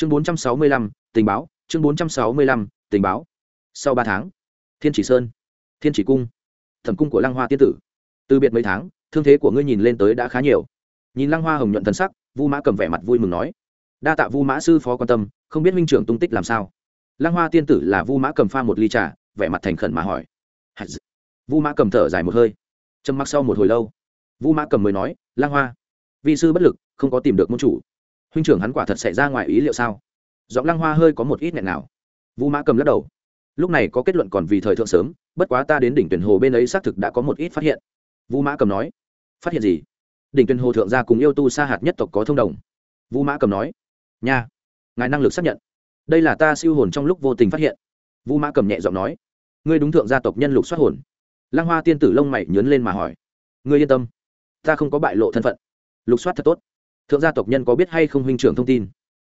chương bốn trăm sáu mươi lăm, tình báo, chương bốn trăm sáu mươi lăm, tình báo. Sau ba tháng, thiên chỉ sơn, thiên chỉ cung, thẩm cung của lăng hoa tiên tử. Từ biệt mấy tháng, thương thế của ngươi nhìn lên tới đã khá nhiều. Nhìn lăng hoa hồng nhuận thân sắc, vu mã cầm vẻ mặt vui mừng nói. Đa tạ vu mã sư phó quan tâm, không biết minh trưởng tung tích làm sao. Lăng hoa tiên tử là vu mã cầm pha một ly trà, vẻ mặt thành khẩn mà hỏi. Vu mã cầm thở dài một hơi. Trầm mặc sau một hồi lâu, vu mã cầm mới nói, lăng hoa, vi sư bất lực, không có tìm được môn chủ huynh trưởng hắn quả thật xảy ra ngoài ý liệu sao? Giọng lăng hoa hơi có một ít nghẹn nào vu mã cầm lắc đầu. Lúc này có kết luận còn vì thời thượng sớm, bất quá ta đến đỉnh tuyển hồ bên ấy xác thực đã có một ít phát hiện. Vu mã cầm nói. Phát hiện gì? Đỉnh tuyển hồ thượng gia cùng yêu tu sa hạt nhất tộc có thông đồng. Vu mã cầm nói. Nha, ngài năng lực xác nhận. Đây là ta siêu hồn trong lúc vô tình phát hiện. Vu mã cầm nhẹ giọng nói. Ngươi đúng thượng gia tộc nhân lục xoát hồn. Lăng hoa tiên tử lông mày nhớn lên mà hỏi. Ngươi yên tâm, ta không có bại lộ thân phận. Lục soát thật tốt thượng gia tộc nhân có biết hay không huynh trưởng thông tin?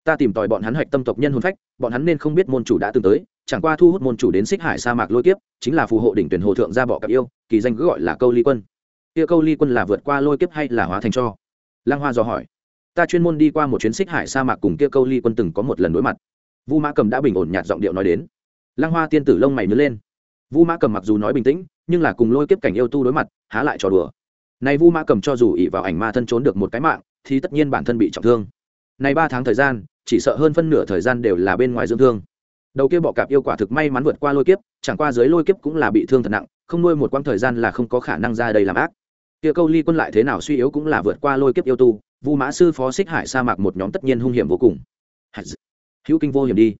Ta tìm tòi bọn hắn hạch tâm tộc nhân hồn phách, bọn hắn nên không biết môn chủ đã từng tới, chẳng qua thu hút môn chủ đến xích hải sa mạc lôi kiếp, chính là phù hộ đỉnh tuyển hồ thượng gia bọ cặp yêu, kỳ danh cứ gọi là câu ly quân. Kia câu ly quân là vượt qua lôi kiếp hay là hóa thành cho? Lang hoa dò hỏi. Ta chuyên môn đi qua một chuyến xích hải sa mạc cùng kia câu ly quân từng có một lần đối mặt. Vu mã cầm đã bình ổn nhạt giọng điệu nói đến. Lang hoa tiên tử lông mày nhớ lên. Vu mã cầm mặc dù nói bình tĩnh, nhưng là cùng lôi kiếp cảnh yêu tu đối mặt, há lại trò đùa. Này vu mã cầm cho dù ỉ vào ảnh ma thân trốn được một cái mạng thì tất nhiên bản thân bị trọng thương. Này ba tháng thời gian, chỉ sợ hơn phân nửa thời gian đều là bên ngoài dưỡng thương. Đầu kia bọ cạp yêu quả thực may mắn vượt qua lôi kiếp, chẳng qua dưới lôi kiếp cũng là bị thương thật nặng, không nuôi một quãng thời gian là không có khả năng ra đây làm ác. Kia câu ly quân lại thế nào suy yếu cũng là vượt qua lôi kiếp yêu tu, vu mã sư phó xích hải sa mạc một nhóm tất nhiên hung hiểm vô cùng. Hữu kinh vô hiểm đi.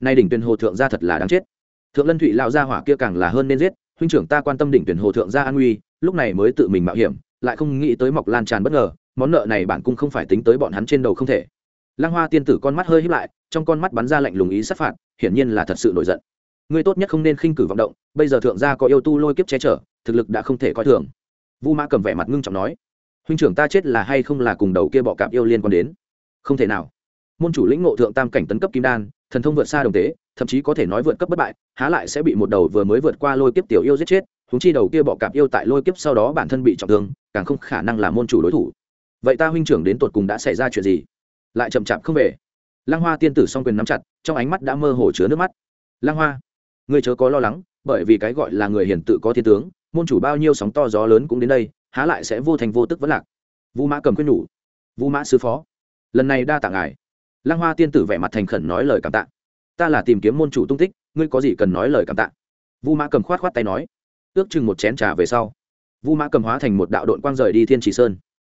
Nay đỉnh tuyển hồ thượng gia thật là đáng chết. Thượng lân thụy lão gia hỏa kia càng là hơn nên giết, huynh trưởng ta quan tâm đỉnh tuyển hồ thượng gia an nguy, lúc này mới tự mình mạo hiểm, lại không nghĩ tới mọc lan tràn bất ngờ món nợ này bản cung không phải tính tới bọn hắn trên đầu không thể. Lăng hoa tiên tử con mắt hơi híp lại, trong con mắt bắn ra lạnh lùng ý sát phạt, hiển nhiên là thật sự nổi giận. Ngươi tốt nhất không nên khinh cử vọng động, bây giờ thượng gia có yêu tu lôi kiếp che chở, thực lực đã không thể coi thường. Vu mã cầm vẻ mặt ngưng trọng nói, huynh trưởng ta chết là hay không là cùng đầu kia bọ cạp yêu liên quan đến? Không thể nào. Môn chủ lĩnh ngộ thượng tam cảnh tấn cấp kim đan, thần thông vượt xa đồng tế, thậm chí có thể nói vượt cấp bất bại, há lại sẽ bị một đầu vừa mới vượt qua lôi kiếp tiểu yêu giết chết húng chi đầu kia bọ cạp yêu tại lôi kiếp sau đó bản thân bị trọng thương, càng không khả năng là môn chủ đối thủ vậy ta huynh trưởng đến tột cùng đã xảy ra chuyện gì? Lại chậm chạp không về. Lăng hoa tiên tử s o n g quyền nắm chặt, trong ánh mắt đã mơ hồ chứa nước mắt. Lăng hoa người chớ có lo lắng, bởi vì cái gọi là người hiền tự có thiên tướng, môn chủ bao nhiêu sóng to gió lớn cũng đến đây, há lại sẽ vô thành vô tức vẫn lạc. Vũ mã cầm quyết nhủ. Vũ mã sứ phó, lần này đa tạ ngài. Lăng hoa tiên tử vẻ mặt thành khẩn nói lời cảm tạ. Ta là tìm kiếm môn chủ tung tích, ngươi có gì cần nói lời cảm tạ? Vu mã cầm khoát khoát tay nói. Ước chừng một chén trà về sau, vu mã cầm hóa thành một đạo đội quang rời đi thiên trì sơn.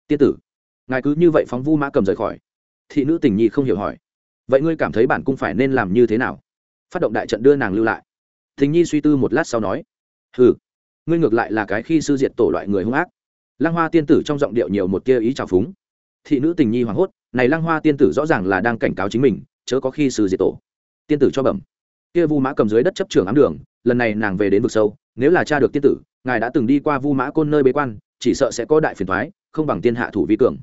Tiên tử ngài cứ như vậy phóng vu mã cầm rời khỏi. Thị nữ tình nhi không hiểu hỏi. Vậy ngươi cảm thấy bản cung phải nên làm như thế nào? Phát động đại trận đưa nàng lưu lại. Tình nhi suy tư một lát sau nói. Ừ ngươi ngược lại là cái khi sư diệt tổ loại người hung ác. Lăng hoa tiên tử trong giọng điệu nhiều một tia ý trào phúng. Thị nữ tình nhi hoảng hốt, này lăng hoa tiên tử rõ ràng là đang cảnh cáo chính mình, chớ có khi sư diệt tổ. Tiên tử cho bẩm. Kia vu mã cầm dưới đất chấp trưởng ám đường, lần này nàng về đến vực sâu, nếu là cha được tiên tử, ngài đã từng đi qua vu mã côn nơi bế quan, chỉ sợ sẽ có đại phiền thoái không bằng tiên hạ thủ vi cường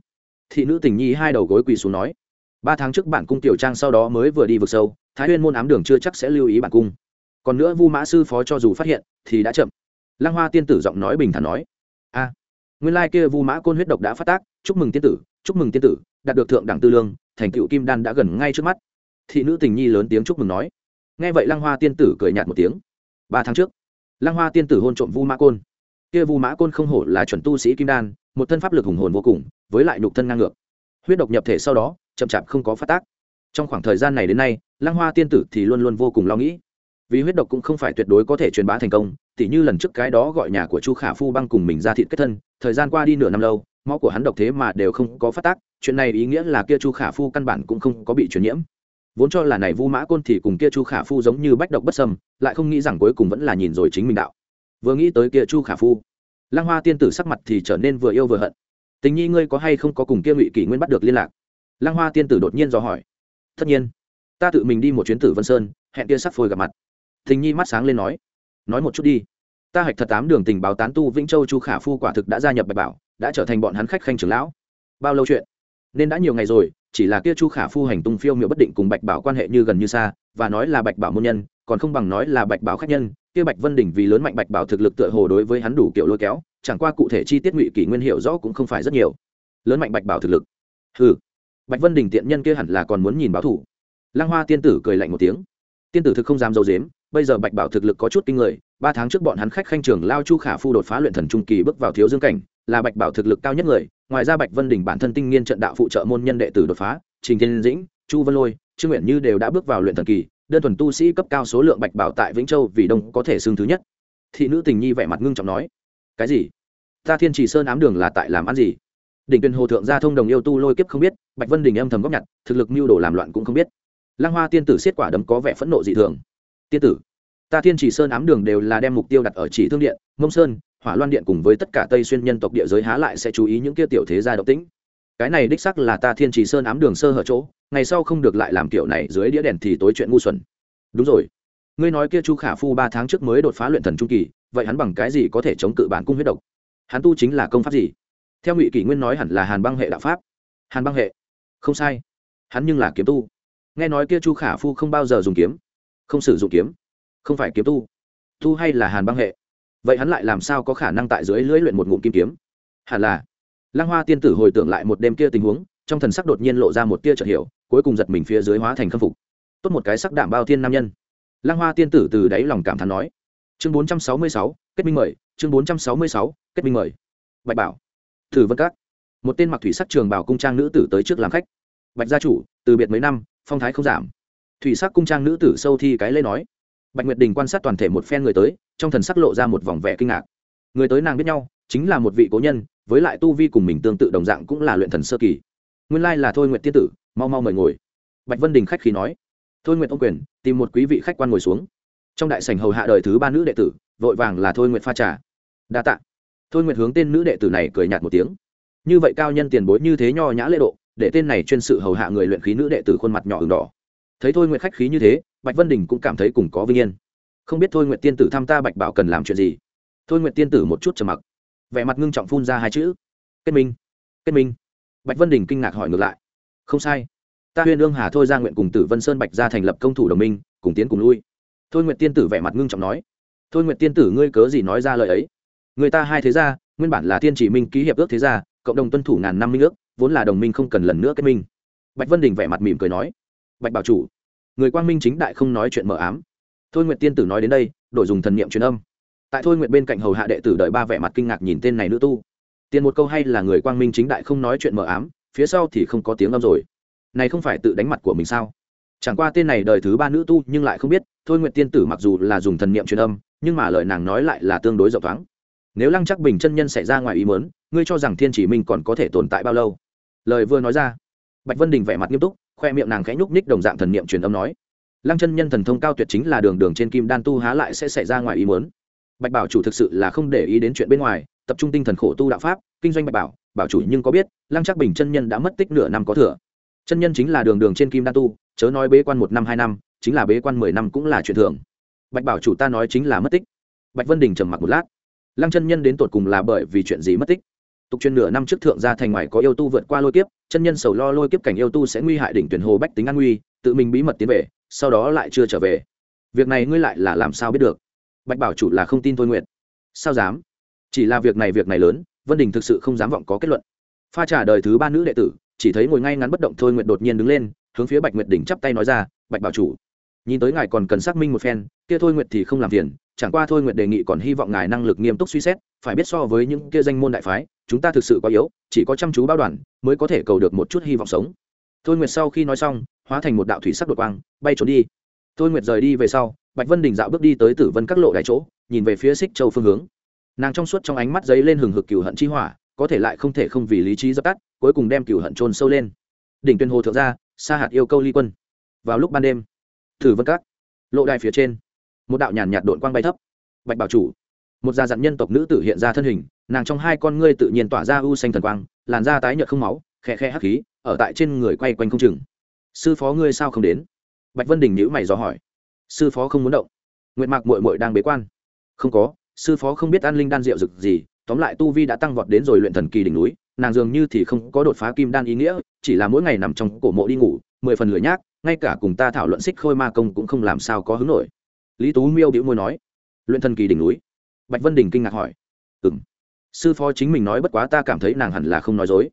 thị nữ tình nhi hai đầu gối quỳ xuống nói, ba tháng trước bản cung tiểu trang sau đó mới vừa đi vực sâu, thái huyên môn ám đường chưa chắc sẽ lưu ý bản cung. Còn nữa vu mã sư phó cho dù phát hiện, thì đã chậm. Lăng hoa tiên tử giọng nói bình thản nói, a, nguyên lai kia vu mã côn huyết độc đã phát tác, chúc mừng tiên tử, chúc mừng tiên tử, đạt được thượng đẳng tư lương, thành cựu kim đan đã gần ngay trước mắt. Thị nữ tình nhi lớn tiếng chúc mừng nói. Nghe vậy lăng hoa tiên tử cười nhạt một tiếng, ba tháng trước, lăng hoa tiên tử hôn trộm vu mã côn. Kia vu mã côn không hổ là chuẩn tu sĩ kim đan một thân pháp lực hùng hồn vô cùng, với lại nhục thân ngang ngược. Huyết độc nhập thể sau đó, chậm chạp không có phát tác. Trong khoảng thời gian này đến nay, lăng hoa tiên tử thì luôn luôn vô cùng lo nghĩ. Vì huyết độc cũng không phải tuyệt đối có thể truyền bá thành công, tỉ như lần trước cái đó gọi nhà của chu khả phu băng cùng mình ra thịt kết thân, thời gian qua đi nửa năm lâu, máu của hắn độc thế mà đều không có phát tác, chuyện này ý nghĩa là kia chu khả phu căn bản cũng không có bị truyền nhiễm. Vốn cho là này vu mã côn thì cùng kia chu khả phu giống như bách độc bất sâm lại không nghĩ rằng cuối cùng vẫn là nhìn rồi chính mình đạo. Vừa nghĩ tới kia chu khả phu lăng hoa tiên tử sắc mặt thì trở nên vừa yêu vừa hận. Tình nhi ngươi có hay không có cùng kia ngụy kỷ nguyên bắt được liên lạc? Lăng hoa tiên tử đột nhiên dò hỏi. Tất nhiên, ta tự mình đi một chuyến tử vân sơn, hẹn kia sắc phôi gặp mặt. Tình nhi mắt sáng lên nói. Nói một chút đi. Ta hạch thật tám đường tình báo tán tu vĩnh châu chu khả phu quả thực đã gia nhập bạch bảo, đã trở thành bọn hắn khách khanh trưởng lão. Bao lâu chuyện? Nên đã nhiều ngày rồi, chỉ là kia chu khả phu hành tung phiêu miệu bất định cùng bạch bảo quan hệ như gần như xa và nói là bạch bảo môn nhân, còn không bằng nói là bạch bảo khách nhân, kia bạch vân đỉnh vì lớn mạnh bạch bảo thực lực tựa hồ đối với hắn đủ kiểu lôi kéo, chẳng qua cụ thể chi tiết ngụy kỷ nguyên hiệu rõ cũng không phải rất nhiều. Lớn mạnh bạch bảo thực lực. Ừ bạch vân đỉnh tiện nhân kia hẳn là còn muốn nhìn báo thủ. Lăng hoa tiên tử cười lạnh một tiếng. Tiên tử thực không dám dâu dếm bây giờ bạch bảo thực lực có chút kinh người, ba tháng trước bọn hắn khách khanh trường lao chu khả phu đột phá luyện thần trung kỳ bước vào thiếu dương cảnh, là bạch bảo thực lực cao nhất người, ngoài ra bạch vân đình bản thân tinh nghiên trận đạo phụ trợ môn nhân đệ tử đột phá, trình thiên dĩnh chu vân lôi, trương nguyện như đều đã bước vào luyện thần kỳ, đơn thuần tu sĩ cấp cao số lượng bạch bảo tại vĩnh châu vì đông có thể xương thứ nhất. Thị nữ tình nhi vẻ mặt ngưng trọng nói, cái gì? Ta thiên trì sơn ám đường là tại làm ăn gì? Đỉnh tuyên hồ thượng gia thông đồng yêu tu lôi kiếp không biết, bạch vân đình âm thầm góp nhặt, thực lực mưu đồ làm loạn cũng không biết. Lang hoa tiên tử xiết quả đấm có vẻ phẫn nộ dị thường. Tiên tử, ta thiên trì sơn ám đường đều là đem mục tiêu đặt ở chỉ thương điện, mông sơn, hỏa loan điện cùng với tất cả tây xuyên nhân tộc địa giới há lại sẽ chú ý những kia tiểu thế gia độc tĩnh cái này đích sắc là ta thiên trì sơn ám đường sơ hở chỗ, ngày sau không được lại làm kiểu này dưới đĩa đèn thì tối chuyện ngu xuẩn. Đúng rồi. Ngươi nói kia chu khả phu ba tháng trước mới đột phá luyện thần trung kỳ, vậy hắn bằng cái gì có thể chống cự bản cung huyết độc? Hắn tu chính là công pháp gì? Theo ngụy kỷ nguyên nói hẳn là hàn băng hệ đạo pháp. Hàn băng hệ? Không sai. Hắn nhưng là kiếm tu. Nghe nói kia chu khả phu không bao giờ dùng kiếm. Không sử dụng kiếm. Không phải kiếm tu. Tu hay là hàn băng hệ? Vậy hắn lại làm sao có khả năng tại dưới lưỡi luyện một ngụm kim kiếm? Hẳn là lăng hoa tiên tử hồi tưởng lại một đêm kia tình huống, trong thần sắc đột nhiên lộ ra một tia chợt hiểu, cuối cùng giật mình phía dưới hóa thành khâm phục. Tốt một cái sắc đạm bao thiên nam nhân. Lăng hoa tiên tử từ đáy lòng cảm thán nói. Chương bốn trăm sáu mươi sáu, kết minh mời. Chương bốn trăm sáu mươi sáu, kết minh mời. Bạch bảo, thử vân các. Một tên mặc thủy sắc trường bảo cung trang nữ tử tới trước làm khách. Bạch gia chủ, từ biệt mấy năm, phong thái không giảm. Thủy sắc cung trang nữ tử sâu thi cái lê nói. Bạch nguyệt đình quan sát toàn thể một phen người tới, trong thần sắc lộ ra một vòng vẻ kinh ngạc. Người tới nàng biết nhau chính là một vị cố nhân, với lại tu vi cùng mình tương tự đồng dạng cũng là luyện thần sơ kỳ. Nguyên lai là thôi nguyện tiên tử, mau mau mời ngồi. Bạch vân đình khách khí nói. Thôi nguyện ông quyền, tìm một quý vị khách quan ngồi xuống. Trong đại sảnh hầu hạ đời thứ ba nữ đệ tử, vội vàng là thôi nguyện pha trà. Đa tạ. Thôi nguyện hướng tên nữ đệ tử này cười nhạt một tiếng. Như vậy cao nhân tiền bối như thế nho nhã lễ độ, để tên này chuyên sự hầu hạ người luyện khí nữ đệ tử khuôn mặt nhỏ h đỏ. Thấy thôi nguyện khách khí như thế, bạch vân đình cũng cảm thấy cùng có vinh yên. Không biết thôi nguyện tiên tử tham ta bạch bảo cần làm chuyện gì? Thôi nguyện tiên tử một chút trầm mặc vẻ mặt ngưng trọng phun ra hai chữ. Kết minh kết minh. Bạch vân đình kinh ngạc hỏi ngược lại. Không sai. Ta huyền ương hà thôi ra nguyện cùng tử vân sơn bạch ra thành lập công thủ đồng minh, cùng tiến cùng lui. Thôi nguyện tiên tử vẻ mặt ngưng trọng nói. Thôi nguyện tiên tử ngươi cớ gì nói ra lời ấy? Người ta hai thế gia, nguyên bản là tiên chỉ minh ký hiệp ước thế gia, cộng đồng tuân thủ ngàn năm minh ước, vốn là đồng minh không cần lần nữa kết minh. Bạch vân đình vẻ mặt mỉm cười nói. Bạch bảo chủ, người quang minh chính đại không nói chuyện mờ ám. Thôi nguyện tiên tử nói đến đây, đổi dùng thần niệm truyền âm tại thôi nguyện bên cạnh hầu hạ đệ tử đợi ba vẻ mặt kinh ngạc nhìn tên này nữ tu. Tiền một câu hay là người quang minh chính đại không nói chuyện mờ ám, phía sau thì không có tiếng âm rồi. Này không phải tự đánh mặt của mình sao? Chẳng qua tên này đời thứ ba nữ tu nhưng lại không biết, thôi nguyện tiên tử mặc dù là dùng thần niệm truyền âm, nhưng mà lời nàng nói lại là tương đối rộng thoáng. Nếu lăng chắc bình chân nhân xảy ra ngoài ý mớn ngươi cho rằng thiên chỉ minh còn có thể tồn tại bao lâu? Lời vừa nói ra, bạch vân đình vẻ mặt nghiêm túc, khoe miệng nàng khẽ nhúc nhích đồng dạng thần niệm truyền âm nói. Lăng chân nhân thần thông cao tuyệt chính là đường đường trên kim đan tu há lại sẽ xảy ra ngoài ý muốn bạch bảo chủ thực sự là không để ý đến chuyện bên ngoài, tập trung tinh thần khổ tu đạo pháp, kinh doanh bạch bảo bảo chủ nhưng có biết, lăng Trác bình chân nhân đã mất tích nửa năm có thừa. Chân nhân chính là đường đường trên kim đan tu, chớ nói bế quan một năm, hai năm, chính là bế quan mười năm cũng là chuyện thường. Bạch bảo chủ ta nói chính là mất tích. Bạch vân đình trầm mặc một lát. Lăng chân nhân đến tột cùng là bởi vì chuyện gì mất tích? Tục truyền nửa năm trước thượng gia thành ngoài có yêu tu vượt qua lôi kiếp, chân nhân sầu lo lôi kiếp cảnh yêu tu sẽ nguy hại đỉnh tuyển hồ bách tính an nguy, tự mình bí mật tiến về, sau đó lại chưa trở về. Việc này ngươi lại là làm sao biết được? Bạch bảo chủ là không tin thôi nguyện sao dám? Chỉ là việc này việc này lớn, vân đình thực sự không dám vọng có kết luận. Pha trả đời thứ ba nữ đệ tử, chỉ thấy ngồi ngay ngắn bất động thôi nguyện đột nhiên đứng lên, hướng phía bạch nguyệt đỉnh chắp tay nói ra, bạch bảo chủ, nhìn tới ngài còn cần xác minh một phen, kia thôi nguyệt thì không làm phiền, chẳng qua thôi nguyệt đề nghị còn hy vọng ngài năng lực nghiêm túc suy xét, phải biết so với những kia danh môn đại phái, chúng ta thực sự quá yếu, chỉ có chăm chú bao đoàn mới có thể cầu được một chút hy vọng sống. Thôi nguyệt sau khi nói xong, hóa thành một đạo thủy sắc đột quang, bay trốn đi. Thôi nguyệt rời đi về sau bạch vân đình dạo bước đi tới tử vân các lộ đại chỗ, nhìn về phía xích châu phương hướng. Nàng trong suốt trong ánh mắt giấy lên hừng hực cửu hận chi hỏa, có thể lại không thể không vì lý trí dập tắt, cuối cùng đem cửu hận trôn sâu lên. Đỉnh tuyên hồ thượng ra sa hạt yêu câu ly quân. Vào lúc ban đêm, tử vân các lộ đài phía trên, một đạo nhàn nhạt đội quang bay thấp. Bạch bảo chủ, một gia dặn nhân tộc nữ tử hiện ra thân hình, nàng trong hai con ngươi tự nhiên tỏa ra u xanh thần quang, làn da tái nhợt không máu, khe khe hắc khí, ở tại trên người quay quanh không chừng. Sư phó ngươi sao không đến? Bạch vân đình nhữ mày dò hỏi sư phó không muốn động. Nguyệt mạc mội mội đang bế quan. Không có, sư phó không biết an linh đan rượu rực gì, tóm lại tu vi đã tăng vọt đến rồi luyện thần kỳ đỉnh núi, nàng dường như thì không có đột phá kim đan ý nghĩa, chỉ là mỗi ngày nằm trong cổ mộ đi ngủ, mười phần lười nhác, ngay cả cùng ta thảo luận xích khôi ma công cũng không làm sao có hứng nổi. Lý tú miêu đĩu môi nói, luyện thần kỳ đỉnh núi? Bạch vân đình kinh ngạc hỏi ừ m sư phó chính mình nói bất quá ta cảm thấy nàng hẳn là không nói dối.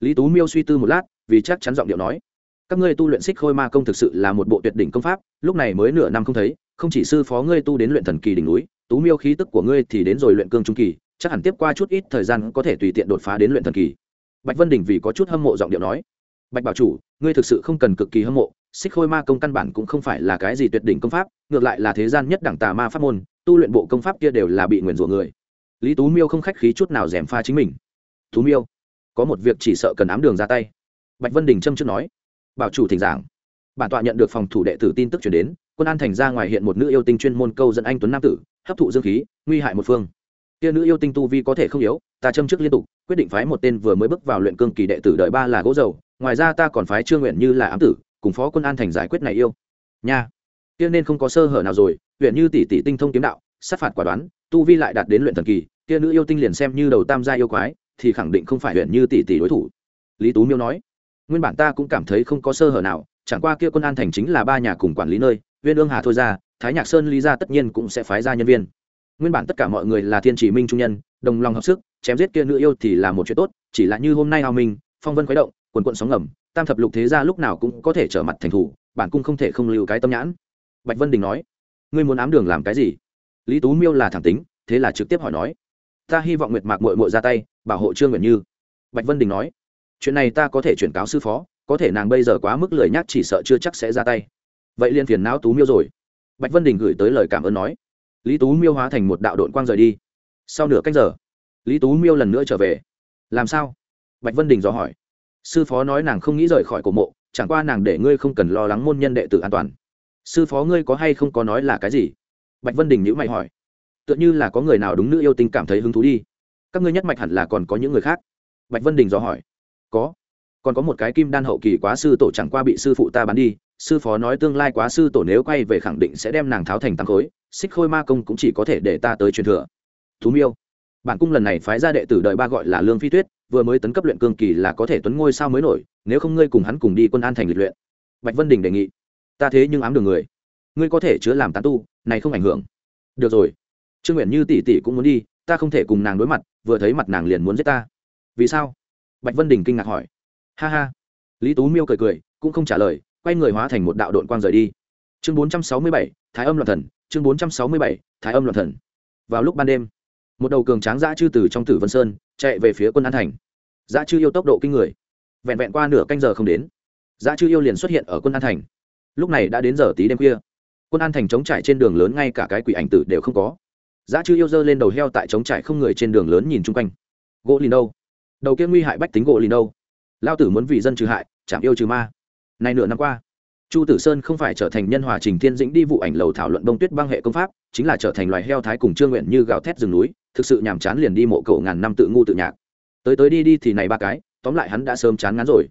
Lý tú miêu suy tư một lát, vì chắc chắn giọng điệu nói các ngươi tu luyện xích khôi ma công thực sự là một bộ tuyệt đỉnh công pháp, lúc này mới nửa năm không thấy, không chỉ sư phó ngươi tu đến luyện thần kỳ đỉnh núi, tú miêu khí tức của ngươi thì đến rồi luyện cương trung kỳ, chắc hẳn tiếp qua chút ít thời gian có thể tùy tiện đột phá đến luyện thần kỳ. Bạch vân đình vì có chút hâm mộ giọng điệu nói, bạch bảo chủ, ngươi thực sự không cần cực kỳ hâm mộ, xích khôi ma công căn bản cũng không phải là cái gì tuyệt đỉnh công pháp, ngược lại là thế gian nhất đẳng tà ma pháp môn, tu luyện bộ công pháp kia đều là bị nguyền rủa người. Lý tú miêu không khách khí chút nào dèm pha chính mình. Tú miêu, có một việc chỉ sợ cần ám đường ra tay. Bạch vân đình trâm trước nói bảo chủ thỉnh giảng. Bản tọa nhận được phòng thủ đệ tử tin tức chuyển đến, quân an thành ra ngoài hiện một nữ yêu tinh chuyên môn câu dẫn anh tuấn nam tử, hấp thụ dương khí, nguy hại một phương. Kia nữ yêu tinh tu vi có thể không yếu, ta châm chức liên tục, quyết định phái một tên vừa mới bước vào luyện cương kỳ đệ tử đợi ba là gỗ dầu, ngoài ra ta còn phái trương nguyện như là ám tử, cùng phó quân an thành giải quyết này yêu. Nha. Kia nên không có sơ hở nào rồi huyện như tỷ tỷ tinh thông kiếm đạo, sát phạt quả đoán, tu vi lại đạt đến luyện thần kỳ, kia nữ yêu tinh liền xem như đầu tam gia yêu quái, thì khẳng định không phải huyện như tỷ tỷ đối thủ. Lý tú miêu nói nguyên bản ta cũng cảm thấy không có sơ hở nào, chẳng qua kia quân an thành chính là ba nhà cùng quản lý nơi, viên ương hà thôi ra, thái nhạc sơn lý ra tất nhiên cũng sẽ phái ra nhân viên. Nguyên bản tất cả mọi người là thiên chỉ minh trung nhân, đồng lòng hợp sức, chém giết kia nữ yêu thì là một chuyện tốt, chỉ là như hôm nay hào minh phong vân khuấy động, quần quận sóng ngầm, tam thập lục thế ra lúc nào cũng có thể trở mặt thành thủ, bản cung không thể không lưu cái tâm nhãn. Bạch vân đình nói, ngươi muốn ám đường làm cái gì? Lý tú miêu là thẳng tính, thế là trực tiếp hỏi nói, ta hy vọng nguyệt mạc mội mội ra tay, bảo hộ trương nguyện như. Bạch vân đình nói chuyện này ta có thể chuyển cáo sư phó, có thể nàng bây giờ quá mức lời nhắc chỉ sợ chưa chắc sẽ ra tay. Vậy liên phiền não tú miêu rồi. Bạch vân đình gửi tới lời cảm ơn nói. Lý tú miêu hóa thành một đạo đội quang rời đi. Sau nửa cách giờ, lý tú miêu lần nữa trở về. Làm sao? Bạch vân đình dò hỏi. Sư phó nói nàng không nghĩ rời khỏi cổ mộ, chẳng qua nàng để ngươi không cần lo lắng môn nhân đệ tử an toàn. Sư phó ngươi có hay không có nói là cái gì? Bạch vân đình nhữ mày hỏi. Tựa như là có người nào đúng nữ yêu tinh cảm thấy hứng thú đi. Các ngươi nhất mạch hẳn là còn có những người khác. Bạch vân đình dò hỏi có. Còn có một cái kim đan hậu kỳ quá sư tổ chẳng qua bị sư phụ ta bán đi, sư phó nói tương lai quá sư tổ nếu quay về khẳng định sẽ đem nàng tháo thành tăng khối, xích khôi ma công cũng chỉ có thể để ta tới truyền thừa. Thú miêu. Bản cung lần này phái ra đệ tử đời ba gọi là lương phi tuyết, vừa mới tấn cấp luyện cương kỳ là có thể tuấn ngôi sao mới nổi, nếu không ngươi cùng hắn cùng đi quân an thành lịch luyện. Bạch vân đình đề nghị. Ta thế nhưng ám đường người. Ngươi có thể chứa làm tán tu, này không ảnh hưởng. Được rồi. Trương nguyện như tỷ tỷ cũng muốn đi, ta không thể cùng nàng đối mặt, vừa thấy mặt nàng liền muốn giết ta. Vì sao? Bạch vân đình kinh ngạc hỏi. Ha ha. Lý tú miêu cười cười, cũng không trả lời, quay người hóa thành một đạo đội quang rời đi. Chương bốn trăm sáu mươi bảy, thái âm loạn thần. Chương bốn trăm sáu mươi bảy, thái âm loạn thần. Vào lúc ban đêm, một đầu cường tráng dã chư từ trong tử vân sơn chạy về phía quân an thành. Dã chư yêu tốc độ kinh người, vẹn vẹn qua nửa canh giờ không đến, dã chư yêu liền xuất hiện ở quân an thành. Lúc này đã đến giờ tí đêm khuya. Quân an thành chống trải trên đường lớn ngay cả cái quỷ ảnh tử đều không có. Dã chư yêu dơ lên đầu heo tại chống trải không người trên đường lớn nhìn chung quanh. Gỗ lìn đâu? Đầu kia nguy hại bách tính gỗ lìn đâu? Lao tử muốn vì dân trừ hại chạm yêu trừ ma. Này nửa năm qua, chu tử sơn không phải trở thành nhân hòa trình thiên dĩnh đi vụ ảnh lầu thảo luận bông tuyết băng hệ công pháp, chính là trở thành loài heo thái cùng trương nguyện như gào thét rừng núi, thực sự nhàm chán liền đi mộ cậu ngàn năm tự ngu tự nhạc. Tới tới đi đi thì này ba cái, tóm lại hắn đã sớm chán ngán rồi.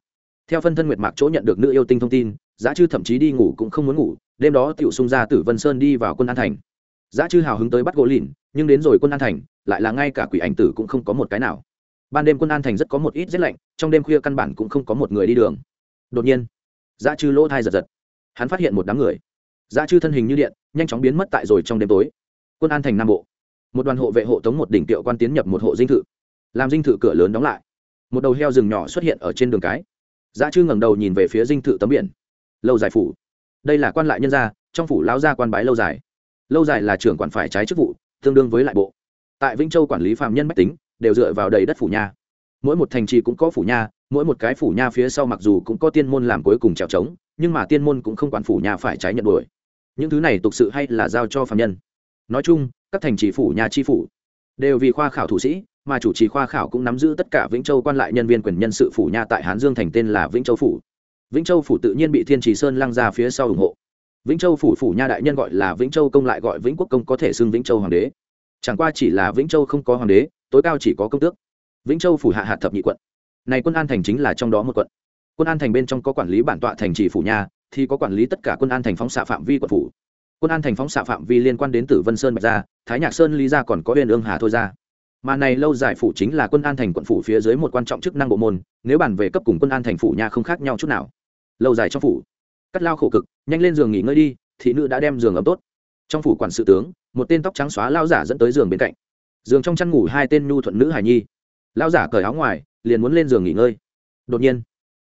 Theo phân thân nguyệt mạc chỗ nhận được nữ yêu tinh thông tin, giá chư thậm chí đi ngủ cũng không muốn ngủ, đêm đó tiểu xung ra tử vân sơn đi vào quân an thành. Giá chư hào hứng tới bắt gỗ lìn, nhưng đến rồi quân an thành, lại là ngay cả quỷ ảnh tử cũng không có một cái nào ban đêm quân an thành rất có một ít rét lạnh, trong đêm khuya căn bản cũng không có một người đi đường. Đột nhiên giá chư lỗ thai giật giật. Hắn phát hiện một đám người. Giá chư thân hình như điện, nhanh chóng biến mất tại rồi trong đêm tối. Quân an thành nam bộ. Một đoàn hộ vệ hộ tống một đỉnh tiệu quan tiến nhập một hộ dinh thự. Làm dinh thự cửa lớn đóng lại. Một đầu heo rừng nhỏ xuất hiện ở trên đường cái. Giá chư ngẩng đầu nhìn về phía dinh thự tấm biển. Lâu dài phủ. Đây là quan lại nhân gia, trong phủ lao gia quan bái lâu dài. Lâu dài là trưởng quản phải trái chức vụ, tương đương với lại bộ. Tại vĩnh châu quản lý phạm nhân bách tính đều dựa vào đầy đất phủ nha. Mỗi một thành trì cũng có phủ nha, mỗi một cái phủ nha phía sau mặc dù cũng có tiên môn làm cuối cùng trèo trống, nhưng mà tiên môn cũng không quản phủ nha phải trái nhận đuổi. Những thứ này tục sự hay là giao cho phạm nhân. Nói chung, các thành trì phủ nhà chi phủ đều vì khoa khảo thủ sĩ, mà chủ trì khoa khảo cũng nắm giữ tất cả vĩnh châu quan lại nhân viên quyền nhân sự phủ nha tại hán dương thành tên là vĩnh châu phủ. Vĩnh châu phủ tự nhiên bị thiên trì sơn lăng ra phía sau ủng hộ. Vĩnh châu phủ phủ nha đại nhân gọi là vĩnh châu công lại gọi vĩnh quốc công có thể xưng vĩnh châu hoàng đế. Chẳng qua chỉ là vĩnh châu không có hoàng đế tối cao chỉ có công tước. Vĩnh châu phủ hạ hạt thập nhị quận. Này quân an thành chính là trong đó một quận. Quân an thành bên trong có quản lý bản tọa thành trì phủ nhà, thì có quản lý tất cả quân an thành phóng xạ phạm vi quận phủ. Quân an thành phóng xạ phạm vi liên quan đến tử vân sơn bạch gia thái nhạc sơn lý gia còn có huyền ương hà thôi ra. Mà này lâu dài phủ chính là quân an thành quận phủ phía dưới một quan trọng chức năng bộ môn, nếu bàn về cấp cùng quân an thành phủ nhà không khác nhau chút nào. Lâu dài trong phủ. Cắt lao khổ cực, nhanh lên giường nghỉ ngơi đi, thị nữ đã đem giường ấm tốt. Trong phủ quản sự tướng, một tên tóc trắng xóa lao giả dẫn tới giường bên cạnh giường trong chăn ngủ hai tên nhu thuận nữ hài nhi. Lao giả cởi áo ngoài, liền muốn lên giường nghỉ ngơi. Đột nhiên,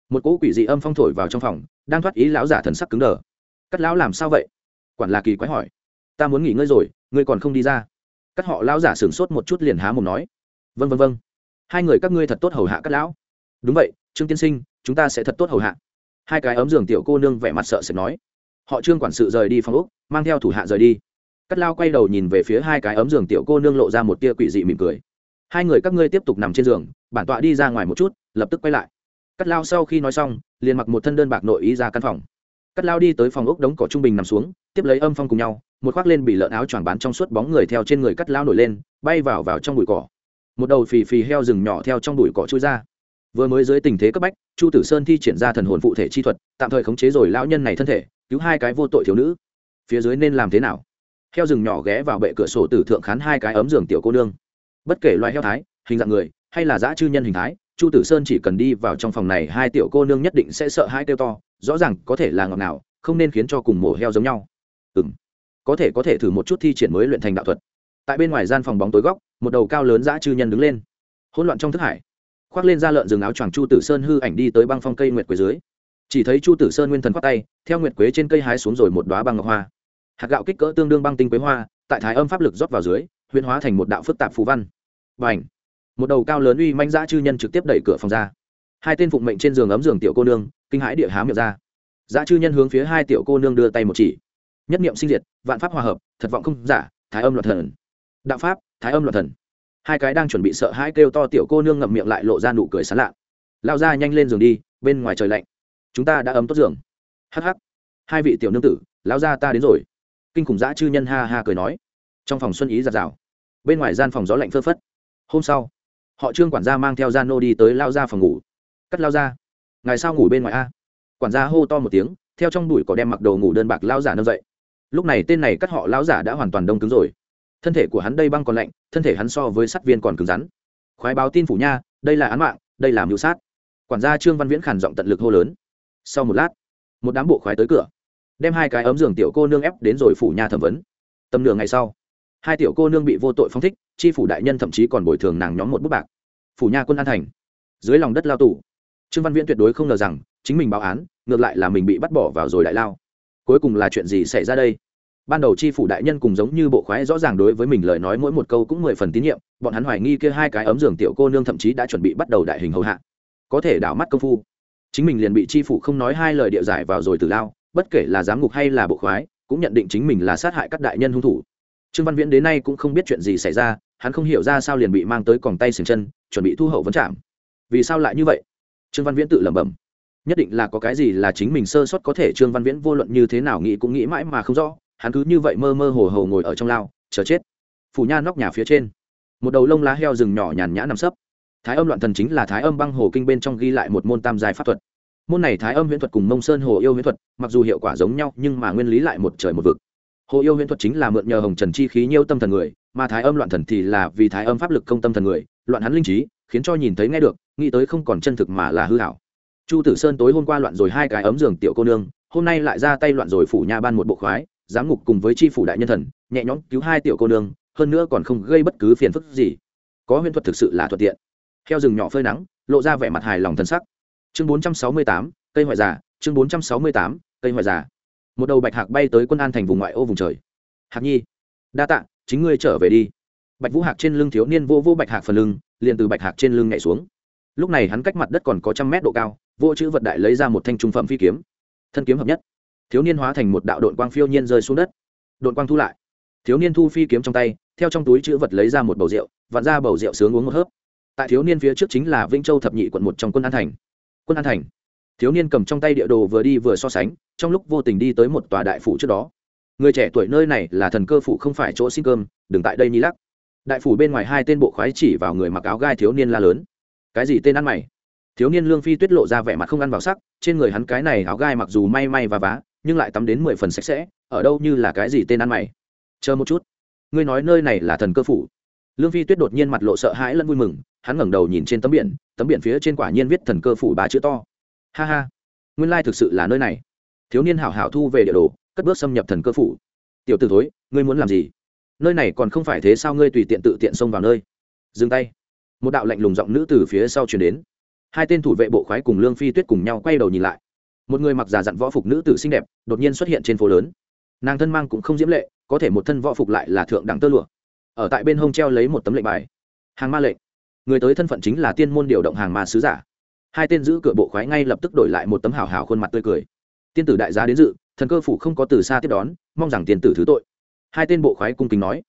một cỗ quỷ dị âm phong thổi vào trong phòng, đang thoát ý lão giả thần sắc cứng đờ. Cắt lão làm sao vậy? Quản là kỳ quái hỏi. Ta muốn nghỉ ngơi rồi, ngươi còn không đi ra. Cắt họ lão giả sửng sốt một chút liền há mồm nói. Vân vân vân hai người các ngươi thật tốt hầu hạ cắt lão. Đúng vậy, trương tiên sinh, chúng ta sẽ thật tốt hầu hạ. Hai cái ấm giường tiểu cô nương vẻ mặt sợ sẽ nói. Họ trương quản sự rời đi phòng úc mang theo thủ hạ rời đi cắt lao quay đầu nhìn về phía hai cái ấm giường tiểu cô nương lộ ra một tia quỷ dị mỉm cười. Hai người các ngươi tiếp tục nằm trên giường, bản tọa đi ra ngoài một chút, lập tức quay lại. Cắt lao sau khi nói xong, liền mặc một thân đơn bạc nội ý ra căn phòng. Cắt lao đi tới phòng ốc đống cỏ trung bình nằm xuống, tiếp lấy âm phong cùng nhau, một khoác lên bị lợn áo choàng bán trong suốt bóng người theo trên người cắt lao nổi lên, bay vào vào trong bụi cỏ. Một đầu phì phì heo rừng nhỏ theo trong bụi cỏ trôi ra. Vừa mới dưới tình thế cấp bách, chu tử sơn thi triển ra thần hồn phụ thể chi thuật, tạm thời khống chế rồi lão nhân này thân thể, cứu hai cái vô tội thiếu nữ. Phía dưới nên làm thế nào? Heo rừng nhỏ ghé vào bệ cửa sổ tử thượng khán hai cái ấm giường tiểu cô nương. Bất kể loại heo thái, hình dạng người, hay là dã chư nhân hình thái, chu tử sơn chỉ cần đi vào trong phòng này, hai tiểu cô nương nhất định sẽ sợ hai kêu to, rõ ràng có thể là ngọt nào không nên khiến cho cùng mổ heo giống nhau. Ừ m có thể có thể thử một chút thi triển mới luyện thành đạo thuật. Tại bên ngoài gian phòng bóng tối góc, một đầu cao lớn dã chư nhân đứng lên. Hỗn loạn trong thức hải, khoác lên da lợn rừng áo choàng chu tử sơn hư ảnh đi tới băng phong cây nguyệt quế dưới. Chỉ thấy chu tử sơn nguyên thần khoác tay, theo nguyệt quế trên cây hái xuống rồi một đoá băng ngọc hoa hạt gạo kích cỡ tương đương băng tinh quế hoa, tại thái âm pháp lực rót vào dưới, huyễn hóa thành một đạo phức tạp phú văn. Và ảnh một đầu cao lớn uy manh dã chư nhân trực tiếp đẩy cửa phòng ra. Hai tên phụng mệnh trên giường ấm giường tiểu cô nương, kinh hãi địa há miệng ra. Dã chư nhân hướng phía hai tiểu cô nương đưa tay một chỉ. Nhất niệm sinh diệt, vạn pháp hòa hợp, thật vọng không giả, thái âm loạn thần. Đạo pháp, thái âm loạn thần. Hai cái đang chuẩn bị sợ hãi kêu to tiểu cô nương ngậm miệng lại lộ ra nụ cười sán lạ. Lao ra nhanh lên giường đi, bên ngoài trời lạnh. Chúng ta đã ấm tốt giường. Hh hai vị tiểu nương tử lao ra ta đến rồi kinh khủng dã chư nhân ha ha cười nói. Trong phòng xuân ý giặt rào bên ngoài gian phòng gió lạnh phơ phất. Hôm sau, họ trương quản gia mang theo gian nô đi tới lao ra phòng ngủ. Cắt lao ra ngày sao ngủ bên ngoài a? Quản gia hô to một tiếng, theo trong đùi có đem mặc đồ ngủ đơn bạc lao giả nâng dậy. Lúc này tên này cắt họ lao giả đã hoàn toàn đông cứng rồi. Thân thể của hắn đây băng còn lạnh, thân thể hắn so với sắt viên còn cứng rắn. Khoái báo tin phủ nha, đây là án mạng, đây là mưu sát. Quản gia trương văn viễn khản giọng tận lực hô lớn. Sau một lát, một đám bộ khoái tới cửa đem hai cái ấm giường tiểu cô nương ép đến rồi phủ nha thẩm vấn. Tầm nửa ngày sau, hai tiểu cô nương bị vô tội phong thích, chi phủ đại nhân thậm chí còn bồi thường nàng nhóm một bút bạc. Phủ nha quân an thành, dưới lòng đất lao tù. Trương văn viễn tuyệt đối không ngờ rằng, chính mình báo án, ngược lại là mình bị bắt bỏ vào rồi đại lao. Cuối cùng là chuyện gì xảy ra đây? Ban đầu chi phủ đại nhân cùng giống như bộ khoái rõ ràng đối với mình lời nói mỗi một câu cũng mười phần tín nhiệm, bọn hắn hoài nghi kia hai cái ấm giường tiểu cô nương thậm chí đã chuẩn bị bắt đầu đại hình hầu hạ. Có thể đảo mắt công phu, chính mình liền bị chi phủ không nói hai lời địa giải vào rồi từ lao bất kể là giám ngục hay là bộ khoái, cũng nhận định chính mình là sát hại các đại nhân hung thủ. Trương văn viễn đến nay cũng không biết chuyện gì xảy ra, hắn không hiểu ra sao liền bị mang tới còng tay sừng chân, chuẩn bị thu hậu vấn trạm. Vì sao lại như vậy? Trương văn viễn tự lẩm bẩm. Nhất định là có cái gì là chính mình sơ sót có thể, trương văn viễn vô luận như thế nào nghĩ cũng nghĩ mãi mà không rõ, hắn cứ như vậy mơ mơ hồ hồ ngồi ở trong lao, chờ chết. Phủ nha nóc nhà phía trên. Một đầu lông lá heo rừng nhỏ nhàn nhã nằm sấp. Thái âm loạn thần chính là thái âm băng hồ kinh bên trong ghi lại một môn tam giai pháp thuật môn này thái âm huyễn thuật cùng mông sơn hồ yêu huyễn thuật, mặc dù hiệu quả giống nhau, nhưng mà nguyên lý lại một trời một vực. Hồ yêu huyễn thuật chính là mượn nhờ hồng trần chi khí nhiêu tâm thần người, mà thái âm loạn thần thì là vì thái âm pháp lực công tâm thần người, loạn hắn linh trí, khiến cho nhìn thấy nghe được, nghĩ tới không còn chân thực mà là hư hảo. Chu tử sơn tối hôm qua loạn rồi hai cái ấm giường tiểu cô nương, hôm nay lại ra tay loạn rồi phủ nha ban một bộ khoái, giám ngục cùng với tri phủ đại nhân thần, nhẹ nhõm cứu hai tiểu cô nương, hơn nữa còn không gây bất cứ phiền phức gì. Có huyễn thuật thực sự là thuận tiện. Theo rừng nhỏ phơi nắng, lộ ra vẻ mặt hài lòng thân sắc chương bốn trăm sáu mươi tám, cây ngoại già, chương bốn trăm sáu mươi tám, cây ngoại già. Một đầu bạch hạc bay tới quân an thành vùng ngoại ô vùng trời. Hạc nhi, đa tạ, chính ngươi trở về đi. Bạch vũ hạc trên lưng thiếu niên vô vô bạch hạc phần lưng, liền từ bạch hạc trên lưng nhảy xuống. Lúc này hắn cách mặt đất còn có trăm mét độ cao, vô chữ vật đại lấy ra một thanh trung phẩm phi kiếm. Thân kiếm hợp nhất. Thiếu niên hóa thành một đạo đội quang phiêu nhiên rơi xuống đất. Đội quang thu lại. Thiếu niên thu phi kiếm trong tay, theo trong túi chữ vật lấy ra một bầu rượu, vặn ra bầu rượu sướng uống một hớp. Tại thiếu niên phía trước chính là vĩnh châu thập nhị quận một trong quân an thành quân an thành. Thiếu niên cầm trong tay địa đồ vừa đi vừa so sánh, trong lúc vô tình đi tới một tòa đại phủ trước đó. Người trẻ tuổi nơi này là thần cơ phủ không phải chỗ xin cơm, đừng tại đây ni lắc. Đại phủ bên ngoài hai tên bộ khoái chỉ vào người mặc áo gai thiếu niên la lớn. Cái gì tên ăn mày? Thiếu niên lương phi tuyết lộ ra vẻ mặt không ăn vào sắc, trên người hắn cái này áo gai mặc dù may may và vá, nhưng lại tắm đến mười phần sạch sẽ, ở đâu như là cái gì tên ăn mày? Chờ một chút. Ngươi nói nơi này là thần cơ phủ lương phi tuyết đột nhiên mặt lộ sợ hãi lẫn vui mừng, hắn ngẩng đầu nhìn trên tấm biển tấm biển phía trên quả nhiên viết thần cơ phủ ba chữ to. Ha ha, nguyên lai thực sự là nơi này. Thiếu niên hảo hảo thu về địa đồ, cất bước xâm nhập thần cơ phủ. Tiểu t ử thối, ngươi muốn làm gì? Nơi này còn không phải thế sao ngươi tùy tiện tự tiện xông vào nơi? Dừng tay. Một đạo lạnh lùng giọng nữ từ phía sau chuyển đến. Hai tên thủ vệ bộ khoái cùng lương phi tuyết cùng nhau quay đầu nhìn lại. Một người mặc giả dặn võ phục nữ tử xinh đẹp, đột nhiên xuất hiện trên phố lớn. Nàng thân mang cũng không diễm lệ, có thể một thân võ phục lại là thượng đẳng tơ lụa ở tại bên hông treo lấy một tấm lệnh bài. Hàng ma lệnh. Người tới thân phận chính là tiên môn điều động hàng ma sứ giả. Hai tên giữ cửa bộ khoái ngay lập tức đổi lại một tấm hảo hảo khuôn mặt tươi cười. Tiên tử đại gia đến dự, thần cơ phủ không có từ xa tiếp đón, mong rằng tiên tử thứ tội. Hai tên bộ khoái cung kính nói.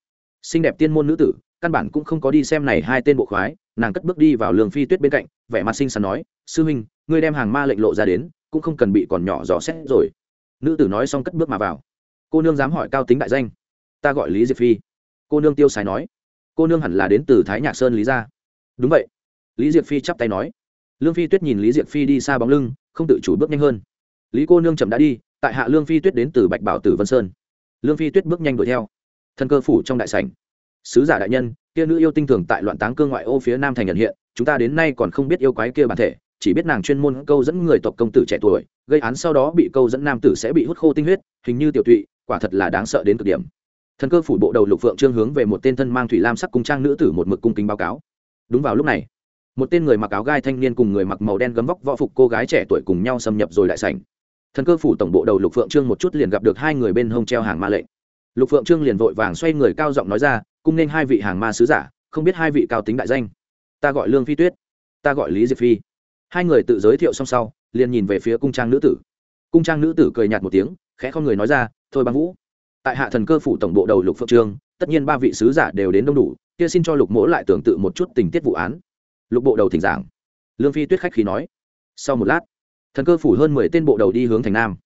Xinh đẹp tiên môn nữ tử, căn bản cũng không có đi xem này hai tên bộ khoái, nàng cất bước đi vào lường phi tuyết bên cạnh, vẻ mặt xinh xắn nói, sư huynh, ngươi đem hàng ma lệnh lộ ra đến, cũng không cần bị còn nhỏ dò xét rồi. Nữ tử nói xong cất bước mà vào. Cô nương dám hỏi cao tính đại danh. Ta gọi lý diệp phi cô nương tiêu sái nói. Cô nương hẳn là đến từ thái nhạc sơn lý gia. Đúng vậy. Lý diệp phi chắp tay nói. Lương phi tuyết nhìn lý diệp phi đi xa bóng lưng, không tự chủ bước nhanh hơn. Lý cô nương chậm đã đi, tại hạ lương phi tuyết đến từ bạch bảo tử vân sơn. Lương phi tuyết bước nhanh đuổi theo. Thân cơ phủ trong đại sảnh. Sứ giả đại nhân, kia nữ yêu tinh thường tại loạn táng cương ngoại ô phía nam thành nhận hiện, chúng ta đến nay còn không biết yêu quái kia bản thể, chỉ biết nàng chuyên môn câu dẫn người tộc công tử trẻ tuổi, gây án sau đó bị câu dẫn nam tử sẽ bị hút khô tinh huyết, hình như tiểu tụy, quả thật là đáng sợ đến cực điểm thần cơ phủ bộ đầu lục phượng trương hướng về một tên thân mang thủy lam sắc cung trang nữ tử một mực cung kính báo cáo. Đúng vào lúc này, một tên người mặc áo gai thanh niên cùng người mặc màu đen gấm vóc võ phục cô gái trẻ tuổi cùng nhau xâm nhập rồi lại sảnh. Thần cơ phủ tổng bộ đầu lục phượng trương một chút liền gặp được hai người bên hông treo hàng ma lệnh. Lục phượng trương liền vội vàng xoay người cao giọng nói ra, cung nên hai vị hàng ma sứ giả, không biết hai vị cao tính đại danh. Ta gọi lương phi tuyết, ta gọi lý diệp phi. Hai người tự giới thiệu xong sau, liền nhìn về phía cung trang nữ tử. Cung trang nữ tử cười nhạt một tiếng, khẽ không người nói ra, thôi băng vũ tại hạ thần cơ phủ tổng bộ đầu lục phượng trương, tất nhiên ba vị sứ giả đều đến đông đủ, kia xin cho lục mỗ lại tưởng tự một chút tình tiết vụ án. Lục bộ đầu thỉnh giảng. Lương phi tuyết khách khí nói. Sau một lát, thần cơ phủ hơn mười tên bộ đầu đi hướng thành nam,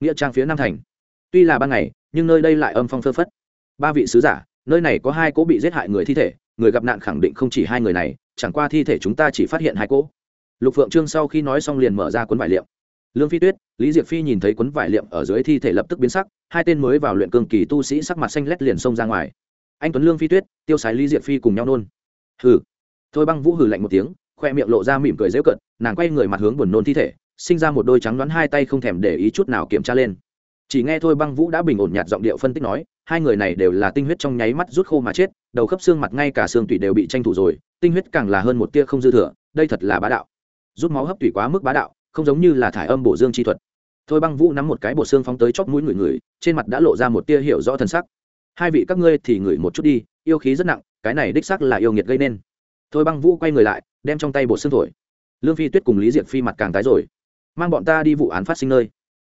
nghĩa trang phía nam thành. Tuy là ban ngày, nhưng nơi đây lại âm phong phơ phất. Ba vị sứ giả, nơi này có hai cỗ bị giết hại người thi thể, người gặp nạn khẳng định không chỉ hai người này, chẳng qua thi thể chúng ta chỉ phát hiện hai cỗ. Lục phượng trương sau khi nói xong liền mở ra cuốn vải liệm lương phi tuyết, lý diệp phi nhìn thấy cuốn vải liệm ở dưới thi thể lập tức biến sắc, hai tên mới vào luyện cường kỳ tu sĩ sắc mặt xanh lét liền xông ra ngoài. Anh tuấn lương phi tuyết, tiêu sái lý diệp phi cùng nhau nôn. Hừ. Thôi băng vũ hừ lạnh một tiếng, khoe miệng lộ ra mỉm cười dễu cận nàng quay người mặt hướng buồn nôn thi thể, sinh ra một đôi trắng đoán hai tay không thèm để ý chút nào kiểm tra lên. Chỉ nghe thôi băng vũ đã bình ổn nhạt giọng điệu phân tích nói, hai người này đều là tinh huyết trong nháy mắt rút khô mà chết, đầu khớp xương mặt ngay cả xương tủy đều bị tranh thủ rồi, tinh huyết càng là hơn một tia không dư thừa, đây thật là bá đạo. Rút máu hấp tủy quá mức bá đạo không giống như là thải âm bổ dương chi thuật. Thôi băng vũ nắm một cái bộ xương phóng tới chóp mũi người người, trên mặt đã lộ ra một tia hiểu rõ thần sắc. Hai vị các ngươi thì ngửi một chút đi, yêu khí rất nặng, cái này đích xác là yêu nghiệt gây nên. Thôi băng vũ quay người lại, đem trong tay bộ xương thổi. Lương phi tuyết cùng lý diệp phi mặt càng tái rồi. Mang bọn ta đi vụ án phát sinh nơi.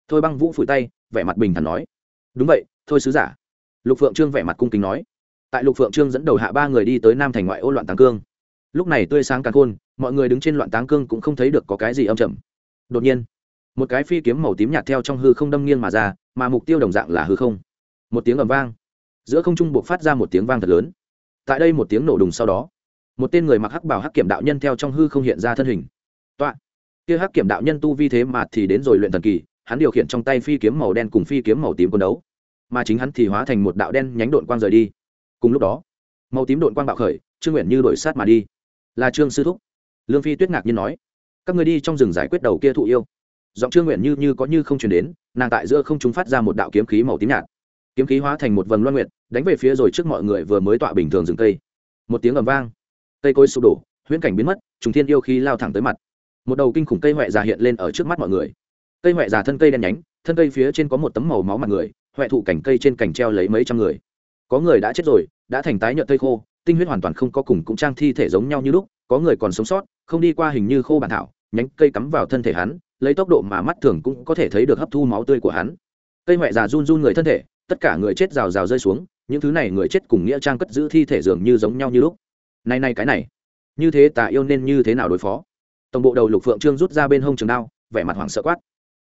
Thôi băng vũ phủi tay, vẻ mặt bình thản nói. Đúng vậy, thôi sứ giả. Lục phượng trương vẻ mặt cung kính nói. Tại lục phượng trương dẫn đầu hạ ba người đi tới nam thành ngoại ô loạn tàng cương. Lúc này tươi sáng càng khôn, mọi người đứng trên loạn táng cương cũng không thấy được có cái gì âm trầm đột nhiên, một cái phi kiếm màu tím nhạt theo trong hư không đâm nghiêng mà ra, mà mục tiêu đồng dạng là hư không. Một tiếng ầm vang. Giữa không trung buộc phát ra một tiếng vang thật lớn. Tại đây một tiếng nổ đùng sau đó, một tên người mặc hắc bảo hắc kiểm đạo nhân theo trong hư không hiện ra thân hình. Tọa kia hắc kiểm đạo nhân tu vi thế mà thì đến rồi luyện thần kỳ, hắn điều khiển trong tay phi kiếm màu đen cùng phi kiếm màu tím quân đấu. Mà chính hắn thì hóa thành một đạo đen nhánh đội quang rời đi. Cùng lúc đó, màu tím đội quang bạo khởi, trương nguyện như đổi sát mà đi. Là trương sư thúc. Lương phi tuyết ngạc nhiên nói các người đi trong rừng giải quyết đầu kia thụ yêu. Giọng trương nguyện như như có như không chuyển đến, nàng tại giữa không chúng phát ra một đạo kiếm khí màu tím nhạt. Kiếm khí hóa thành một vầng loan nguyện đánh về phía rồi trước mọi người vừa mới tọa bình thường rừng cây. Một tiếng ầm vang. Cây cối sụp đổ, huyễn cảnh biến mất, trùng thiên yêu khí lao thẳng tới mặt. Một đầu kinh khủng cây huệ già hiện lên ở trước mắt mọi người. Cây huệ già thân cây đen nhánh, thân cây phía trên có một tấm màu máu mặt người huệ thụ cảnh cây trên cành treo lấy mấy trăm người. Có người đã chết rồi, đã thành tái nhợt cây khô, tinh huyết hoàn toàn không có cùng cũng trang thi thể giống nhau như lúc, có người còn sống sót, không đi qua hình như khô bản thảo nhánh cây cắm vào thân thể hắn, lấy tốc độ mà mắt thường cũng có thể thấy được hấp thu máu tươi của hắn. Cây huệ già run run người thân thể, tất cả người chết rào rào rơi xuống, những thứ này người chết cùng nghĩa trang cất giữ thi thể dường như giống nhau như lúc. Này này cái này, như thế tà yêu nên như thế nào đối phó? Tổng bộ đầu lục phượng trương rút ra bên hông trường đao, vẻ mặt hoảng sợ quát.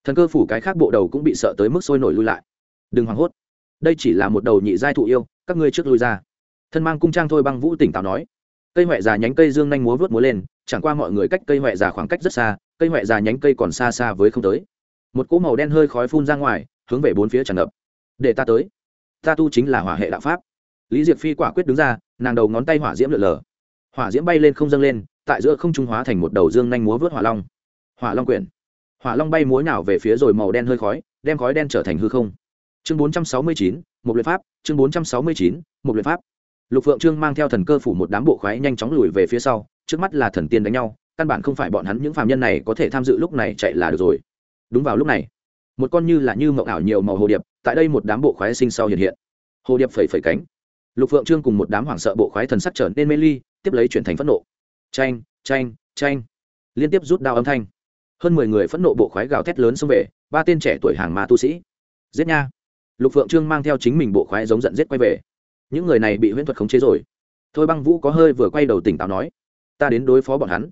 Thần cơ phủ cái khác bộ đầu cũng bị sợ tới mức sôi nổi lui lại. Đừng hoảng hốt. Đây chỉ là một đầu nhị giai thụ yêu, các ngươi trước lui ra. Thân mang cung trang thôi băng vũ tỉnh táo nói cây huệ già nhánh cây dương nhanh múa vớt múa lên, chẳng qua mọi người cách cây huệ già khoảng cách rất xa, cây huệ già nhánh cây còn xa xa với không tới. Một cỗ màu đen hơi khói phun ra ngoài, hướng về bốn phía tràn ngập. Để ta tới. Ta tu chính là hỏa hệ đạo pháp. Lý diệp phi quả quyết đứng ra, nàng đầu ngón tay hỏa diễm lượn lờ. Hỏa diễm bay lên không dâng lên, tại giữa không trung hóa thành một đầu dương nhanh múa vớt hỏa long. Hỏa long quyển. Hỏa long bay múa nào về phía rồi màu đen hơi khói, đem khói đen trở thành hư không. Chương bốn trăm sáu mươi chín, một luyện pháp. Chương bốn trăm sáu mươi chín, một luyện pháp lục phượng trương mang theo thần cơ phủ một đám bộ khoái nhanh chóng lùi về phía sau, trước mắt là thần tiên đánh nhau, căn bản không phải bọn hắn những phạm nhân này có thể tham dự lúc này chạy là được rồi. Đúng vào lúc này, một con như là như mộng ảo nhiều màu hồ điệp, tại đây một đám bộ khoái sinh sau hiện hiện. Hồ điệp phẩy phẩy cánh. Lục phượng trương cùng một đám hoảng sợ bộ khoái thần sắc trở nên mê ly, tiếp lấy chuyển thành phẫn nộ. Tranh tranh tranh liên tiếp rút đao âm thanh. Hơn mười người phẫn nộ bộ khoái gào thét lớn xông về, ba tên trẻ tuổi hàng ma tu sĩ. Giết nha. Lục phượng trương mang theo chính mình bộ khoái giống giận giết quay về những người này bị huyễn thuật khống chế rồi. Thôi băng vũ có hơi vừa quay đầu tỉnh táo nói, ta đến đối phó bọn hắn.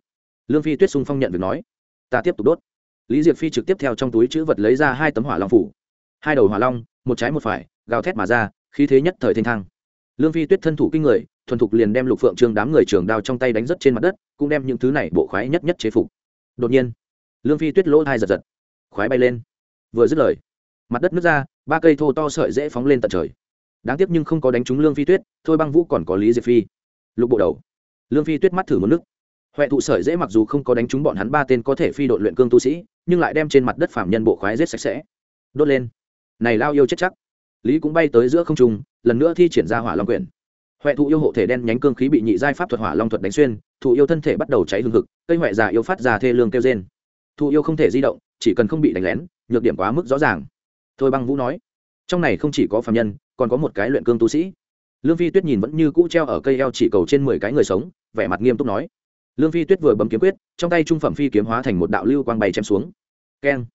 Lương phi tuyết sung phong nhận việc nói, ta tiếp tục đốt. Lý diệp phi trực tiếp theo trong túi chữ vật lấy ra hai tấm hỏa long phủ. Hai đầu hỏa long, một trái một phải, gào thét mà ra, khí thế nhất thời thanh thang. Lương phi tuyết thân thủ kinh người, thuần thục liền đem lục phượng trương đám người trường đao trong tay đánh rất trên mặt đất, cũng đem những thứ này bộ khoái nhất nhất chế phục. Đột nhiên, lương phi tuyết lỗ hai giật giật, khoái bay lên. Vừa dứt lời, mặt đất nước ra, ba cây thô to sợi dễ phóng lên tận trời đáng tiếc nhưng không có đánh trúng lương phi tuyết, thôi băng vũ còn có lý diệp phi. Lục bộ đầu. Lương phi tuyết mắt thử một nước. Huệ thụ sợi dễ mặc dù không có đánh trúng bọn hắn ba tên có thể phi đội luyện cương tu sĩ, nhưng lại đem trên mặt đất phạm nhân bộ khoái rết sạch sẽ. Đốt lên. Này lao yêu chết chắc. Lý cũng bay tới giữa không trung, lần nữa thi triển ra hỏa long quyển. Huệ thụ yêu hộ thể đen nhánh cương khí bị nhị giai pháp thuật hỏa long thuật đánh xuyên, thụ yêu thân thể bắt đầu cháy hương thực cây huệ già yêu phát ra thê lương kêu trên thụ yêu không thể di động, chỉ cần không bị đánh lén, nhược điểm quá mức rõ ràng. Thôi băng vũ nói, trong này không chỉ có phạm nhân còn có một cái luyện cương tu sĩ. Lương phi tuyết nhìn vẫn như cũ treo ở cây eo chỉ cầu trên mười cái người sống, vẻ mặt nghiêm túc nói. Lương phi tuyết vừa bấm kiếm quyết, trong tay trung phẩm phi kiếm hóa thành một đạo lưu quang bay chém xuống. Keng.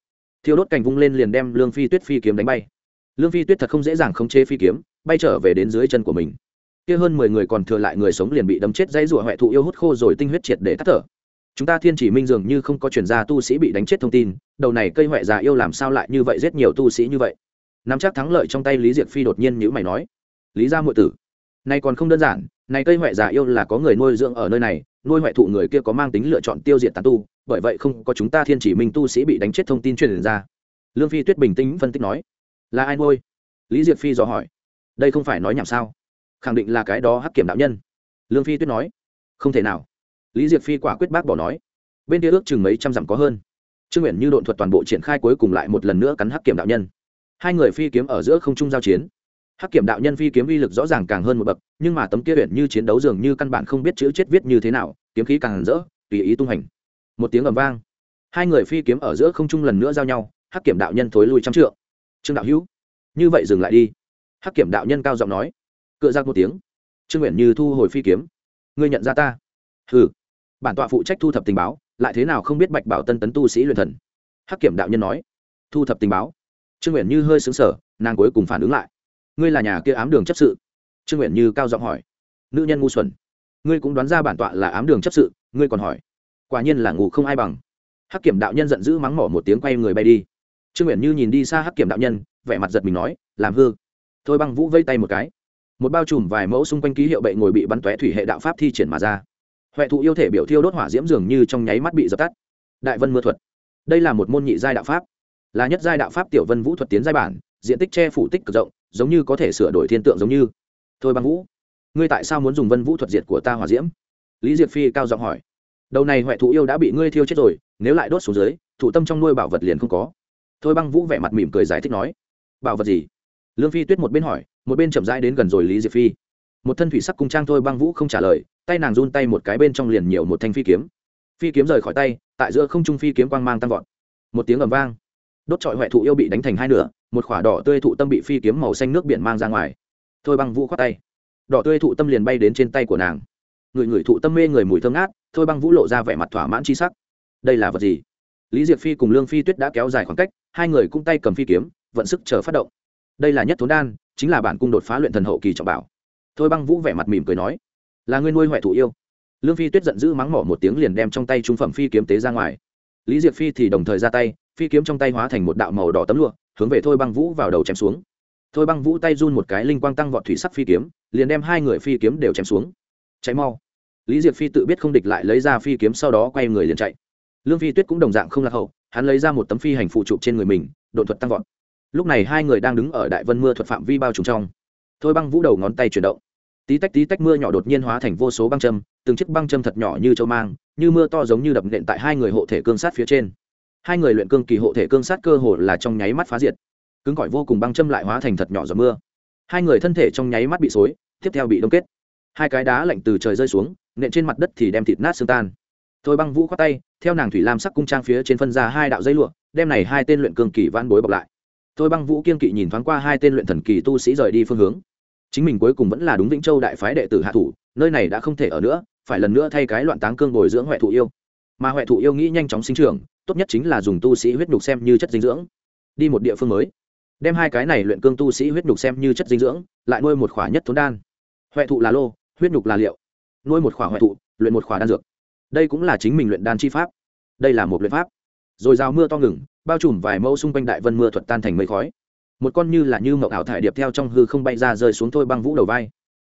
Thiêu đốt cành vung lên liền đem lương phi tuyết phi kiếm đánh bay. Lương phi tuyết thật không dễ dàng khống chế phi kiếm, bay trở về đến dưới chân của mình. Kia hơn mười người còn thừa lại người sống liền bị đấm chết dãy rủa hoại thụ yêu hút khô rồi tinh huyết triệt để tắt thở. Chúng ta thiên chỉ minh dường như không có chuyển gia tu sĩ bị đánh chết thông tin, đầu này cây hoại già yêu làm sao lại như vậy giết nhiều tu sĩ như vậy? Nắm chắc thắng lợi trong tay lý diệp phi đột nhiên nhữ mày nói, lý gia muội tử, này còn không đơn giản, này cây huệ giả yêu là có người nuôi dưỡng ở nơi này, nuôi huệ thụ người kia có mang tính lựa chọn tiêu diệt tàn tu, bởi vậy không có chúng ta thiên chỉ minh tu sĩ bị đánh chết thông tin truyền ra. Lương phi tuyết bình tĩnh phân tích nói, là ai nuôi? Lý diệp phi dò hỏi, đây không phải nói nhảm sao? Khẳng định là cái đó hắc kiểm đạo nhân. Lương phi tuyết nói, không thể nào. Lý diệp phi quả quyết bác bỏ nói, bên kia ước chừng mấy trăm dặm có hơn. Trương nguyện như độn thuật toàn bộ triển khai cuối cùng lại một lần nữa cắn hắc kiểm đạo nhân hai người phi kiếm ở giữa không trung giao chiến. Hắc kiểm đạo nhân phi kiếm uy lực rõ ràng càng hơn một bậc, nhưng mà tấm kia huyện như chiến đấu dường như căn bản không biết chữ chết viết như thế nào, kiếm khí càng rỡ, tùy ý tung hành. Một tiếng ầm vang. Hai người phi kiếm ở giữa không trung lần nữa giao nhau, hắc kiểm đạo nhân thối lui trăm trượng. Trương đạo hữu, như vậy dừng lại đi. Hắc kiểm đạo nhân cao giọng nói. Cựa ra một tiếng. Trương nguyện như thu hồi phi kiếm. Ngươi nhận ra ta? Ừ bản tọa phụ trách thu thập tình báo, lại thế nào không biết bạch bảo tân tấn tu sĩ luyện thần. Hắc kiểm đạo nhân nói. Thu thập tình báo trương nguyện như hơi xứng sở nàng cuối cùng phản ứng lại. Ngươi là nhà kia ám đường chấp sự? Trương nguyện như cao giọng hỏi. Nữ nhân ngu xuẩn. Ngươi cũng đoán ra bản tọa là ám đường chấp sự, ngươi còn hỏi. Quả nhiên là ngủ không ai bằng. Hắc kiểm đạo nhân giận dữ mắng mỏ một tiếng quay người bay đi. Trương nguyện như nhìn đi xa hắc kiểm đạo nhân, vẻ mặt giật mình nói, làm hư. Thôi băng vũ vây tay một cái. Một bao trùm vài mẫu xung quanh ký hiệu bệ ngồi bị bắn tóe thủy hệ đạo pháp thi triển mà ra. Huệ thụ yêu thể biểu thiêu đốt hỏa diễm dường như trong nháy mắt bị dập tắt. Đại vân mưa thuật. Đây là một môn nhị giai đạo pháp là nhất giai đạo pháp tiểu vân vũ thuật tiến giai bản, diện tích che phủ tích cực rộng, giống như có thể sửa đổi thiên tượng giống như. Thôi băng vũ, ngươi tại sao muốn dùng vân vũ thuật diệt của ta hỏa diễm? Lý diệp phi cao giọng hỏi. Đầu này huệ thụ yêu đã bị ngươi thiêu chết rồi, nếu lại đốt xuống dưới, thủ tâm trong nuôi bảo vật liền không có. Thôi băng vũ vẻ mặt mỉm cười giải thích nói. Bảo vật gì? Lương phi tuyết một bên hỏi, một bên chậm rãi đến gần rồi lý diệp phi. Một thân thủy sắc cung trang thôi băng vũ không trả lời, tay nàng run tay một cái bên trong liền nhiều một thanh phi kiếm. Phi kiếm rời khỏi tay, tại giữa không trung phi kiếm quang mang tăng vọt. Một tiếng ầm vang đốt trọi huệ thụ yêu bị đánh thành hai nửa, một khỏa đỏ tươi thụ tâm bị phi kiếm màu xanh nước biển mang ra ngoài. Thôi băng vũ khoát tay. Đỏ tươi thụ tâm liền bay đến trên tay của nàng. Người người thụ tâm mê người mùi thơm ngát, thôi băng vũ lộ ra vẻ mặt thỏa mãn chi sắc. Đây là vật gì? Lý diệp phi cùng lương phi tuyết đã kéo dài khoảng cách, hai người cung tay cầm phi kiếm, vận sức chờ phát động. Đây là nhất thốn đan, chính là bản cung đột phá luyện thần hậu kỳ trọng bảo. Thôi băng vũ vẻ mặt mỉm cười nói, là ngươi nuôi huệ thụ yêu. Lương phi tuyết giận dữ mắng mỏ một tiếng liền đem trong tay trung phẩm phi kiếm tế ra ngoài. Lý diệp phi thì đồng thời ra tay phi kiếm trong tay hóa thành một đạo màu đỏ tấm lụa, hướng về thôi băng vũ vào đầu chém xuống. Thôi băng vũ tay run một cái linh quang tăng vọt thủy sắc phi kiếm, liền đem hai người phi kiếm đều chém xuống. Cháy mau. Lý diệp phi tự biết không địch lại lấy ra phi kiếm sau đó quay người liền chạy. Lương phi tuyết cũng đồng dạng không lạc hậu, hắn lấy ra một tấm phi hành phụ trụ trên người mình đột thuật tăng vọt. Lúc này hai người đang đứng ở đại vân mưa thuật phạm vi bao trùm trong. Thôi băng vũ đầu ngón tay chuyển động. Tí tách tí tách mưa nhỏ đột nhiên hóa thành vô số băng châm, từng chiếc băng châm thật nhỏ như châu mang, như mưa to giống như đập nện tại hai người hộ thể cương sát phía trên hai người luyện cương kỳ hộ thể cương sát cơ hồ là trong nháy mắt phá diệt. Cứng cỏi vô cùng băng châm lại hóa thành thật nhỏ giọt mưa. Hai người thân thể trong nháy mắt bị xối, tiếp theo bị đông kết. Hai cái đá lạnh từ trời rơi xuống, nện trên mặt đất thì đem thịt nát xương tan. Thôi băng vũ khoát tay, theo nàng thủy lam sắc cung trang phía trên phân ra hai đạo dây lụa, đem này hai tên luyện cương kỳ van bối bọc lại. Thôi băng vũ kiên kỵ nhìn thoáng qua hai tên luyện thần kỳ tu sĩ rời đi phương hướng. Chính mình cuối cùng vẫn là đúng vĩnh châu đại phái đệ tử hạ thủ, nơi này đã không thể ở nữa, phải lần nữa thay cái loạn táng cương bồi dưỡng huệ thụ yêu mà huệ thụ yêu nghĩ nhanh chóng sinh trưởng, tốt nhất chính là dùng tu sĩ huyết nhục xem như chất dinh dưỡng. Đi một địa phương mới. Đem hai cái này luyện cương tu sĩ huyết nhục xem như chất dinh dưỡng, lại nuôi một khỏa nhất thốn đan. Huệ thụ là lô, huyết nhục là liệu. Nuôi một khỏa huệ thụ luyện một khỏa đan dược. Đây cũng là chính mình luyện đan chi pháp. Đây là một luyện pháp. Rồi rào mưa to ngừng, bao trùm vài mẫu xung quanh đại vân mưa thuật tan thành mây khói. Một con như là như mậu ảo thải điệp theo trong hư không bay ra rơi xuống thôi băng vũ đầu vai.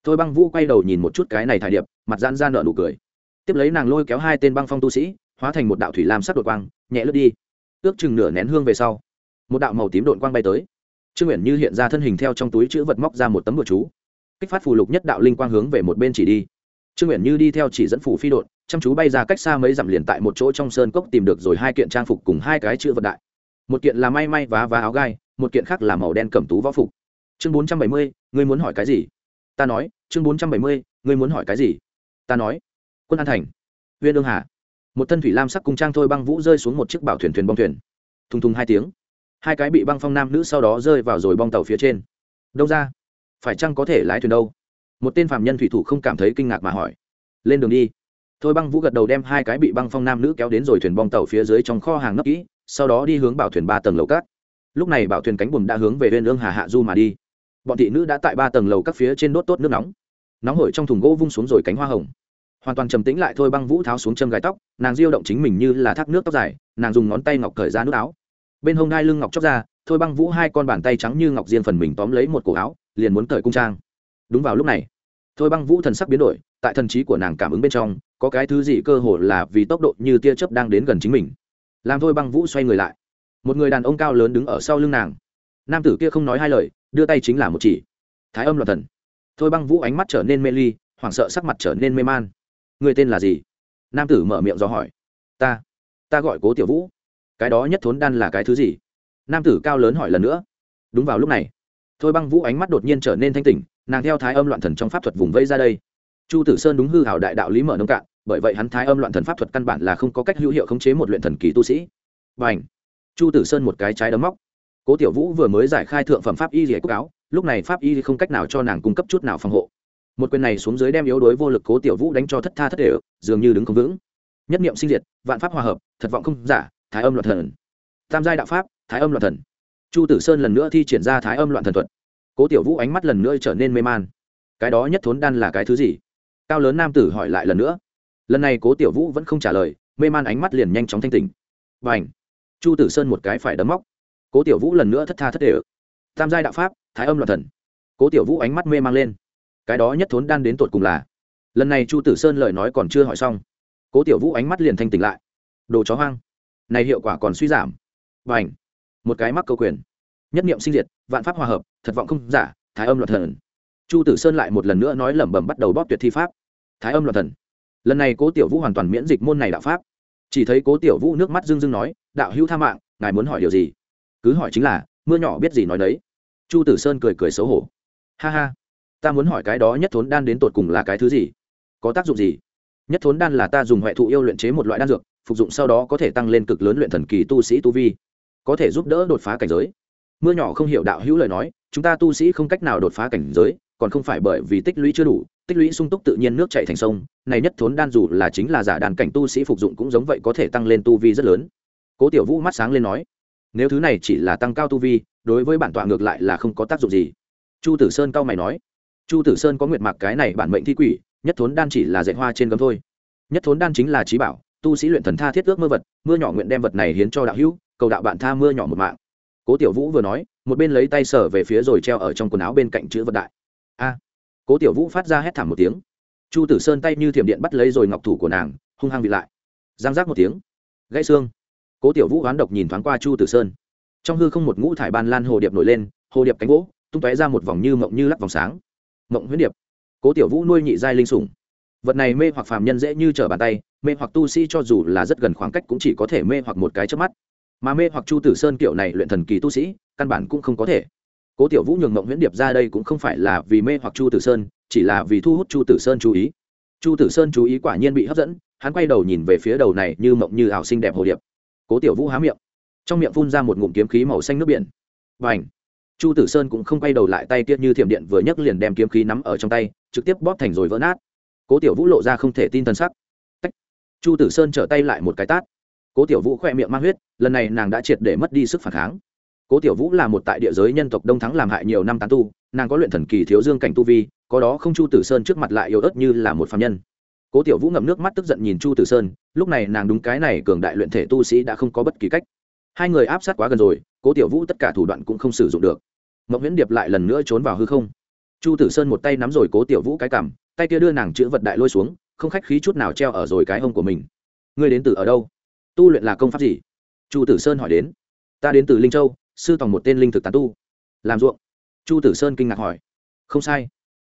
Thôi băng vũ quay đầu nhìn một chút cái này thải điệp, mặt giãn ra nợ nụ cười tiếp lấy nàng lôi kéo hai tên băng phong tu sĩ, hóa thành một đạo thủy lam sắc đột quang, nhẹ lướt đi. Ước chừng nửa nén hương về sau, một đạo màu tím đột quang bay tới. Trương nguyện như hiện ra thân hình theo trong túi chữ vật móc ra một tấm bừa chú. Kích phát phù lục nhất đạo linh quang hướng về một bên chỉ đi. Trương nguyện như đi theo chỉ dẫn phủ phi đột, chăm chú bay ra cách xa mấy dặm liền tại một chỗ trong sơn cốc tìm được rồi hai kiện trang phục cùng hai cái chữ vật đại. Một kiện là may may vá vá áo gai, một kiện khác là màu đen cẩm tú võ phục. Chương bốn trăm bảy mươi, ngươi muốn hỏi cái gì? Ta nói, chương bốn trăm bảy mươi, ngươi muốn hỏi cái gì? Ta nói quân an thành. Viên ương hà. Một thân thủy lam sắc cung trang thôi băng vũ rơi xuống một chiếc bảo thuyền thuyền bong thuyền. Thùng thùng hai tiếng. Hai cái bị băng phong nam nữ sau đó rơi vào rồi bong tàu phía trên. Đâu ra? Phải chăng có thể lái thuyền đâu? Một tên phạm nhân thủy thủ không cảm thấy kinh ngạc mà hỏi. Lên đường đi. Thôi băng vũ gật đầu đem hai cái bị băng phong nam nữ kéo đến rồi thuyền bong tàu phía dưới trong kho hàng nấp kỹ, sau đó đi hướng bảo thuyền ba tầng lầu cát. Lúc này bảo thuyền cánh buồm đã hướng về huyên ương hà hạ du mà đi. Bọn thị nữ đã tại ba tầng lầu các phía trên đốt tốt nước nóng. Nóng hổi trong thùng gỗ vung xuống rồi cánh hoa hồng hoàn toàn trầm tĩnh lại thôi băng vũ tháo xuống châm gai tóc, nàng diêu động chính mình như là thác nước tóc dài, nàng dùng ngón tay ngọc cởi ra nước áo. Bên hông đai lưng ngọc chóc ra, thôi băng vũ hai con bàn tay trắng như ngọc diên phần mình tóm lấy một cổ áo, liền muốn cởi cung trang. Đúng vào lúc này, thôi băng vũ thần sắc biến đổi, tại thần trí của nàng cảm ứng bên trong, có cái thứ gì cơ hồ là vì tốc độ như tia chớp đang đến gần chính mình. Làm thôi băng vũ xoay người lại, một người đàn ông cao lớn đứng ở sau lưng nàng. Nam tử kia không nói hai lời, đưa tay chính là một chỉ. Thái âm loạn thần. Thôi băng vũ ánh mắt trở nên mê ly, hoảng sợ sắc mặt trở nên mê man người tên là gì? Nam tử mở miệng do hỏi. Ta ta gọi cố tiểu vũ. Cái đó nhất thốn đan là cái thứ gì? Nam tử cao lớn hỏi lần nữa. Đúng vào lúc này, thôi băng vũ ánh mắt đột nhiên trở nên thanh tỉnh, nàng theo thái âm loạn thần trong pháp thuật vùng vây ra đây. Chu tử sơn đúng hư hảo đại đạo lý mở nông cạn, bởi vậy hắn thái âm loạn thần pháp thuật căn bản là không có cách hữu hiệu khống chế một luyện thần kỳ tu sĩ. Và ảnh chu tử sơn một cái trái đấm móc. Cố tiểu vũ vừa mới giải khai thượng phẩm pháp y rỉa quốc áo, lúc này pháp y không cách nào cho nàng cung cấp chút nào phòng hộ một quyền này xuống dưới đem yếu đối vô lực cố tiểu vũ đánh cho thất tha thất đều, dường như đứng không vững. Nhất niệm sinh diệt, vạn pháp hòa hợp, thật vọng không giả, thái âm loạn thần. Tam giai đạo pháp, thái âm loạn thần. Chu tử sơn lần nữa thi triển ra thái âm loạn thần thuật. Cố tiểu vũ ánh mắt lần nữa trở nên mê man. Cái đó nhất thốn đan là cái thứ gì? Cao lớn nam tử hỏi lại lần nữa. Lần này cố tiểu vũ vẫn không trả lời, mê man ánh mắt liền nhanh chóng thanh tỉnh. Và ảnh chu tử sơn một cái phải đấm móc. Cố tiểu vũ lần nữa thất tha thất đều. Tam giai đạo pháp, thái âm loạn thần. Cố tiểu vũ ánh mắt mê man lên cái đó nhất thốn đan đến tột cùng là. Lần này chu tử sơn lời nói còn chưa hỏi xong, cố tiểu vũ ánh mắt liền thanh tỉnh lại. Đồ chó hoang, này hiệu quả còn suy giảm. Và ảnh một cái mắc câu quyền. Nhất niệm sinh diệt, vạn pháp hòa hợp, thật vọng không giả, thái âm loạn thần. Chu tử sơn lại một lần nữa nói lẩm bẩm bắt đầu bóp tuyệt thi pháp. Thái âm loạn thần. Lần này cố tiểu vũ hoàn toàn miễn dịch môn này đạo pháp. Chỉ thấy cố tiểu vũ nước mắt dưng dưng nói, đạo hữu tha mạng, ngài muốn hỏi điều gì? Cứ hỏi chính là, mưa nhỏ biết gì nói đấy? Chu tử sơn cười cười xấu hổ. Ha ha ta muốn hỏi cái đó nhất thốn đan đến tột cùng là cái thứ gì? Có tác dụng gì? Nhất thốn đan là ta dùng huệ thụ yêu luyện chế một loại đan dược, phục dụng sau đó có thể tăng lên cực lớn luyện thần kỳ tu sĩ tu vi, có thể giúp đỡ đột phá cảnh giới. Mưa nhỏ không hiểu đạo hữu lời nói, chúng ta tu sĩ không cách nào đột phá cảnh giới, còn không phải bởi vì tích lũy chưa đủ, tích lũy sung túc tự nhiên nước chảy thành sông, này nhất thốn đan dù là chính là giả đàn cảnh tu sĩ phục dụng cũng giống vậy có thể tăng lên tu vi rất lớn. Cố tiểu vũ mắt sáng lên nói, nếu thứ này chỉ là tăng cao tu vi, đối với bản tọa ngược lại là không có tác dụng gì. Chu tử sơn cao mày nói chu tử sơn có nguyệt mặc cái này bản mệnh thi quỷ, nhất thốn đan chỉ là dạy hoa trên gấm thôi. Nhất thốn đan chính là trí bảo, tu sĩ luyện thần tha thiết ước mơ vật, mưa nhỏ nguyện đem vật này hiến cho đạo hữu, cầu đạo bạn tha mưa nhỏ một mạng. Cố tiểu vũ vừa nói, một bên lấy tay sở về phía rồi treo ở trong quần áo bên cạnh chữ vật đại. A! Cố tiểu vũ phát ra hét thảm một tiếng. Chu tử sơn tay như thiểm điện bắt lấy rồi ngọc thủ của nàng, hung hăng bị lại. Giang giác một tiếng. Gãy xương. Cố tiểu vũ oán độc nhìn thoáng qua chu tử sơn. Trong hư không một ngũ thải ban lan hồ điệp nổi lên, hồ điệp cánh gỗ, tung tóe ra một vòng như mộng như lắc vòng sáng mộng huyết điệp. Cố tiểu vũ nuôi nhị giai linh sủng. Vật này mê hoặc phàm nhân dễ như trở bàn tay, mê hoặc tu sĩ cho dù là rất gần khoảng cách cũng chỉ có thể mê hoặc một cái trước mắt. Mà mê hoặc chu tử sơn kiểu này luyện thần kỳ tu sĩ, căn bản cũng không có thể. Cố tiểu vũ nhường mộng huyễn điệp ra đây cũng không phải là vì mê hoặc chu tử sơn, chỉ là vì thu hút chu tử sơn chú ý. Chu tử sơn chú ý quả nhiên bị hấp dẫn, hắn quay đầu nhìn về phía đầu này như mộng như ảo xinh đẹp hồ điệp. Cố tiểu vũ há miệng, trong miệng phun ra một ngụm kiếm khí màu xanh nước biển. Và ảnh chu tử sơn cũng không quay đầu lại tay kia như thiểm điện vừa nhấc liền đem kiếm khí nắm ở trong tay, trực tiếp bóp thành rồi vỡ nát. Cố tiểu vũ lộ ra không thể tin t sắc. Tách. chu tử sơn trở tay lại một cái tát. Cố tiểu vũ khoe miệng mang huyết, lần này nàng đã triệt để mất đi sức phản kháng. Cố tiểu vũ là một tại địa giới nhân tộc đông thắng làm hại nhiều năm tán tu, nàng có luyện thần kỳ thiếu dương cảnh tu vi, có đó không chu tử sơn trước mặt lại yếu ớt như là một phạm nhân. Cố tiểu vũ ngậm nước mắt tức giận nhìn chu tử sơn, lúc này nàng đúng cái này cường đại luyện thể tu sĩ đã không có bất kỳ cách. Hai người áp sát quá gần rồi cố tiểu vũ tất cả thủ đoạn cũng không sử dụng được. Mộng nguyễn điệp lại lần nữa trốn vào hư không. Chu tử sơn một tay nắm rồi cố tiểu vũ cái cảm tay kia đưa nàng chữ vật đại lôi xuống, không khách khí chút nào treo ở rồi cái hông của mình. Ngươi đến từ ở đâu? Tu luyện là công pháp gì? Chu tử sơn hỏi đến. Ta đến từ linh châu, sư tòng một tên linh thực tán tu. Làm ruộng. Chu tử sơn kinh ngạc hỏi. Không sai.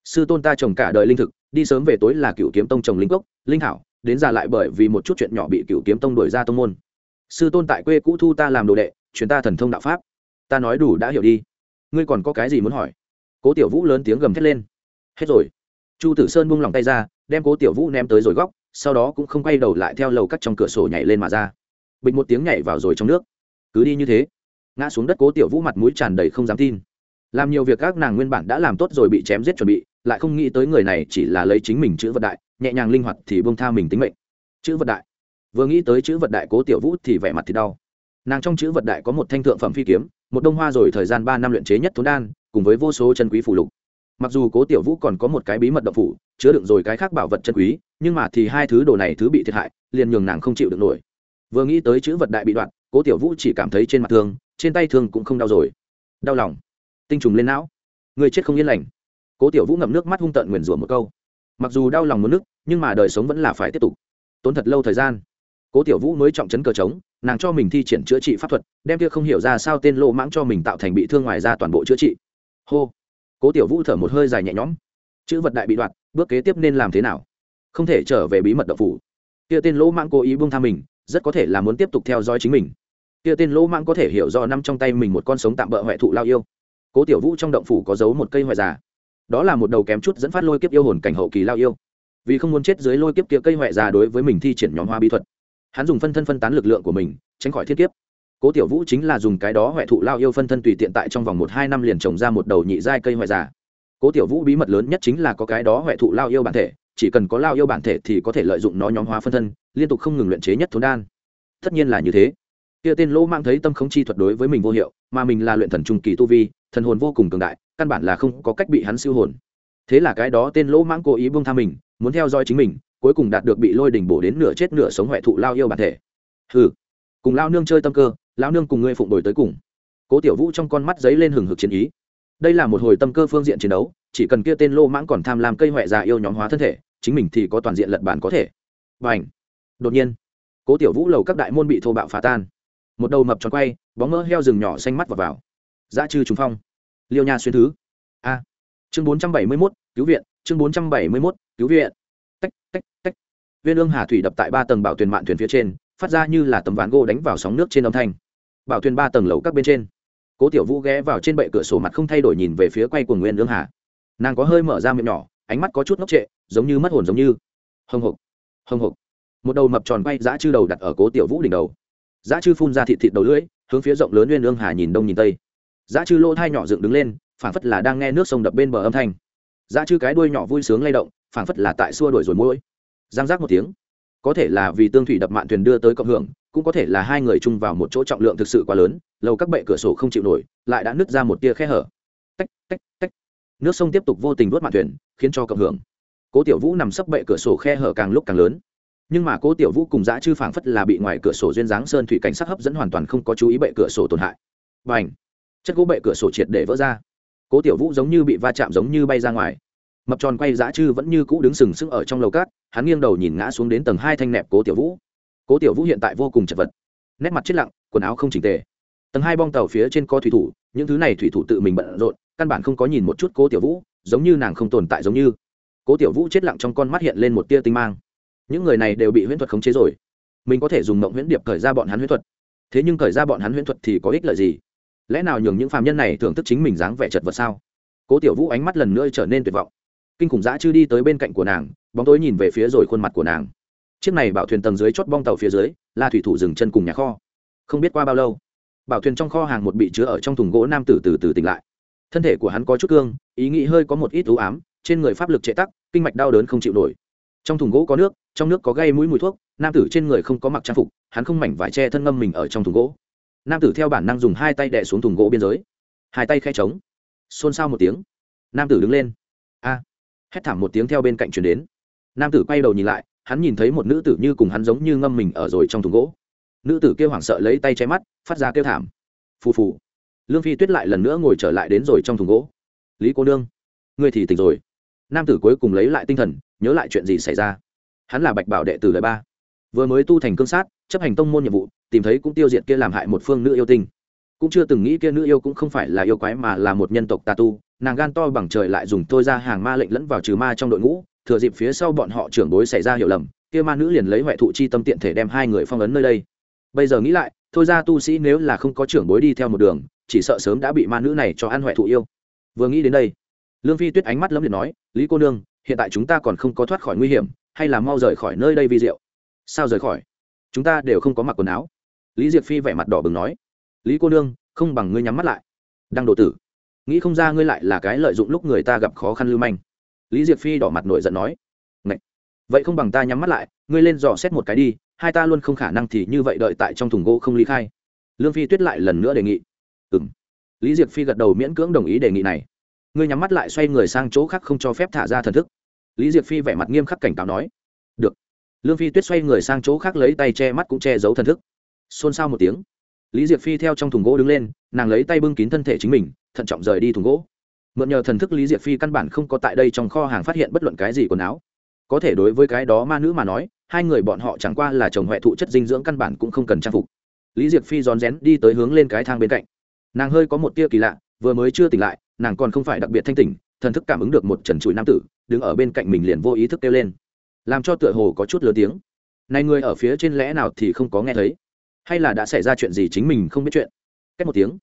Sư tôn ta trồng cả đời linh thực, đi sớm về tối là cựu kiếm tông trồng linh cốc, linh thảo, đến già lại bởi vì một chút chuyện nhỏ bị cựu kiếm tông đổi ra tông môn. Sư tôn tại quê cũ thu ta làm đồ đệ truyền ta thần thông đạo pháp. Ta nói đủ đã hiểu đi. Ngươi còn có cái gì muốn hỏi? Cố tiểu vũ lớn tiếng gầm thét lên. Hết rồi. Chu tử sơn buông lòng tay ra, đem cố tiểu vũ ném tới rồi góc, sau đó cũng không quay đầu lại theo lầu cắt trong cửa sổ nhảy lên mà ra. Bình một tiếng nhảy vào rồi trong nước. Cứ đi như thế. Ngã xuống đất cố tiểu vũ mặt mũi tràn đầy không dám tin. Làm nhiều việc các nàng nguyên bản đã làm tốt rồi bị chém giết chuẩn bị, lại không nghĩ tới người này chỉ là lấy chính mình chữ vật đại, nhẹ nhàng linh hoạt thì bông tha mình tính mệnh. Chữ vật đại. Vừa nghĩ tới chữ vật đại cố tiểu vũ thì vẻ mặt thì đau nàng trong chữ vật đại có một thanh thượng phẩm phi kiếm, một đông hoa rồi thời gian ba năm luyện chế nhất thốn đan, cùng với vô số chân quý phụ lục. Mặc dù cố tiểu vũ còn có một cái bí mật độc phủ, chứa đựng rồi cái khác bảo vật chân quý, nhưng mà thì hai thứ đồ này thứ bị thiệt hại, liền nhường nàng không chịu được nổi. Vừa nghĩ tới chữ vật đại bị đoạn, cố tiểu vũ chỉ cảm thấy trên mặt thương, trên tay thương cũng không đau rồi. Đau lòng. Tinh trùng lên não. Người chết không yên lành. Cố tiểu vũ ngậm nước mắt hung tợn nguyền rủa một câu. Mặc dù đau lòng muốn nước, nhưng mà đời sống vẫn là phải tiếp tục. Tốn thật lâu thời gian. Cố tiểu vũ mới trọng chấn cờ trống nàng cho mình thi triển chữa trị pháp thuật, đem kia không hiểu ra sao tên lô mãng cho mình tạo thành bị thương ngoài ra toàn bộ chữa trị. Hô. Cố tiểu vũ thở một hơi dài nhẹ nhõm. Chữ vật đại bị đoạt, bước kế tiếp nên làm thế nào? Không thể trở về bí mật đậu phủ. Kia tên lỗ mãng cố ý buông tha mình, rất có thể là muốn tiếp tục theo dõi chính mình. Kia tên lỗ mãng có thể hiểu do năm trong tay mình một con sống tạm bỡ huệ thụ lao yêu. Cố tiểu vũ trong động phủ có giấu một cây hoại già. Đó là một đầu kém chút dẫn phát lôi kiếp yêu hồn cảnh hậu kỳ lao yêu. Vì không muốn chết dưới lôi kiếp kia cây hoại già đối với mình thi triển nhóm hoa bí thuật hắn dùng phân thân phân tán lực lượng của mình, tránh khỏi thiết kiếp. Cố tiểu vũ chính là dùng cái đó huệ thụ lao yêu phân thân tùy tiện tại trong vòng một hai năm liền trồng ra một đầu nhị giai cây hoại giả. cố tiểu vũ bí mật lớn nhất chính là có cái đó huệ thụ lao yêu bản thể, chỉ cần có lao yêu bản thể thì có thể lợi dụng nó nhóm hóa phân thân, liên tục không ngừng luyện chế nhất thốn đan. Tất nhiên là như thế. Kia tên lỗ mang thấy tâm khống chi thuật đối với mình vô hiệu, mà mình là luyện thần trung kỳ tu vi, thần hồn vô cùng cường đại, căn bản là không có cách bị hắn siêu hồn. Thế là cái đó tên lỗ mãng cố ý buông tha mình, muốn theo dõi chính mình cuối cùng đạt được bị lôi đình bổ đến nửa chết nửa sống huệ thụ lao yêu bản thể. Hừ, cùng lao nương chơi tâm cơ, lao nương cùng ngươi phụng đổi tới cùng. Cố tiểu vũ trong con mắt giấy lên hừng hực chiến ý. Đây là một hồi tâm cơ phương diện chiến đấu, chỉ cần kia tên lô mãng còn tham lam cây huệ già yêu nhóm hóa thân thể, chính mình thì có toàn diện lật bản có thể. Và ảnh đột nhiên, cố tiểu vũ lầu các đại môn bị thô bạo phá tan. Một đầu mập tròn quay, bóng mỡ heo rừng nhỏ xanh mắt vào vào. Dã trừ trùng phong. Liêu nha xuyên thứ. A. Chương bốn trăm bảy mươi mốt, cứu viện, chương bốn trăm bảy mươi mốt, cứu viện. Tách tách viên ương hà thủy đập tại ba tầng bảo thuyền mạn thuyền phía trên, phát ra như là tấm ván gỗ đánh vào sóng nước trên âm thanh. Bảo thuyền ba tầng lầu các bên trên. Cố tiểu vũ ghé vào trên bệ cửa sổ mặt không thay đổi nhìn về phía quay của nguyên ương hà. Nàng có hơi mở ra miệng nhỏ, ánh mắt có chút ngốc trệ, giống như mất hồn giống như. Hồng hộc hồng hộc. Một đầu mập tròn quay dã chư đầu đặt ở cố tiểu vũ đỉnh đầu. Dã chư phun ra thịt thịt đầu lưỡi, hướng phía rộng lớn nguyên ương hà nhìn đông nhìn tây. Dã chư lỗ thai nhỏ dựng đứng lên, phảng phất là đang nghe nước sông đập bên bờ âm thanh. Dã chư cái đuôi nhỏ vui sướng lay động, phảng phất là tại xua đuổi rồi mũi giang giác một tiếng. Có thể là vì tương thủy đập mạn thuyền đưa tới cộng hưởng, cũng có thể là hai người chung vào một chỗ trọng lượng thực sự quá lớn, lầu các bệ cửa sổ không chịu nổi, lại đã nứt ra một tia khe hở. Tách tách tách. Nước sông tiếp tục vô tình đốt mạn thuyền, khiến cho cộng hưởng. Cố tiểu vũ nằm sấp bệ cửa sổ khe hở càng lúc càng lớn. Nhưng mà cố tiểu vũ cùng dã chư phảng phất là bị ngoài cửa sổ duyên dáng sơn thủy cảnh sắc hấp dẫn hoàn toàn không có chú ý bệ cửa sổ tổn hại. Và ảnh chất gỗ bệ cửa sổ triệt để vỡ ra. Cố tiểu vũ giống như bị va chạm giống như bay ra ngoài. Mập tròn quay dã chư vẫn như cũ đứng sừng sững ở trong lầu cát hắn nghiêng đầu nhìn ngã xuống đến tầng hai thanh nẹp cố tiểu vũ. Cố tiểu vũ hiện tại vô cùng chật vật. Nét mặt chết lặng, quần áo không chỉnh tề. Tầng hai bong tàu phía trên có thủy thủ, những thứ này thủy thủ tự mình bận rộn, căn bản không có nhìn một chút cố tiểu vũ, giống như nàng không tồn tại giống như. Cố tiểu vũ chết lặng trong con mắt hiện lên một tia tinh mang. Những người này đều bị huyễn thuật khống chế rồi. Mình có thể dùng mộng huyễn điệp khởi ra bọn hắn huyễn thuật. Thế nhưng khởi ra bọn hắn huyễn thuật thì có ích lợi gì? Lẽ nào nhường những phàm nhân này thưởng thức chính mình dáng vẻ chật vật sao? Cố tiểu vũ ánh mắt lần nữa trở nên tuyệt vọng. Kinh khủng dã chưa đi tới bên cạnh của nàng bóng tối nhìn về phía rồi khuôn mặt của nàng. Chiếc này bảo thuyền tầng dưới chót bong tàu phía dưới, là thủy thủ dừng chân cùng nhà kho. Không biết qua bao lâu, bảo thuyền trong kho hàng một bị chứa ở trong thùng gỗ nam tử từ từ tỉnh lại. Thân thể của hắn có chút cương, ý nghĩ hơi có một ít ưu ám, trên người pháp lực trệ tắc, kinh mạch đau đớn không chịu nổi. Trong thùng gỗ có nước, trong nước có gây mũi mùi thuốc, nam tử trên người không có mặc trang phục, hắn không mảnh vải che thân ngâm mình ở trong thùng gỗ. Nam tử theo bản năng dùng hai tay đè xuống thùng gỗ biên giới. Hai tay khe trống. Xôn xao một tiếng. Nam tử đứng lên. A. Hét thảm một tiếng theo bên cạnh chuyển đến nam tử quay đầu nhìn lại, hắn nhìn thấy một nữ tử như cùng hắn giống như ngâm mình ở rồi trong thùng gỗ. Nữ tử kêu hoảng sợ lấy tay che mắt, phát ra kêu thảm. Phù phù. Lương phi tuyết lại lần nữa ngồi trở lại đến rồi trong thùng gỗ. Lý cô nương, ngươi thì tỉnh rồi. Nam tử cuối cùng lấy lại tinh thần, nhớ lại chuyện gì xảy ra? Hắn là bạch bảo đệ tử đời ba. Vừa mới tu thành cương sát, chấp hành tông môn nhiệm vụ, tìm thấy cũng tiêu diệt kia làm hại một phương nữ yêu tinh. Cũng chưa từng nghĩ kia nữ yêu cũng không phải là yêu quái mà là một nhân tộc tà tu, nàng gan to bằng trời lại dùng thôi ra hàng ma lệnh lẫn vào trừ ma trong đội ngũ thừa dịp phía sau bọn họ trưởng bối xảy ra hiểu lầm, kia ma nữ liền lấy huệ thụ chi tâm tiện thể đem hai người phong ấn nơi đây. Bây giờ nghĩ lại, thôi ra tu sĩ nếu là không có trưởng bối đi theo một đường, chỉ sợ sớm đã bị ma nữ này cho ăn huệ thụ yêu. Vừa nghĩ đến đây, lương phi tuyết ánh mắt lấm liệt nói, lý cô nương, hiện tại chúng ta còn không có thoát khỏi nguy hiểm, hay là mau rời khỏi nơi đây vi diệu? Sao rời khỏi? Chúng ta đều không có mặc quần áo. Lý diệp phi vẻ mặt đỏ bừng nói, lý cô nương, không bằng ngươi nhắm mắt lại. Đang độ tử, nghĩ không ra ngươi lại là cái lợi dụng lúc người ta gặp khó khăn lưu manh lý diệp phi đỏ mặt nổi giận nói, Ngậy! vậy không bằng ta nhắm mắt lại, ngươi lên dò xét một cái đi, hai ta luôn không khả năng thì như vậy đợi tại trong thùng gỗ không ly khai. Lương phi tuyết lại lần nữa đề nghị ừng lý diệp phi gật đầu miễn cưỡng đồng ý đề nghị này. Ngươi nhắm mắt lại xoay người sang chỗ khác không cho phép thả ra thần thức. Lý diệp phi vẻ mặt nghiêm khắc cảnh cáo nói, được. Lương phi tuyết xoay người sang chỗ khác lấy tay che mắt cũng che giấu thần thức. Xôn xao một tiếng, lý diệp phi theo trong thùng gỗ đứng lên, nàng lấy tay bưng kín thân thể chính mình, thận trọng rời đi thùng gỗ mượn nhờ thần thức lý diệp phi căn bản không có tại đây trong kho hàng phát hiện bất luận cái gì quần áo. Có thể đối với cái đó ma nữ mà nói, hai người bọn họ chẳng qua là chồng huệ thụ chất dinh dưỡng căn bản cũng không cần trang phục. Lý diệp phi rón rén đi tới hướng lên cái thang bên cạnh. Nàng hơi có một tia kỳ lạ, vừa mới chưa tỉnh lại, nàng còn không phải đặc biệt thanh tỉnh, thần thức cảm ứng được một trần trụi nam tử, đứng ở bên cạnh mình liền vô ý thức kêu lên. Làm cho tựa hồ có chút lớn tiếng. Này người ở phía trên lẽ nào thì không có nghe thấy? Hay là đã xảy ra chuyện gì chính mình không biết chuyện? Cách một tiếng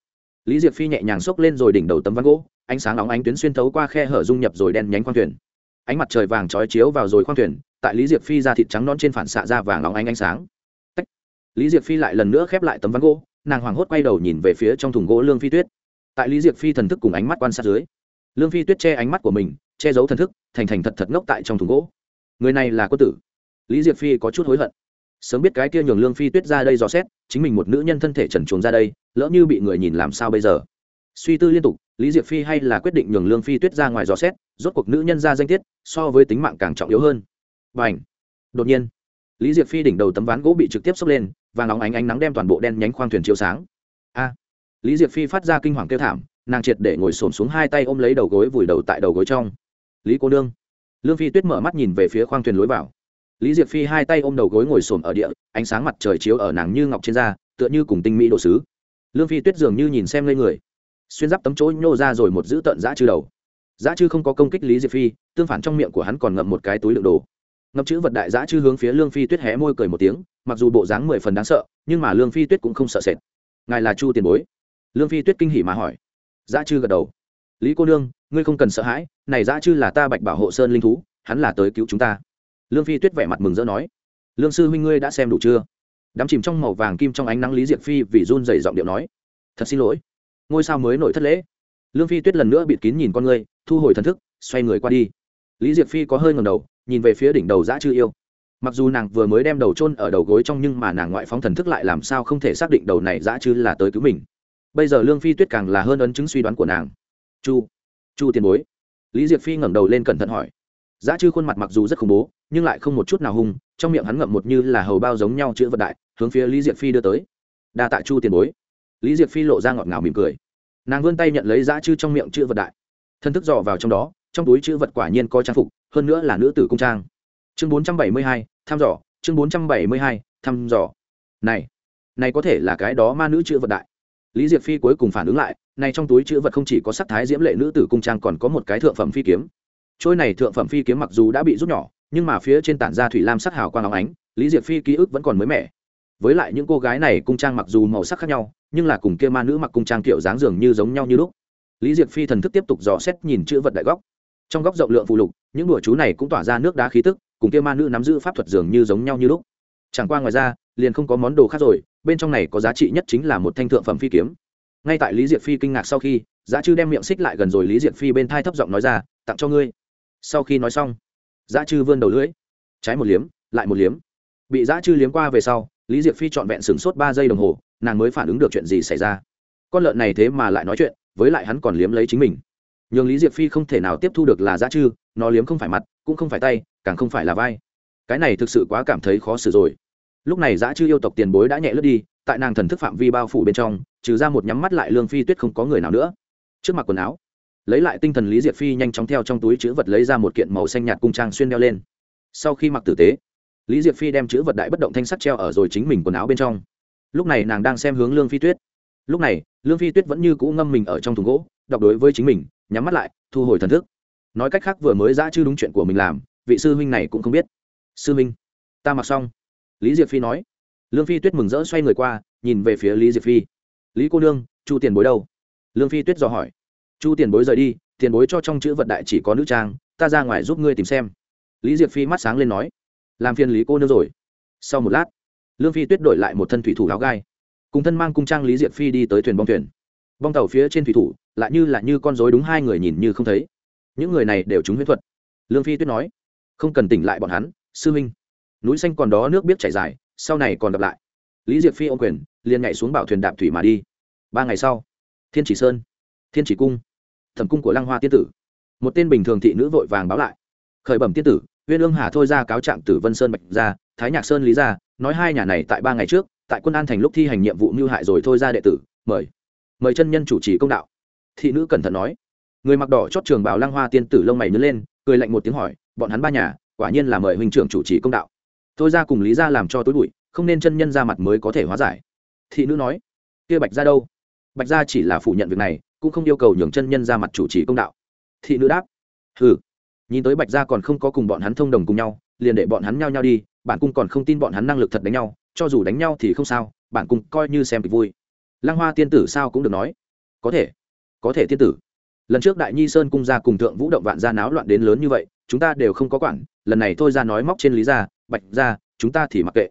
lý diệp phi nhẹ nhàng xốc lên rồi đỉnh đầu tấm ván gỗ, ánh sáng nóng ánh tuyến xuyên thấu qua khe hở dung nhập rồi đen nhánh khoang thuyền. Ánh mặt trời vàng trói chiếu vào rồi khoang thuyền, tại lý diệp phi ra thịt trắng non trên phản xạ ra vàng nóng ánh ánh sáng. Tách. lý diệp phi lại lần nữa khép lại tấm ván gỗ, nàng hoảng hốt quay đầu nhìn về phía trong thùng gỗ lương phi tuyết. Tại lý diệp phi thần thức cùng ánh mắt quan sát dưới, lương phi tuyết che ánh mắt của mình, che giấu thần thức, thành thành thật thật ngốc tại trong thùng gỗ. Người này là quân tử. Lý diệp phi có chút hối hận sớm biết cái kia nhường lương phi tuyết ra đây dò xét, chính mình một nữ nhân thân thể trần chuồng ra đây, lỡ như bị người nhìn làm sao bây giờ? Suy tư liên tục, lý diệp phi hay là quyết định nhường lương phi tuyết ra ngoài dò xét, rốt cuộc nữ nhân ra danh tiết, so với tính mạng càng trọng yếu hơn. Và ảnh đột nhiên, lý diệp phi đỉnh đầu tấm ván gỗ bị trực tiếp sốc lên và nóng ánh ánh nắng đem toàn bộ đen nhánh khoang thuyền chiếu sáng. A! Lý diệp phi phát ra kinh hoàng kêu thảm, nàng triệt để ngồi xổm xuống hai tay ôm lấy đầu gối vùi đầu tại đầu gối trong. Lý cô nương. Lương phi tuyết mở mắt nhìn về phía khoang thuyền lối vào lý diệp phi hai tay ôm đầu gối ngồi xổm ở địa, ánh sáng mặt trời chiếu ở nàng như ngọc trên da, tựa như cùng tinh mỹ đồ sứ. Lương phi tuyết dường như nhìn xem lên người. Xuyên giáp tấm chỗ nhô ra rồi một giữ tận dã chư đầu. Dã chư không có công kích lý diệp phi, tương phản trong miệng của hắn còn ngậm một cái túi đựng đồ. Ngậm chữ vật đại dã chư hướng phía lương phi tuyết hé môi cười một tiếng, mặc dù bộ dáng mười phần đáng sợ, nhưng mà lương phi tuyết cũng không sợ sệt. Ngài là chu tiền bối? Lương phi tuyết kinh hỉ mà hỏi. Dã chư gật đầu. Lý cô nương, ngươi không cần sợ hãi, này dã chư là ta bạch bảo hộ sơn linh thú, hắn là tới cứu chúng ta lương phi tuyết vẻ mặt mừng rỡ nói, lương sư huynh ngươi đã xem đủ chưa? Đám chìm trong màu vàng kim trong ánh nắng lý diệp phi vì run dày giọng điệu nói, thật xin lỗi, ngôi sao mới nổi thất lễ. Lương phi tuyết lần nữa bịt kín nhìn con ngươi, thu hồi thần thức, xoay người qua đi. Lý diệp phi có hơi ngầm đầu, nhìn về phía đỉnh đầu dã chư yêu. Mặc dù nàng vừa mới đem đầu chôn ở đầu gối trong nhưng mà nàng ngoại phóng thần thức lại làm sao không thể xác định đầu này dã chư là tới cứu mình. Bây giờ lương phi tuyết càng là hơn ấn chứng suy đoán của nàng. Chu chu tiền bối. Lý diệp phi ngẩng đầu lên cẩn thận hỏi giá chư khuôn mặt mặc dù rất khủng bố, nhưng lại không một chút nào hung, trong miệng hắn ngậm một như là hầu bao giống nhau chữ vật đại, hướng phía lý diệp phi đưa tới. Đa tạ chu tiền bối. Lý diệp phi lộ ra ngọt ngào mỉm cười. Nàng vươn tay nhận lấy giá chư trong miệng chữ vật đại. Thân thức dò vào trong đó, trong túi chữ vật quả nhiên có trang phục, hơn nữa là nữ tử cung trang. Chương bốn trăm bảy mươi hai, thăm dò. Chương bốn trăm bảy mươi hai, thăm dò. Này này có thể là cái đó ma nữ chữ vật đại. Lý diệp phi cuối cùng phản ứng lại, này trong túi chữ vật không chỉ có sắc thái diễm lệ nữ tử cung trang còn có một cái thượng phẩm phi kiếm trôi này thượng phẩm phi kiếm mặc dù đã bị rút nhỏ, nhưng mà phía trên tản ra thủy lam sắc hào quang óng ánh, lý diệp phi ký ức vẫn còn mới mẻ. Với lại những cô gái này cung trang mặc dù màu sắc khác nhau, nhưng là cùng kia ma nữ mặc cung trang kiểu dáng dường như giống nhau như lúc. Lý diệp phi thần thức tiếp tục dò xét nhìn chữ vật đại góc. Trong góc rộng lượng phụ lục, những đùa chú này cũng tỏa ra nước đá khí tức, cùng kia ma nữ nắm giữ pháp thuật dường như giống nhau như lúc. Chẳng qua ngoài ra, liền không có món đồ khác rồi, bên trong này có giá trị nhất chính là một thanh thượng phẩm phi kiếm. Ngay tại lý diệp phi kinh ngạc sau khi, giá chư đem miệng xích lại gần rồi lý diệp phi bên thai thấp giọng nói ra, tặng cho ngươi sau khi nói xong giá chư vươn đầu lưỡi, trái một liếm, lại một liếm. Bị giá chư liếm qua về sau, lý diệp phi trọn vẹn sửng sốt ba giây đồng hồ, nàng mới phản ứng được chuyện gì xảy ra. Con lợn này thế mà lại nói chuyện, với lại hắn còn liếm lấy chính mình. Nhường lý diệp phi không thể nào tiếp thu được là giá chư, nó liếm không phải mặt, cũng không phải tay, càng không phải là vai. Cái này thực sự quá cảm thấy khó xử rồi. Lúc này giá chư yêu tộc tiền bối đã nhẹ lướt đi, tại nàng thần thức phạm vi bao phủ bên trong, trừ ra một nhắm mắt lại lương phi tuyết không có người nào nữa. Trước mặt quần áo lấy lại tinh thần lý diệp phi nhanh chóng theo trong túi chữ vật lấy ra một kiện màu xanh nhạt cung trang xuyên đeo lên. Sau khi mặc tử tế, lý diệp phi đem chữ vật đại bất động thanh sắt treo ở rồi chính mình quần áo bên trong. Lúc này nàng đang xem hướng lương phi tuyết. Lúc này, lương phi tuyết vẫn như cũ ngâm mình ở trong thùng gỗ, đọc đối với chính mình, nhắm mắt lại, thu hồi thần thức. Nói cách khác vừa mới ra chưa đúng chuyện của mình làm, vị sư huynh này cũng không biết. Sư huynh ta mặc xong. Lý diệp phi nói. Lương phi tuyết mừng rỡ xoay người qua, nhìn về phía lý diệp phi. Lý cô nương, chu tiền bối đâu? Lương phi tuyết dò hỏi chu tiền bối rời đi, tiền bối cho trong chữ vật đại chỉ có nữ trang, ta ra ngoài giúp ngươi tìm xem. Lý diệp phi mắt sáng lên nói, làm phiền lý cô nương rồi. Sau một lát, lương phi tuyết đổi lại một thân thủy thủ áo gai. Cùng thân mang cung trang lý diệp phi đi tới thuyền bong thuyền. Bong tàu phía trên thủy thủ, lại như là như con dối đúng hai người nhìn như không thấy. Những người này đều trúng huyễn thuật. Lương phi tuyết nói, không cần tỉnh lại bọn hắn, sư minh núi xanh còn đó nước biết chảy dài, sau này còn gặp lại. Lý diệp phi ô quyền, liền nhảy xuống bảo thuyền đạp thủy mà đi. Ba ngày sau, thiên chỉ sơn, thiên chỉ cung thẩm cung của lăng hoa tiên tử. Một tên bình thường thị nữ vội vàng báo lại. Khởi bẩm tiên tử huyên ương hà thôi ra cáo trạng tử vân sơn bạch ra, thái nhạc sơn lý ra, nói hai nhà này tại ba ngày trước, tại quân an thành lúc thi hành nhiệm vụ mưu hại rồi thôi ra đệ tử, mời. Mời chân nhân chủ trì công đạo. Thị nữ cẩn thận nói. Người mặc đỏ chót trường bào lăng hoa tiên tử lông mày nhớ lên, cười lạnh một tiếng hỏi, bọn hắn ba nhà, quả nhiên là mời huynh trưởng chủ trì công đạo. Thôi ra cùng lý ra làm cho tối bụi, không nên chân nhân ra mặt mới có thể hóa giải. Thị nữ nói, kia bạch ra đâu? Bạch ra chỉ là phủ nhận việc này cũng không yêu cầu nhường chân nhân ra mặt chủ trì công đạo. Thị nữ đáp ừ nhìn tới bạch gia còn không có cùng bọn hắn thông đồng cùng nhau, liền để bọn hắn nhau nhau đi, bản cung còn không tin bọn hắn năng lực thật đánh nhau, cho dù đánh nhau thì không sao, bản cung coi như xem kịch vui. Lăng hoa tiên tử sao cũng được nói, có thể có thể tiên tử. Lần trước đại nhi sơn cung ra cùng thượng vũ động vạn gia náo loạn đến lớn như vậy, chúng ta đều không có quản, lần này thôi ra nói móc trên lý ra, bạch ra chúng ta thì mặc kệ.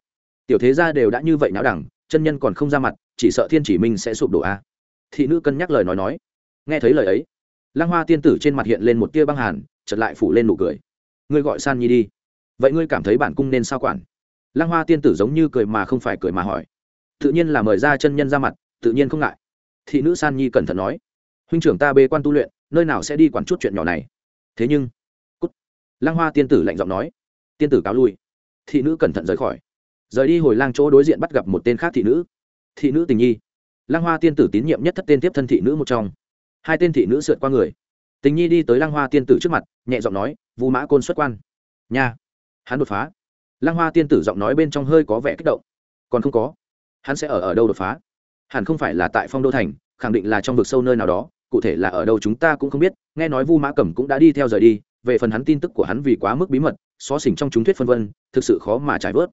Tiểu thế gia đều đã như vậy náo đẳng, chân nhân còn không ra mặt, chỉ sợ thiên chỉ minh sẽ sụp đổ a à thị nữ cân nhắc lời nói nói. Nghe thấy lời ấy, lăng hoa tiên tử trên mặt hiện lên một tia băng hàn chật lại phủ lên nụ cười. Ngươi gọi san nhi đi. Vậy ngươi cảm thấy bản cung nên sao quản? Lăng hoa tiên tử giống như cười mà không phải cười mà hỏi. Tự nhiên là mời ra chân nhân ra mặt, tự nhiên không ngại. Thị nữ san nhi cẩn thận nói. Huynh trưởng ta bê quan tu luyện, nơi nào sẽ đi quản chút chuyện nhỏ này? Thế nhưng, cút. Lăng hoa tiên tử lạnh giọng nói. Tiên tử cáo lui. Thị nữ cẩn thận rời khỏi. Rời đi hồi lang chỗ đối diện bắt gặp một tên khác thị nữ. Thị nữ tình nhi lăng hoa tiên tử tín nhiệm nhất thất tên tiếp thân thị nữ một trong. Hai tên thị nữ sượt qua người. Tình nhi đi tới lăng hoa tiên tử trước mặt, nhẹ giọng nói, vu mã côn xuất quan. Nha. Hắn đột phá. Lăng hoa tiên tử giọng nói bên trong hơi có vẻ kích động. Còn không có. Hắn sẽ ở ở đâu đột phá? Hẳn không phải là tại phong đô thành, khẳng định là trong vực sâu nơi nào đó, cụ thể là ở đâu chúng ta cũng không biết. Nghe nói vu mã cẩm cũng đã đi theo rời đi, về phần hắn tin tức của hắn vì quá mức bí mật, xó xỉnh trong chúng thuyết phân vân, thực sự khó mà trải vớt.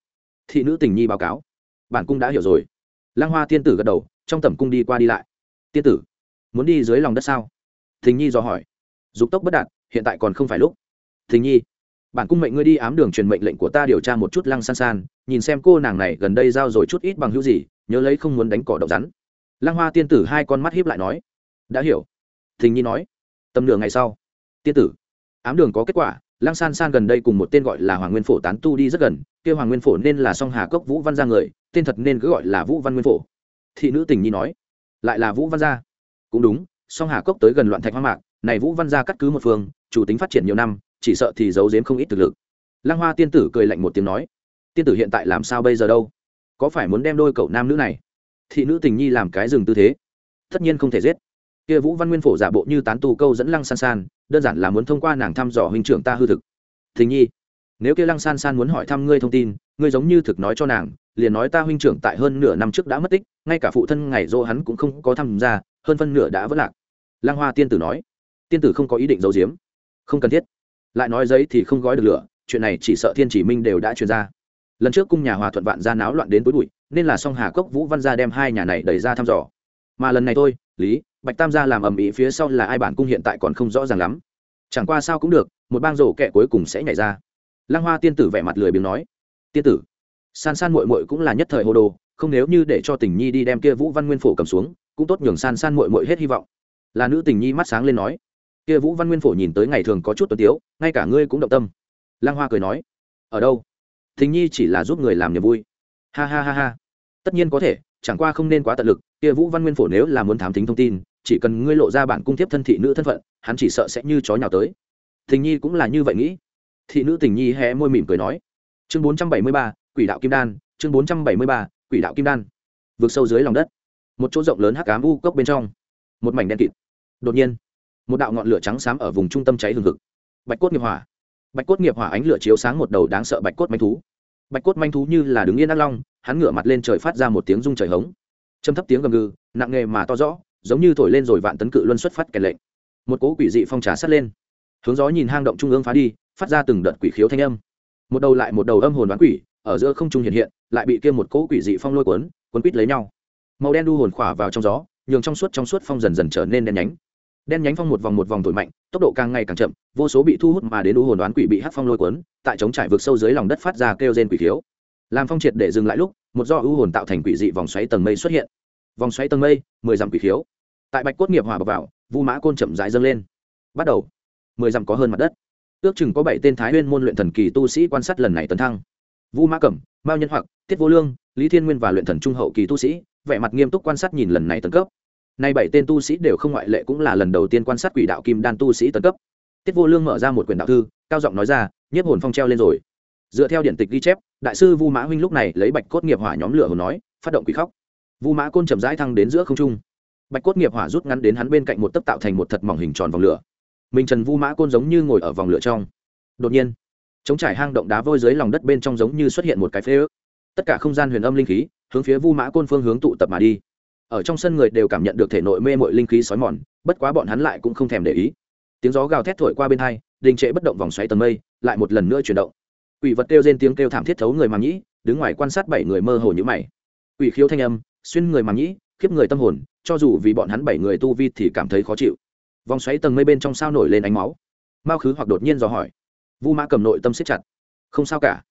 Thị nữ tình nhi báo cáo. Bản cung đã hiểu rồi. Lăng hoa tiên tử gật đầu trong tầm cung đi qua đi lại. Tiên tử, muốn đi dưới lòng đất sao? Thình nhi dò hỏi. Dục tốc bất đạt, hiện tại còn không phải lúc. Thình nhi, bản cung mệnh ngươi đi ám đường truyền mệnh lệnh của ta điều tra một chút lăng san san, nhìn xem cô nàng này gần đây giao rồi chút ít bằng hữu gì, nhớ lấy không muốn đánh cỏ độc rắn. Lăng hoa tiên tử hai con mắt hiếp lại nói. Đã hiểu. Thình nhi nói. Tầm nửa ngày sau, tiên tử, ám đường có kết quả, lăng san san gần đây cùng một tên gọi là hoàng nguyên phổ tán tu đi rất gần kêu hoàng nguyên phổ nên là song hà cốc vũ văn gia người, tên thật nên cứ gọi là vũ văn nguyên phổ thị nữ tình nhi nói, lại là vũ văn gia. Cũng đúng, song hà cốc tới gần loạn thạch hoang mạc, này vũ văn gia cắt cứ một phương, chủ tính phát triển nhiều năm, chỉ sợ thì giấu giếm không ít thực lực. Lăng hoa tiên tử cười lạnh một tiếng nói, tiên tử hiện tại làm sao bây giờ đâu? Có phải muốn đem đôi cậu nam nữ này, thị nữ tình nhi làm cái rừng tư thế? Tất nhiên không thể giết. Kia vũ văn nguyên phổ giả bộ như tán tu câu dẫn lăng san san, đơn giản là muốn thông qua nàng thăm dò huynh trưởng ta hư thực. Tình nhi nếu kia lăng san san muốn hỏi thăm ngươi thông tin, ngươi giống như thực nói cho nàng, liền nói ta huynh trưởng tại hơn nửa năm trước đã mất tích, ngay cả phụ thân ngày dỗ hắn cũng không có tham gia, hơn phân nửa đã vất lạc. Lăng hoa tiên tử nói. Tiên tử không có ý định giấu giếm. Không cần thiết. Lại nói giấy thì không gói được lửa, chuyện này chỉ sợ thiên chỉ minh đều đã truyền ra. Lần trước cung nhà hòa thuận vạn ra náo loạn đến tối bụi, nên là song hà cốc vũ văn gia đem hai nhà này đẩy ra thăm dò. Mà lần này thôi, lý, bạch tam gia làm ầm ĩ phía sau là ai bản cung hiện tại còn không rõ ràng lắm. Chẳng qua sao cũng được, một bang rổ kẹ cuối cùng sẽ nhảy ra lăng hoa tiên tử vẻ mặt lười biếng nói, tiên tử, san san mội mội cũng là nhất thời hồ đồ, không nếu như để cho tình nhi đi đem kia vũ văn nguyên phổ cầm xuống, cũng tốt nhường san san mội mội hết hy vọng. Là nữ tình nhi mắt sáng lên nói, kia vũ văn nguyên phổ nhìn tới ngày thường có chút tuấn tiếu, ngay cả ngươi cũng động tâm. Lang hoa cười nói, ở đâu? Tình nhi chỉ là giúp người làm niềm vui. Ha ha ha ha, tất nhiên có thể, chẳng qua không nên quá tận lực, kia vũ văn nguyên phổ nếu là muốn thám tính thông tin, chỉ cần ngươi lộ ra bản cung thiếp thân thị nữ thân phận, hắn chỉ sợ sẽ như chó nhào tới. Tình nhi cũng là như vậy nghĩ thị nữ tình nhi hé môi mỉm cười nói. Chương bốn trăm bảy mươi ba, quỷ đạo kim đan, chương bốn trăm bảy mươi ba, quỷ đạo kim đan. Vượt sâu dưới lòng đất, một chỗ rộng lớn hắc cám u cốc bên trong, một mảnh đen kịt. Đột nhiên, một đạo ngọn lửa trắng xám ở vùng trung tâm cháy hừng hực. Bạch cốt nghiệp hỏa. Bạch cốt nghiệp hỏa ánh lửa chiếu sáng một đầu đáng sợ bạch cốt manh thú. Bạch cốt manh thú như là đứng yên ác long, hắn ngửa mặt lên trời phát ra một tiếng rung trời hống. Châm thấp tiếng gầm gừ, nặng nghề mà to rõ, giống như thổi lên rồi vạn tấn cự luân xuất phát kèn lệnh. Một cỗ quỷ dị phong trà sắt lên. Hướng gió nhìn hang động trung ương phá đi phát ra từng đợt quỷ khiếu thanh âm. Một đầu lại một đầu âm hồn đoán quỷ, ở giữa không trung hiện hiện, lại bị kia một cỗ quỷ dị phong lôi cuốn cuốn quít lấy nhau. Màu đen đu hồn khỏa vào trong gió, nhường trong suốt trong suốt phong dần dần trở nên đen nhánh. Đen nhánh phong một vòng một vòng thổi mạnh, tốc độ càng ngày càng chậm, vô số bị thu hút mà đến đu hồn đoán quỷ bị hát phong lôi cuốn, tại chống trải vực sâu dưới lòng đất phát ra kêu rên quỷ khiếu. Làm phong triệt để dừng lại lúc, một do ưu hồn tạo thành quỷ dị vòng xoáy tầng mây xuất hiện. Vòng xoáy tầng mây, mười dặm quỷ khiếu. Tại bạch cốt nghiệp hòa bọc vào, vu mã côn chậm rãi dâng lên. Bắt đầu, mười dặm có hơn mặt đất ước chừng có bảy tên thái nguyên môn luyện thần kỳ tu sĩ quan sát lần này tấn thăng. Vu mã cẩm, mao nhân hoặc, tiết vô lương, lý thiên nguyên và luyện thần trung hậu kỳ tu sĩ, vẻ mặt nghiêm túc quan sát nhìn lần này tấn cấp. Nay bảy tên tu sĩ đều không ngoại lệ cũng là lần đầu tiên quan sát quỷ đạo kim đan tu sĩ tấn cấp. Tiết vô lương mở ra một quyển đạo thư, cao giọng nói ra, nhiếp hồn phong treo lên rồi. Dựa theo điện tịch ghi chép, đại sư vu mã huynh lúc này lấy bạch cốt nghiệp hỏa nhóm lửa hồn nói, phát động quỷ khóc. Vu mã côn chậm rãi thăng đến giữa không trung. Bạch cốt nghiệp hỏa rút ngắn đến hắn bên cạnh một tấc tạo thành một thật mỏng hình tròn vòng lửa minh trần vu mã côn giống như ngồi ở vòng lửa trong. Đột nhiên chống trải hang động đá vôi dưới lòng đất bên trong giống như xuất hiện một cái phế ước. Tất cả không gian huyền âm linh khí hướng phía vu mã côn phương hướng tụ tập mà đi. Ở trong sân người đều cảm nhận được thể nội mê mội linh khí xói mòn, bất quá bọn hắn lại cũng không thèm để ý. Tiếng gió gào thét thổi qua bên hai, đình trệ bất động vòng xoáy tầng mây lại một lần nữa chuyển động. Quỷ vật kêu trên tiếng kêu thảm thiết thấu người màng nhĩ đứng ngoài quan sát bảy người mơ hồ như mày. Quỷ khiếu thanh âm, xuyên người màng nhĩ khiếp người tâm hồn, cho dù vì bọn hắn bảy người tu vi thì cảm thấy khó chịu vòng xoáy tầng mây bên trong sao nổi lên ánh máu. Mao khứ hoặc đột nhiên dò hỏi. Vu mã cầm nội tâm siết chặt. Không sao cả.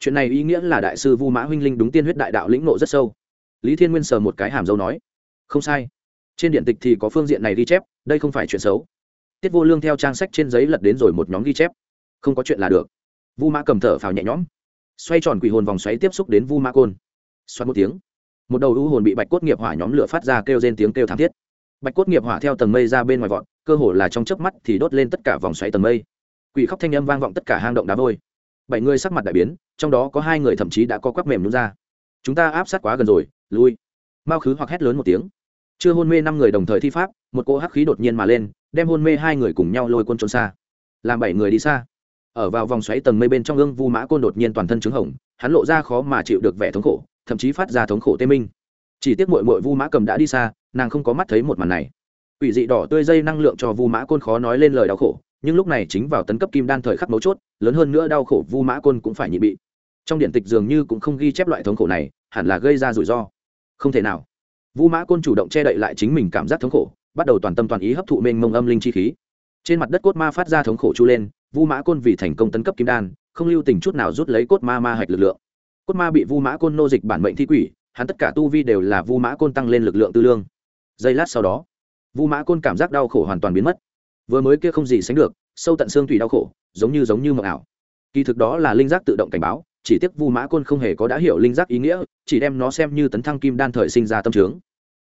Chuyện này ý nghĩa là đại sư vu mã huynh linh đúng tiên huyết đại đạo lĩnh nộ rất sâu. Lý thiên nguyên sờ một cái hàm dâu nói. Không sai. Trên điện tịch thì có phương diện này ghi chép, đây không phải chuyện xấu. Tiết vô lương theo trang sách trên giấy lật đến rồi một nhóm ghi chép. Không có chuyện là được. Vu mã cầm thở phào nhẹ nhõm. Xoay tròn quỷ hồn vòng xoáy tiếp xúc đến vu mã côn. Xoát một tiếng. Một đầu u hồn bị bạch cốt nghiệp hỏa nhóm lửa phát ra kêu trên tiếng kêu thảm thiết. Bạch cốt nghiệp hỏa theo tầng mây ra bên ngoài vọt cơ hồ là trong chớp mắt thì đốt lên tất cả vòng xoáy tầng mây. Quỷ khóc thanh âm vang vọng tất cả hang động đá vôi. Bảy người sắc mặt đại biến, trong đó có hai người thậm chí đã có quắp mềm nhún ra. Chúng ta áp sát quá gần rồi, lui. Mao khứ hoặc hét lớn một tiếng. Chưa hôn mê năm người đồng thời thi pháp, một cỗ hắc khí đột nhiên mà lên, đem hôn mê hai người cùng nhau lôi quân trốn xa. Làm bảy người đi xa. Ở vào vòng xoáy tầng mây bên trong ương vu mã côn đột nhiên toàn thân trứng hồng, hắn lộ ra khó mà chịu được vẻ thống khổ, thậm chí phát ra thống khổ tê minh. Chỉ tiếc mội mội vu mã cầm đã đi xa, nàng không có mắt thấy một màn này quỷ dị đỏ tươi dây năng lượng cho vu mã côn khó nói lên lời đau khổ, nhưng lúc này chính vào tấn cấp kim đan thời khắc mấu chốt, lớn hơn nữa đau khổ vu mã côn cũng phải nhị bị. Trong điện tịch dường như cũng không ghi chép loại thống khổ này, hẳn là gây ra rủi ro. Không thể nào. Vu mã côn chủ động che đậy lại chính mình cảm giác thống khổ, bắt đầu toàn tâm toàn ý hấp thụ mênh mông âm linh chi khí. Trên mặt đất cốt ma phát ra thống khổ chu lên, vu mã côn vì thành công tấn cấp kim đan, không lưu tình chút nào rút lấy cốt ma ma hạch lực lượng. Cốt ma bị vu mã côn nô dịch bản mệnh thi quỷ, hắn tất cả tu vi đều là vu mã côn tăng lên lực lượng tư lương. Giây lát sau đó vu mã côn cảm giác đau khổ hoàn toàn biến mất. Vừa mới kia không gì sánh được, sâu tận xương thủy đau khổ, giống như giống như mộng ảo. Kỳ thực đó là linh giác tự động cảnh báo, chỉ tiếc vu mã côn không hề có đã hiểu linh giác ý nghĩa, chỉ đem nó xem như tấn thăng kim đan thời sinh ra tâm trướng.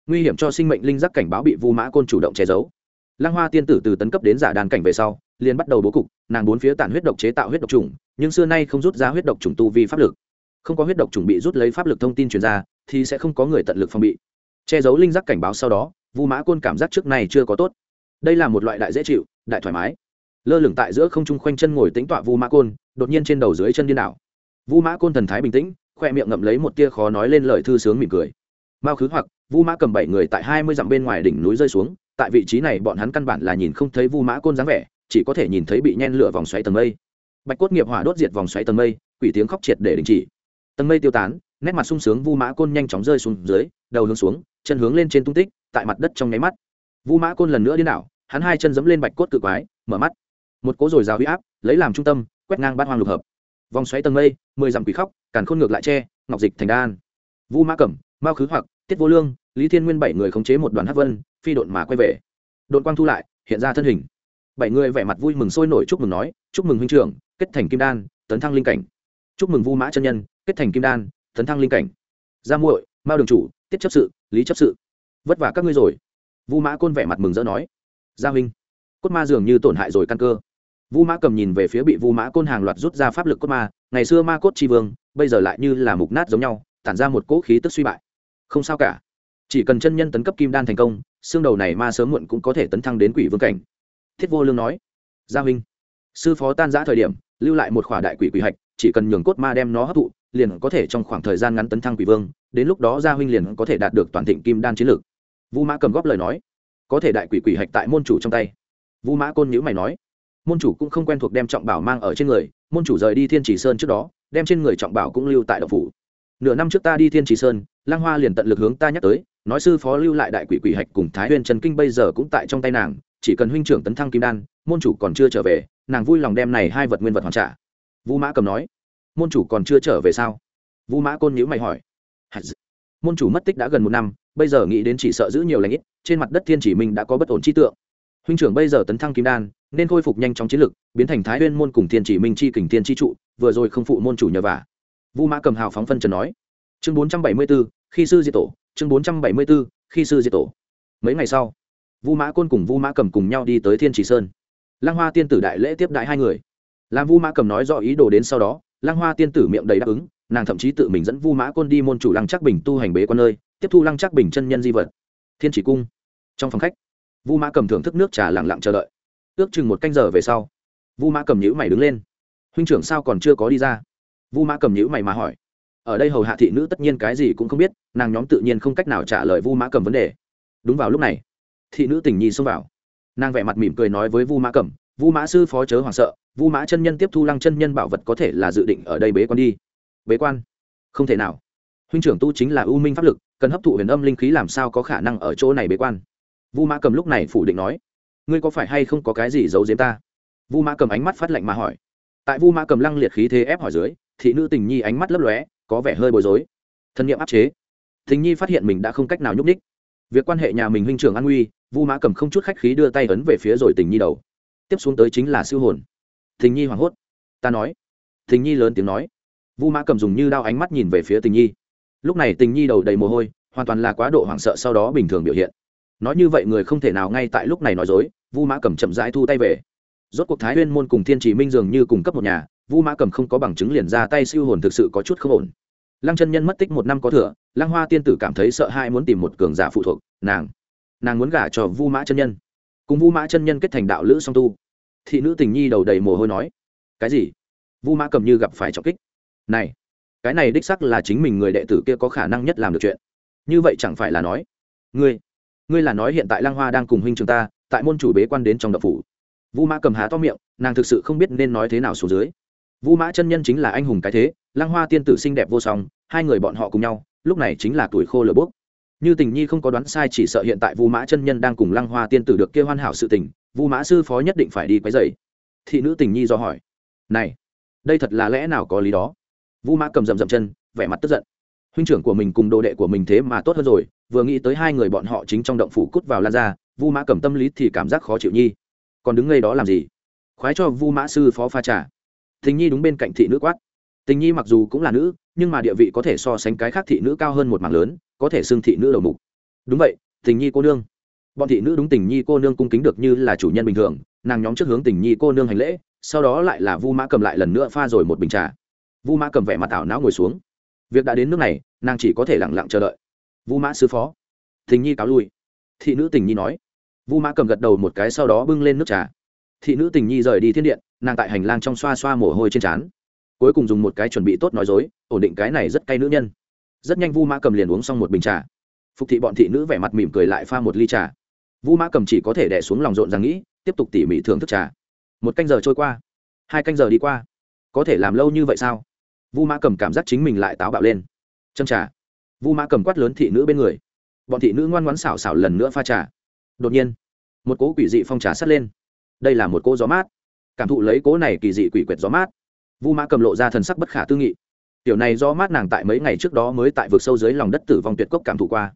Nguy hiểm cho sinh mệnh linh giác cảnh báo bị vu mã côn chủ động che giấu. Lăng hoa tiên tử từ tấn cấp đến giả đàn cảnh về sau, liền bắt đầu bố cục, nàng bốn phía tản huyết độc chế tạo huyết độc trùng nhưng xưa nay không rút ra huyết độc trùng tu vi pháp lực. Không có huyết độc trùng bị rút lấy pháp lực thông tin truyền ra, thì sẽ không có người tận lực phòng bị. Che giấu linh giác cảnh báo sau đó vu mã côn cảm giác trước này chưa có tốt. Đây là một loại đại dễ chịu, đại thoải mái. Lơ lửng tại giữa không trung khoanh chân ngồi tính tọa vu mã côn, đột nhiên trên đầu dưới chân điên đảo. Vu mã côn thần thái bình tĩnh, khoe miệng ngậm lấy một tia khó nói lên lời thư sướng mỉm cười. Mao khứ hoặc, vu mã cầm bảy người tại hai mươi dặm bên ngoài đỉnh núi rơi xuống, tại vị trí này bọn hắn căn bản là nhìn không thấy vu mã côn dáng vẻ, chỉ có thể nhìn thấy bị nhen lửa vòng xoáy tầng mây. Bạch cốt nghiệp hỏa đốt diệt vòng xoáy tầng mây, quỷ tiếng khóc triệt để đình chỉ. Tầng mây tiêu tán, nét mặt sung sướng vu mã côn nhanh chóng rơi xuống dưới, đầu hướng xuống, chân hướng lên trên tung tích tại mặt đất trong nháy mắt. Vu mã côn lần nữa đi đảo, hắn hai chân dẫm lên bạch cốt cự quái, mở mắt. Một cố dồi rào huy áp, lấy làm trung tâm, quét ngang bát hoang lục hợp. Vòng xoáy tầng mây, mười dặm quỷ khóc, càn khôn ngược lại tre ngọc dịch thành đan. Vu mã cẩm, mao khứ hoặc, tiết vô lương, lý thiên nguyên bảy người khống chế một đoàn hát vân, phi độn mà quay về. Đội quang thu lại, hiện ra thân hình. Bảy người vẻ mặt vui mừng sôi nổi chúc mừng nói, chúc mừng huynh trưởng, kết thành kim đan, tấn thăng linh cảnh. Chúc mừng vu mã chân nhân, kết thành kim đan, tấn thăng linh cảnh. Gia muội, mao đường chủ, tiết chấp sự, lý chấp sự vất vả các ngươi rồi. Vu mã côn vẻ mặt mừng rỡ nói. Gia huynh, cốt ma dường như tổn hại rồi căn cơ. Vu mã cầm nhìn về phía bị vu mã côn hàng loạt rút ra pháp lực cốt ma, ngày xưa ma cốt tri vương, bây giờ lại như là mục nát giống nhau, tản ra một cỗ khí tức suy bại. Không sao cả. Chỉ cần chân nhân tấn cấp kim đan thành công, xương đầu này ma sớm muộn cũng có thể tấn thăng đến quỷ vương cảnh. Thiết vô lương nói. Gia huynh, sư phó tan giã thời điểm, lưu lại một khỏa đại quỷ quỷ hạch, chỉ cần nhường cốt ma đem nó hấp thụ, liền có thể trong khoảng thời gian ngắn tấn thăng quỷ vương, đến lúc đó gia huynh liền có thể đạt được toàn thịnh kim đan chiến lược vu mã cầm góp lời nói. Có thể đại quỷ quỷ hạch tại môn chủ trong tay. Vu mã côn nhữ mày nói. Môn chủ cũng không quen thuộc đem trọng bảo mang ở trên người, môn chủ rời đi thiên chỉ sơn trước đó, đem trên người trọng bảo cũng lưu tại đậu phủ. Nửa năm trước ta đi thiên chỉ sơn lang hoa liền tận lực hướng ta nhắc tới, nói sư phó lưu lại đại quỷ quỷ hạch cùng thái huyền trần kinh bây giờ cũng tại trong tay nàng, chỉ cần huynh trưởng tấn thăng kim đan, môn chủ còn chưa trở về, nàng vui lòng đem này hai vật nguyên vật hoàn trả. Vũ mã cầm nói. Môn chủ còn chưa trở về sao? Vũ mã côn nhữ mày hỏi. Môn chủ mất tích đã gần một năm bây giờ nghĩ đến chỉ sợ giữ nhiều lãnh ít, trên mặt đất thiên chỉ minh đã có bất ổn chi tượng. Huynh trưởng bây giờ tấn thăng kim đan, nên khôi phục nhanh chóng chiến lực, biến thành thái huyên môn cùng thiên chỉ minh chi kình thiên chi trụ, vừa rồi không phụ môn chủ nhờ vả. Vu mã cầm hào phóng phân trần nói. Chương bốn trăm bảy mươi b ố khi sư diệt tổ, chương bốn trăm bảy mươi b ố khi sư diệt tổ. Mấy ngày sau, vu mã côn cùng vu mã cầm cùng nhau đi tới thiên chỉ sơn. Lăng hoa tiên tử đại lễ tiếp đại hai người. Làm vu mã cầm nói rõ ý đồ đến sau đó, lăng hoa tiên tử miệng đầy đáp ứng, nàng thậm chí tự mình dẫn vu mã côn đi môn chủ lăng chắc bình tu hành bế con nơi tiếp thu lăng chắc bình chân nhân di vật. Thiên chỉ cung. Trong phòng khách, vu mã cầm thưởng thức nước trà lặng lặng chờ đợi. Ước chừng một canh giờ về sau, vu mã cầm nhữ mày đứng lên. Huynh trưởng sao còn chưa có đi ra? Vu mã cầm nhữ mày mà hỏi. Ở đây hầu hạ thị nữ tất nhiên cái gì cũng không biết, nàng nhóm tự nhiên không cách nào trả lời vu mã cầm vấn đề. Đúng vào lúc này, thị nữ tình nhi xông vào. Nàng vẻ mặt mỉm cười nói với vu mã cầm, vu mã sư phó chớ hoảng sợ, vu mã chân nhân tiếp thu lăng chân nhân bảo vật có thể là dự định ở đây bế quan đi. Bế quan? Không thể nào. Huynh trưởng tu chính là ưu minh pháp lực cần hấp thụ huyền âm linh khí làm sao có khả năng ở chỗ này bế quan? Vu mã cầm lúc này phủ định nói, ngươi có phải hay không có cái gì giấu giếm ta? Vu mã cầm ánh mắt phát lạnh mà hỏi. Tại vu mã cầm lăng liệt khí thế ép hỏi dưới, thị nữ tình nhi ánh mắt lấp lóe, có vẻ hơi bối rối. Thân nhiệm áp chế. Tình nhi phát hiện mình đã không cách nào nhúc ních việc quan hệ nhà mình huynh trưởng an nguy, vu mã cầm không chút khách khí đưa tay ấn về phía rồi tình nhi đầu. Tiếp xuống tới chính là siêu hồn. Tình nhi hoảng hốt. Ta nói. Tình nhi lớn tiếng nói. Vu mã cầm dùng như đao ánh mắt nhìn về phía tình nhi lúc này tình nhi đầu đầy mồ hôi, hoàn toàn là quá độ hoảng sợ sau đó bình thường biểu hiện. Nói như vậy người không thể nào ngay tại lúc này nói dối, vu mã cầm chậm rãi thu tay về. Rốt cuộc thái huyên môn cùng thiên chỉ minh dường như cùng cấp một nhà, vu mã cầm không có bằng chứng liền ra tay siêu hồn thực sự có chút không ổn. Lăng chân nhân mất tích một năm có thừa, lăng hoa tiên tử cảm thấy sợ hai muốn tìm một cường giả phụ thuộc, nàng nàng muốn gả cho vu mã chân nhân. Cùng vu mã chân nhân kết thành đạo lữ song tu. Thị nữ tình nhi đầu đầy mồ hôi nói, cái gì? Vu mã cầm như gặp phải trọng kích. Này cái này đích sắc là chính mình người đệ tử kia có khả năng nhất làm được chuyện. Như vậy chẳng phải là nói, ngươi ngươi là nói hiện tại lăng hoa đang cùng huynh trường ta, tại môn chủ bế quan đến trong đập phủ. Vu mã cầm há to miệng, nàng thực sự không biết nên nói thế nào xuống dưới. Vu mã chân nhân chính là anh hùng cái thế, lăng hoa tiên tử xinh đẹp vô song, hai người bọn họ cùng nhau, lúc này chính là tuổi khô lửa bốc. Như tình nhi không có đoán sai chỉ sợ hiện tại vu mã chân nhân đang cùng lăng hoa tiên tử được kêu hoàn hảo sự tình, vu mã sư phó nhất định phải đi quấy dày thị nữ tình nhi do hỏi, này, đây thật là lẽ nào có lý đó? Vu mã cầm rầm rầm chân, vẻ mặt tức giận. Huynh trưởng của mình cùng đồ đệ của mình thế mà tốt hơn rồi, vừa nghĩ tới hai người bọn họ chính trong động phủ cút vào lan ra vu mã cầm tâm lý thì cảm giác khó chịu nhi. Còn đứng ngay đó làm gì? Khoái cho vu mã sư phó pha trà. Tình nhi đúng bên cạnh thị nữ quát. Tình nhi mặc dù cũng là nữ, nhưng mà địa vị có thể so sánh cái khác thị nữ cao hơn một mảng lớn, có thể xưng thị nữ đầu mục. Đúng vậy tình nhi cô nương. Bọn thị nữ đúng tình nhi cô nương cung kính được như là chủ nhân bình thường, nàng nhóm trước hướng tình nhi cô nương hành lễ, sau đó lại là vu mã cầm lại lần nữa pha rồi một bình trà vu mã cầm vẻ mặt ảo não ngồi xuống. Việc đã đến nước này, nàng chỉ có thể lẳng lặng chờ đợi. Vu mã sư phó. Thình nhi cáo lui. Thị nữ tình nhi nói. Vu mã cầm gật đầu một cái sau đó bưng lên nước trà. Thị nữ tình nhi rời đi thiên điện, nàng tại hành lang trong xoa xoa mồ hôi trên trán. Cuối cùng dùng một cái chuẩn bị tốt nói dối, ổn định cái này rất cay nữ nhân. Rất nhanh vu mã cầm liền uống xong một bình trà. Phục thị bọn thị nữ vẻ mặt mỉm cười lại pha một ly trà. Vu mã cầm chỉ có thể đẻ xuống lòng rộn rằng nghĩ, tiếp tục tỉ mỉ thưởng thức trà. Một canh giờ trôi qua. Hai canh giờ đi qua. Có thể làm lâu như vậy sao? Vu mã cầm cảm giác chính mình lại táo bạo lên. Châm trà. Vu mã cầm quát lớn thị nữ bên người. Bọn thị nữ ngoan ngoãn xảo xảo lần nữa pha trà. Đột nhiên, một cỗ quỷ dị phong trà sắt lên. Đây là một cỗ gió mát. Cảm thụ lấy cỗ này kỳ dị quỷ quyệt gió mát, vu mã cầm lộ ra thần sắc bất khả tư nghị. Tiểu này do mát nàng tại mấy ngày trước đó mới tại vực sâu dưới lòng đất tử vong tuyệt cốc cảm thụ qua.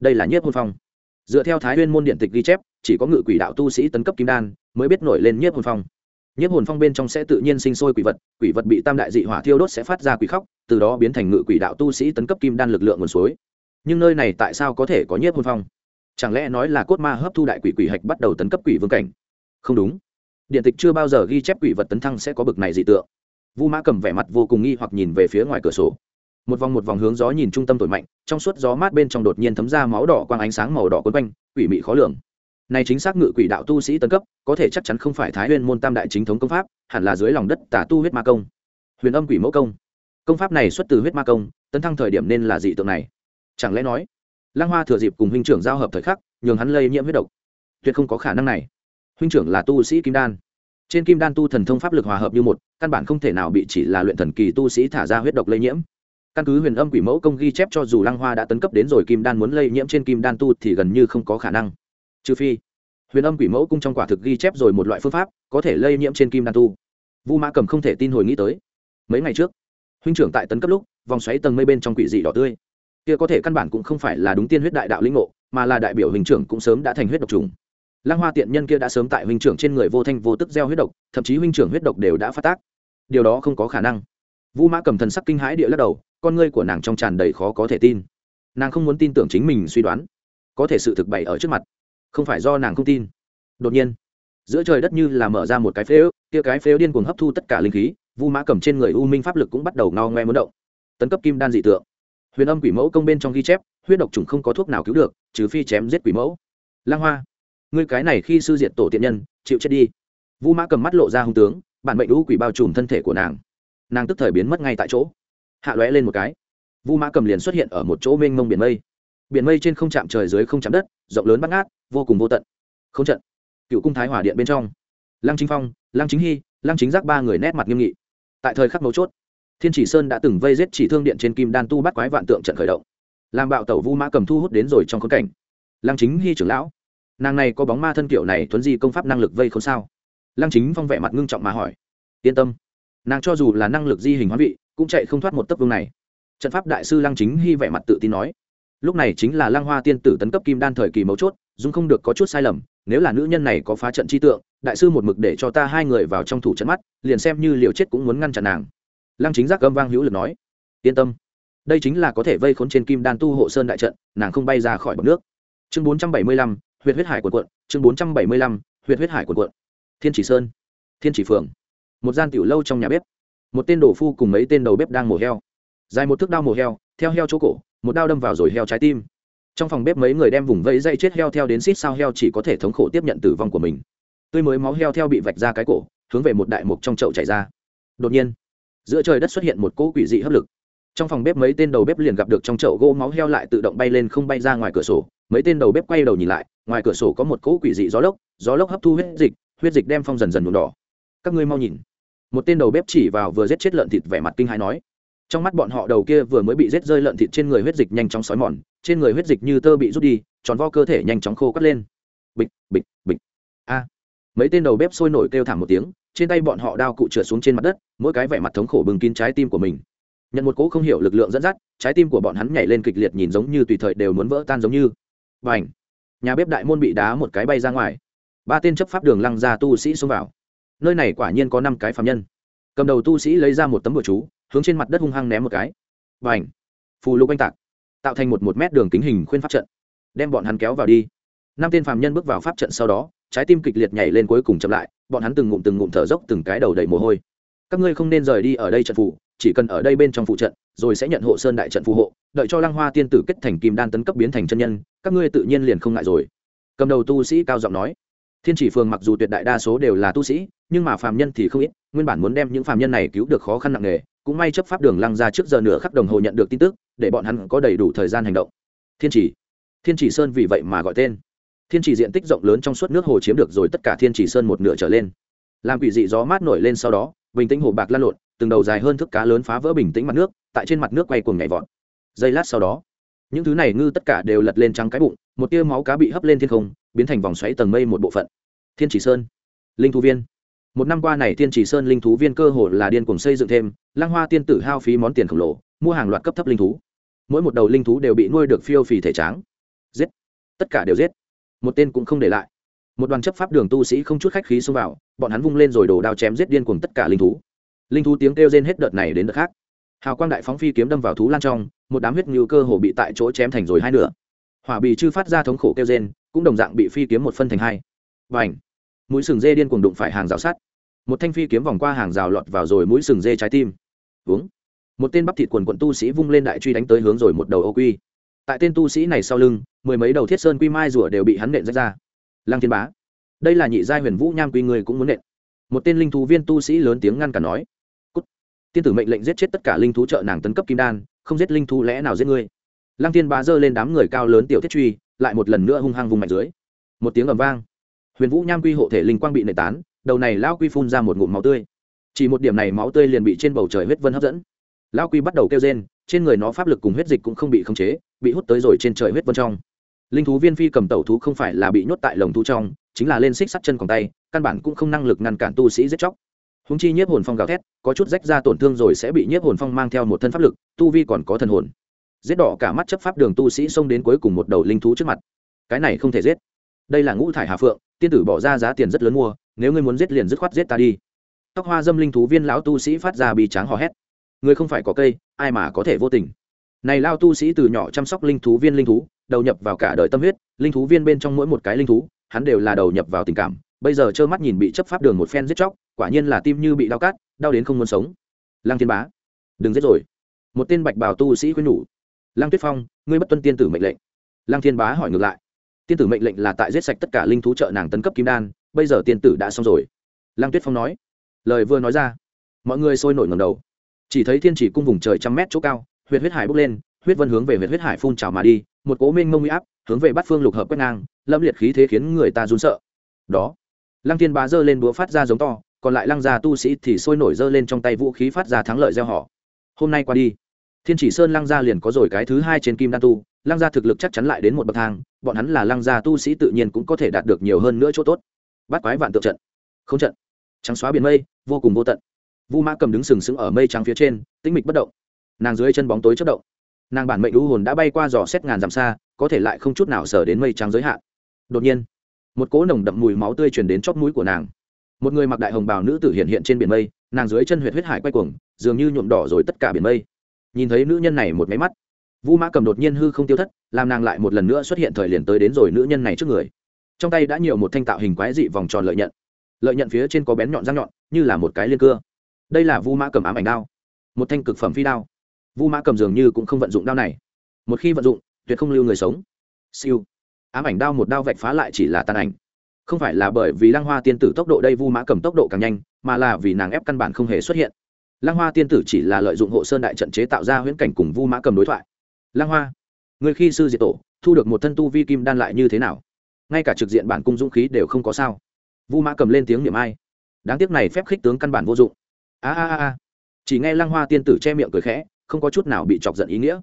Đây là nhiếp hôn phong. Dựa theo thái nguyên môn điện tịch ghi chép, chỉ có ngự quỷ đạo tu sĩ tấn cấp kim đan mới biết nổi lên nhiếp hồn phong nhiếp hồn phong bên trong sẽ tự nhiên sinh sôi quỷ vật quỷ vật bị tam đại dị hỏa thiêu đốt sẽ phát ra quỷ khóc, từ đó biến thành ngự quỷ đạo tu sĩ tấn cấp kim đan lực lượng nguồn suối. Nhưng nơi này tại sao có thể có nhiếp hồn phong? Chẳng lẽ nói là cốt ma hấp thu đại quỷ quỷ hạch bắt đầu tấn cấp quỷ vương cảnh? Không đúng. Điện tịch chưa bao giờ ghi chép quỷ vật tấn thăng sẽ có bực này dị tượng. Vu mã cầm vẻ mặt vô cùng nghi hoặc nhìn về phía ngoài cửa sổ. Một vòng một vòng hướng gió nhìn trung tâm thổi mạnh, trong suốt gió mát bên trong đột nhiên thấm ra máu đỏ quang ánh sáng màu đỏ quấn quanh, quỷ mị khó lường này chính xác ngự quỷ đạo tu sĩ tấn cấp, có thể chắc chắn không phải thái nguyên môn tam đại chính thống công pháp, hẳn là dưới lòng đất tả tu huyết ma công. Huyền âm quỷ mẫu công. Công pháp này xuất từ huyết ma công, tấn thăng thời điểm nên là dị tượng này. Chẳng lẽ nói, lăng hoa thừa dịp cùng huynh trưởng giao hợp thời khắc, nhường hắn lây nhiễm huyết độc? Tuyệt không có khả năng này. Huynh trưởng là tu sĩ kim đan. Trên kim đan tu thần thông pháp lực hòa hợp như một, căn bản không thể nào bị chỉ là luyện thần kỳ tu sĩ thả ra huyết độc lây nhiễm. Căn cứ huyền âm quỷ mẫu công ghi chép cho dù lăng hoa đã tấn cấp đến rồi kim đan muốn lây nhiễm trên kim đan tu thì gần như không có khả năng trừ phi, huyền âm quỷ mẫu cung trong quả thực ghi chép rồi một loại phương pháp có thể lây nhiễm trên kim đan tu. Vu mã cầm không thể tin hồi nghĩ tới. Mấy ngày trước, huynh trưởng tại tấn cấp lúc, vòng xoáy tầng mây bên trong quỷ dị đỏ tươi. Kia có thể căn bản cũng không phải là đúng tiên huyết đại đạo linh ngộ, mà là đại biểu huynh trưởng cũng sớm đã thành huyết độc trùng. Lăng hoa tiện nhân kia đã sớm tại huynh trưởng trên người vô thanh vô tức gieo huyết độc, thậm chí huynh trưởng huyết độc đều đã phát tác. Điều đó không có khả năng. Vu mã cầm thần sắc kinh hãi địa lắc đầu, con ngươi của nàng trong tràn đầy khó có thể tin. Nàng không muốn tin tưởng chính mình suy đoán, có thể sự thực bày ở trước mặt không phải do nàng không tin. Đột nhiên, giữa trời đất như là mở ra một cái phế ức kia cái phế điên cuồng hấp thu tất cả linh khí, vu mã cầm trên người u minh pháp lực cũng bắt đầu ngao ngoe muốn động. Tấn cấp kim đan dị tượng. Huyền âm quỷ mẫu công bên trong ghi chép, huyết độc trùng không có thuốc nào cứu được, trừ phi chém giết quỷ mẫu. Lang hoa, ngươi cái này khi sư diệt tổ tiện nhân, chịu chết đi. Vu mã cầm mắt lộ ra hung tướng, bản mệnh u quỷ bao trùm thân thể của nàng. Nàng tức thời biến mất ngay tại chỗ. Hạ lóe lên một cái. Vu mã cầm liền xuất hiện ở một chỗ mênh mông biển mây. Biển mây trên không chạm trời dưới không chạm đất, rộng lớn bắt ngát vô cùng vô tận. Không trận. Cựu cung thái hỏa điện bên trong. Lăng chính phong, lăng chính hy, lăng chính giác ba người nét mặt nghiêm nghị. Tại thời khắc mấu chốt, thiên chỉ sơn đã từng vây giết chỉ thương điện trên kim đan tu bắt quái vạn tượng trận khởi động. Làm bạo tẩu vu mã cầm thu hút đến rồi trong khốn cảnh. Lăng chính hy trưởng lão, nàng này có bóng ma thân kiểu này thuấn di công pháp năng lực vây không sao? Lăng chính phong vẻ mặt ngưng trọng mà hỏi. Yên tâm, nàng cho dù là năng lực di hình hóa vị, cũng chạy không thoát một tấc vương này. Trận pháp đại sư lăng chính hy vẻ mặt tự tin nói. Lúc này chính là lăng hoa tiên tử tấn cấp kim đan thời kỳ mấu chốt dung không được có chút sai lầm, nếu là nữ nhân này có phá trận chi tượng, đại sư một mực để cho ta hai người vào trong thủ trận mắt, liền xem như liều chết cũng muốn ngăn chặn nàng. Lăng chính giác gâm vang hữu lực nói. Yên tâm, đây chính là có thể vây khốn trên kim đan tu hộ sơn đại trận, nàng không bay ra khỏi bọc nước. Chương bốn trăm bảy mươi lăm huyện huyết hải quần quận, chương bốn trăm bảy mươi lăm huyện huyết hải quần quận. Thiên chỉ sơn, thiên chỉ phường một gian tiểu lâu trong nhà bếp. Một tên đổ phu cùng mấy tên đầu bếp đang mổ heo. Dài một thước đao mổ heo, theo heo chỗ cổ, một đao đâm vào rồi heo trái tim trong phòng bếp mấy người đem vùng vẫy dây chết heo theo đến xít sao heo chỉ có thể thống khổ tiếp nhận tử vong của mình. Tươi mới máu heo theo bị vạch ra cái cổ, hướng về một đại mục trong chậu chảy ra. Đột nhiên, giữa trời đất xuất hiện một cỗ quỷ dị hấp lực. Trong phòng bếp mấy tên đầu bếp liền gặp được trong chậu gỗ máu heo lại tự động bay lên không bay ra ngoài cửa sổ. Mấy tên đầu bếp quay đầu nhìn lại, ngoài cửa sổ có một cỗ quỷ dị gió lốc gió lốc hấp thu huyết dịch huyết dịch đem phong dần dần nhuộm đỏ. Các ngươi mau nhìn. Một tên đầu bếp chỉ vào vừa giết chết lợn thịt vẻ mặt kinh hãi nói trong mắt bọn họ đầu kia vừa mới bị rết rơi lợn thịt trên người huyết dịch nhanh chóng xói mòn, trên người huyết dịch như tơ bị rút đi, tròn vo cơ thể nhanh chóng khô cắt lên. Bịch bịch bịch. A. Mấy tên đầu bếp sôi nổi kêu thảm một tiếng, trên tay bọn họ đao cụ trượt xuống trên mặt đất, mỗi cái vẻ mặt thống khổ bừng kín trái tim của mình. Nhận một cỗ không hiểu lực lượng dẫn dắt, trái tim của bọn hắn nhảy lên kịch liệt nhìn giống như tùy thời đều muốn vỡ tan giống như. Và ảnh nhà bếp đại môn bị đá một cái bay ra ngoài. Ba tên chấp pháp đường lăng ra tu sĩ xông vào. Nơi này quả nhiên có năm cái phạm nhân. Cầm đầu tu sĩ lấy ra một tấm bừa chú hướng trên mặt đất hung hăng ném một cái. Và ảnh phù lục oanh tạc, tạo thành một một mét đường kính hình khuyên pháp trận, đem bọn hắn kéo vào đi. Năm tên phạm nhân bước vào pháp trận sau đó, trái tim kịch liệt nhảy lên cuối cùng chậm lại, bọn hắn từng ngụm từng ngụm thở dốc từng cái đầu đầy mồ hôi. Các ngươi không nên rời đi ở đây trận phủ chỉ cần ở đây bên trong phụ trận, rồi sẽ nhận hộ sơn đại trận phù hộ, đợi cho lăng hoa tiên tử kết thành kim đan tấn cấp biến thành chân nhân, các ngươi tự nhiên liền không ngại rồi. Cầm đầu tu sĩ cao giọng nói thiên chỉ phường mặc dù tuyệt đại đa số đều là tu sĩ, nhưng mà phàm nhân thì không ít, nguyên bản muốn đem những phàm nhân này cứu được khó khăn nặng nề, cũng may chấp pháp đường lăng ra trước giờ nửa khắc đồng hồ nhận được tin tức, để bọn hắn có đầy đủ thời gian hành động. Thiên chỉ. Thiên chỉ sơn vì vậy mà gọi tên. Thiên chỉ diện tích rộng lớn trong suốt nước hồ chiếm được rồi tất cả thiên chỉ sơn một nửa trở lên. Làm quỷ dị gió mát nổi lên sau đó, bình tĩnh hồ bạc lan lộn, từng đầu dài hơn thức cá lớn phá vỡ bình tĩnh mặt nước, tại trên mặt nước quay cuồng nhảy vọt. Giây lát sau đó, những thứ này ngư tất cả đều lật lên trắng cái bụng một tia máu cá bị hấp lên thiên không, biến thành vòng xoáy tầng mây một bộ phận. Thiên chỉ sơn, linh Thú viên. Một năm qua này Thiên chỉ sơn, linh thú viên cơ hồ là điên cuồng xây dựng thêm Lang hoa tiên tử hao phí món tiền khổng lồ, mua hàng loạt cấp thấp linh thú. Mỗi một đầu linh thú đều bị nuôi được phiêu phì thể tráng. Giết. Tất cả đều giết. Một tên cũng không để lại. Một đoàn chấp pháp đường tu sĩ không chút khách khí xông vào, bọn hắn vung lên rồi đổ đao chém giết điên cuồng tất cả linh thú. Linh thú tiếng kêu rên hết đợt này đến đợt khác. Hào quang đại phóng phi kiếm đâm vào thú lan trong, một đám huyết ngưu cơ hồ bị tại chỗ chém thành rồi hai nửa hỏa bì chư phát ra thống khổ kêu rên, cũng đồng dạng bị phi kiếm một phân thành hai. Và ảnh mũi sừng dê điên cuồng đụng phải hàng rào sắt. Một thanh phi kiếm vòng qua hàng rào lọt vào rồi mũi sừng dê trái tim. Uống một tên bắp thịt quần quận tu sĩ vung lên đại truy đánh tới hướng rồi một đầu ô quy. Tại tên tu sĩ này sau lưng, mười mấy đầu thiết sơn quy mai rùa đều bị hắn nện rách ra. Lăng thiên bá! Đây là nhị giai huyền vũ nham quy người cũng muốn nện. Một tên linh thú viên tu sĩ lớn tiếng ngăn cả nói. Cút. tiên tử mệnh lệnh giết chết tất cả linh thú trợ nàng tấn cấp kim đan, không giết linh thú lẽ nào giết ngươi? Lăng thiên bá giơ lên đám người cao lớn tiểu thiết truy, lại một lần nữa hung hăng vùng mạnh dưới. Một tiếng ầm vang. Huyền vũ nham quy hộ thể linh quang bị nệ tán, đầu này lão quy phun ra một ngụm máu tươi. Chỉ một điểm này máu tươi liền bị trên bầu trời huyết vân hấp dẫn. Lão quy bắt đầu kêu rên, trên người nó pháp lực cùng huyết dịch cũng không bị khống chế, bị hút tới rồi trên trời huyết vân trong. Linh thú viên phi cầm tẩu thú không phải là bị nhốt tại lồng thú trong, chính là lên xích sắt chân còn tay, căn bản cũng không năng lực ngăn cản tu sĩ giết chóc. Húng chi nhiếp hồn phong gào thét, có chút rách ra tổn thương rồi sẽ bị nhiếp hồn phong mang theo một thân pháp lực, tu vi còn có thần hồn giết đỏ cả mắt chấp pháp đường tu sĩ xông đến cuối cùng một đầu linh thú trước mặt. Cái này không thể giết. Đây là ngũ thải hà phượng, tiên tử bỏ ra giá tiền rất lớn mua, nếu ngươi muốn giết liền dứt khoát giết ta đi. Tóc hoa dâm linh thú viên lão tu sĩ phát ra bị tráng hò hét. Người không phải có cây, ai mà có thể vô tình? Này lao tu sĩ từ nhỏ chăm sóc linh thú viên linh thú, đầu nhập vào cả đời tâm huyết, linh thú viên bên trong mỗi một cái linh thú, hắn đều là đầu nhập vào tình cảm, bây giờ trơ mắt nhìn bị chấp pháp đường một phen giết chóc, quả nhiên là tim như bị đau cát đau đến không muốn sống. Lăng thiên bá, đừng giết rồi. Một tên bạch bào tu sĩ khuyên nhủ lăng tuyết phong, ngươi bất tuân tiên tử mệnh lệnh. Lăng thiên bá hỏi ngược lại. Tiên tử mệnh lệnh là tại giết sạch tất cả linh thú trợ nàng tấn cấp kim đan, bây giờ tiên tử đã xong rồi. Lăng tuyết phong nói. Lời vừa nói ra, mọi người sôi nổi ngầm đầu. Chỉ thấy thiên chỉ cung vùng trời trăm mét chỗ cao huyết huyết hải bốc lên, huyết vân hướng về huyết huyết hải phun trào mà đi, một cố minh mông huy áp hướng về bát phương lục hợp quét ngang, lâm liệt khí thế khiến người ta run sợ. Đó, lăng thiên bá giơ lên búa phát ra giống to, còn lại lăng gia tu sĩ thì sôi nổi giơ lên trong tay vũ khí phát ra thắng lợi gieo họ. Hôm nay qua đi thiên chỉ sơn lăng gia liền có rồi cái thứ hai trên kim đan tu, lăng gia thực lực chắc chắn lại đến một bậc thang, bọn hắn là lăng gia tu sĩ tự nhiên cũng có thể đạt được nhiều hơn nữa chỗ tốt. Bắt quái vạn tượng trận, không trận, trắng xóa biển mây, vô cùng vô tận. Vu mã cầm đứng sừng sững ở mây trắng phía trên, tĩnh mịch bất động. Nàng dưới chân bóng tối chất động. Nàng bản mệnh lũ hồn đã bay qua dò xét ngàn dặm xa, có thể lại không chút nào sở đến mây trắng giới hạn. Đột nhiên, một cỗ nồng đậm mùi máu tươi chuyển đến chóp mũi của nàng. Một người mặc đại hồng bào nữ tử hiện hiện trên biển mây, nàng dưới chân huyệt huyết hải quay cuồng, dường như nhuộm đỏ rồi tất cả biển mây nhìn thấy nữ nhân này một máy mắt. Vu mã cầm đột nhiên hư không tiêu thất, làm nàng lại một lần nữa xuất hiện thời liền tới đến rồi nữ nhân này trước người. Trong tay đã nhiều một thanh tạo hình quái dị vòng tròn lợi nhận. Lợi nhận phía trên có bén nhọn răng nhọn, như là một cái liên cưa. Đây là vu mã cầm ám ảnh đao. Một thanh cực phẩm phi đao. Vu mã cầm dường như cũng không vận dụng đao này. Một khi vận dụng, tuyệt không lưu người sống. Siêu. Ám ảnh đao một đao vạch phá lại chỉ là tàn ảnh. Không phải là bởi vì lăng hoa tiên tử tốc độ đây vu mã cầm tốc độ càng nhanh, mà là vì nàng ép căn bản không hề xuất hiện lăng hoa tiên tử chỉ là lợi dụng hộ sơn đại trận chế tạo ra huyễn cảnh cùng vu mã cầm đối thoại. Lăng hoa, người khi sư diệt tổ, thu được một thân tu vi kim đan lại như thế nào? Ngay cả trực diện bản cung dũng khí đều không có sao. Vu mã cầm lên tiếng niệm ai? Đáng tiếc này phép khích tướng căn bản vô dụng. A a a chỉ nghe lăng hoa tiên tử che miệng cười khẽ, không có chút nào bị chọc giận ý nghĩa.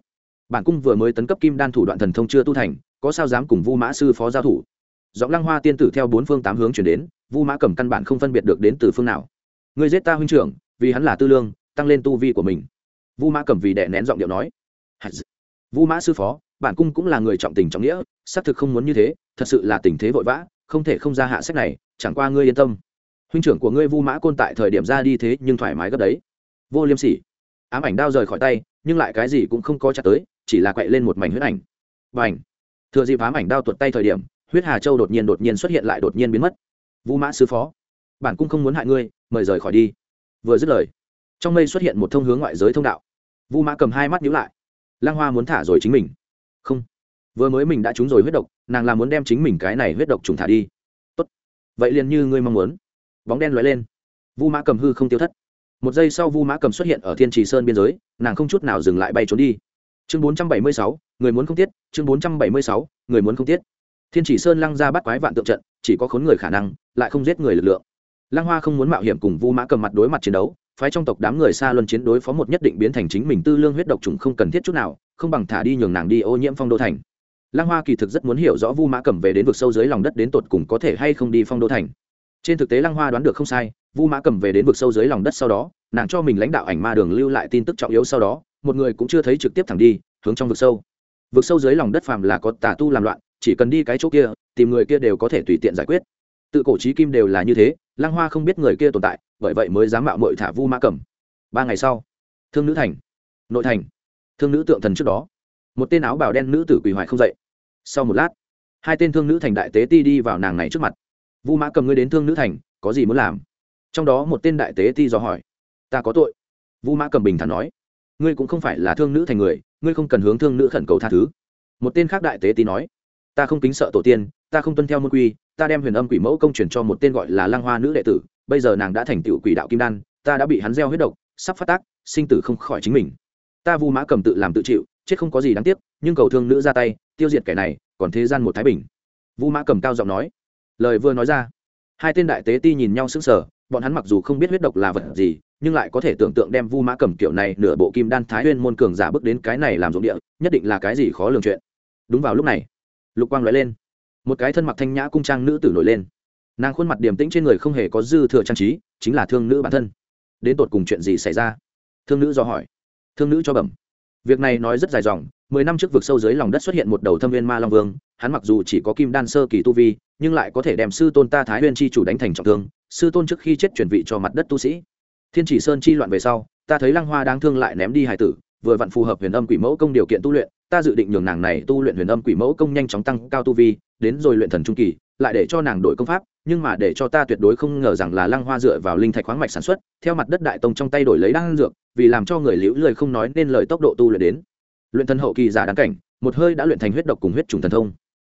Bản cung vừa mới tấn cấp kim đan thủ đoạn thần thông chưa tu thành, có sao dám cùng vu mã sư phó giao thủ? Giọng lăng hoa tiên tử theo bốn phương tám hướng chuyển đến, vu mã cầm căn bản không phân biệt được đến từ phương nào. Người giết ta huynh trưởng vì hắn là tư lương, tăng lên tu vi của mình. Vu mã cầm vì đệ nén giọng điệu nói vu mã sư phó, bản cung cũng là người trọng tình trọng nghĩa, xác thực không muốn như thế, thật sự là tình thế vội vã, không thể không ra hạ sách này, chẳng qua ngươi yên tâm. Huynh trưởng của ngươi vu mã côn tại thời điểm ra đi thế nhưng thoải mái gấp đấy. Vô liêm sỉ. Ám ảnh đao rời khỏi tay, nhưng lại cái gì cũng không có chặt tới, chỉ là quậy lên một mảnh huyết ảnh. Và ảnh thừa dịp ám ảnh đao tuột tay thời điểm, huyết hà châu đột nhiên đột nhiên xuất hiện lại đột nhiên biến mất. Vu mã sư phó, bản cung không muốn hại ngươi, mời rời khỏi đi vừa dứt lời, trong mây xuất hiện một thông hướng ngoại giới thông đạo. Vu mã cầm hai mắt nhíu lại. Lang hoa muốn thả rồi chính mình. Không. Vừa mới mình đã trúng rồi huyết độc, nàng là muốn đem chính mình cái này huyết độc trùng thả đi. Tốt. vậy liền như ngươi mong muốn. Bóng đen lóe lên. Vu mã cầm hư không tiêu thất. Một giây sau vu mã cầm xuất hiện ở thiên trì sơn biên giới, nàng không chút nào dừng lại bay trốn đi. Chương bốn trăm bảy mươi sáu, người muốn không tiết. Chương bốn trăm bảy mươi sáu, người muốn không tiết. Thiên chỉ sơn lăng ra bắt quái vạn tượng trận, chỉ có khốn người khả năng, lại không giết người lực lượng lăng hoa không muốn mạo hiểm cùng vu mã cầm mặt đối mặt chiến đấu, phái trong tộc đám người xa luân chiến đối phó một nhất định biến thành chính mình tư lương huyết độc trùng không cần thiết chút nào, không bằng thả đi nhường nàng đi ô nhiễm phong đô thành. Lăng hoa kỳ thực rất muốn hiểu rõ vu mã cầm về đến vực sâu dưới lòng đất đến tột cùng có thể hay không đi phong đô thành. Trên thực tế lăng hoa đoán được không sai, vu mã cầm về đến vực sâu dưới lòng đất sau đó, nàng cho mình lãnh đạo ảnh ma đường lưu lại tin tức trọng yếu sau đó, một người cũng chưa thấy trực tiếp thẳng đi, hướng trong vực sâu. Vực sâu dưới lòng đất phàm là có tà tu làm loạn, chỉ cần đi cái chỗ kia, tìm người kia đều có thể tùy tiện giải quyết tự cổ trí kim đều là như thế, lăng hoa không biết người kia tồn tại, bởi vậy mới dám mạo mội thả vu mã cầm ba ngày sau, thương nữ thành, nội thành, thương nữ tượng thần trước đó, một tên áo bào đen nữ tử quỳ hoài không dậy. Sau một lát, hai tên thương nữ thành đại tế ti đi vào nàng này trước mặt. Vu mã cầm ngươi đến thương nữ thành, có gì muốn làm? Trong đó một tên đại tế ti dò hỏi. Ta có tội. Vu mã cầm bình thản nói. Ngươi cũng không phải là thương nữ thành người, ngươi không cần hướng thương nữ khẩn cầu tha thứ. Một tên khác đại tế ti nói. Ta không kính sợ tổ tiên, ta không tuân theo môn quy ta đem huyền âm quỷ mẫu công truyền cho một tên gọi là lăng hoa nữ đệ tử, bây giờ nàng đã thành tựu quỷ đạo kim đan, ta đã bị hắn gieo huyết độc, sắp phát tác, sinh tử không khỏi chính mình. Ta vu mã cầm tự làm tự chịu, chết không có gì đáng tiếc, nhưng cầu thương nữ ra tay, tiêu diệt kẻ này, còn thế gian một thái bình. Vu mã cầm cao giọng nói. Lời vừa nói ra, hai tên đại tế ti nhìn nhau sững sờ, bọn hắn mặc dù không biết huyết độc là vật gì, nhưng lại có thể tưởng tượng đem vu mã cầm kiểu này nửa bộ kim đan thái nguyên môn cường giả bước đến cái này làm dụng địa, nhất định là cái gì khó lường chuyện. Đúng vào lúc này, lục quang nói lên một cái thân mặc thanh nhã cung trang nữ tử nổi lên. Nàng khuôn mặt điềm tĩnh trên người không hề có dư thừa trang trí, chính là thương nữ bản thân. Đến tột cùng chuyện gì xảy ra? Thương nữ do hỏi. Thương nữ cho bẩm. Việc này nói rất dài dòng, mười năm trước vực sâu dưới lòng đất xuất hiện một đầu thâm viên ma long vương, hắn mặc dù chỉ có kim đan sơ kỳ tu vi, nhưng lại có thể đem sư tôn ta thái huyên chi chủ đánh thành trọng thương, sư tôn trước khi chết chuyển vị cho mặt đất tu sĩ. Thiên chỉ sơn chi loạn về sau, ta thấy lăng hoa đáng thương lại ném đi hải tử vừa vặn phù hợp huyền âm quỷ mẫu công điều kiện tu luyện, ta dự định nhường nàng này tu luyện huyền âm quỷ mẫu công nhanh chóng tăng cao tu vi, đến rồi luyện thần trung kỳ, lại để cho nàng đổi công pháp, nhưng mà để cho ta tuyệt đối không ngờ rằng là lăng hoa dựa vào linh thạch khoáng mạch sản xuất, theo mặt đất đại tông trong tay đổi lấy đan dược, vì làm cho người liễu lời không nói nên lời tốc độ tu luyện đến. Luyện thần hậu kỳ giả đáng cảnh, một hơi đã luyện thành huyết độc cùng huyết trùng thần thông.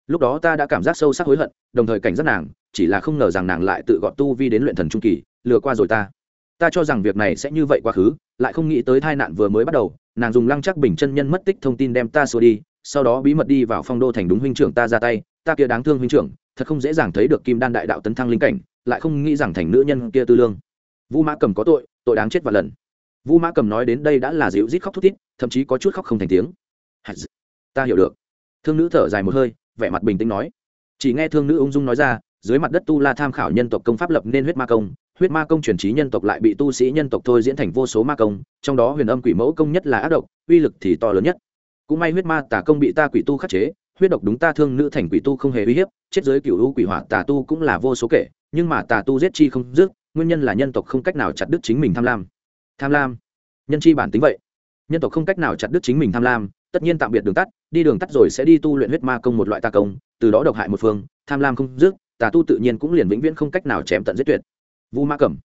Lúc đó ta đã cảm giác sâu sắc hối hận, đồng thời cảnh giác nàng, chỉ là không ngờ rằng nàng lại tự gọn tu vi đến luyện thần trung kỳ, lừa qua rồi ta. Ta cho rằng việc này sẽ như vậy quá khứ lại không nghĩ tới tai nạn vừa mới bắt đầu, nàng dùng lăng chắc bình chân nhân mất tích thông tin đem ta xua đi, sau đó bí mật đi vào phong đô thành đúng huynh trưởng ta ra tay, ta kia đáng thương huynh trưởng, thật không dễ dàng thấy được kim đan đại đạo tấn thăng linh cảnh, lại không nghĩ rằng thành nữ nhân kia tư lương. Vu mã cầm có tội tội đáng chết và lần. Vu mã cầm nói đến đây đã là dịu rít khóc thút thít, thậm chí có chút khóc không thành tiếng. Ta hiểu được. Thương nữ thở dài một hơi, vẻ mặt bình tĩnh nói. Chỉ nghe thương nữ ung dung nói ra, dưới mặt đất tu la tham khảo nhân tộc công pháp lập nên huyết ma công huyết ma công truyền trí nhân tộc lại bị tu sĩ nhân tộc thôi diễn thành vô số ma công, trong đó huyền âm quỷ mẫu công nhất là ác độc, uy lực thì to lớn nhất. Cũng may huyết ma tả công bị ta quỷ tu khắc chế, huyết độc đúng ta thương nữ thành quỷ tu không hề uy hiếp, chết giới cựu u quỷ hỏa tà tu cũng là vô số kể, nhưng mà tà tu giết chi không dứt, nguyên nhân là nhân tộc không cách nào chặt đứt chính mình tham lam. Tham lam? Nhân chi bản tính vậy. Nhân tộc không cách nào chặt đứt chính mình tham lam, tất nhiên tạm biệt đường tắt, đi đường tắt rồi sẽ đi tu luyện huyết ma công một loại tà công, từ đó độc hại một phương, tham lam không dứt, tà tu tự nhiên cũng liền vĩnh viễn không cách nào chém tận giết tuyệt vu ma cẩm,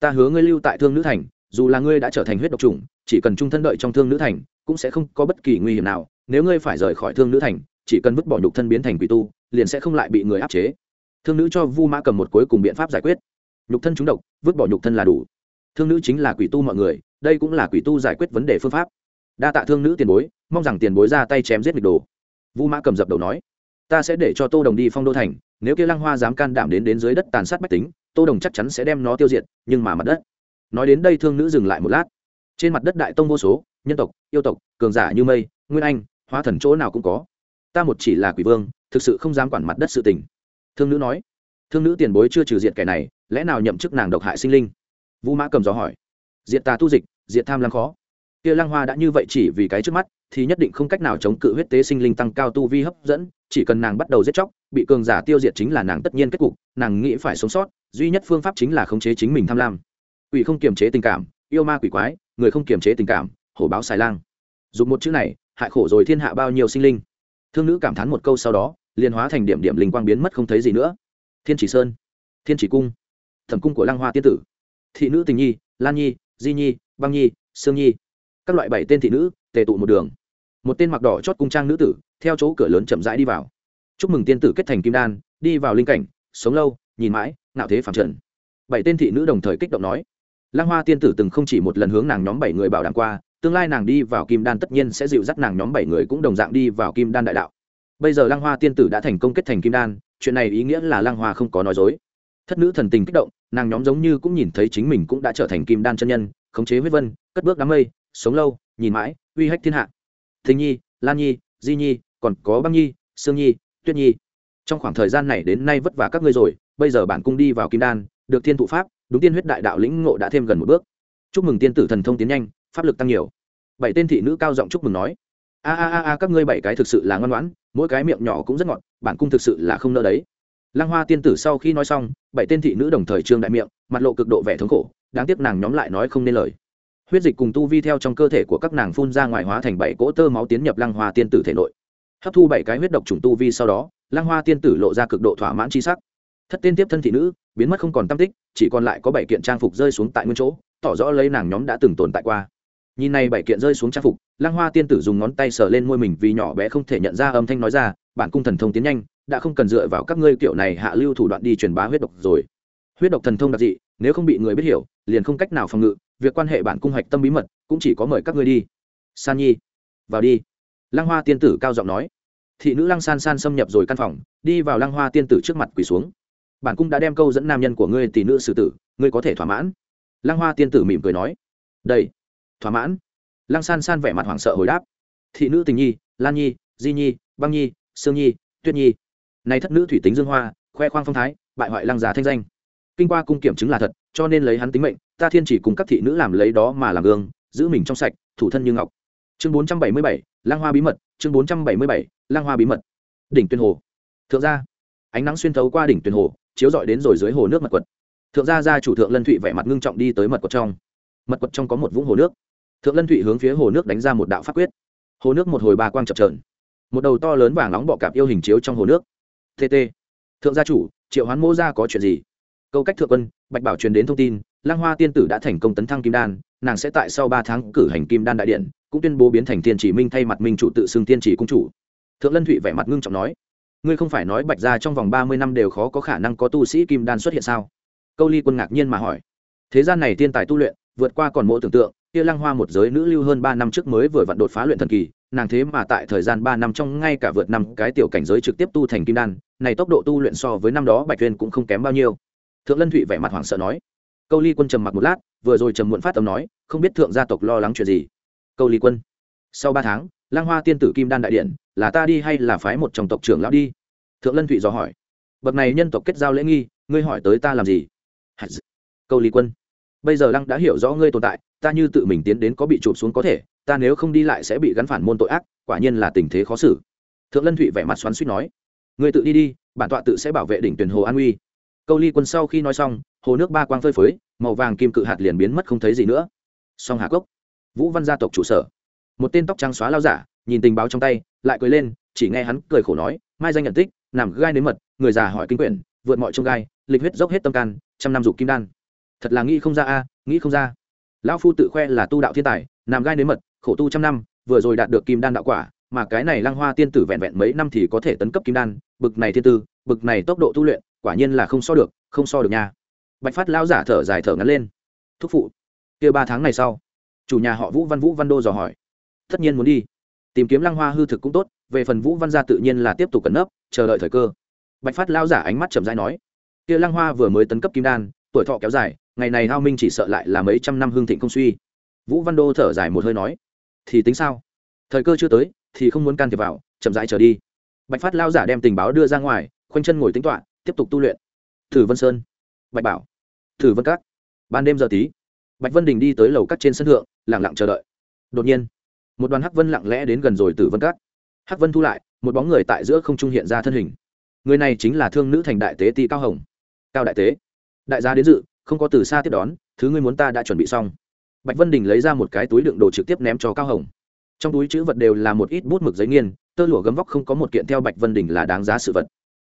ta hứa ngươi lưu tại thương nữ thành, dù là ngươi đã trở thành huyết độc trùng chỉ cần trung thân đợi trong thương nữ thành, cũng sẽ không có bất kỳ nguy hiểm nào. Nếu ngươi phải rời khỏi thương nữ thành, chỉ cần vứt bỏ nhục thân biến thành quỷ tu, liền sẽ không lại bị người áp chế. Thương nữ cho vu mã cầm một cuối cùng biện pháp giải quyết. Nhục thân trúng độc, vứt bỏ nhục thân là đủ. Thương nữ chính là quỷ tu mọi người, đây cũng là quỷ tu giải quyết vấn đề phương pháp. Đa tạ thương nữ tiền bối, mong rằng tiền bối ra tay chém giết nghịch đồ. Vu mã cầm dập đầu nói, ta sẽ để cho tô đồng đi phong đô thành, nếu kia lăng hoa dám can đảm đến đến dưới đất tàn sát bách tính tô đồng chắc chắn sẽ đem nó tiêu diệt, nhưng mà mặt đất. Nói đến đây thương nữ dừng lại một lát. Trên mặt đất đại tông vô số, nhân tộc, yêu tộc, cường giả như mây, nguyên anh, hóa thần chỗ nào cũng có. Ta một chỉ là quỷ vương, thực sự không dám quản mặt đất sự tình. Thương nữ nói. Thương nữ tiền bối chưa trừ diện kẻ này, lẽ nào nhậm chức nàng độc hại sinh linh? Vũ mã cầm gió hỏi. Diện tà tu dịch diện tham lăng khó. Kia lăng hoa đã như vậy chỉ vì cái trước mắt, thì nhất định không cách nào chống cự huyết tế sinh linh tăng cao tu vi hấp dẫn, chỉ cần nàng bắt đầu giết chóc bị cường giả tiêu diệt chính là nàng tất nhiên kết cục, nàng nghĩ phải sống sót, duy nhất phương pháp chính là khống chế chính mình tham lam. Quỷ không kiềm chế tình cảm, yêu ma quỷ quái, người không kiềm chế tình cảm, hổ báo xài lang. Dùng một chữ này, hại khổ rồi thiên hạ bao nhiêu sinh linh. Thương nữ cảm thán một câu sau đó, liền hóa thành điểm điểm linh quang biến mất không thấy gì nữa. Thiên chỉ sơn, thiên chỉ cung, thẩm cung của lăng hoa tiên tử, thị nữ tình nhi, lan nhi, di nhi, băng nhi, sương nhi. Các loại bảy tên thị nữ tề tụ một đường. Một tên mặc đỏ chót cung trang nữ tử, theo chỗ cửa lớn chậm rãi đi vào chúc mừng tiên tử kết thành kim đan, đi vào linh cảnh, sống lâu, nhìn mãi nạo thế phạm trần. Bảy tên thị nữ đồng thời kích động nói. Lang hoa tiên tử từng không chỉ một lần hướng nàng nhóm bảy người bảo đảm qua, tương lai nàng đi vào kim đan tất nhiên sẽ dịu dắt nàng nhóm bảy người cũng đồng dạng đi vào kim đan đại đạo. Bây giờ Lang hoa tiên tử đã thành công kết thành kim đan, chuyện này ý nghĩa là Lang hoa không có nói dối. Thất nữ thần tình kích động, nàng nhóm giống như cũng nhìn thấy chính mình cũng đã trở thành kim đan chân nhân, khống chế huyết vân, cất bước đám mây, sống lâu, nhìn mãi, uy hách thiên hạ. Thình nhi, lan nhi, di nhi, còn có băng nhi, sương nhi tuyết nhi, trong khoảng thời gian này đến nay vất vả các ngươi rồi, bây giờ bản cung đi vào kim đan, được thiên thụ pháp, đúng tiên huyết đại đạo lĩnh ngộ đã thêm gần một bước. Chúc mừng tiên tử thần thông tiến nhanh, pháp lực tăng nhiều. Bảy tên thị nữ cao giọng chúc mừng nói. A a a a, các ngươi bảy cái thực sự là ngoan ngoãn, mỗi cái miệng nhỏ cũng rất ngọt, bản cung thực sự là không nỡ đấy. Lăng hoa tiên tử sau khi nói xong, bảy tên thị nữ đồng thời trương đại miệng, mặt lộ cực độ vẻ thống khổ, đáng tiếc nàng nhóm lại nói không nên lời. Huyết dịch cùng tu vi theo trong cơ thể của các nàng phun ra ngoài hóa thành bảy cỗ tơ máu tiến nhập lăng hoa tiên tử thể nội hấp thu bảy cái huyết độc trùng tu vi sau đó lang hoa tiên tử lộ ra cực độ thỏa mãn c sắc. Thất tiên tiếp thân thị nữ, biến mất không còn tam tích, chỉ còn lại có bảy kiện trang phục rơi xuống tại nguyên chỗ, tỏ rõ lấy nàng nhóm đã từng tồn tại qua. Nhìn này bảy kiện rơi xuống trang phục lang hoa tiên tử dùng ngón tay sờ lên môi mình vì nhỏ bé không thể nhận ra âm thanh nói ra, bản cung thần thông tiến nhanh, đã không cần dựa vào các ngươi kiểu này hạ lưu thủ đoạn đi truyền bá huyết độc rồi. Huyết độc thần thông đặc dị, nếu không bị người biết hiểu, liền không cách nào phòng ngự, việc quan hệ bản cung hoạch tâm bí mật, cũng chỉ có mời các ngươi đi. San nhi, vào đi lăng hoa tiên tử cao giọng nói. Thị nữ lăng san san xâm nhập rồi căn phòng, đi vào lăng hoa tiên tử trước mặt quỳ xuống. Bản cung đã đem câu dẫn nam nhân của ngươi tỷ nữ xử tử, ngươi có thể thỏa mãn? Lăng hoa tiên tử mỉm cười nói. Đây, thỏa mãn. Lăng san san vẻ mặt hoảng sợ hồi đáp. Thị nữ tình nhi, lan nhi, di nhi, băng nhi, sương nhi, tuyết nhi. Nay thất nữ thủy tính dương hoa, khoe khoang phong thái, bại hoại lăng già thanh danh. Kinh qua cung kiểm chứng là thật, cho nên lấy hắn tính mệnh, ta thiên chỉ cùng các thị nữ làm lấy đó mà làm gương, giữ mình trong sạch, thủ thân như ngọc chương bốn trăm bảy mươi bảy lang hoa bí mật, chương bốn trăm bảy mươi bảy lang hoa bí mật. Đỉnh tuyên hồ. Thượng gia. Ánh nắng xuyên thấu qua đỉnh tuyên hồ, chiếu dọi đến rồi dưới hồ nước mật quật. Thượng gia gia chủ thượng lân thụy vẻ mặt ngưng trọng đi tới mật quật trong. Mật quật trong có một vũng hồ nước. Thượng lân thụy hướng phía hồ nước đánh ra một đạo pháp quyết. Hồ nước một hồi ba quang chập trờn một đầu to lớn vàng nóng bọ cạp yêu hình chiếu trong hồ nước. Tt thượng gia chủ, triệu hoán mô gia có chuyện gì? Câu cách thượng quân, bạch bảo truyền đến thông tin lang hoa tiên tử đã thành công tấn thăng kim đan, nàng sẽ tại sau ba tháng cử hành kim đan đại điện cũng tuyên bố biến thành tiên chỉ minh thay mặt minh chủ tự xưng tiên chỉ cung chủ. Thượng lân thụy vẻ mặt ngưng trọng nói, ngươi không phải nói bạch gia trong vòng ba mươi năm đều khó có khả năng có tu sĩ kim đan xuất hiện sao? Câu ly quân ngạc nhiên mà hỏi. Thế gian này tiên tài tu luyện, vượt qua còn mộ tưởng tượng, kia lăng hoa một giới nữ lưu hơn ba năm trước mới vừa vặn đột phá luyện thần kỳ, nàng thế mà tại thời gian ba năm trong ngay cả vượt năm cái tiểu cảnh giới trực tiếp tu thành kim đan, này tốc độ tu luyện so với năm đó bạch tuyên cũng không kém bao nhiêu. Thượng lân thụy vẻ mặt hoảng sợ nói. Câu ly quân trầm mặc một lát, vừa rồi trầm muộn phát tâm nói, không biết thượng gia tộc lo lắng chuyện gì câu ly quân. Sau ba tháng lang hoa tiên tử kim đan đại điện, là ta đi hay là phái một trong tộc trưởng lão đi? Thượng lân thụy dò hỏi. Bậc này nhân tộc kết giao lễ nghi, ngươi hỏi tới ta làm gì? Câu ly quân. Bây giờ lăng đã hiểu rõ ngươi tồn tại, ta như tự mình tiến đến có bị chụp xuống có thể, ta nếu không đi lại sẽ bị gắn phản môn tội ác, quả nhiên là tình thế khó xử. Thượng lân thụy vẻ mặt xoắn suýt nói. Ngươi tự đi đi, bản tọa tự sẽ bảo vệ đỉnh tuyển hồ an uy. Câu ly quân sau khi nói xong, hồ nước ba quang phơi phới, màu vàng kim cự hạt liền biến mất không thấy gì nữa. Song hà cốc vũ văn gia tộc trụ sở. Một tên tóc trắng xóa lao giả, nhìn tình báo trong tay, lại cười lên, chỉ nghe hắn cười khổ nói, mai danh nhận tích, nằm gai nếm mật, người già hỏi kinh quyển, vượt mọi trông gai, lịch huyết dốc hết tâm can, trăm năm dục kim đan. Thật là nghĩ không ra a, nghĩ không ra. Lão phu tự khoe là tu đạo thiên tài, nằm gai nếm mật, khổ tu trăm năm, vừa rồi đạt được kim đan đạo quả, mà cái này lăng hoa tiên tử vẹn vẹn mấy năm thì có thể tấn cấp kim đan, bực này thiên tư, bực này tốc độ tu luyện, quả nhiên là không so được, không so được nha. Bạch phát lão giả thở dài thở ngắn lên. Thúc phụ, kia ba tháng này sau chủ nhà họ vũ văn vũ văn đô dò hỏi. Tất nhiên muốn đi. Tìm kiếm lăng hoa hư thực cũng tốt, về phần vũ văn gia tự nhiên là tiếp tục cẩn nấp, chờ đợi thời cơ. Bạch phát lao giả ánh mắt chậm rãi nói. Kia lăng hoa vừa mới tấn cấp kim đan, tuổi thọ kéo dài, ngày này hao minh chỉ sợ lại là mấy trăm năm hương thịnh không suy. Vũ văn đô thở dài một hơi nói. Thì tính sao? Thời cơ chưa tới, thì không muốn can thiệp vào, chậm rãi trở đi. Bạch phát lao giả đem tình báo đưa ra ngoài, khoanh chân ngồi tính toạ tiếp tục tu luyện. Thử vân sơn. Bạch bảo. Thử vân các. Ban đêm giờ tí. Bạch vân đình đi tới lầu cắt trên sân thượng lặng lặng chờ đợi. Đột nhiên, một đoàn hắc vân lặng lẽ đến gần rồi tử vân cắt hắc vân thu lại, một bóng người tại giữa không trung hiện ra thân hình. Người này chính là thương nữ thành đại tế ti cao hồng. Cao đại tế, đại gia đến dự, không có từ xa tiếp đón, thứ ngươi muốn ta đã chuẩn bị xong. Bạch vân đình lấy ra một cái túi đựng đồ trực tiếp ném cho cao hồng. Trong túi chữ vật đều là một ít bút mực giấy nghiên, tơ lụa gấm vóc không có một kiện theo bạch vân đình là đáng giá sự vật.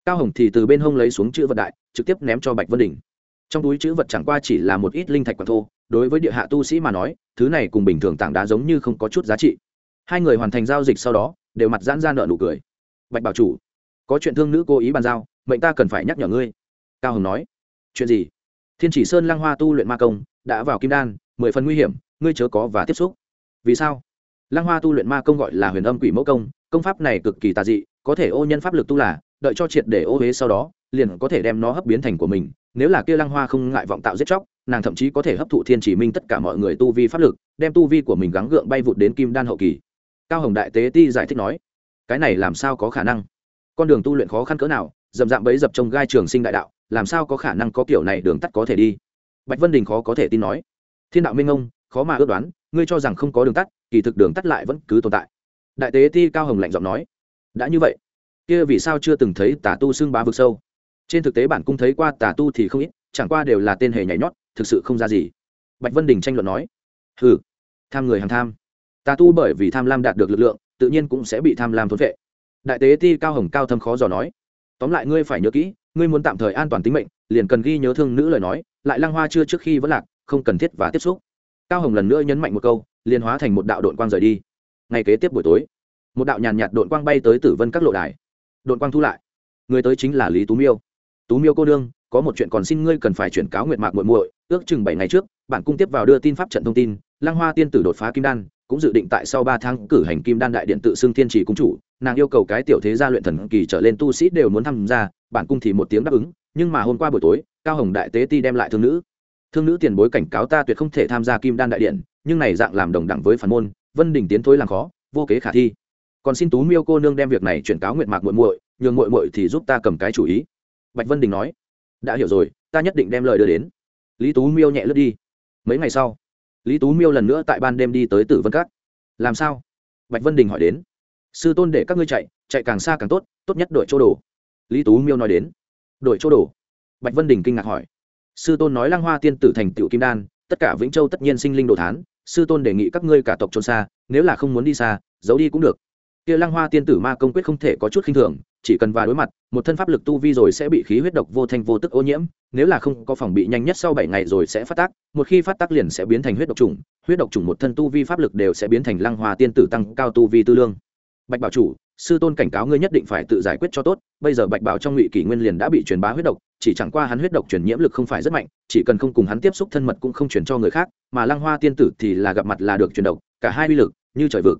Cao hồng thì từ bên hông lấy xuống chữ vật đại, trực tiếp ném cho bạch vân đình trong túi chữ vật chẳng qua chỉ là một ít linh thạch quạt thô, đối với địa hạ tu sĩ mà nói, thứ này cùng bình thường tảng đá giống như không có chút giá trị. Hai người hoàn thành giao dịch sau đó, đều mặt giãn ra nợ nụ cười. Bạch bảo chủ, có chuyện thương nữ cố ý bàn giao, mệnh ta cần phải nhắc nhở ngươi. Cao hồng nói, chuyện gì? Thiên chỉ sơn lăng hoa tu luyện ma công, đã vào kim đan, mười phần nguy hiểm, ngươi chớ có và tiếp xúc. Vì sao? Lăng hoa tu luyện ma công gọi là huyền âm quỷ mẫu công công pháp này cực kỳ tà dị, có thể ô nhân pháp lực tu là, đợi cho triệt để ô huế sau đó liền có thể đem nó hấp biến thành của mình, nếu là kia lăng hoa không ngại vọng tạo giết chóc, nàng thậm chí có thể hấp thụ thiên chỉ minh tất cả mọi người tu vi pháp lực, đem tu vi của mình gắng gượng bay vụt đến kim đan hậu kỳ. Cao hồng đại tế ti giải thích nói, cái này làm sao có khả năng? Con đường tu luyện khó khăn cỡ nào, dầm dạm bấy dập trong gai trường sinh đại đạo, làm sao có khả năng có kiểu này đường tắt có thể đi? Bạch vân đình khó có thể tin nói, thiên đạo minh ông, khó mà ước đoán, ngươi cho rằng không có đường tắt, kỳ thực đường tắt lại vẫn cứ tồn tại. Đại tế ti cao hồng lạnh giọng nói, đã như vậy, kia vì sao chưa từng thấy tà tu xưng bá vực sâu? Trên thực tế bản cung thấy qua tà tu thì không ít, chẳng qua đều là tên hề nhảy nhót, thực sự không ra gì. Bạch vân đình tranh luận nói, hừ, tham người hàng tham. Tà tu bởi vì tham lam đạt được lực lượng, tự nhiên cũng sẽ bị tham lam thốn vệ. Đại tế ti cao hồng cao thâm khó dò nói, tóm lại ngươi phải nhớ kỹ, ngươi muốn tạm thời an toàn tính mệnh, liền cần ghi nhớ thương nữ lời nói, lại lăng hoa chưa trước khi vẫn lạc, không cần thiết và tiếp xúc. Cao hồng lần nữa nhấn mạnh một câu, liền hóa thành một đạo đội quang rời đi. Ngay kế tiếp buổi tối, một đạo nhàn nhạt đội quang bay tới tử vân các lộ đài. Đội quang thu lại. Người tới chính là lý tú miêu tú miêu cô đương có một chuyện còn xin ngươi cần phải chuyển cáo nguyệt mạc muội muội, ước chừng bảy ngày trước bản cung tiếp vào đưa tin pháp trận thông tin Lang hoa tiên tử đột phá kim đan, cũng dự định tại sau ba tháng cử hành kim đan đại điện tự xưng thiên trì cung chủ, nàng yêu cầu cái tiểu thế gia luyện thần kỳ trở lên tu sĩ đều muốn tham gia bản cung thì một tiếng đáp ứng, nhưng mà hôm qua buổi tối, cao hồng đại tế ti đem lại thương nữ. Thương nữ tiền bối cảnh cáo ta tuyệt không thể tham gia kim đan đại điện, nhưng này dạng làm đồng đẳng với phản môn, vân đình tiến thối làm khó, vô kế khả thi. Còn xin tú miêu cô nương đem việc này chuyển cáo nguyện mạc muội muội, nhường muội muội thì giúp ta cầm cái chủ ý bạch vân đình nói, đã hiểu rồi, ta nhất định đem lời đưa đến. Lý tú miêu nhẹ lướt đi. Mấy ngày sau, lý tú miêu lần nữa tại ban đêm đi tới tử vân cát làm sao? Bạch vân đình hỏi đến. Sư tôn để các ngươi chạy chạy càng xa càng tốt tốt nhất đội chỗ đồ. Lý tú miêu nói đến. Đội chỗ đồ? Bạch vân đình kinh ngạc hỏi. Sư tôn nói lăng hoa tiên tử thành tựu kim đan, tất cả vĩnh châu tất nhiên sinh linh đồ thán, sư tôn đề nghị các ngươi cả tộc trốn xa, nếu là không muốn đi xa, giấu đi cũng được. Kia lăng hoa tiên tử ma công quyết không thể có chút khinh thường chỉ cần và đối mặt, một thân pháp lực tu vi rồi sẽ bị khí huyết độc vô thanh vô tức ô nhiễm, nếu là không có phòng bị nhanh nhất sau bảy ngày rồi sẽ phát tác, một khi phát tác liền sẽ biến thành huyết độc trùng, huyết độc trùng một thân tu vi pháp lực đều sẽ biến thành lăng hoa tiên tử tăng cao tu vi tư lương. Bạch bảo chủ, sư tôn cảnh cáo ngươi nhất định phải tự giải quyết cho tốt, bây giờ bạch bảo trong ngụy kỷ nguyên liền đã bị truyền bá huyết độc, chỉ chẳng qua hắn huyết độc truyền nhiễm lực không phải rất mạnh, chỉ cần không cùng hắn tiếp xúc thân mật cũng không truyền cho người khác, mà lăng hoa tiên tử thì là gặp mặt là được truyền độc, cả hai uy lực như trời vực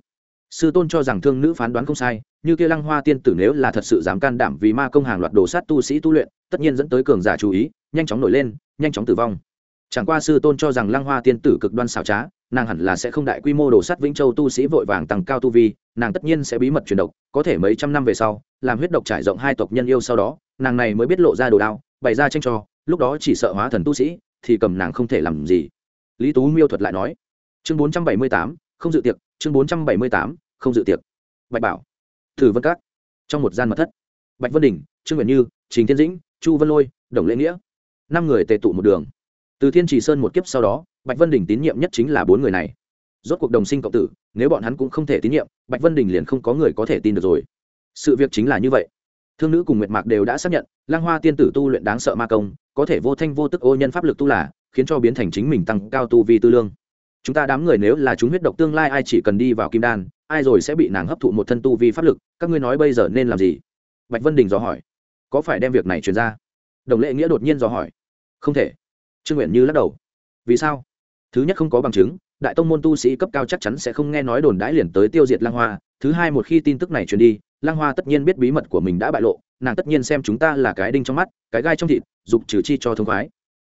sư tôn cho rằng thương nữ phán đoán không sai như kia lăng hoa tiên tử nếu là thật sự dám can đảm vì ma công hàng loạt đồ sát tu sĩ tu luyện tất nhiên dẫn tới cường giả chú ý nhanh chóng nổi lên nhanh chóng tử vong. Chẳng qua sư tôn cho rằng lăng hoa tiên tử cực đoan xảo trá nàng hẳn là sẽ không đại quy mô đồ sát vĩnh châu tu sĩ vội vàng tăng cao tu vi nàng tất nhiên sẽ bí mật truyền độc có thể mấy trăm năm về sau làm huyết độc trải rộng hai tộc nhân yêu sau đó nàng này mới biết lộ ra đồ đao bày ra tranh trò, lúc đó chỉ sợ hóa thần tu sĩ thì cầm nàng không thể làm gì. Lý tú miêu thuật lại nói chương bốn trăm bảy mươi tám không dự tiệc chương bốn trăm bảy mươi tám, không dự tiệc. Bạch bảo, thử vân các. Trong một gian mật thất, bạch vân đình, trương nguyện như, trình thiên dĩnh, chu vân lôi, đồng lễ nghĩa. Năm người tề tụ một đường. Từ thiên trì sơn một kiếp sau đó, bạch vân đình tín nhiệm nhất chính là bốn người này. Rốt cuộc đồng sinh cộng tử, nếu bọn hắn cũng không thể tín nhiệm, bạch vân đình liền không có người có thể tin được rồi. Sự việc chính là như vậy. Thương nữ cùng nguyệt mạc đều đã xác nhận lang hoa tiên tử tu luyện đáng sợ ma công, có thể vô thanh vô tức ô nhân pháp lực tu là, khiến cho biến thành chính mình tăng cao tu vi tư lương chúng ta đám người nếu là chúng huyết độc tương lai ai chỉ cần đi vào kim đan, ai rồi sẽ bị nàng hấp thụ một thân tu vi pháp lực, các ngươi nói bây giờ nên làm gì? Bạch vân đình dò hỏi. Có phải đem việc này truyền ra? Đồng lệ nghĩa đột nhiên dò hỏi. Không thể. Trương nguyện như lắc đầu. Vì sao? Thứ nhất không có bằng chứng, đại tông môn tu sĩ cấp cao chắc chắn sẽ không nghe nói đồn đãi liền tới tiêu diệt lang hoa. Thứ hai một khi tin tức này truyền đi lang hoa tất nhiên biết bí mật của mình đã bại lộ, nàng tất nhiên xem chúng ta là cái đinh trong mắt, cái gai trong thịt, dục trừ chi cho thông khoái.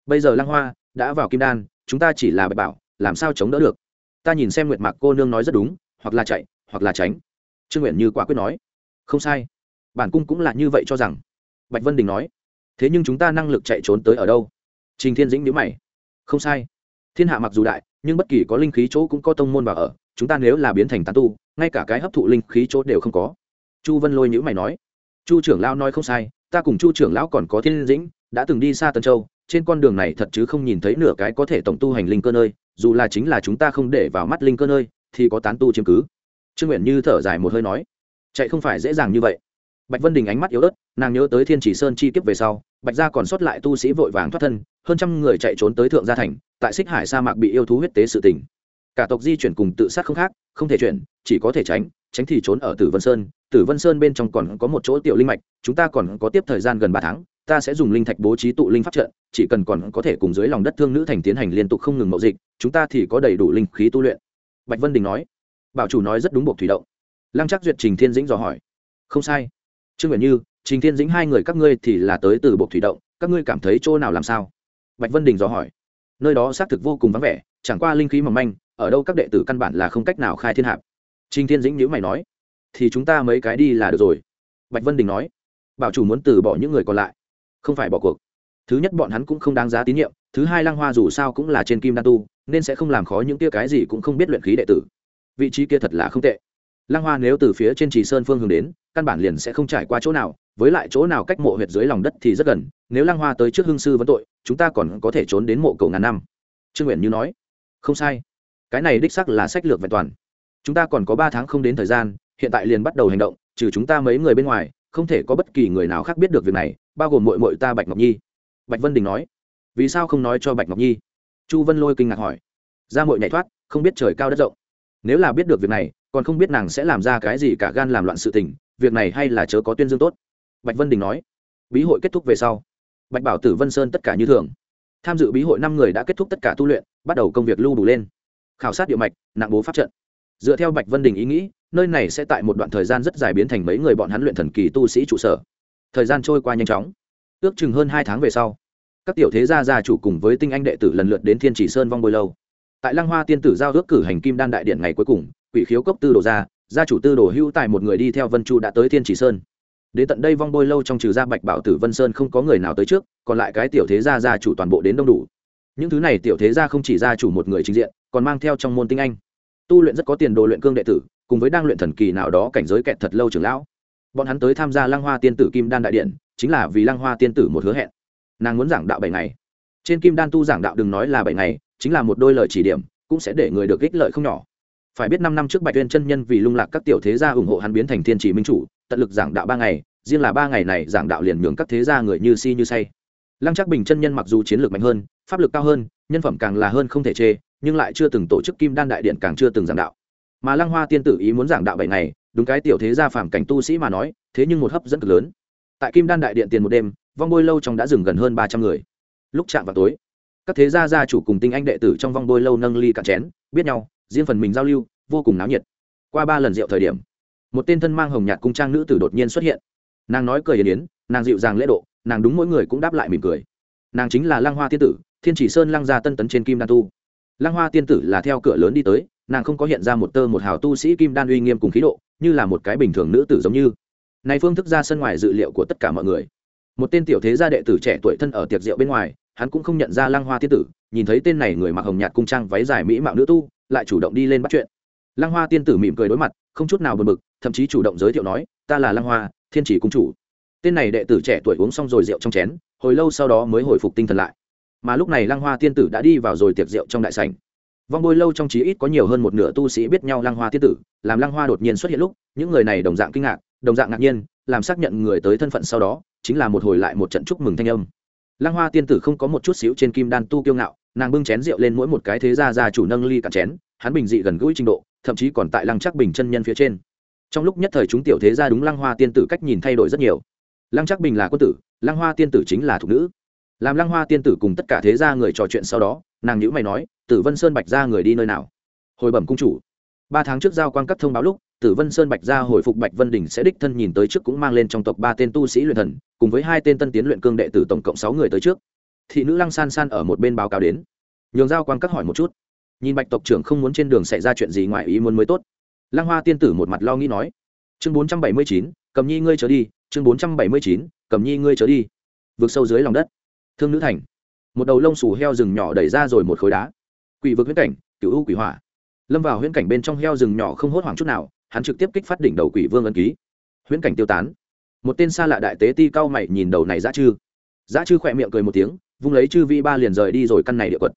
Bây giờ lang hoa đã vào kim đan, chúng ta chỉ là bạch bảo làm sao chống đỡ được? Ta nhìn xem nguyệt mạc cô nương nói rất đúng, hoặc là chạy, hoặc là tránh. Trương nguyện như quả quyết nói. Không sai. Bản cung cũng là như vậy cho rằng. Bạch vân đình nói. Thế nhưng chúng ta năng lực chạy trốn tới ở đâu? Trình thiên dĩnh nhữ mày. Không sai. Thiên hạ mặc dù đại, nhưng bất kỳ có linh khí chỗ cũng có tông môn và ở. Chúng ta nếu là biến thành tán tu, ngay cả cái hấp thụ linh khí chỗ đều không có. Chu vân lôi nhữ mày nói. Chu trưởng lão nói không sai, ta cùng chu trưởng lão còn có thiên dĩnh, đã từng đi xa tân châu trên con đường này thật chứ không nhìn thấy nửa cái có thể tổng tu hành linh cơ nơi, dù là chính là chúng ta không để vào mắt linh cơ nơi, thì có tán tu chiếm cứ. Trương nguyện như thở dài một hơi nói, chạy không phải dễ dàng như vậy. Bạch vân đình ánh mắt yếu ớt, nàng nhớ tới thiên chỉ sơn chi kiếp về sau, bạch gia còn sót lại tu sĩ vội vàng thoát thân, hơn trăm người chạy trốn tới thượng gia thành, tại xích hải sa mạc bị yêu thú huyết tế sự tình. Cả tộc di chuyển cùng tự sát không khác, không thể chuyển, chỉ có thể tránh tránh thì trốn ở tử vân sơn. Tử vân sơn bên trong còn có một chỗ tiểu linh mạch, chúng ta còn có tiếp thời gian gần ba tháng ta sẽ dùng linh thạch bố trí tụ linh pháp trận, chỉ cần còn có thể cùng dưới lòng đất thương nữ thành tiến hành liên tục không ngừng mậu dịch, chúng ta thì có đầy đủ linh khí tu luyện. Bạch vân đình nói. Bảo chủ nói rất đúng buộc thủy động. Lăng Trác duyệt trình thiên dĩnh dò hỏi. Không sai. Trương Uyển như, trình thiên dĩnh hai người các ngươi thì là tới từ buộc thủy động, các ngươi cảm thấy chỗ nào làm sao? Bạch vân đình dò hỏi. Nơi đó xác thực vô cùng vắng vẻ, chẳng qua linh khí mỏng manh, ở đâu các đệ tử căn bản là không cách nào khai thiên hạp. Trình thiên dĩnh nhíu mày nói. Thì chúng ta mấy cái đi là được rồi. Bạch vân đình nói. Bảo chủ muốn từ bỏ những người còn lại không phải bỏ cuộc. Thứ nhất bọn hắn cũng không đáng giá tín nhiệm, thứ hai lăng hoa dù sao cũng là trên kim đan tu, nên sẽ không làm khó những kia cái gì cũng không biết luyện khí đệ tử. Vị trí kia thật là không tệ. Lăng hoa nếu từ phía trên trì sơn phương hướng đến, căn bản liền sẽ không trải qua chỗ nào, với lại chỗ nào cách mộ huyệt dưới lòng đất thì rất gần, nếu lăng hoa tới trước hương sư vấn tội, chúng ta còn có thể trốn đến mộ cầu ngàn năm. Trương nguyện như nói, không sai. Cái này đích sắc là sách lược vẹn toàn. Chúng ta còn có ba tháng không đến thời gian, hiện tại liền bắt đầu hành động, trừ chúng ta mấy người bên ngoài không thể có bất kỳ người nào khác biết được việc này, bao gồm mội mội ta bạch ngọc nhi. Bạch vân đình nói. Vì sao không nói cho bạch ngọc nhi? Chu vân lôi kinh ngạc hỏi. Ra mội nhảy thoát, không biết trời cao đất rộng. Nếu là biết được việc này, còn không biết nàng sẽ làm ra cái gì cả gan làm loạn sự tình, việc này hay là chớ có tuyên dương tốt. Bạch vân đình nói. Bí hội kết thúc về sau. Bạch bảo tử vân sơn tất cả như thường. Tham dự bí hội năm người đã kết thúc tất cả tu luyện, bắt đầu công việc lưu đủ lên. Khảo sát địa mạch, nặng bố pháp trận. Dựa theo bạch vân đình ý nghĩ nơi này sẽ tại một đoạn thời gian rất dài biến thành mấy người bọn hắn luyện thần kỳ tu sĩ trụ sở. Thời gian trôi qua nhanh chóng. Ước chừng hơn hai tháng về sau, các tiểu thế gia gia chủ cùng với tinh anh đệ tử lần lượt đến thiên chỉ sơn vong bôi lâu. Tại lăng hoa tiên tử giao ước cử hành kim đan đại điện ngày cuối cùng, quỷ khiếu cốc tư đồ ra gia chủ tư đồ Hưu tại một người đi theo vân chu đã tới thiên chỉ sơn. Đến tận đây vong bôi lâu trong trừ gia bạch bảo tử vân sơn không có người nào tới trước, còn lại cái tiểu thế gia gia chủ toàn bộ đến đông đủ. Những thứ này tiểu thế gia không chỉ gia chủ một người trình diện, còn mang theo trong môn tinh anh. Tu luyện rất có tiền đồ luyện cương đệ tử cùng với đang luyện thần kỳ nào đó cảnh giới kẹt thật lâu trưởng lão. Bọn hắn tới tham gia lăng hoa tiên tử kim đan đại điện, chính là vì lăng hoa tiên tử một hứa hẹn. Nàng muốn giảng đạo bảy ngày. Trên kim đan tu giảng đạo đừng nói là bảy ngày, chính là một đôi lời chỉ điểm, cũng sẽ để người được ích lợi không nhỏ. Phải biết năm năm trước bạch tuyên chân nhân vì lung lạc các tiểu thế gia ủng hộ hắn biến thành thiên chỉ minh chủ, tận lực giảng đạo ba ngày, riêng là ba ngày này giảng đạo liền nhường các thế gia người như si như say. Lăng chắc bình chân nhân mặc dù chiến lược mạnh hơn, pháp lực cao hơn, nhân phẩm càng là hơn không thể chê, nhưng lại chưa từng tổ chức kim đan đại điện càng chưa từng giảng đạo mà lăng hoa tiên tử ý muốn giảng đạo bảy ngày, đúng cái tiểu thế gia phàm cảnh tu sĩ mà nói, thế nhưng một hấp dẫn cực lớn. Tại kim đan đại điện tiền một đêm, vong bôi lâu trong đã dừng gần hơn ba trăm người. Lúc chạm vào tối, các thế gia gia chủ cùng tinh anh đệ tử trong vong bôi lâu nâng ly cạn chén, biết nhau, riêng phần mình giao lưu, vô cùng náo nhiệt. Qua ba lần rượu thời điểm, một tên thân mang hồng nhạt cung trang nữ tử đột nhiên xuất hiện. Nàng nói cười yến yến, nàng dịu dàng lễ độ, nàng đúng mỗi người cũng đáp lại mỉm cười. Nàng chính là lăng hoa tiên tử, thiên chỉ sơn lăng gia tân tấn trên kim đan tu. Lăng hoa tiên tử là theo cửa lớn đi tới nàng không có hiện ra một tơ một hào tu sĩ kim đan uy nghiêm cùng khí độ, như là một cái bình thường nữ tử giống như. Này phương thức ra sân ngoài dự liệu của tất cả mọi người. Một tên tiểu thế gia đệ tử trẻ tuổi thân ở tiệc rượu bên ngoài, hắn cũng không nhận ra lăng hoa tiên tử, nhìn thấy tên này người mặc hồng nhạt cung trang váy dài mỹ mạo nữ tu, lại chủ động đi lên bắt chuyện. Lăng hoa tiên tử mỉm cười đối mặt, không chút nào bật mực thậm chí chủ động giới thiệu nói, ta là lăng hoa, thiên chỉ cung chủ. Tên này đệ tử trẻ tuổi uống xong rồi rượu trong chén, hồi lâu sau đó mới hồi phục tinh thần lại. Mà lúc này lăng hoa tiên tử đã đi vào rồi tiệc rượu trong đại sảnh vong bôi lâu trong chí ít có nhiều hơn một nửa tu sĩ biết nhau lăng hoa Thiên tử, làm lăng hoa đột nhiên xuất hiện lúc, những người này đồng dạng kinh ngạc, đồng dạng ngạc nhiên, làm xác nhận người tới thân phận sau đó, chính là một hồi lại một trận chúc mừng thanh âm. Lăng hoa tiên tử không có một chút xíu trên kim đan tu kiêu ngạo, nàng bưng chén rượu lên mỗi một cái thế gia gia chủ nâng ly cả chén, hắn bình dị gần gũi trình độ, thậm chí còn tại lăng chắc bình chân nhân phía trên. Trong lúc nhất thời chúng tiểu thế gia đúng lăng hoa tiên tử cách nhìn thay đổi rất nhiều. Lăng chắc bình là quân tử, lăng hoa tiên tử chính là thục nữ. Làm lăng hoa tiên tử cùng tất cả thế gia người trò chuyện sau đó nàng nhữ mày nói, tử vân sơn bạch ra người đi nơi nào? Hồi bẩm cung chủ. Ba tháng trước giao quan cấp thông báo lúc, tử vân sơn bạch ra hồi phục bạch vân đình sẽ đích thân nhìn tới trước cũng mang lên trong tộc ba tên tu sĩ luyện thần, cùng với hai tên tân tiến luyện cương đệ tử tổng cộng sáu người tới trước. Thị nữ lăng san san ở một bên báo cáo đến. Nhường giao quan các hỏi một chút. Nhìn bạch tộc trưởng không muốn trên đường xảy ra chuyện gì ngoài ý muốn mới tốt. Lăng hoa tiên tử một mặt lo nghĩ nói, chương bốn trăm bảy mươi chín, cầm nhi ngươi trở đi, chương bốn trăm bảy mươi chín, cầm nhi ngươi trở đi. Vượt sâu dưới lòng đất. Thương nữ thành một đầu lông xù heo rừng nhỏ đẩy ra rồi một khối đá. Quỷ vực huyễn cảnh cựu u quỷ hỏa. Lâm vào huyễn cảnh bên trong heo rừng nhỏ không hốt hoảng chút nào, hắn trực tiếp kích phát đỉnh đầu quỷ vương ân ký. Huyễn cảnh tiêu tán. Một tên xa lạ đại tế ti cao mày nhìn đầu này dã chư. Dã chư khỏe miệng cười một tiếng, vung lấy chư vi ba liền rời đi rồi căn này địa quật.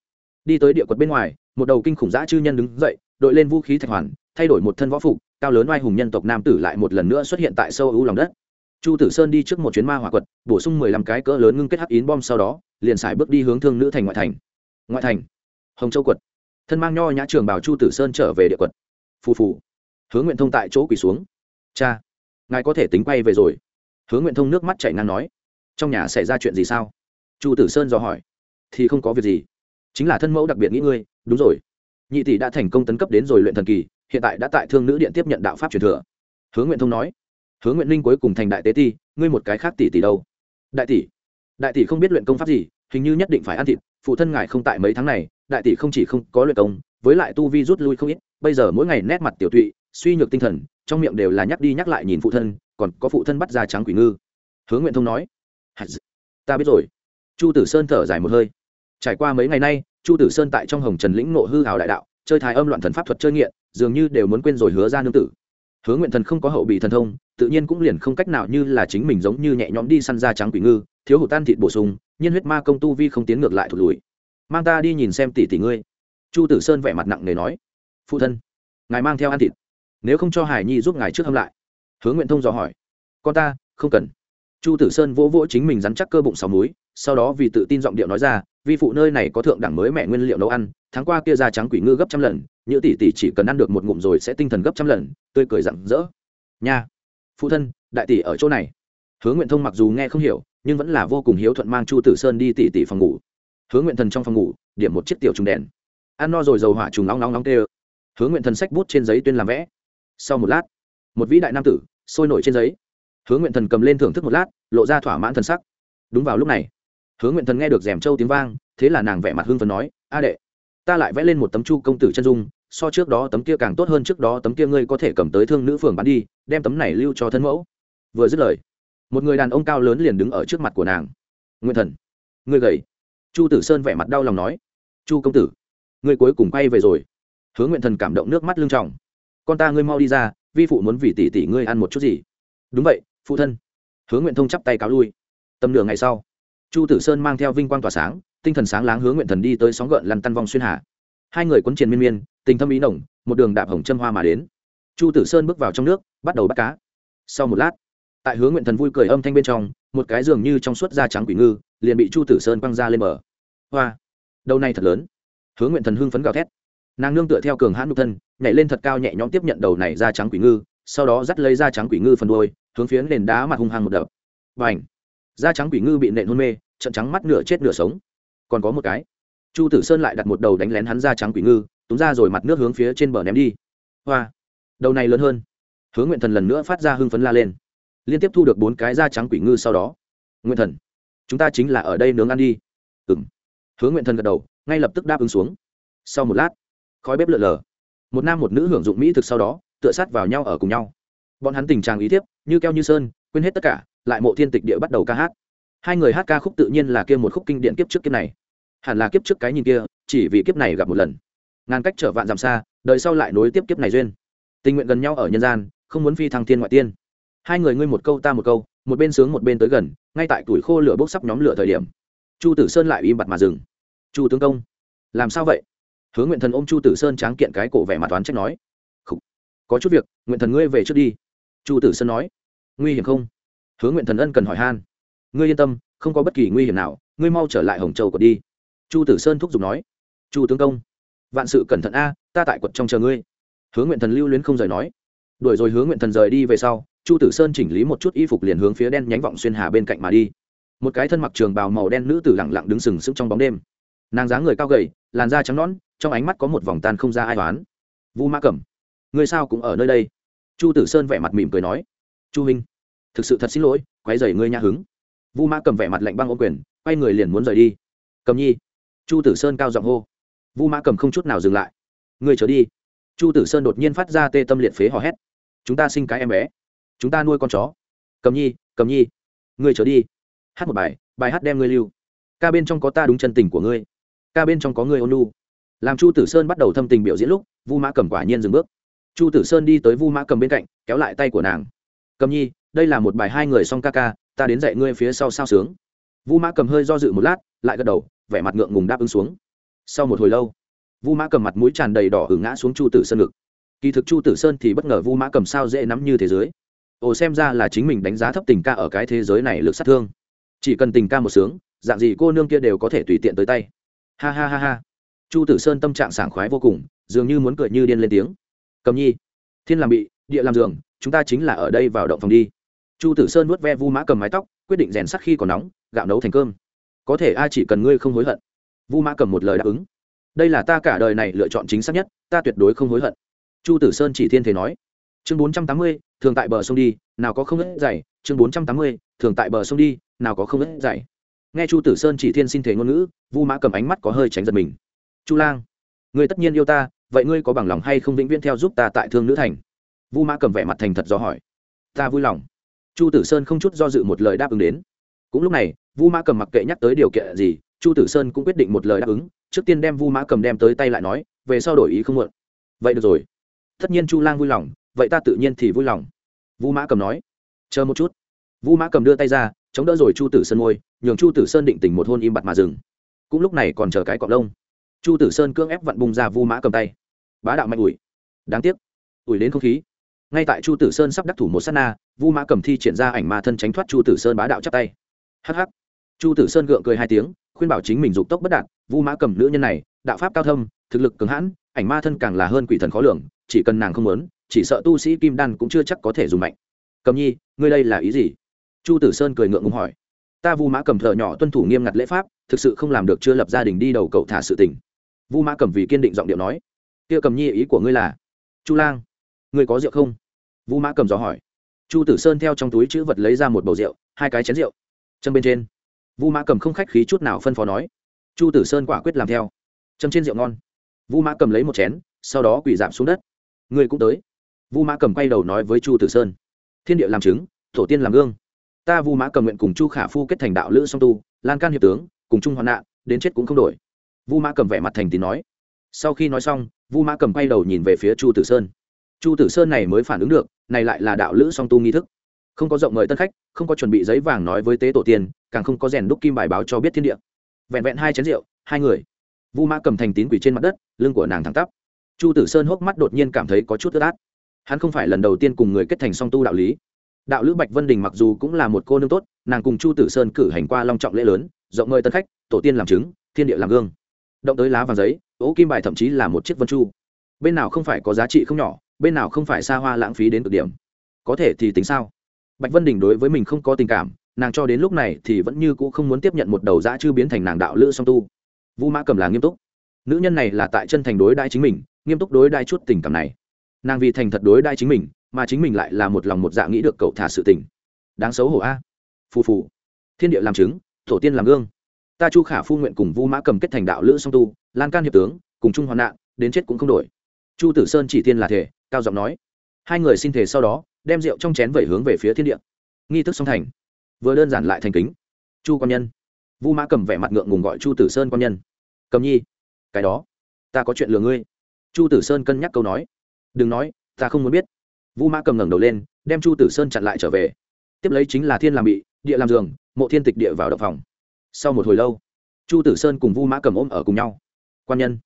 Đi tới địa quật bên ngoài, một đầu kinh khủng dã chư nhân đứng dậy, đội lên vũ khí thạch hoàn, thay đổi một thân võ phục, cao lớn oai hùng nhân tộc nam tử lại một lần nữa xuất hiện tại sâu ưu lòng đất chu tử sơn đi trước một chuyến ma hỏa quật, bổ sung mười lăm cái cỡ lớn ngưng kết hắc yến bom sau đó, liền xài bước đi hướng thương nữ thành ngoại thành. Ngoại thành? Hồng châu quật. Thân mang nho nhã trường bảo chu tử sơn trở về địa quật. Phù phù. Hướng nguyện thông tại chỗ quỳ xuống. Cha, ngài có thể tính quay về rồi. Hướng nguyện thông nước mắt chảy ngang nói. Trong nhà xảy ra chuyện gì sao? Chu tử sơn dò hỏi. Thì không có việc gì. Chính là thân mẫu đặc biệt nghĩ ngươi. Đúng rồi. Nhị tỷ đã thành công tấn cấp đến rồi luyện thần kỳ, hiện tại đã tại thương nữ điện tiếp nhận đạo pháp truyền thừa. Hướng nguyện thông nói hướng nguyện linh cuối cùng thành đại tế ti, ngươi một cái khác tỷ tỷ đâu? Đại tỷ? Đại tỷ không biết luyện công pháp gì, hình như nhất định phải ăn thịt, phụ thân ngài không tại mấy tháng này, đại tỷ không chỉ không có luyện công, với lại tu vi rút lui không ít, bây giờ mỗi ngày nét mặt tiểu tụy, suy nhược tinh thần, trong miệng đều là nhắc đi nhắc lại nhìn phụ thân, còn có phụ thân bắt ra trắng quỷ ngư. Hướng nguyện thông nói ta biết rồi. Chu tử sơn thở dài một hơi. Trải qua mấy ngày nay, chu tử sơn tại trong hồng trần lĩnh nộ hư hào đại đạo, chơi thái âm loạn thần pháp thuật chơi nghiện, dường như đều muốn quên rồi hứa ra nương tử. Hứa nguyện thần không có hậu bị thần thông tự nhiên cũng liền không cách nào như là chính mình giống như nhẹ nhõm đi săn da trắng quỷ ngư, thiếu hụt tan thịt bổ sung, nhiên huyết ma công tu vi không tiến ngược lại thụt lùi. Mang ta đi nhìn xem tỷ tỷ ngươi. Chu tử sơn vẻ mặt nặng nề nói. Phụ thân, ngài mang theo ăn thịt. Nếu không cho hải nhi giúp ngài trước hâm lại. Hướng nguyện thông dò hỏi. Con ta, không cần. Chu tử sơn vỗ vỗ chính mình dắn chắc cơ bụng sáu múi, sau đó vì tự tin giọng điệu nói ra, vi phụ nơi này có thượng đẳng mới mẹ nguyên liệu nấu ăn, tháng qua kia da trắng quỷ ngư gấp trăm lần, nhữ tỷ tỷ chỉ cần ăn được một ngụm rồi sẽ tinh thần gấp trăm lần, tươi cười rặng rỡ. Nha phụ thân, đại tỷ ở chỗ này. Hứa nguyện thông mặc dù nghe không hiểu, nhưng vẫn là vô cùng hiếu thuận mang chu tử sơn đi tỷ tỷ phòng ngủ. Hứa nguyện thần trong phòng ngủ, điểm một chiếc tiểu trùng đèn. Ăn no rồi dầu hỏa trùng nóng nóng nóng tê ơ. Hứa nguyện thần sách bút trên giấy tuyên làm vẽ. Sau một lát, một vĩ đại nam tử sôi nổi trên giấy. Hứa nguyện thần cầm lên thưởng thức một lát, lộ ra thỏa mãn thần sắc. Đúng vào lúc này, hứa nguyện thần nghe được rèm trâu tiếng vang, thế là nàng vẽ mặt hương phần nói, a đệ, ta lại vẽ lên một tấm chu công tử chân dung so trước đó tấm kia càng tốt hơn trước đó tấm kia ngươi có thể cầm tới thương nữ phường bán đi, đem tấm này lưu cho thân mẫu. Vừa dứt lời, một người đàn ông cao lớn liền đứng ở trước mặt của nàng. Nguyên thần, ngươi gầy. Chu tử sơn vẻ mặt đau lòng nói. Chu công tử, ngươi cuối cùng quay về rồi. Hướng nguyện thần cảm động nước mắt lưng trọng con ta ngươi mau đi ra, vi phụ muốn vì tỷ tỷ ngươi ăn một chút gì. Đúng vậy, phụ thân. Hướng nguyện thông chắp tay cáo lui. Tầm nửa ngày sau, chu tử sơn mang theo vinh quang tỏa sáng, tinh thần sáng láng hướng nguyện thần đi tới sóng gợn lăn tăn vong xuyên hà hai người quấn triền miên miên, tình thâm ý nồng, một đường đạp hồng châm hoa mà đến. Chu tử sơn bước vào trong nước, bắt đầu bắt cá. Sau một lát, tại hướng nguyện thần vui cười âm thanh bên trong, một cái giường như trong suốt da trắng quỷ ngư, liền bị chu tử sơn quăng ra lên bờ. Hoa, đầu này thật lớn. Hướng nguyện thần hưng phấn gào thét. Nàng nương tựa theo cường hãn nhục thân, nhảy lên thật cao nhẹ nhõm tiếp nhận đầu này da trắng quỷ ngư, sau đó dắt lấy da trắng quỷ ngư phần đuôi, hướng phía nền đá mặt hung hăng một đập. Và ảnh da trắng quỷ ngư bị nện hôn mê trận trắng mắt nửa chết nửa sống. Còn có một cái chu tử sơn lại đặt một đầu đánh lén hắn da trắng quỷ ngư, túm ra rồi mặt nước hướng phía trên bờ ném đi. Hoa, đầu này lớn hơn. Hướng nguyện thần lần nữa phát ra hưng phấn la lên. Liên tiếp thu được bốn cái da trắng quỷ ngư sau đó. Nguyện thần, chúng ta chính là ở đây nướng ăn đi. Ừng hướng nguyện thần gật đầu, ngay lập tức đáp ứng xuống. Sau một lát, khói bếp lợn lờ. Một nam một nữ hưởng dụng mỹ thực sau đó, tựa sát vào nhau ở cùng nhau. Bọn hắn tình trạng ý thiếp, như keo như sơn, quên hết tất cả, lại mộ thiên tịch địa bắt đầu ca hát. Hai người hát ca khúc tự nhiên là kia một khúc kinh điện kiếp trước kiếp này hẳn là kiếp trước cái nhìn kia, chỉ vì kiếp này gặp một lần. Ngàn cách trở vạn dặm xa đợi sau lại nối tiếp kiếp này duyên. Tình nguyện gần nhau ở nhân gian, không muốn phi thăng thiên ngoại tiên. Hai người ngươi một câu ta một câu, một bên sướng một bên tới gần, ngay tại tuổi khô lửa bốc sắp nhóm lửa thời điểm. Chu tử sơn lại im bặt mà dừng. Chu tướng công, làm sao vậy? Hướng nguyện thần ôm chu tử sơn tráng kiện cái cổ vẻ mặt toán trách nói. Có chút việc, nguyện thần ngươi về trước đi. Chu tử sơn nói. Nguy hiểm không? Hướng nguyện thần ân cần hỏi han. Ngươi yên tâm, không có bất kỳ nguy hiểm nào, ngươi mau trở lại hồng châu còn đi chu tử sơn thúc giục nói, chu tướng công, vạn sự cẩn thận a, ta tại quật trong chờ ngươi. Hướng nguyện thần lưu luyến không rời nói. Đuổi rồi hướng nguyện thần rời đi về sau, chu tử sơn chỉnh lý một chút y phục liền hướng phía đen nhánh vọng xuyên hà bên cạnh mà đi. Một cái thân mặc trường bào màu đen nữ tử lẳng lặng đứng sừng sững trong bóng đêm. Nàng dáng người cao gầy, làn da trắng nõn, trong ánh mắt có một vòng tan không ra ai toán vu ma cẩm người sao cũng ở nơi đây? Chu tử sơn vẻ mặt mỉm cười nói. Chu minh thực sự thật xin lỗi quay dày ngươi nhã hứng. Vu ma cầm vẻ mặt lạnh băng ô quyền, quay người liền muốn rời đi. Cầm nhi chu tử sơn cao giọng hô. Vu Mã cầm không chút nào dừng lại. Ngươi trở đi. Chu tử sơn đột nhiên phát ra tê tâm liệt phế hò hét. Chúng ta sinh cái em bé. Chúng ta nuôi con chó. Cầm nhi cầm nhi. Ngươi trở đi. Hát một bài bài hát đem ngươi lưu. Ca bên trong có ta đúng chân tình của ngươi. Ca bên trong có ngươi ôn lu làm chu tử sơn bắt đầu thâm tình biểu diễn lúc, vu mã cầm quả nhiên dừng bước. Chu tử sơn đi tới vu mã cầm bên cạnh, kéo lại tay của nàng. Cầm nhi, đây là một bài hai người song ca ca, ta đến dạy ngươi phía sau sao sướng. Vu mã cầm hơi do dự một lát, lại gật đầu vẻ mặt ngượng ngùng đáp ứng xuống. Sau một hồi lâu, vu mã cầm mặt mũi tràn đầy đỏ hử ngã xuống chu tử sơn ngực. Kỳ thực chu tử sơn thì bất ngờ vu mã cầm sao dễ nắm như thế giới. Ồ, xem ra là chính mình đánh giá thấp tình ca ở cái thế giới này lực sát thương. Chỉ cần tình ca một sướng, dạng gì cô nương kia đều có thể tùy tiện tới tay. Ha ha ha ha. Chu tử sơn tâm trạng sảng khoái vô cùng, dường như muốn cười như điên lên tiếng. Cầm nhi, thiên làm bị, địa làm giường, chúng ta chính là ở đây vào động phòng đi. Chu tử sơn nuốt ve vu mã cầm mái tóc, quyết định rèn sắt khi còn nóng, gạo nấu thành cơm có thể ai chỉ cần ngươi không hối hận. Vu mã cầm một lời đáp ứng. Đây là ta cả đời này lựa chọn chính xác nhất, ta tuyệt đối không hối hận. Chu tử sơn chỉ thiên thế nói. Chương bốn trăm tám mươi, thường tại bờ sông đi, nào có không ớt dày. Chương bốn trăm tám mươi, thường tại bờ sông đi, nào có không ớt dày. Nghe chu tử sơn chỉ thiên xin thể ngôn ngữ, vu mã cầm ánh mắt có hơi tránh giật mình. Chu lang, ngươi tất nhiên yêu ta, vậy ngươi có bằng lòng hay không vĩnh viễn theo giúp ta tại thương nữ thành? Vu mã cầm vẻ mặt thành thật do hỏi. Ta vui lòng. Chu tử sơn không chút do dự một lời đáp ứng đến. Cũng lúc này vu mã cầm mặc kệ nhắc tới điều kiện gì, chu tử sơn cũng quyết định một lời đáp ứng, trước tiên đem vu mã cầm đem tới tay lại nói, về sau đổi ý không muộn. Vậy được rồi. Tất nhiên chu lang vui lòng, vậy ta tự nhiên thì vui lòng. Vu mã cầm nói. Chờ một chút. Vu mã cầm đưa tay ra, chống đỡ rồi chu tử sơn ngôi nhường chu tử sơn định tình một hôn im bặt mà dừng. Cũng lúc này còn chờ cái cọp lông. Chu tử sơn cưỡng ép vặn bung ra vu mã cầm tay. Bá đạo mạnh ủi. Đáng tiếc. Ủi đến không khí. Ngay tại chu tử sơn sắp đắc thủ một s á t na, vu mã cầm thi triển ra ảnh ma thân tránh thoát chu tử sơn bá đạo chắp tay. Hh chu tử sơn gượng cười hai tiếng, khuyên bảo chính mình dục tốc bất đạt, vu mã cầm nữ nhân này, đạo pháp cao thâm, thực lực cứng hãn, ảnh ma thân càng là hơn quỷ thần khó lường, chỉ cần nàng không muốn, chỉ sợ tu sĩ kim đan cũng chưa chắc có thể dùng mạnh. Cầm nhi, ngươi đây là ý gì? Chu tử sơn cười ngượng ngùng hỏi. Ta vu mã cầm thợ nhỏ tuân thủ nghiêm ngặt lễ pháp, thực sự không làm được chưa lập gia đình đi đầu cậu thả sự tình. Vu mã cầm vì kiên định giọng điệu nói. Kia cầm nhi, ý của ngươi là? Chu lang, ngươi có rượu không? Vu mã cầm dò hỏi. Chu tử sơn theo trong túi chữ vật lấy ra một bầu rượu, hai cái chén rượu. Chân bên trên vu mã cầm không khách khí chút nào phân phó nói. Chu tử sơn quả quyết làm theo. Châm trên rượu ngon. Vu mã cầm lấy một chén, sau đó quỳ giảm xuống đất. Người cũng tới. Vu mã cầm quay đầu nói với chu tử sơn. Thiên địa làm chứng, tổ tiên làm gương. Ta vu mã cầm nguyện cùng chu khả phu kết thành đạo lữ song tu, lan can hiệp tướng, cùng chung hoạn nạn, đến chết cũng không đổi. Vu mã cầm vẻ mặt thành tín nói. Sau khi nói xong, vu mã cầm quay đầu nhìn về phía chu tử sơn. Chu tử sơn này mới phản ứng được, này lại là đạo lữ song tu nghi thức không có rộng mời tân khách, không có chuẩn bị giấy vàng nói với tế tổ tiên, càng không có rèn đúc kim bài báo cho biết thiên địa. Vẹn vẹn hai chén rượu, hai người. Vu mã cầm thành tín quỷ trên mặt đất, lưng của nàng thẳng tắp. Chu tử sơn hốc mắt đột nhiên cảm thấy có chút ướt át. Hắn không phải lần đầu tiên cùng người kết thành song tu đạo lý. Đạo lữ bạch vân đình mặc dù cũng là một cô nương tốt, nàng cùng chu tử sơn cử hành qua long trọng lễ lớn, rộng mời tân khách, tổ tiên làm chứng, thiên địa làm gương. Động tới lá vàng giấy, ố kim bài thậm chí là một chiếc vân chu. Bên nào không phải có giá trị không nhỏ, bên nào không phải xa hoa lãng phí đến cực điểm. Có thể thì tính sao? Bạch vân đình đối với mình không có tình cảm, nàng cho đến lúc này thì vẫn như cũ không muốn tiếp nhận một đầu dã chư biến thành nàng đạo lữ song tu. Vu mã cầm là nghiêm túc. Nữ nhân này là tại chân thành đối đai chính mình, nghiêm túc đối đai chút tình cảm này. Nàng vì thành thật đối đai chính mình, mà chính mình lại là một lòng một dạ nghĩ được cậu thả sự tình. Đáng xấu hổ a. Phù phù. Thiên địa làm chứng, tổ tiên làm gương. Ta chu khả phu nguyện cùng vu mã cầm kết thành đạo lữ song tu, lan can hiệp tướng, cùng chung hoạn nạn, đến chết cũng không đổi. Chu tử sơn chỉ thiên là thể, cao giọng nói. Hai người xin thể sau đó đem rượu trong chén vẩy hướng về phía thiên địa. Nghi thức song thành. Vừa đơn giản lại thành kính. Chu quan nhân. Vu mã cầm vẻ mặt ngượng ngùng gọi chu tử sơn quan nhân. Cầm nhi. Cái đó. Ta có chuyện lừa ngươi. Chu tử sơn cân nhắc câu nói. Đừng nói, ta không muốn biết. Vu mã cầm ngẩng đầu lên, đem chu tử sơn chặn lại trở về. Tiếp lấy chính là thiên làm bị, địa làm giường, mộ thiên tịch địa vào động phòng. Sau một hồi lâu, chu tử sơn cùng vu mã cầm ôm ở cùng nhau. Quan nhân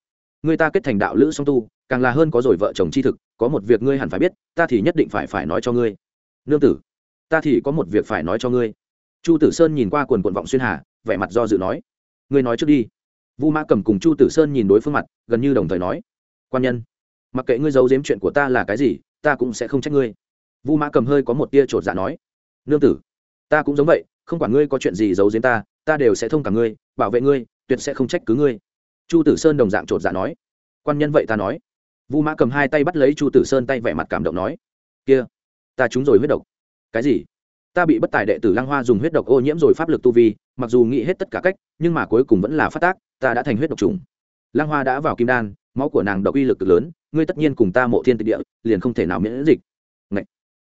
người ta kết thành đạo lữ song tu, càng là hơn có rồi vợ chồng c h i thực, có một việc ngươi hẳn phải biết, ta thì nhất định phải phải nói cho ngươi. Nương tử, ta thì có một việc phải nói cho ngươi. Chu tử sơn nhìn qua quần quận vọng xuyên hà, vẻ mặt do dự nói, ngươi nói trước đi. Vu mã cầm cùng chu tử sơn nhìn đối phương mặt, gần như đồng thời nói, quan nhân, mặc kệ ngươi giấu giếm chuyện của ta là cái gì, ta cũng sẽ không trách ngươi. Vu mã cầm hơi có một tia chột dạ nói, nương tử, ta cũng giống vậy, không quản ngươi có chuyện gì giấu giếm ta ta đều sẽ thông cả ngươi, bảo vệ ngươi, tuyệt sẽ không trách cứ ngươi chu tử sơn đồng dạng chột dạ nói. Quan nhân vậy ta nói. Vu mã cầm hai tay bắt lấy chu tử sơn tay vẻ mặt cảm động nói. Kia, ta trúng rồi huyết độc. Cái gì? Ta bị bất tài đệ tử lăng hoa dùng huyết độc ô nhiễm rồi pháp lực tu vi, mặc dù nghĩ hết tất cả cách, nhưng mà cuối cùng vẫn là phát tác, ta đã thành huyết độc trùng lăng hoa đã vào kim đan, máu của nàng độc uy lực cực lớn, ngươi tất nhiên cùng ta mộ thiên tịch địa, liền không thể nào miễn dịch. Ngậy!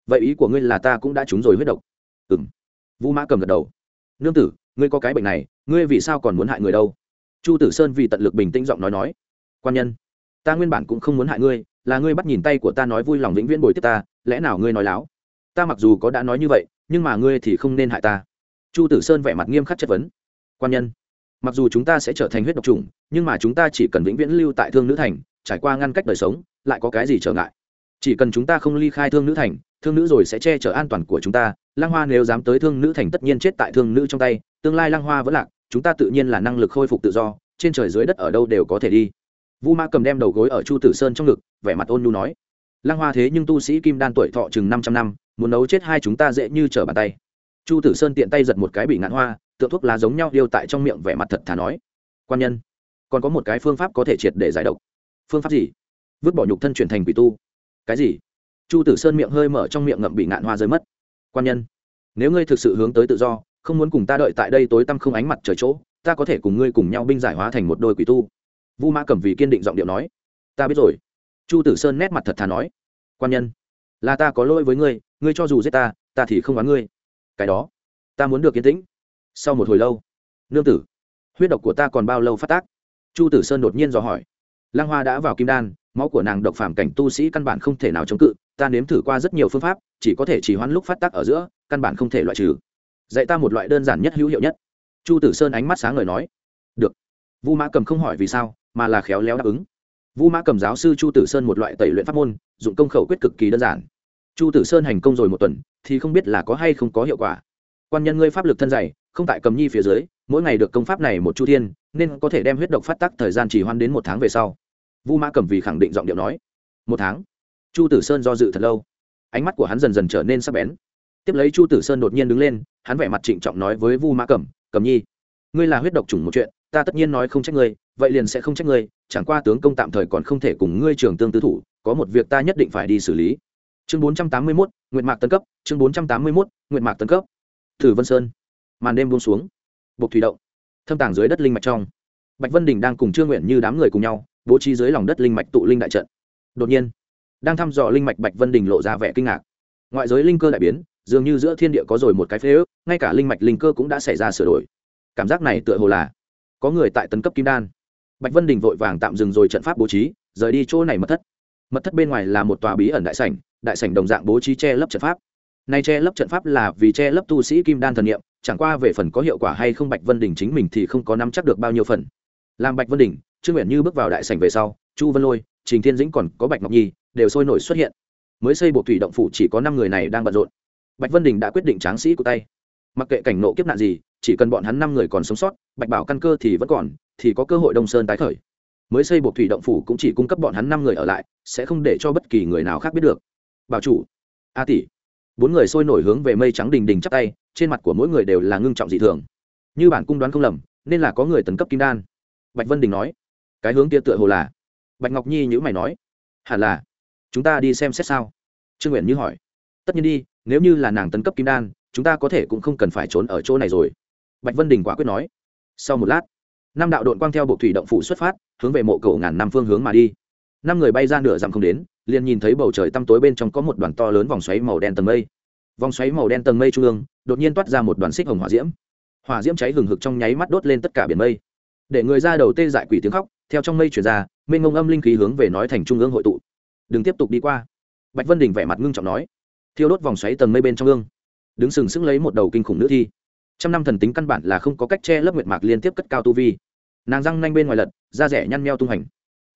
vậy ý của ngươi là ta cũng đã trúng rồi huyết độc. Ừ m vũ mã cầm gật đầu. Nương tử, ngươi có cái bệnh này, ngươi vì sao còn muốn hại người đâu? Chu tử sơn vì tận lực bình tĩnh giọng nói nói, quan nhân, ta nguyên bản cũng không muốn hại ngươi, là ngươi bắt nhìn tay của ta nói vui lòng vĩnh viễn bồi tiếp ta, lẽ nào ngươi nói láo? Ta mặc dù có đã nói như vậy, nhưng mà ngươi thì không nên hại ta. Chu tử sơn vẻ mặt nghiêm khắc chất vấn, quan nhân, mặc dù chúng ta sẽ trở thành huyết độc trùng nhưng mà chúng ta chỉ cần vĩnh viễn lưu tại thương nữ thành, trải qua ngăn cách đời sống, lại có cái gì trở ngại? Chỉ cần chúng ta không ly khai thương nữ thành, thương nữ rồi sẽ che chở an toàn của chúng ta Lang hoa nếu dám tới thương nữ thành tất nhiên chết tại thương nữ trong tay, tương lai Lang hoa vẫn lạc chúng ta tự nhiên là năng lực khôi phục tự do, trên trời dưới đất ở đâu đều có thể đi. Vu ma cầm đem đầu gối ở chu tử sơn trong ngực, vẻ mặt ôn nhu nói. Lăng hoa thế nhưng tu sĩ kim đan tuổi thọ chừng năm trăm năm, muốn nấu chết hai chúng ta dễ như trở bàn tay. Chu tử sơn tiện tay giật một cái bị ngạn hoa tượng thuốc lá giống nhau điêu tại trong miệng vẻ mặt thật thà nói. Quan nhân, còn có một cái phương pháp có thể triệt để giải độc. Phương pháp gì? Vứt bỏ nhục thân chuyển thành quỷ tu. Cái gì? Chu tử sơn miệng hơi mở trong miệng ngậm bị ngạn hoa rơi mất. Quan nhân, nếu ngươi thực sự hướng tới tự do không muốn cùng ta đợi tại đây tối tăm không ánh mặt trời chỗ, ta có thể cùng ngươi cùng nhau binh giải hóa thành một đôi quỷ tu. Vu mã cẩm vì kiên định giọng điệu nói. Ta biết rồi. Chu tử sơn nét mặt thật thà nói. Quan nhân, là ta có lỗi với ngươi ngươi cho dù giết ta ta thì không oán ngươi. Cái đó, ta muốn được yên tĩnh. Sau một hồi lâu, nương tử, huyết độc của ta còn bao lâu phát tác? Chu tử sơn đột nhiên dò hỏi. Lang hoa đã vào kim đan, máu của nàng độc phạm cảnh tu sĩ căn bản không thể nào chống cự, ta nếm thử qua rất nhiều phương pháp, chỉ có thể chỉ hoãn lúc phát tác ở giữa, căn bản không thể loại trừ dạy ta một loại đơn giản nhất hữu hiệu nhất. Chu tử sơn ánh mắt sáng ngời nói, được. Vu mã cầm không hỏi vì sao, mà là khéo léo đáp ứng. Vu mã cầm giáo sư chu tử sơn một loại tẩy luyện pháp môn, dụng công khẩu quyết cực kỳ đơn giản. Chu tử sơn hành công rồi một tuần, thì không biết là có hay không có hiệu quả. Quan nhân ngươi pháp lực thân dày, không tại cầm nhi phía dưới, mỗi ngày được công pháp này một chu thiên, nên có thể đem huyết độc phát tắc thời gian chỉ hoan đến một tháng về sau. Vu mã cầm vì khẳng định giọng điệu nói, một tháng. Chu tử sơn do dự thật lâu. Ánh mắt của hắn dần dần trở nên sắc bén tiếp lấy chu tử sơn đột nhiên đứng lên hắn vẻ mặt trịnh trọng nói với vu mã cẩm, cẩm nhi ngươi là huyết độc chủng một chuyện ta tất nhiên nói không trách ngươi vậy liền sẽ không trách ngươi chẳng qua tướng công tạm thời còn không thể cùng ngươi trường tương tư thủ có một việc ta nhất định phải đi xử lý. Chương bốn trăm tám mươi mốt nguyện mạc tân cấp chương bốn trăm tám mươi mốt nguyện mạc tân cấp. Thử vân sơn. Màn đêm buông xuống. Bộc thủy động. Thâm tàng dưới đất linh mạch trong. Bạch vân đình đang cùng trương nguyện như đám người cùng nhau bố trí dưới lòng đất linh mạch tụ linh đại trận. Đột nhiên đang thăm dò linh mạch bạch vân đình lộ ra vẻ kinh ngạc. Ngoại giới linh cơ đại biến dường như giữa thiên địa có rồi một cái phế ước, ngay cả linh mạch linh cơ cũng đã xảy ra sửa đổi. Cảm giác này tựa hồ là có người tại tấn cấp kim đan. Bạch vân đình vội vàng tạm dừng rồi trận pháp bố trí, rời đi chỗ này mật thất. Mật thất bên ngoài là một tòa bí ẩn đại sảnh đại sảnh đồng dạng bố trí che lấp trận pháp. Nay che lấp trận pháp là vì che lấp tu sĩ kim đan thần niệm, chẳng qua về phần có hiệu quả hay không bạch vân đình chính mình thì không có nắm chắc được bao nhiêu phần. Làm bạch vân đình, trương nguyện như bước vào đại sảnh về sau, chu vân lôi, trình thiên dĩnh còn có bạch ngọc nhi đều sôi nổi xuất hiện. Mới xây bộ thủy động phủ chỉ có năm người này đang bận rộn bạch vân đình đã quyết định tráng sĩ của tay. Mặc kệ cảnh nộ kiếp nạn gì, chỉ cần bọn hắn năm người còn sống sót, bạch bảo căn cơ thì vẫn còn, thì có cơ hội đông sơn tái khởi. Mới xây buộc thủy động phủ cũng chỉ cung cấp bọn hắn năm người ở lại, sẽ không để cho bất kỳ người nào khác biết được. Bảo chủ, a tỷ. Bốn người sôi nổi hướng về mây trắng đình đình chắp tay, trên mặt của mỗi người đều là ngưng trọng dị thường. Như bản cung đoán không lầm, nên là có người tấn cấp kim đan. Bạch vân đình nói. Cái hướng kia tựa hồ là. Bạch ngọc nhi nhữ mày nói. Hẳn là. Chúng ta đi xem xét sao. Trương nguyện như hỏi. Tất nhiên đi nếu như là nàng tấn cấp kim đan, chúng ta có thể cũng không cần phải trốn ở chỗ này rồi. Bạch vân đình quả quyết nói. Sau một lát, năm đạo đội quang theo bộ thủy động phủ xuất phát, hướng về mộ cầu ngàn năm phương hướng mà đi. Năm người bay ra nửa dặm không đến, liền nhìn thấy bầu trời tăm tối bên trong có một đoàn to lớn vòng xoáy màu đen tầng mây. Vòng xoáy màu đen tầng mây trung ương, đột nhiên toát ra một đoàn xích hồng hỏa diễm. Hỏa diễm cháy hừng hực trong nháy mắt đốt lên tất cả biển mây. Để người ra đầu tê dại quỷ tiếng khóc, theo trong mây chuyển ra, mênh ngông âm linh khí hướng về nói thành trung ương hội tụ. Đừng tiếp tục đi qua. Bạch vân đình vẻ mặt ngưng trọng nói thiêu đốt vòng xoáy tầng mây bên trong ương đứng sừng sững lấy một đầu kinh khủng nữ thi. Trăm năm thần tính căn bản là không có cách che lấp nguyệt mạc liên tiếp cất cao tu vi. Nàng răng nanh bên ngoài lật, da rẻ nhăn meo tung hành.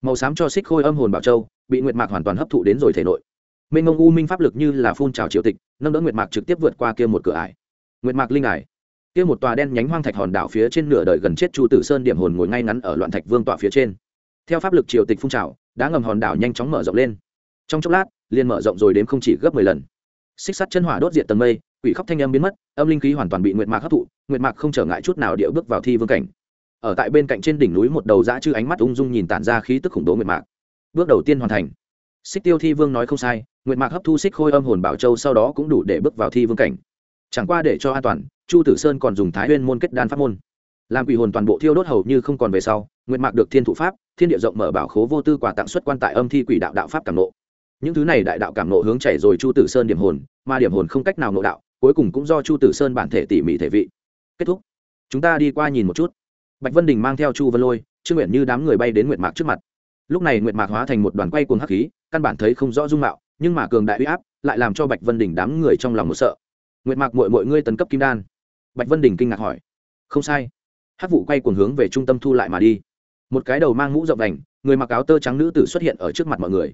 Màu xám cho xích khôi âm hồn bảo châu, bị nguyệt mạc hoàn toàn hấp thụ đến rồi thể nội. Mênh mông u minh pháp lực như là phun trào triều tịch, nâng đỡ nguyệt mạc trực tiếp vượt qua kia một cửa ải. Nguyệt mạc linh ải. Kia một tòa đen nhánh hoang thạch hòn đảo phía trên nửa đời gần chết chu tử sơn điểm hồn ngồi ngay ngắn ở loạn thạch vương tọa phía trên. Theo pháp lực triều tịch phun trào đã ngầm hòn đảo nhanh chóng mở rộng lên. Trong chốc lát, liền mở rộng rồi đến không chỉ gấp mười lần xích sắt chân hỏa đốt diệt tầng mây, quỷ khóc thanh âm biến mất, âm linh khí hoàn toàn bị nguyệt mạc hấp thụ, nguyệt mạc không trở ngại chút nào điệu bước vào thi vương cảnh. Ở tại bên cạnh trên đỉnh núi một đầu dã chư ánh mắt ung dung nhìn tản ra khí tức khủng bố nguyệt mạc. Bước đầu tiên hoàn thành. Xích tiêu thi vương nói không sai, nguyệt mạc hấp thu xích khôi âm hồn bảo châu sau đó cũng đủ để bước vào thi vương cảnh. Chẳng qua để cho an toàn, chu tử sơn còn dùng thái nguyên môn kết đan pháp môn. Làm quỷ hồn toàn bộ thiêu đốt hầu như không còn về sau, nguyệt mạc được thiên thụ pháp, thiên địa rộng mở bảo khố vô tư quà tặng xuất quan tại âm thi quỷ đạo đạo pháp cảm nộ những thứ này đại đạo cảm nộ hướng chảy rồi chu tử sơn điểm hồn, mà điểm hồn không cách nào nộ đạo, cuối cùng cũng do chu tử sơn bản thể tỉ mỉ thể vị. Kết thúc. Chúng ta đi qua nhìn một chút. Bạch vân đình mang theo chu vân lôi, trương nguyện như đám người bay đến nguyệt mạc trước mặt. Lúc này nguyệt mạc hóa thành một đoàn quay cuồng hắc khí, căn bản thấy không rõ dung mạo, nhưng mà cường đại uy áp lại làm cho bạch vân đình đám người trong lòng một sợ. Nguyệt mạc mội mọi ngươi tấn cấp kim đan. Bạch vân đình kinh ngạc hỏi. Không sai. Hắc vụ quay cuồng hướng về trung tâm thu lại mà đi. Một cái đầu mang mũ rộng đành, người mặc áo tơ trắng nữ tử xuất hiện ở trước mặt mọi người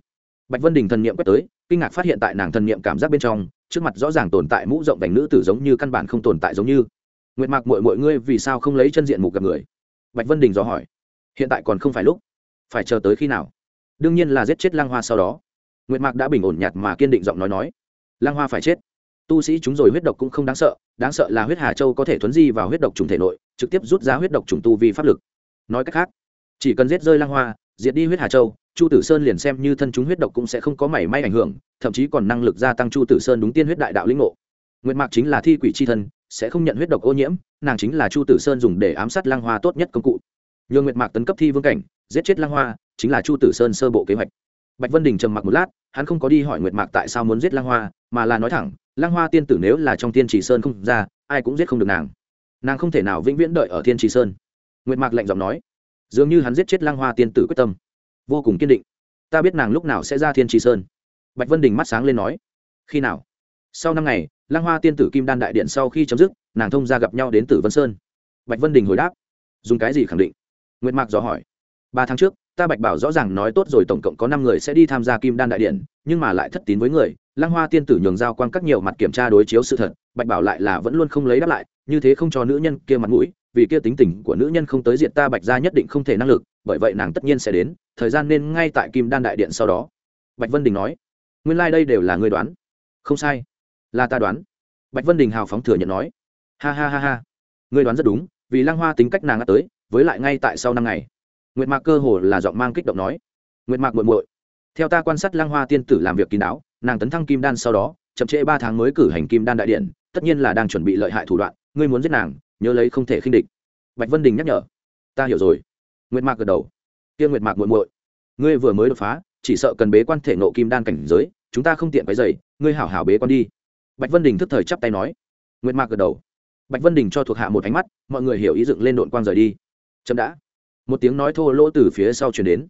bạch vân đình thần niệm quét tới, kinh ngạc phát hiện tại nàng thần niệm cảm giác bên trong, trước mặt rõ ràng tồn tại mũ rộng vành nữ tử giống như căn bản không tồn tại giống như. Nguyệt mạc mội mội ngươi vì sao không lấy chân diện mục gặp người? Bạch vân đình dò hỏi. Hiện tại còn không phải lúc. Phải chờ tới khi nào? Đương nhiên là giết chết lang hoa sau đó. Nguyệt mạc đã bình ổn nhạt mà kiên định giọng nói nói. Lang hoa phải chết. Tu sĩ chúng rồi huyết độc cũng không đáng sợ đáng sợ là huyết hà châu có thể thuấn di vào huyết độc trùng thể nội, trực tiếp rút ra huyết độc trùng tu vi pháp lực. Nói cách khác, chỉ cần giết rơi lang hoa diệt đi huyết hà châu, chu tử sơn liền xem như thân chúng huyết độc cũng sẽ không có mảy may ảnh hưởng, thậm chí còn năng lực gia tăng chu tử sơn đúng tiên huyết đại đạo lĩnh ngộ. Nguyệt mạc chính là thi quỷ c h i thân, sẽ không nhận huyết độc ô nhiễm, nàng chính là chu tử sơn dùng để ám sát lang hoa tốt nhất công cụ. Nhường nguyệt mạc tấn cấp thi vương cảnh, giết chết lang hoa, chính là chu tử sơn sơ bộ kế hoạch. Bạch vân đình trầm mặc một lát, hắn không có đi hỏi nguyệt mạc tại sao muốn giết lang hoa, mà là nói thẳng lang hoa tiên tử nếu là trong tiên chỉ sơn không ra, ai cũng giết không được nàng. Nàng không thể nào vĩnh viễn đợi ở thiên trì sơn. Nguyệt mạc lạnh giọng nói dường như hắn giết chết lang hoa tiên tử quyết tâm. Vô cùng kiên định. Ta biết nàng lúc nào sẽ ra thiên tri sơn. Bạch vân đình mắt sáng lên nói. Khi nào? Sau năm ngày, lang hoa tiên tử kim đan đại điện sau khi chấm dứt, nàng thông ra gặp nhau đến tử vân sơn. Bạch vân đình hồi đáp. Dùng cái gì khẳng định? Nguyệt mạc dò hỏi. Ba tháng trước, ta bạch bảo rõ ràng nói tốt rồi tổng cộng có năm người sẽ đi tham gia kim đan đại điện, nhưng mà lại thất tín với người. Lăng hoa tiên tử nhường giao quan các nhiều mặt kiểm tra đối chiếu sự thật. Bạch bảo lại là vẫn luôn không lấy đáp lại, như thế không cho nữ nhân kia mặt mũi vì kia tính tình của nữ nhân không tới diện ta bạch gia nhất định không thể năng lực, bởi vậy nàng tất nhiên sẽ đến, thời gian nên ngay tại kim đan đại điện sau đó. Bạch vân đình nói. Nguyên lai、like、đây đều là người đoán. Không sai. Là ta đoán. Bạch vân đình hào phóng thừa nhận nói. Ha ha ha ha. Người đoán rất đúng, vì lăng hoa tính cách nàng đã tới, với lại ngay tại sau năm ngày. Nguyệt mạc cơ hồ là giọng mang kích động nói. Nguyệt mạc muội muội, theo ta quan sát lăng hoa tiên tử làm việc kín đáo, nàng tấn thăng kim đan sau đó, chậm trễ ba tháng mới cử hành kim đan đại điện, tất nhiên là đang chuẩn bị lợi hại thủ đoạn, ngươi muốn giết nàng nhớ lấy không thể khinh địch. Bạch vân đình nhắc nhở, ta hiểu rồi. Nguyệt mạc gật đầu tiên nguyệt mạc muội muội, ngươi vừa mới đột phá, chỉ sợ cần bế quan thể nộ kim đan cảnh giới, chúng ta không tiện cái giày ngươi hảo hảo bế quan đi. Bạch vân đình thức thời chắp tay nói. Nguyệt mạc gật đầu, bạch vân đình cho thuộc hạ một ánh mắt, mọi người hiểu ý dựng lên đội quang rời đi. Chậm đã, một tiếng nói thô lỗ từ phía sau chuyển đến.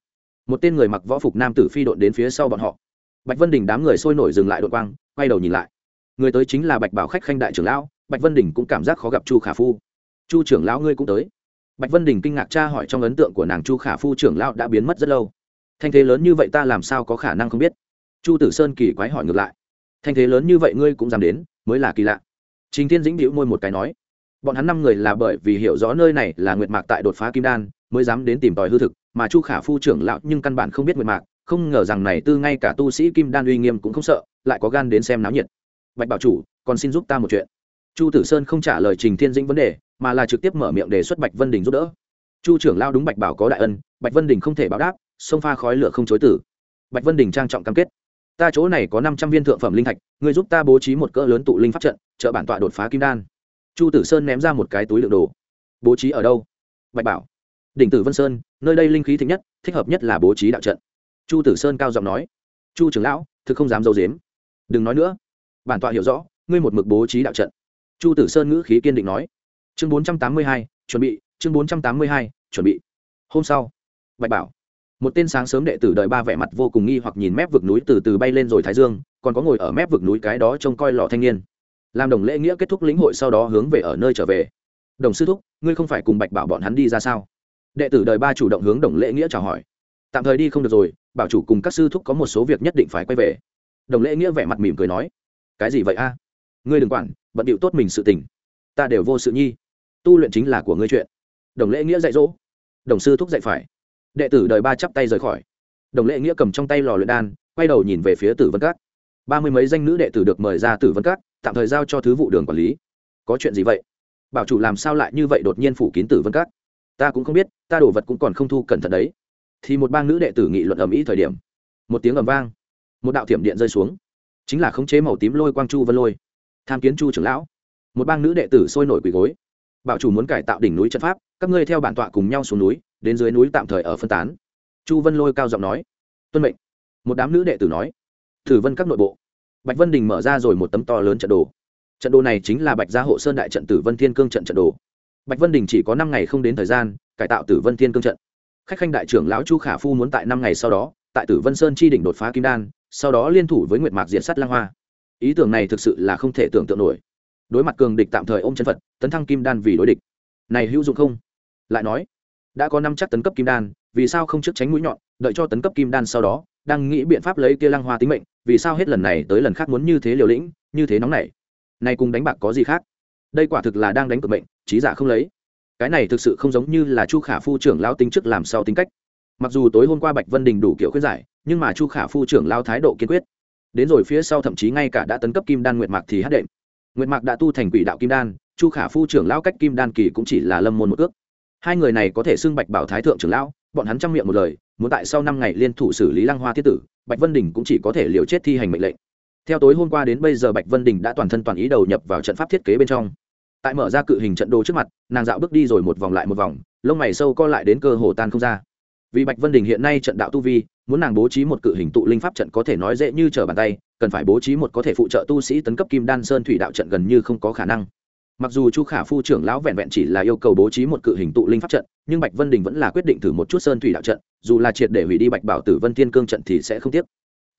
Một tên người mặc võ phục nam tử phi đội đến phía sau bọn họ. Bạch vân đình đám người sôi nổi dừng lại đội quang, quay đầu nhìn lại. Người tới chính là bạch bảo khách khanh đại trưởng lão bạch vân đình cũng cảm giác khó gặp chu khả phu. Chu trưởng lão ngươi cũng tới. Bạch vân đình kinh ngạc tra hỏi trong ấn tượng của nàng chu khả phu trưởng lão đã biến mất rất lâu. Thanh thế lớn như vậy ta làm sao có khả năng không biết? Chu tử sơn kỳ quái hỏi ngược lại. Thanh thế lớn như vậy ngươi cũng dám đến, mới là kỳ lạ. Trình thiên dĩnh đĩu môi một cái nói. Bọn hắn năm người là bởi vì hiểu rõ nơi này là nguyệt mạc tại đột phá kim đan, mới dám đến tìm tòi hư thực, mà chu khả phu trưởng lão nhưng căn bản không biết nguyệt mạc, không ngờ rằng này tư ngay cả tu sĩ kim đan uy nghiêm cũng không sợ, lại có gan đến xem náo nhiệt. Bạch bảo chủ, còn xin giúp ta một chuyện chu tử sơn không trả lời trình thiên dĩnh vấn đề, mà là trực tiếp mở miệng đề xuất bạch vân đình giúp đỡ. Chu trưởng lao đúng bạch bảo có đại ân, bạch vân đình không thể báo đáp, sông pha khói lửa không chối tử. Bạch vân đình trang trọng cam kết. Ta chỗ này có năm trăm viên thượng phẩm linh thạch người giúp ta bố trí một cỡ lớn tụ linh pháp trận, trợ bản tọa đột phá kim đan. Chu tử sơn ném ra một cái túi lượng đồ. Bố trí ở đâu? Bạch bảo. Đỉnh tử vân sơn, nơi đây linh khí thích nhất, thích hợp nhất là bố trí đạo trận. Chu tử sơn cao giọng nói. Chu trưởng lão, thực không dám dâu dếm đừng nói nữa. Bản tọa hiểu rõ, ngươi một mực bố trí đạo trận chu tử sơn ngữ khí kiên định nói. Chương bốn trăm tám mươi hai, chuẩn bị, chương bốn trăm tám mươi hai, chuẩn bị. Hôm sau, bạch bảo, một tên sáng sớm đệ tử đợi ba vẻ mặt vô cùng nghi hoặc nhìn mép vực núi từ từ bay lên rồi thái dương, còn có ngồi ở mép vực núi cái đó trông coi lò thanh niên. Làm đồng lễ nghĩa kết thúc lĩnh hội sau đó hướng về ở nơi trở về. Đồng sư thúc, ngươi không phải cùng bạch bảo bọn hắn đi ra sao? Đệ tử đời ba chủ động hướng đồng lễ nghĩa chào hỏi. Tạm thời đi không được rồi, bảo chủ cùng các sư thúc có một số việc nhất định phải quay về. Đồng lễ nghĩa vẻ mặt mỉm cười nói. Cái gì vậy a? Ngươi đừng quản bận điệu tốt mình sự tình. Ta đều vô sự nhi. Tu luyện chính là của ngươi chuyện. Đồng lễ nghĩa dạy dỗ. Đồng sư thúc dạy phải. Đệ tử đời ba chắp tay rời khỏi. Đồng lễ nghĩa cầm trong tay lò luyện đan, quay đầu nhìn về phía tử vân các. Ba mươi mấy danh nữ đệ tử được mời ra tử vân các, tạm thời giao cho thứ vụ đường quản lý. Có chuyện gì vậy? Bảo chủ làm sao lại như vậy đột nhiên phủ kín tử vân các? Ta cũng không biết, ta đổ vật cũng còn không thu cẩn thận đấy. Thì một bang nữ đệ tử nghị luận ầm ĩ thời điểm, một tiếng ầm vang, một đạo thiểm điện rơi xuống. Chính là khống chế màu tím lôi quang chu vân lôi tham kiến chu trưởng lão. Một bang nữ đệ tử sôi nổi quỳ gối. Bảo chủ muốn cải tạo đỉnh núi trận pháp, các ngươi theo bản tọa cùng nhau xuống núi, đến dưới núi tạm thời ở phân tán. Chu vân lôi cao giọng nói. Tuân mệnh. Một đám nữ đệ tử nói. Thử vân các nội bộ. Bạch vân đình mở ra rồi một tấm to lớn trận đồ. Trận đồ này chính là bạch gia hộ sơn đại trận tử vân thiên cương trận trận đồ. Bạch vân đình chỉ có năm ngày không đến thời gian, cải tạo tử vân thiên cương trận. Khách khanh đại trưởng lão chu khả phu muốn tại năm ngày sau đó, tại tử vân sơn chi đỉnh đột phá kim đan, sau đó liên thủ với nguyệt mạc diện sắt lang hoa ý tưởng này thực sự là không thể tưởng tượng nổi. Đối mặt cường địch tạm thời ôm chân phật, tấn thăng kim đan vì đối địch. Này hữu dụng không? Lại nói, đã có năm chắc tấn cấp kim đan, vì sao không trước tránh mũi nhọn, đợi cho tấn cấp kim đan sau đó, đang nghĩ biện pháp lấy kia lăng hoa tính mệnh, vì sao hết lần này tới lần khác muốn như thế liều lĩnh, như thế nóng này này cùng đánh bạc có gì khác? Đây quả thực là đang đánh cược mệnh, trí giả không lấy. Cái này thực sự không giống như là chu khả phu trưởng lao tính trước làm sau tính cách. Mặc dù tối hôm qua bạch vân đình đủ kiểu khuyết giải, nhưng mà chu khả phu trưởng lao thái độ kiên quyết đến rồi phía sau thậm chí ngay cả đã tấn cấp kim đan nguyệt mạc thì hát đệm. Nguyệt mạc đã tu thành quỷ đạo kim đan, chu khả phu trưởng lão cách kim đan kỳ cũng chỉ là lâm môn một ước. Hai người này có thể xưng bạch bảo thái thượng trưởng lão, bọn hắn chăm miệng một lời, muốn tại sau năm ngày liên thủ xử lý lăng hoa thiết tử, bạch vân đình cũng chỉ có thể liều chết thi hành mệnh lệnh. Theo tối hôm qua đến bây giờ bạch vân đình đã toàn thân toàn ý đầu nhập vào trận pháp thiết kế bên trong. Tại mở ra cự hình trận đồ trước mặt, nàng dạo bước đi rồi một vòng lại một vòng, lông mày sâu co lại đến cơ hồ tan không ra. Vì bạch vân đình hiện nay trận đạo tu vi muốn nàng bố trí một cự hình tụ linh pháp trận có thể nói dễ như trở bàn tay, cần phải bố trí một có thể phụ trợ tu sĩ tấn cấp kim đan sơn thủy đạo trận gần như không có khả năng. Mặc dù chu khả phu trưởng lão vẹn vẹn chỉ là yêu cầu bố trí một cự hình tụ linh pháp trận, nhưng bạch vân đình vẫn là quyết định thử một chút sơn thủy đạo trận, dù là triệt để hủy đi bạch bảo tử vân thiên cương trận thì sẽ không tiếc.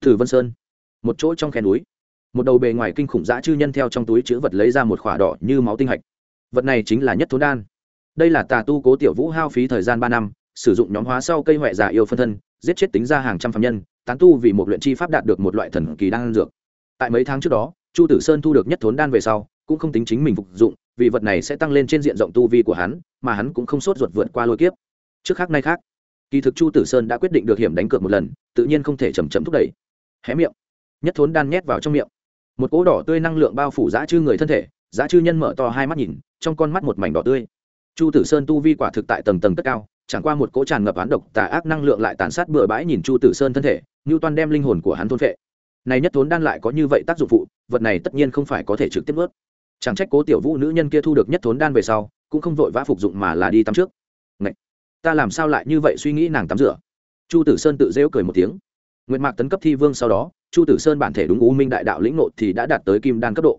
Thử vân sơn, một chỗ trong khe núi, một đầu bề ngoài kinh khủng dã chư nhân theo trong túi chữ vật lấy ra một khỏa đỏ như máu tinh hạch. Vật này chính là nhất thốn đan. Đây là tà tu cố tiểu vũ hao phí thời gian ba năm sử dụng nhóm hóa sau cây huệ giả yêu phân thân, giết chết tính ra hàng trăm phạm nhân, tán tu vì một luyện chi pháp đạt được một loại thần kỳ đan dược. Tại mấy tháng trước đó, chu tử sơn thu được nhất thốn đan về sau, cũng không tính chính mình phục dụng, vì vật này sẽ tăng lên trên diện rộng tu vi của hắn, mà hắn cũng không sốt ruột vượt qua lôi kiếp. Trước khác nay khác, kỳ thực chu tử sơn đã quyết định được hiểm đánh cược một lần, tự nhiên không thể chầm chậm thúc đẩy. Hé miệng. Nhất thốn đan nhét vào trong miệng. Một cỗ đỏ tươi năng lượng bao phủ dã chư người thân thể, dã chư nhân mở to hai mắt nhìn, trong con mắt một mảnh đỏ tươi. Chu tử sơn tu vi quả thực tại tầng tầng tất cao chẳng qua một cỗ tràn ngập án độc tà ác năng lượng lại tàn sát bừa bãi nhìn chu tử sơn thân thể như toàn đem linh hồn của hắn thôn phệ. Này nhất thốn đan lại có như vậy tác dụng phụ, vật này tất nhiên không phải có thể trực tiếp ướt chẳng trách cố tiểu vũ nữ nhân kia thu được nhất thốn đan về sau, cũng không vội vã phục dụng mà là đi tắm trước. Ngậy! ta làm sao lại như vậy suy nghĩ nàng tắm rửa? Chu tử sơn tự rêu cười một tiếng. Nguyệt mạc tấn cấp thi vương sau đó, chu tử sơn bản thể đúng u minh đại đạo lĩnh nộ thì đã đạt tới kim đan cấp độ.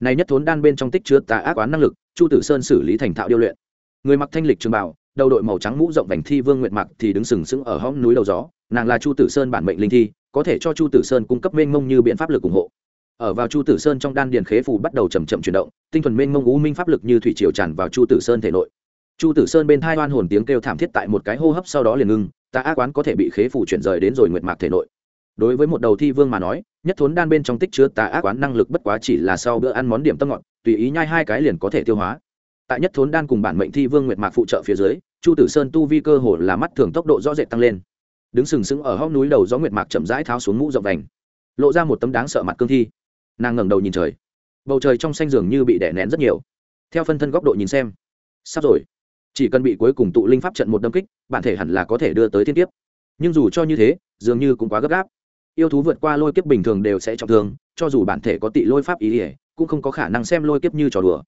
Này nhất thốn đan bên trong tích chứa tà ác oán năng lực, chu tử sơn xử lý thành thạo điêu luyện. Người mặc thanh lịch trường bảo đầu đội màu trắng mũ rộng vành thi vương nguyệt mặc thì đứng sừng sững ở hõm núi đầu gió. Nàng là chu tử sơn bản mệnh linh thi, có thể cho chu tử sơn cung cấp mênh mông như biện pháp lực ủng hộ. Ở vào chu tử sơn trong đan điền khế phù bắt đầu chầm chậm chuyển động, tinh thuần mênh mông u minh pháp lực như thủy triều tràn vào chu tử sơn thể nội. Chu tử sơn bên thai oan hồn tiếng kêu thảm thiết tại một cái hô hấp sau đó liền ngưng ta ác quán có thể bị khế phù chuyển rời đến rồi nguyệt mạc thể nội. Đối với một đầu thi vương mà nói, nhất thốn đan bên trong tích chứa tà ác quán năng lực bất quá chỉ là sau bữa ăn món điểm tâm ngọt, tùy ý nhai hai cái liền có thể tiêu hóa. Tại nhất thốn đan cùng bản mệnh thi vương nguyệt mạc phụ trợ phía dưới chu tử sơn tu vi cơ hồ là mắt thường tốc độ rõ rệt tăng lên. Đứng sừng sững ở hóc núi đầu gió nguyệt mạc chậm rãi tháo xuống mũ rộng vành. Lộ ra một tấm đáng sợ mặt cương thi. Nàng ngẩng đầu nhìn trời. Bầu trời trong xanh dường như bị đè nén rất nhiều. Theo phân thân góc độ nhìn xem, sắp rồi. Chỉ cần bị cuối cùng tụ linh pháp trận một đâm kích, bản thể hẳn là có thể đưa tới thiên tiếp nhưng dù cho như thế, dường như cũng quá gấp gáp. Yêu thú vượt qua lôi kiếp bình thường đều sẽ trọng thương, cho dù bản thể có tị lôi pháp ý ỉa cũng không có khả năng xem lôi kiếp như trò đùa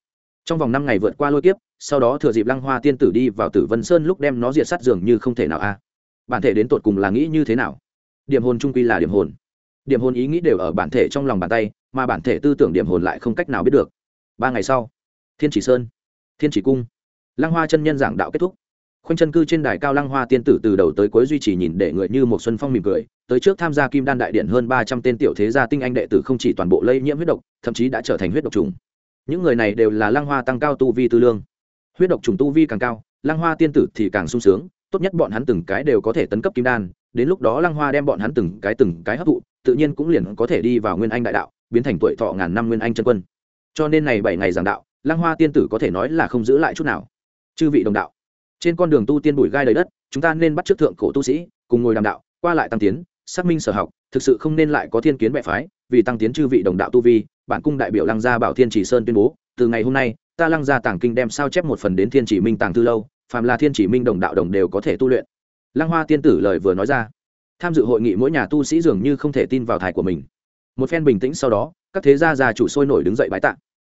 trong vòng năm ngày vượt qua lôi kiếp, sau đó thừa dịp lăng hoa tiên tử đi vào tử vân sơn lúc đem nó diệt sát dường như không thể nào a. Bản thể đến tột cùng là nghĩ như thế nào? Điểm hồn trung quy là điểm hồn. Điểm hồn ý nghĩ đều ở bản thể trong lòng bàn tay, mà bản thể tư tưởng điểm hồn lại không cách nào biết được. Ba ngày sau, thiên chỉ sơn, thiên chỉ cung, lăng hoa chân nhân giảng đạo kết thúc. Khoanh chân cư trên đài cao lăng hoa tiên tử từ đầu tới cuối duy trì nhìn để người như một xuân phong mỉm cười, tới trước tham gia kim đan đại điện hơn ba trăm tên tiểu thế gia tinh anh đệ tử không chỉ toàn bộ lây nhiễm huyết độc, thậm chí đã trở thành huyết độc trùng những người này đều là lăng hoa tăng cao tu vi tư lương. Huyết độc trùng tu vi càng cao, lăng hoa tiên tử thì càng sung sướng, tốt nhất bọn hắn từng cái đều có thể tấn cấp kim đan, đến lúc đó lăng hoa đem bọn hắn từng cái từng cái hấp thụ, tự nhiên cũng liền có thể đi vào nguyên anh đại đạo, biến thành tuổi thọ ngàn năm nguyên anh chân quân. Cho nên này bảy ngày giảng đạo, lăng hoa tiên tử có thể nói là không giữ lại chút nào. Chư vị đồng đạo, trên con đường tu tiên bụi gai đầy đất, chúng ta nên bắt trước thượng cổ tu sĩ, cùng ngồi đàm đạo, qua lại tăng tiến, xác minh sở học, thực sự không nên lại có thiên kiến bệ phái vì tăng tiến chư vị đồng đạo tu vi, bản cung đại biểu lăng gia bảo thiên chỉ sơn tuyên bố, từ ngày hôm nay, ta lăng gia tàng kinh đem sao chép một phần đến thiên chỉ minh tàng tư lâu, phàm là thiên chỉ minh đồng đạo đồng đều có thể tu luyện. Lăng hoa tiên tử lời vừa nói ra. Tham dự hội nghị mỗi nhà tu sĩ dường như không thể tin vào thải của mình. Một phen bình tĩnh sau đó, các thế gia già chủ sôi nổi đứng dậy bái tạ.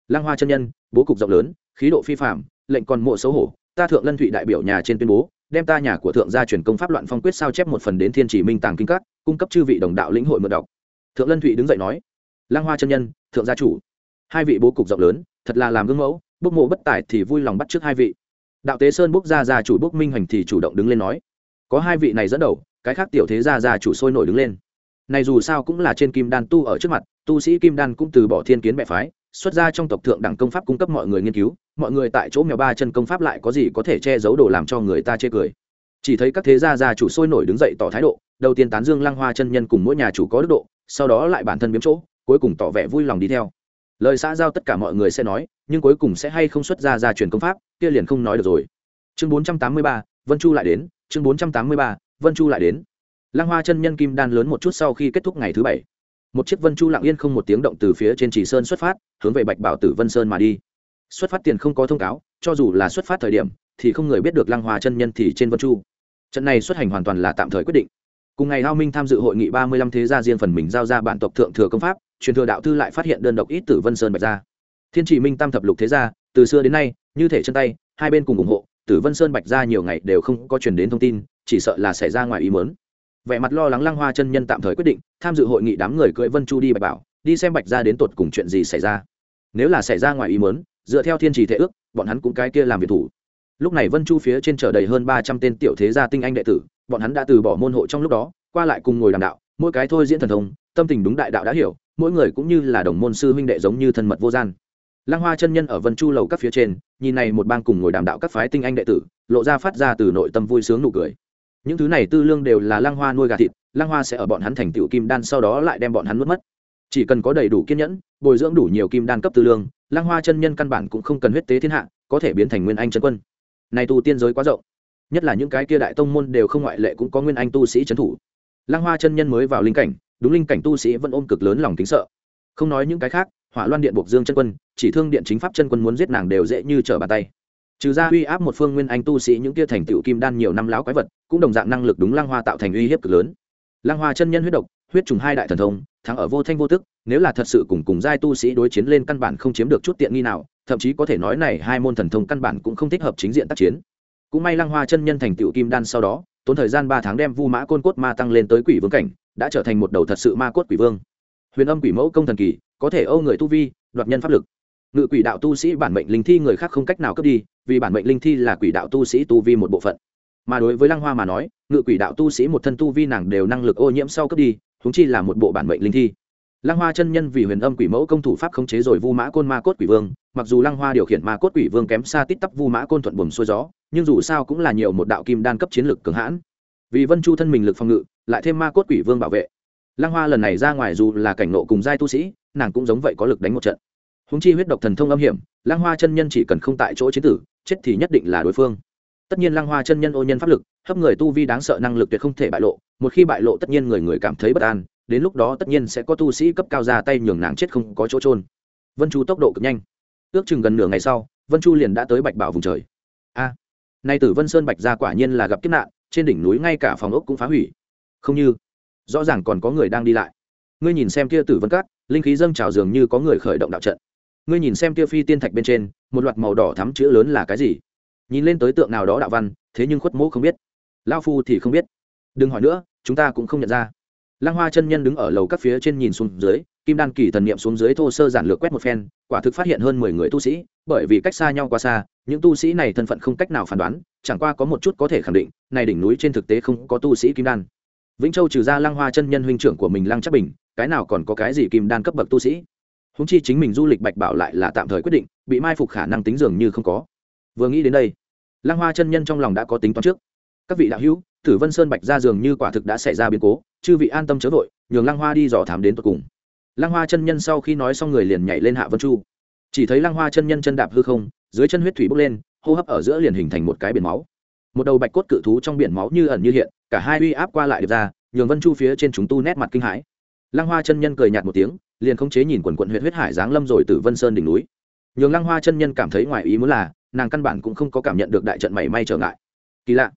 Lăng hoa chân nhân, bố cục rộng lớn, khí độ phi phạm lệnh còn mộ xấu hổ, ta thượng lân thụy đại biểu nhà trên tuyên bố, đem ta nhà của thượng gia truyền công pháp loạn phong quyết sao chép một phần đến thiên chỉ minh tàng kinh các, cung cấp chư vị đồng đạo lĩnh hội mượn đọc thượng lân thụy đứng dậy nói, lang hoa chân nhân, thượng gia chủ. Hai vị bố cục rộng lớn, thật là làm gương mẫu, bốc mộ bất tài thì vui lòng bắt trước hai vị. Đạo tế sơn bốc gia gia chủ bốc minh hoành thì chủ động đứng lên nói, có hai vị này dẫn đầu, cái khác tiểu thế gia gia chủ sôi nổi đứng lên. Này dù sao cũng là trên kim đan tu ở trước mặt, tu sĩ kim đan cũng từ bỏ thiên kiến mẹ phái, xuất ra trong tộc thượng đẳng công pháp cung cấp mọi người nghiên cứu, mọi người tại chỗ mèo ba chân công pháp lại có gì có thể che giấu đồ làm cho người ta chê cười chỉ thấy các thế gia gia chủ sôi nổi đứng dậy tỏ thái độ, đầu tiên tán dương lăng hoa chân nhân cùng mỗi nhà chủ có đức độ, sau đó lại bản thân biếm chỗ, cuối cùng tỏ vẻ vui lòng đi theo. Lời xã giao tất cả mọi người sẽ nói, nhưng cuối cùng sẽ hay không xuất ra gia truyền công pháp, kia liền không nói được rồi. Chương bốn trăm tám mươi ba, vân chu lại đến, chương bốn trăm tám mươi ba, vân chu lại đến. Lăng hoa chân nhân kim đan lớn một chút sau khi kết thúc ngày thứ bảy. Một chiếc vân chu lặng yên không một tiếng động từ phía trên trì sơn xuất phát, hướng về bạch bảo tử vân sơn mà đi. Xuất phát tiền không có thông cáo, cho dù là xuất phát thời điểm, thì không người biết được lăng hoa chân nhân thì trên vân chu trận này xuất hành hoàn toàn là tạm thời quyết định. Cùng ngày hao minh tham dự hội nghị ba mươi lăm thế gia riêng phần mình giao ra bản tộc thượng thừa công pháp, truyền thừa đạo thư lại phát hiện đơn độc ít tử vân sơn bạch gia. Thiên chỉ minh tam thập lục thế gia, từ xưa đến nay, như thể chân tay, hai bên cùng ủng hộ, tử vân sơn bạch gia nhiều ngày đều không có truyền đến thông tin, chỉ sợ là xảy ra ngoài ý mớn vẻ mặt lo lắng lăng hoa chân nhân tạm thời quyết định, tham dự hội nghị đám người cưỡi vân chu đi bạch bảo, đi xem bạch gia đến tột cùng chuyện gì xảy ra. Nếu là xảy ra ngoài ý mớn dựa theo thiên trì thể ước, bọn hắn cũng cái kia làm việc thủ lúc này vân chu phía trên chở đầy hơn ba trăm tên tiểu thế gia tinh anh đệ tử, bọn hắn đã từ bỏ môn hộ trong lúc đó, qua lại cùng ngồi đàm đạo, mỗi cái thôi diễn thần thông, tâm tình đúng đại đạo đã hiểu, mỗi người cũng như là đồng môn sư huynh đệ giống như thân mật vô gian. Lăng hoa chân nhân ở vân chu lầu các phía trên, nhìn này một bang cùng ngồi đàm đạo các phái tinh anh đệ tử, lộ ra phát ra từ nội tâm vui sướng nụ cười. Những thứ này tư lương đều là lăng hoa nuôi gà thịt, lăng hoa sẽ ở bọn hắn thành tựu kim đan sau đó lại đem bọn hắn nuốt mất. Chỉ cần có đầy đủ kiên nhẫn, bồi dưỡng đủ nhiều kim đan cấp tư lương, lăng hoa chân nhân căn bản cũng không cần huyết tế thiên hạ, có thể biến thành nguyên anh chân quân này tu tiên giới quá rộng. Nhất là những cái kia đại tông môn đều không ngoại lệ cũng có nguyên anh tu sĩ trấn thủ. Lăng hoa chân nhân mới vào linh cảnh, đúng linh cảnh tu sĩ vẫn ôm cực lớn lòng kính sợ. Không nói những cái khác, hỏa loan điện buộc dương chân quân, chỉ thương điện chính pháp chân quân muốn giết nàng đều dễ như trở bàn tay. Trừ ra uy áp một phương nguyên anh tu sĩ những kia thành tựu kim đan nhiều năm láo quái vật, cũng đồng dạng năng lực đúng lăng hoa tạo thành uy hiếp cực lớn. Lăng hoa chân nhân huyết độc, huyết trùng hai đại thần thông, thắng ở vô thanh vô tức, nếu là thật sự cùng cùng giai tu sĩ đối chiến lên căn bản không chiếm được chút tiện nghi nào thậm chí có thể nói này hai môn thần thông căn bản cũng không thích hợp chính diện tác chiến. Cũng may lăng hoa chân nhân thành tựu kim đan sau đó, tốn thời gian ba tháng đem vu mã côn cốt ma tăng lên tới quỷ vương cảnh, đã trở thành một đầu thật sự ma cốt quỷ vương. Huyền âm quỷ mẫu công thần kỳ, có thể âu người tu vi, đoạt nhân pháp lực. Ngự quỷ đạo tu sĩ bản mệnh linh thi người khác không cách nào cướp đi, vì bản mệnh linh thi là quỷ đạo tu sĩ tu vi một bộ phận. Mà đối với lăng hoa mà nói, ngự quỷ đạo tu sĩ một thân tu vi nàng đều năng lực ô nhiễm sau cướp đi húng chi là một bộ bản mệnh linh thi. Lăng hoa chân nhân vì huyền âm quỷ mẫu công thủ pháp khống chế rồi vu mã côn ma cốt quỷ vương mặc dù lăng hoa điều khiển ma cốt quỷ vương kém xa tít tắp vu mã côn thuận buồm xuôi gió, nhưng dù sao cũng là nhiều một đạo kim đan cấp chiến lực cường hãn. Vì vân chu thân mình lực phòng ngự, lại thêm ma cốt quỷ vương bảo vệ. Lăng hoa lần này ra ngoài dù là cảnh nộ cùng giai tu sĩ, nàng cũng giống vậy có lực đánh một trận. Húng chi huyết độc thần thông âm hiểm, lăng hoa chân nhân chỉ cần không tại chỗ chiến tử, chết thì nhất định là đối phương. Tất nhiên lăng hoa chân nhân ô nhân pháp lực, hấp người tu vi đáng sợ năng lực tuyệt không thể bại lộ, một khi bại lộ tất nhiên người người cảm thấy bất an, đến lúc đó tất nhiên sẽ có tu sĩ cấp cao ra tay nhường nàng chết không có chỗ trôn vân chu tốc độ cực nhanh ước chừng gần nửa ngày sau, vân chu liền đã tới bạch bảo vùng trời. A, nay tử vân sơn bạch ra quả nhiên là gặp kiếp nạn, trên đỉnh núi ngay cả phòng ốc cũng phá hủy. Không như, rõ ràng còn có người đang đi lại. Ngươi nhìn xem kia tử vân cát linh khí dâng trào dường như có người khởi động đạo trận. Ngươi nhìn xem kia phi tiên thạch bên trên, một loạt màu đỏ thắm chữ lớn là cái gì? Nhìn lên tới tượng nào đó đạo văn, thế nhưng khuất mỗ không biết. Lao phu thì không biết. Đừng hỏi nữa, chúng ta cũng không nhận ra lăng hoa chân nhân đứng ở lầu các phía trên nhìn xuống dưới, kim đan kỳ thần niệm xuống dưới thô sơ giản lược quét một phen, quả thực phát hiện hơn mười người tu sĩ, bởi vì cách xa nhau quá xa, những tu sĩ này thân phận không cách nào phán đoán, chẳng qua có một chút có thể khẳng định, này đỉnh núi trên thực tế không có tu sĩ kim đan. Vĩnh châu trừ ra lăng hoa chân nhân huynh trưởng của mình lăng chắc bình, cái nào còn có cái gì kim đan cấp bậc tu sĩ? Húng chi chính mình du lịch bạch bảo lại là tạm thời quyết định, bị mai phục khả năng tính dường như không có. Vừa nghĩ đến đây, lăng hoa chân nhân trong lòng đã có tính toán trước các vị đạo hữu, tử vân sơn bạch ra dường như quả thực đã xảy ra biến cố, chư vị an tâm chớ vội, nhường lăng hoa đi dò thám đến tận cùng. Lăng hoa chân nhân sau khi nói xong người liền nhảy lên hạ vân chu. Chỉ thấy lăng hoa chân nhân chân đạp hư không, dưới chân huyết thủy bốc lên, hô hấp ở giữa liền hình thành một cái biển máu. Một đầu bạch cốt cự thú trong biển máu như ẩn như hiện, cả hai uy áp qua lại được ra, nhường vân chu phía trên chúng tu nét mặt kinh hãi. Lăng hoa chân nhân cười nhạt một tiếng, liền không chế nhìn quần quận huyện huyết hải giáng lâm rồi từ vân sơn đỉnh núi. Nhường lăng hoa chân nhân cảm thấy ngoài ý muốn là, nàng căn bản cũng không có cảm nhận được đại trận mảy may trở ngại. Kỳ lạ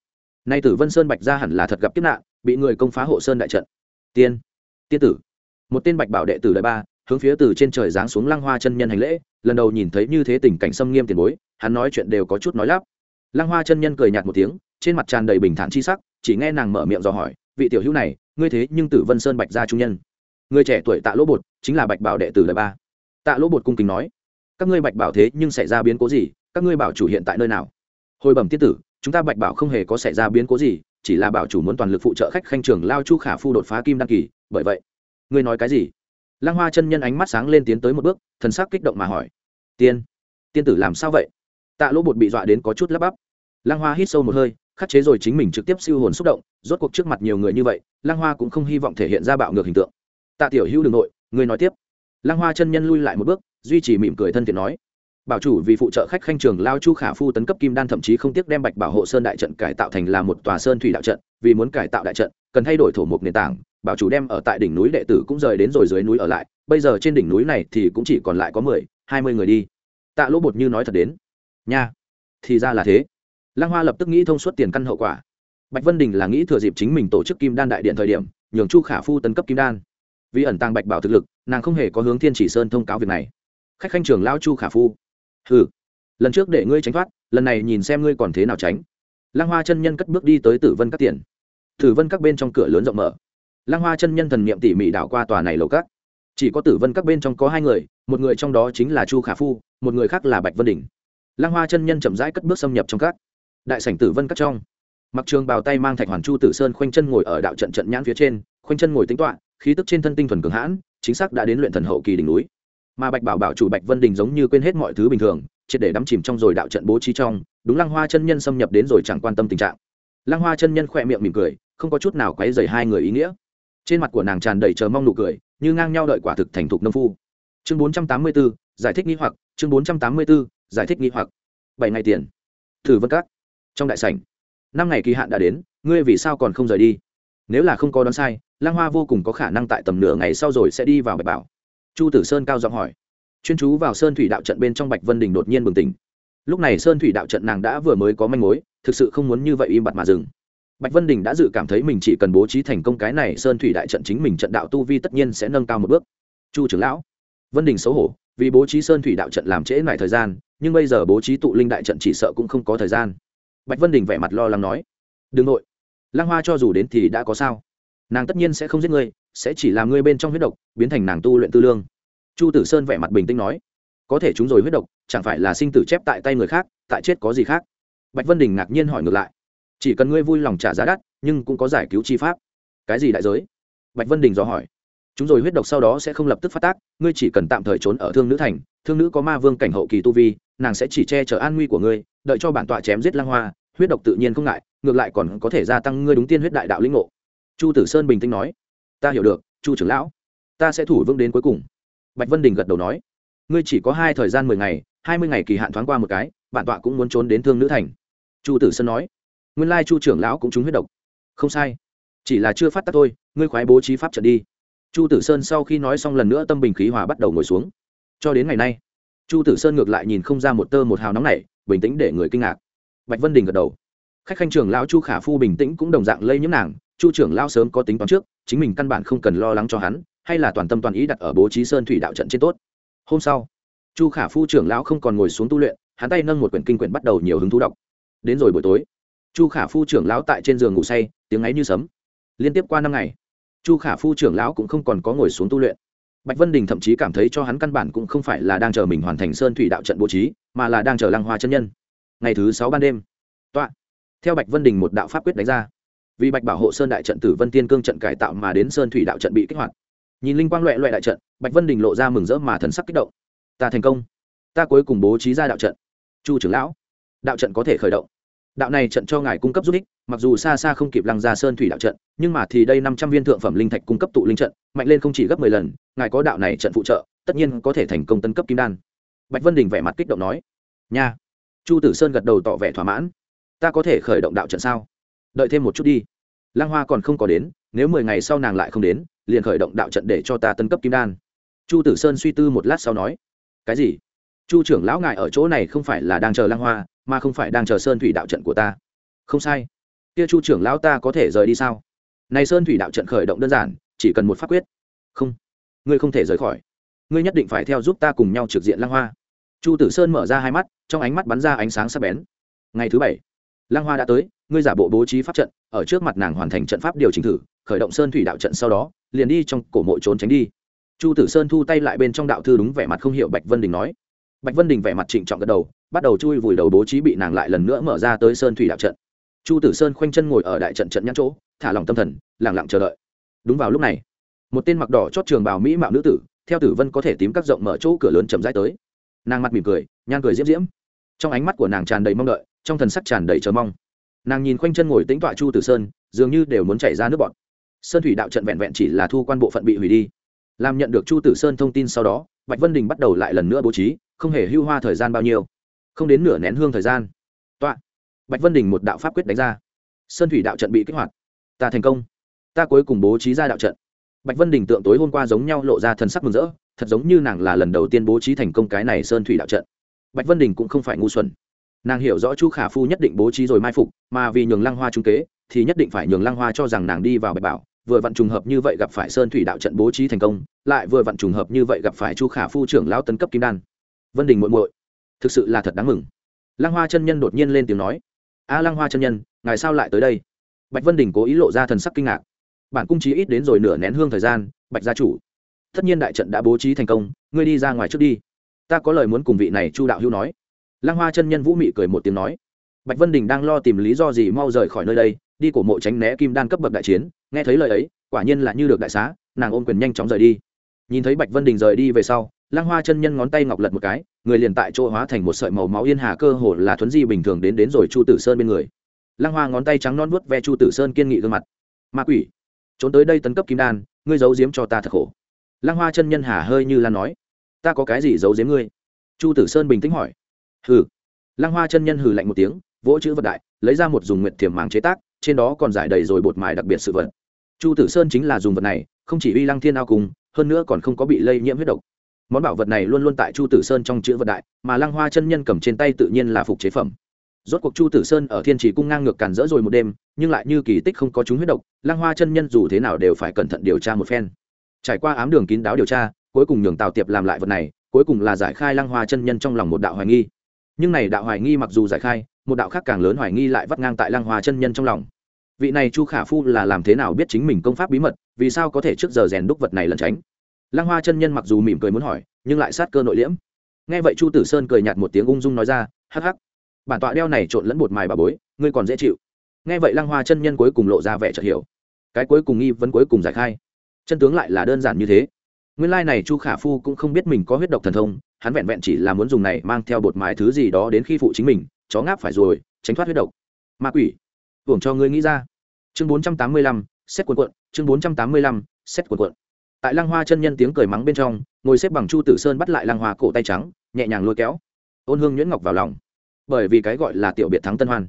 nay tử vân sơn bạch ra hẳn là thật gặp kiếp nạn, bị người công phá hộ sơn đại trận. Tiên tiên tử. Một tên bạch bảo đệ tử đại ba, hướng phía từ trên trời giáng xuống lăng hoa chân nhân hành lễ, lần đầu nhìn thấy như thế tình cảnh xâm nghiêm tiền bối, hắn nói chuyện đều có chút nói lắp. Lăng hoa chân nhân cười nhạt một tiếng, trên mặt tràn đầy bình thản chi sắc, chỉ nghe nàng mở miệng dò hỏi, vị tiểu hữu này, ngươi thế nhưng tử vân sơn bạch gia trung nhân. Người trẻ tuổi tạ lỗ bột chính là bạch bảo đệ tử đại ba. Tạ lỗ bột cung kính nói, các ngươi bạch bảo thế nhưng xảy ra biến cố gì? Các ngươi bảo chủ hiện tại nơi nào? Hồi bẩm tiết tử chúng ta bạch bảo không hề có xảy ra biến cố gì, chỉ là bảo chủ muốn toàn lực phụ trợ khách khanh trường lao chu khả phu đột phá kim đăng kỳ, bởi vậy, ngươi nói cái gì? Lăng hoa chân nhân ánh mắt sáng lên tiến tới một bước, thần sắc kích động mà hỏi. Tiên tiên tử làm sao vậy? Tạ lỗ bột bị dọa đến có chút lắp bắp. Lăng hoa hít sâu một hơi, khắc chế rồi chính mình trực tiếp siêu hồn xúc động, rốt cuộc trước mặt nhiều người như vậy, lăng hoa cũng không hy vọng thể hiện ra bạo ngược hình tượng. Tạ tiểu hữu đường nội người nói tiếp. Lăng hoa chân nhân lui lại một bước, duy trì mỉm cười thân thiện nói bảo chủ vì phụ trợ khách khanh trường lao chu khả phu tấn cấp kim đan thậm chí không tiếc đem bạch bảo hộ sơn đại trận cải tạo thành là một tòa sơn thủy đạo trận, vì muốn cải tạo đại trận, cần thay đổi thổ mục nền tảng. Bảo chủ đem ở tại đỉnh núi đệ tử cũng rời đến rồi dưới núi ở lại, bây giờ trên đỉnh núi này thì cũng chỉ còn lại có mười, hai mươi người đi. Tạ lỗ bột như nói thật đến. Nha, thì ra là thế. Lăng hoa lập tức nghĩ thông suốt tiền căn hậu quả. Bạch vân đình là nghĩ thừa dịp chính mình tổ chức kim đan đại điện thời điểm, nhường chu khả phu tấn cấp kim đan. Vì ẩn tàng bạch bảo thực lực, nàng không hề có hướng thiên chỉ sơn thông cáo việc này. Khách khanh trường lao chu khả phu ừ lần trước để ngươi tránh thoát, lần này nhìn xem ngươi còn thế nào tránh. Lăng hoa chân nhân cất bước đi tới tử vân các tiền tử vân các bên trong cửa lớn rộng mở. Lăng hoa chân nhân thần niệm tỉ mỉ đảo qua tòa này lầu các. Chỉ có tử vân các bên trong có hai người, một người trong đó chính là chu khả phu, một người khác là bạch vân đình lăng hoa chân nhân chậm rãi cất bước xâm nhập trong các. Đại sảnh tử vân các trong. Mặc trường bào tay mang thạch hoàn chu tử sơn khoanh chân ngồi ở đạo trận trận nhãn phía trên, khoanh chân ngồi tính toạ khí tức trên thân tinh thuần cường hãn, chính xác đã đến luyện thần hậu kỳ đỉnh núi mà bạch bảo bảo chủ bạch vân đình giống như quên hết mọi thứ bình thường triệt để đắm chìm trong rồi đạo trận bố trí trong đúng lăng hoa chân nhân xâm nhập đến rồi chẳng quan tâm tình trạng lăng hoa chân nhân khỏe miệng mỉm cười không có chút nào quấy dày hai người ý nghĩa trên mặt của nàng tràn đầy chờ mong nụ cười như ngang nhau đợi quả thực thành thục nông phu chương bốn trăm tám mươi b ố giải thích nghi hoặc chương bốn trăm tám mươi b ố giải thích nghi hoặc bảy ngày tiền thử vân các trong đại sảnh năm ngày kỳ hạn đã đến ngươi vì sao còn không rời đi nếu là không có đoán sai lang hoa vô cùng có khả năng tại tầm nửa ngày sau rồi sẽ đi vào bạch bảo chu tử sơn cao giọng hỏi. Chuyên chú vào sơn thủy đạo trận bên trong bạch vân đình đột nhiên bừng tỉnh. Lúc này sơn thủy đạo trận nàng đã vừa mới có manh mối, thực sự không muốn như vậy im bặt mà dừng. Bạch vân đình đã dự cảm thấy mình chỉ cần bố trí thành công cái này, sơn thủy đại trận chính mình trận đạo tu vi tất nhiên sẽ nâng cao một bước. Chu trưởng lão, vân đình xấu hổ, vì bố trí sơn thủy đạo trận làm trễ lại thời gian, nhưng bây giờ bố trí tụ linh đại trận chỉ sợ cũng không có thời gian. Bạch vân đình vẻ mặt lo lắng nói. Đừng nội. Lăng hoa cho dù đến thì đã có sao? Nàng tất nhiên sẽ không giết ngươi, sẽ chỉ làm ngươi bên trong huyết độc, biến thành nàng tu luyện tư lương. Chu tử sơn vẻ mặt bình tĩnh nói, có thể chúng rồi huyết độc, chẳng phải là sinh tử chép tại tay người khác, tại chết có gì khác? Bạch vân đình ngạc nhiên hỏi ngược lại, chỉ cần ngươi vui lòng trả giá đắt, nhưng cũng có giải cứu chi pháp. Cái gì đại giới? Bạch vân đình dò hỏi, chúng rồi huyết độc sau đó sẽ không lập tức phát tác, ngươi chỉ cần tạm thời trốn ở thương nữ thành, thương nữ có ma vương cảnh hậu kỳ tu vi, nàng sẽ chỉ che chở an nguy của ngươi, đợi cho bản tọa chém giết lang hoa, huyết độc tự nhiên không ngại, ngược lại còn có thể gia tăng ngươi đúng tiên huyết đại đạo lĩnh ngộ chu tử sơn bình tĩnh nói, ta hiểu được, chu trưởng lão, ta sẽ thủ vững đến cuối cùng. Bạch vân đình gật đầu nói, ngươi chỉ có hai thời gian mười ngày, hai mươi ngày kỳ hạn thoáng qua một cái, bản tọa cũng muốn trốn đến thương nữ thành. Chu tử sơn nói, nguyên lai chu trưởng lão cũng trúng huyết độc. Không sai, chỉ là chưa phát tác thôi, ngươi khoái bố trí pháp trận đi. Chu tử sơn sau khi nói xong lần nữa tâm bình khí hòa bắt đầu ngồi xuống. Cho đến ngày nay, chu tử sơn ngược lại nhìn không ra một tơ một hào nóng này bình tĩnh để người kinh ngạc. Bạch vân đình gật đầu. Khách khanh trưởng lão chu khả phu bình tĩnh cũng đồng dạng lây nhiễm nàng chu trưởng lão sớm có tính toán trước, chính mình căn bản không cần lo lắng cho hắn, hay là toàn tâm toàn ý đặt ở bố trí sơn thủy đạo trận trên tốt. Hôm sau, chu khả phu trưởng lão không còn ngồi xuống tu luyện, hắn tay nâng một quyển kinh quyển bắt đầu nhiều hứng thú đọc. Đến rồi buổi tối, chu khả phu trưởng lão tại trên giường ngủ say, tiếng ấy như sấm. Liên tiếp qua năm ngày, chu khả phu trưởng lão cũng không còn có ngồi xuống tu luyện. Bạch vân đình thậm chí cảm thấy cho hắn căn bản cũng không phải là đang chờ mình hoàn thành sơn thủy đạo trận bố trí, mà là đang chờ lăng hoa chân nhân. Ngày thứ sáu ban đêm tọa theo bạch vân đình một đạo pháp quyết đánh ra vì bạch bảo hộ sơn đại trận tử vân tiên cương trận cải tạo mà đến sơn thủy đạo trận bị kích hoạt nhìn linh quang loại loại đại trận bạch vân đình lộ ra mừng rỡ mà thần sắc kích động ta thành công ta cuối cùng bố trí ra đạo trận chu trưởng lão đạo trận có thể khởi động đạo này trận cho ngài cung cấp giúp ích mặc dù xa xa không kịp lăng ra sơn thủy đạo trận nhưng mà thì đây năm trăm viên thượng phẩm linh thạch cung cấp tụ linh trận mạnh lên không chỉ gấp mười lần ngài có đạo này trận phụ trợ tất nhiên có thể thành công tân cấp kim đan bạch vân đình vẻ mặt kích động nói nha chu tử sơn gật đầu tỏ vẻ thỏa mãn ta có thể khởi động đạo trận sao đợi thêm một chút đi. Lang hoa còn không có đến, nếu mười ngày sau nàng lại không đến, liền khởi động đạo trận để cho ta tân cấp kim đan. Chu tử sơn suy tư một lát sau nói, cái gì? Chu trưởng lão ngài ở chỗ này không phải là đang chờ Lang hoa, mà không phải đang chờ sơn thủy đạo trận của ta? Không sai. Kia chu trưởng lão ta có thể rời đi sao? Này sơn thủy đạo trận khởi động đơn giản, chỉ cần một pháp quyết. Không. Ngươi không thể rời khỏi. Ngươi nhất định phải theo giúp ta cùng nhau trực diện Lang hoa. Chu tử sơn mở ra hai mắt, trong ánh mắt bắn ra ánh sáng sắc bén. Ngày thứ bảy lăng hoa đã tới, ngươi giả bộ bố trí pháp trận, ở trước mặt nàng hoàn thành trận pháp điều chỉnh thử, khởi động sơn thủy đạo trận sau đó, liền đi trong cổ mộ trốn tránh đi. Chu tử sơn thu tay lại bên trong đạo thư đúng vẻ mặt không hiểu bạch vân đình nói. Bạch vân đình vẻ mặt trịnh trọng gật đầu, bắt đầu chui vùi đầu bố trí bị nàng lại lần nữa mở ra tới sơn thủy đạo trận. Chu tử sơn khoanh chân ngồi ở đại trận trận nhãn chỗ, thả lòng tâm thần lẳng lặng chờ đợi. Đúng vào lúc này, một tên mặc đỏ chót trường bào mỹ mạo nữ tử, theo tử vân có thể tím các rộng mở chỗ cửa lớn chậm rãi tới. Nàng mặt mỉm cười, nhan cười diễm diễm. Trong ánh mắt của nàng tràn đầy mong đợi trong thần sắc tràn đầy chờ mong. Nàng nhìn khoanh chân ngồi tính tọa chu tử sơn, dường như đều muốn chảy ra nước bọt. Sơn thủy đạo trận vẹn vẹn chỉ là thu quan bộ phận bị hủy đi. Làm nhận được chu tử sơn thông tin sau đó, bạch vân đình bắt đầu lại lần nữa bố trí, không hề hưu hoa thời gian bao nhiêu. Không đến nửa nén hương thời gian, tọa. Bạch vân đình một đạo pháp quyết đánh ra. Sơn thủy đạo trận bị kích hoạt. Ta thành công. Ta cuối cùng bố trí ra đạo trận. Bạch vân đình tượng tối hôm qua giống nhau lộ ra thần sắc mừng rỡ, thật giống như nàng là lần đầu tiên bố trí thành công cái này sơn thủy đạo trận. Bạch vân đình cũng không phải ngu xuẩn nàng hiểu rõ chu khả phu nhất định bố trí rồi mai phục, mà vì nhường lăng hoa trung kế, thì nhất định phải nhường lăng hoa cho rằng nàng đi vào bạch bảo, vừa vặn trùng hợp như vậy gặp phải sơn thủy đạo trận bố trí thành công, lại vừa vặn trùng hợp như vậy gặp phải chu khả phu trưởng lão tấn cấp kim đan. Vân đình muội muội, thực sự là thật đáng mừng. Lăng hoa chân nhân đột nhiên lên tiếng nói, a lăng hoa chân nhân, ngài sao lại tới đây? Bạch vân đình cố ý lộ ra thần sắc kinh ngạc. Bản cung trí ít đến rồi nửa nén hương thời gian, bạch gia chủ, tất nhiên đại trận đã bố trí thành công, ngươi đi ra ngoài trước đi. Ta có lời muốn cùng vị này chu đạo hữu nói lăng hoa chân nhân vũ mị cười một tiếng nói, bạch vân đình đang lo tìm lý do gì mau rời khỏi nơi đây, đi cổ mộ tránh né kim đan cấp bậc đại chiến, nghe thấy lời ấy, quả nhiên là như được đại xá, nàng ôm quyền nhanh chóng rời đi. Nhìn thấy bạch vân đình rời đi về sau, lăng hoa chân nhân ngón tay ngọc lật một cái, người liền tại chỗ hóa thành một sợi màu máu yên hà cơ hồ là thuấn di bình thường đến đến rồi chu tử sơn bên người. Lăng hoa ngón tay trắng non vuốt ve chu tử sơn kiên nghị gương mặt. Ma quỷ, trốn tới đây tấn cấp kim đan, ngươi giấu giếm cho ta thật khổ. Lăng hoa chân nhân hà hơi như lan nói, ta có cái gì giấu giếm ngươi? Chu tử sơn bình tĩnh hỏi hừ. Lăng hoa chân nhân hừ lạnh một tiếng, vỗ chữ vật đại, lấy ra một dùng nguyệt thiềm màng chế tác, trên đó còn giải đầy rồi bột mài đặc biệt sự vật. Chu tử sơn chính là dùng vật này, không chỉ uy lăng thiên ao cùng, hơn nữa còn không có bị lây nhiễm huyết độc. Món bảo vật này luôn luôn tại chu tử sơn trong chữ vật đại, mà lăng hoa chân nhân cầm trên tay tự nhiên là phục chế phẩm. Rốt cuộc chu tử sơn ở thiên trì cung ngang ngược càn rỡ rồi một đêm, nhưng lại như kỳ tích không có chúng huyết độc, lăng hoa chân nhân dù thế nào đều phải cẩn thận điều tra một phen. Trải qua ám đường kín đáo điều tra, cuối cùng nhường tào tiệp làm lại vật này, cuối cùng là giải khai lăng hoa chân nhân trong lòng một đạo hoài nghi nhưng này đạo hoài nghi mặc dù giải khai, một đạo khác càng lớn hoài nghi lại vắt ngang tại lăng hoa chân nhân trong lòng. Vị này chu khả phu là làm thế nào biết chính mình công pháp bí mật, vì sao có thể trước giờ rèn đúc vật này lẩn tránh? Lăng hoa chân nhân mặc dù mỉm cười muốn hỏi, nhưng lại sát cơ nội liễm. Nghe vậy chu tử sơn cười nhạt một tiếng ung dung nói ra, hắc hắc, bản tọa đeo này trộn lẫn bột mài bà bối, ngươi còn dễ chịu. Nghe vậy lăng hoa chân nhân cuối cùng lộ ra vẻ chợt hiểu. Cái cuối cùng nghi vấn cuối cùng giải khai. Chân tướng lại là đơn giản như thế nguyên lai này chu khả phu cũng không biết mình có huyết độc thần thông, hắn vẹn vẹn chỉ là muốn dùng này mang theo bột mái thứ gì đó đến khi phụ chính mình, chó ngáp phải rồi, tránh thoát huyết độc. Ma quỷ, hưởng cho ngươi nghĩ ra. Chương bốn trăm tám mươi lăm, xét quần quận, chương bốn trăm tám mươi lăm, xét quần quận. Tại lăng hoa chân nhân tiếng cười mắng bên trong, ngồi xếp bằng chu tử sơn bắt lại lăng hoa cổ tay trắng, nhẹ nhàng lôi kéo. Ôn hương nhuyễn ngọc vào lòng. Bởi vì cái gọi là tiểu biệt thắng tân hoan.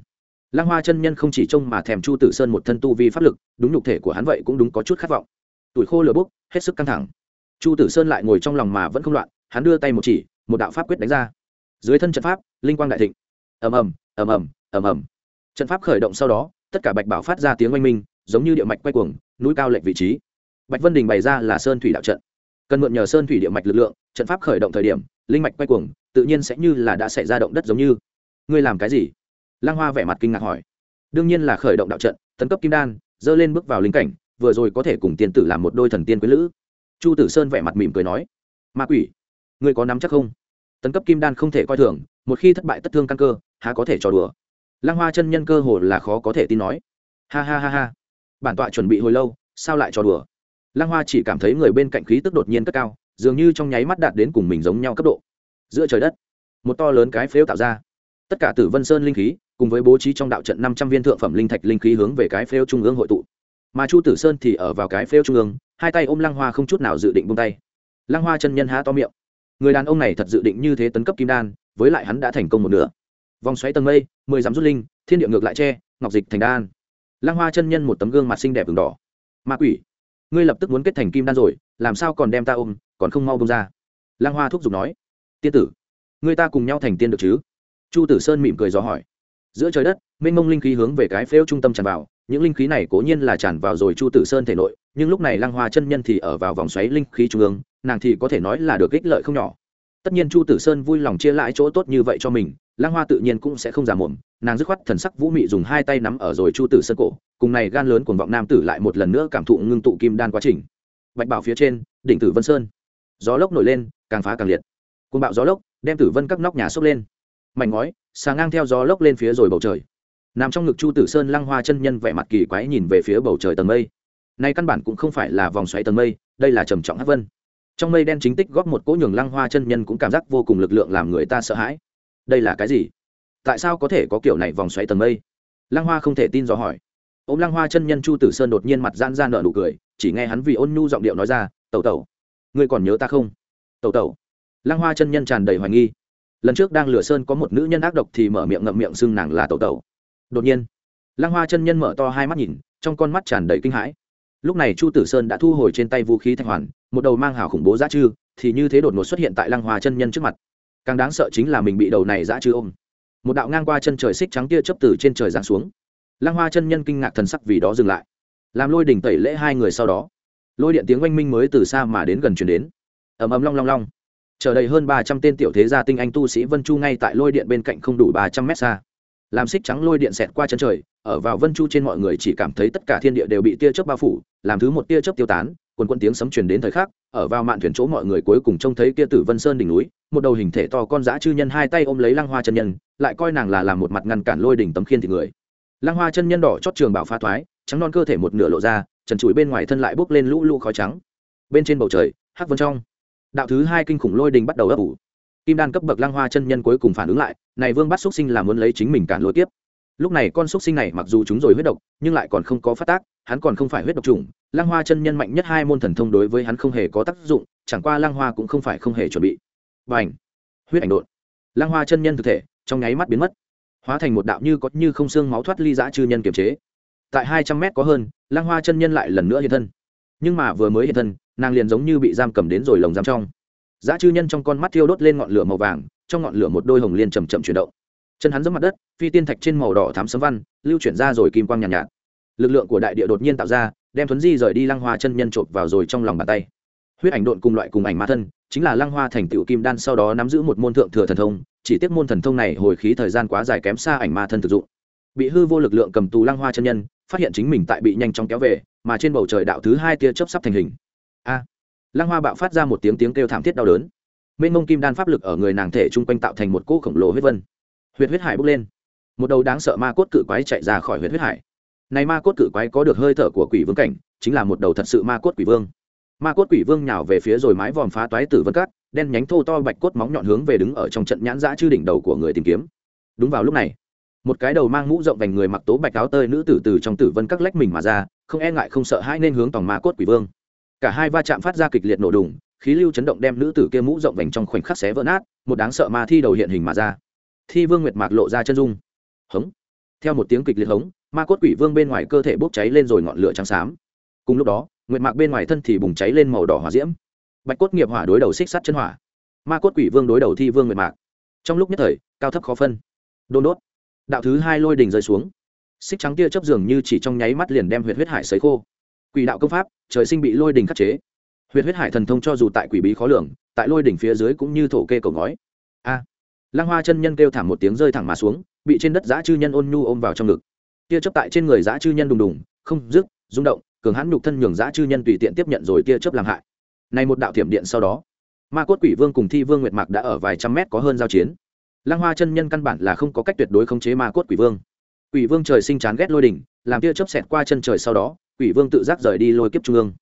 Lăng hoa chân nhân không chỉ trông mà thèm chu tử sơn một thân tu vi pháp lực, đúng nhục thể của hắn vậy cũng đúng có chút khát vọng. Tuổi khô lửa bốc, hết sức căng thẳng chu tử sơn lại ngồi trong lòng mà vẫn không loạn, hắn đưa tay một chỉ, một đạo pháp quyết đánh ra. Dưới thân trận pháp, linh quang đại thịnh. Ầm ầm ầm ầm ầm ầm. Trận pháp khởi động sau đó, tất cả bạch bảo phát ra tiếng oanh minh, giống như địa mạch quay cuồng, núi cao lệch vị trí. Bạch vân đình bày ra là sơn thủy đạo trận. Cần mượn nhờ sơn thủy địa mạch lực lượng, trận pháp khởi động thời điểm, linh mạch quay cuồng, tự nhiên sẽ như là đã xảy ra động đất giống như. Ngươi làm cái gì? Lang hoa vẻ mặt kinh ngạc hỏi. Đương nhiên là khởi động đạo trận tấn cấp kim đan, dơ lên bước vào linh cảnh, vừa rồi có thể cùng tiền tử làm một đôi thần tiên quý lữ chu tử sơn vẻ mặt mỉm cười nói, ma quỷ, ngươi có nắm chắc không? Tấn cấp kim đan không thể coi thường, một khi thất bại tất thương căn cơ, há có thể trò đùa? Lăng hoa chân nhân cơ hồ là khó có thể tin nói, ha ha ha ha, bản tọa chuẩn bị hồi lâu, sao lại trò đùa? Lăng hoa chỉ cảm thấy người bên cạnh khí tức đột nhiên cất cao, dường như trong nháy mắt đạt đến cùng mình giống nhau cấp độ. Giữa trời đất, một to lớn cái phếu tạo ra. Tất cả tử vân sơn linh khí, cùng với bố trí trong đạo trận năm trăm viên thượng phẩm linh thạch linh khí hướng về cái phếu trung ương hội tụ. Mà chu tử sơn thì ở vào cái phếu trung ương hai tay ôm lăng hoa không chút nào dự định buông tay. Lăng hoa chân nhân há to miệng. Người đàn ông này thật dự định như thế tấn cấp kim đan, với lại hắn đã thành công một nửa. Vòng xoáy tầng mây, mười dám rút linh, thiên địa ngược lại tre ngọc dịch thành đan. Lăng hoa chân nhân một tấm gương mặt xinh đẹp v đỏ. Ma quỷ, ngươi lập tức muốn kết thành kim đan rồi, làm sao còn đem ta ôm, còn không mau bông ra. Lăng hoa thúc giục nói. Tiên tử, ngươi ta cùng nhau thành tiên được chứ? Chu tử sơn mỉm cười gió hỏi. Giữa trời đất, mênh mông linh khí hướng về cái phễu trung tâm tràn vào, những linh khí này cố nhiên là tràn vào rồi chu tử sơn thể nội nhưng lúc này lăng hoa chân nhân thì ở vào vòng xoáy linh khí trung ương, nàng thì có thể nói là được ích lợi không nhỏ. Tất nhiên chu tử sơn vui lòng chia lại chỗ tốt như vậy cho mình, lăng hoa tự nhiên cũng sẽ không giả mồm, nàng dứt khoát thần sắc vũ mị dùng hai tay nắm ở rồi chu tử sơn cổ, cùng này gan lớn cuồng vọng nam tử lại một lần nữa cảm thụ ngưng tụ kim đan quá trình. Bạch bảo phía trên, đỉnh tử vân sơn. Gió lốc nổi lên, càng phá càng liệt. Côn bạo gió lốc, đem tử vân các nóc nhà sốc lên. Mảnh ngói, xà ngang theo gió lốc lên phía rồi bầu trời. Nằm trong ngực chu tử sơn, lăng hoa chân nhân vẻ mặt kỳ quái nhìn về phía bầu trời tầng mây nay căn bản cũng không phải là vòng xoáy tầng mây, đây là trầm trọng hát vân. Trong mây đen chính tích góp một cỗ nhường lăng hoa chân nhân cũng cảm giác vô cùng lực lượng làm người ta sợ hãi. Đây là cái gì? Tại sao có thể có kiểu này vòng xoáy tầng mây? Lăng hoa không thể tin dò hỏi. Ô m lăng hoa chân nhân chu tử sơn đột nhiên mặt gian ra nợ nụ cười, chỉ nghe hắn vì ôn nhu giọng điệu nói ra, tẩu tẩu, ngươi còn nhớ ta không? Tẩu tẩu. Lăng hoa chân nhân tràn đầy hoài nghi. Lần trước đang lửa sơn có một nữ nhân ác độc thì mở miệng ngậm miệng xưng nàng là tẩu tẩu. Đột nhiên, lăng hoa chân nhân mở to hai mắt nhìn, trong con mắt tràn đầy kinh hãi lúc này chu tử sơn đã thu hồi trên tay vũ khí thanh hoàn, một đầu mang hào khủng bố giá chư, thì như thế đột ngột xuất hiện tại lăng hoa chân nhân trước mặt. Càng đáng sợ chính là mình bị đầu này dã chư ôm. Một đạo ngang qua chân trời xích trắng tia chấp từ trên trời giáng xuống. Lăng hoa chân nhân kinh ngạc thần sắc vì đó dừng lại. Làm lôi đỉnh tẩy lễ hai người sau đó, lôi điện tiếng oanh minh mới từ xa mà đến gần chuyển đến. Ầm ầm long long long. Chờ đầy hơn ba trăm tên tiểu thế gia tinh anh tu sĩ vân chu ngay tại lôi điện bên cạnh không đủ ba trăm mét xa làm xích trắng lôi điện xẹt qua chân trời, ở vào vân chu trên mọi người chỉ cảm thấy tất cả thiên địa đều bị tia chớp bao phủ, làm thứ một tia chớp tiêu tán, quần quân tiếng sấm truyền đến thời khắc, ở vào mạn thuyền chỗ mọi người cuối cùng trông thấy kia tử vân sơn đỉnh núi, một đầu hình thể to con dã chư nhân hai tay ôm lấy lăng hoa chân nhân, lại coi nàng là làm một mặt ngăn cản lôi đỉnh tấm khiên thì người. Lăng hoa chân nhân đỏ chót trường bảo pha thoái, trắng non cơ thể một nửa lộ ra, trần trụi bên ngoài thân lại bốc lên lũ lũ khói trắng. Bên trên bầu trời, hắc vân trong. Đạo thứ hai kinh khủng lôi đình bắt đầu ấp ủ kim đan cấp bậc lăng hoa chân nhân cuối cùng phản ứng lại, này vương bắt xúc sinh là muốn lấy chính mình cản lối tiếp. Lúc này con xúc sinh này mặc dù chúng rồi huyết độc, nhưng lại còn không có phát tác, hắn còn không phải huyết độc trùng lăng hoa chân nhân mạnh nhất hai môn thần thông đối với hắn không hề có tác dụng, chẳng qua lăng hoa cũng không phải không hề chuẩn bị. B à huyết ảnh đột. Lăng hoa chân nhân thực thể, trong nháy mắt biến mất. Hóa thành một đạo như có như không xương máu thoát ly dã chư nhân kiềm chế. Tại hai trăm mét có hơn, lăng hoa chân nhân lại lần nữa hiện thân. Nhưng mà vừa mới hiện thân, nàng liền giống như bị giam cầm đến rồi lồng giam trong giá chư nhân trong con mắt thiêu đốt lên ngọn lửa màu vàng trong ngọn lửa một đôi hồng liên chầm chậm chuyển động. Chân hắn giẫm mặt đất phi tiên thạch trên màu đỏ thám sấm văn lưu chuyển ra rồi kim quang nhàn nhạt, nhạt. Lực lượng của đại địa đột nhiên tạo ra đem thuấn di rời đi lăng hoa chân nhân trộm vào rồi trong lòng bàn tay. Huyết ảnh độn cùng loại cùng ảnh ma thân chính là lăng hoa thành tựu kim đan sau đó nắm giữ một môn thượng thừa thần thông chỉ tiếc môn thần thông này hồi khí thời gian quá dài kém xa ảnh ma thân thực dụng. Bị hư vô lực lượng cầm tù lăng hoa chân nhân phát hiện chính mình tại bị nhanh chóng kéo về mà trên bầu trời đạo thứ hai tia chớp sắp thành hình. A! Lăng hoa bạo phát ra một tiếng tiếng kêu thảm thiết đau đớn. Mênh mông kim đan pháp lực ở người nàng thể chung quanh tạo thành một cỗ khổng lồ huyết vân. Huyết huyết hải bốc lên. Một đầu đáng sợ ma cốt cự quái chạy ra khỏi huyết huyết hải. Này ma cốt cự quái có được hơi thở của quỷ vương cảnh, chính là một đầu thật sự ma cốt quỷ vương. Ma cốt quỷ vương nhào về phía rồi mái vòm phá toái tử vân cát, đen nhánh thô to bạch cốt móng nhọn hướng về đứng ở trong trận nhãn giã chư đỉnh đầu của người tìm kiếm. Đúng vào lúc này, một cái đầu mang mũ rộng vành người mặc tố bạch áo tơi nữ tử từ trong tử vân các lách mình mà ra, không e ngại không sợ hãi nên hướng tòng ma cốt quỷ vương cả hai va chạm phát ra kịch liệt nổ đùng, khí lưu chấn động đem nữ tử kia mũ rộng vành trong khoảnh khắc xé vỡ nát, một đáng sợ ma thi đầu hiện hình mà ra. Thi vương nguyệt mạc lộ ra chân dung. Hống. Theo một tiếng kịch liệt hống, ma cốt quỷ vương bên ngoài cơ thể bốc cháy lên rồi ngọn lửa trắng xám. Cùng lúc đó, nguyệt mạc bên ngoài thân thì bùng cháy lên màu đỏ hỏa diễm. Bạch cốt nghiệp hỏa đối đầu xích sắt chân hỏa. Ma cốt quỷ vương đối đầu thi vương nguyệt mạc. Trong lúc nhất thời, cao thấp khó phân. Đôn đốt. Đạo thứ hai lôi đình rơi xuống. Xích trắng tia chấp dường như chỉ trong nháy mắt liền đem huyệt huyết hải sấy khô quỷ đạo công pháp trời sinh bị lôi đình khắc chế. Huyệt huyết hải thần thông cho dù tại quỷ bí khó lường tại lôi đỉnh phía dưới cũng như thổ kê cổ ngói. A. À, lăng hoa chân nhân kêu thảm một tiếng rơi thẳng mà xuống bị trên đất giã chư nhân ôn nhu ôm vào trong ngực. Tia chấp tại trên người giã chư nhân đùng đùng không dứt rung động cường hãn nhục thân nhường giã chư nhân tùy tiện tiếp nhận rồi tia chấp làm hại. Này một đạo thiểm điện sau đó ma cốt quỷ vương cùng thi vương nguyệt mạc đã ở vài trăm mét có hơn giao chiến. Lăng hoa chân nhân căn bản là không có cách tuyệt đối khống chế ma cốt quỷ vương. Quỷ vương trời sinh chán ghét lôi đỉnh làm tia chớp xẹt qua chân trời sau đó quỷ vương tự giác rời đi lôi kiếp trung ương.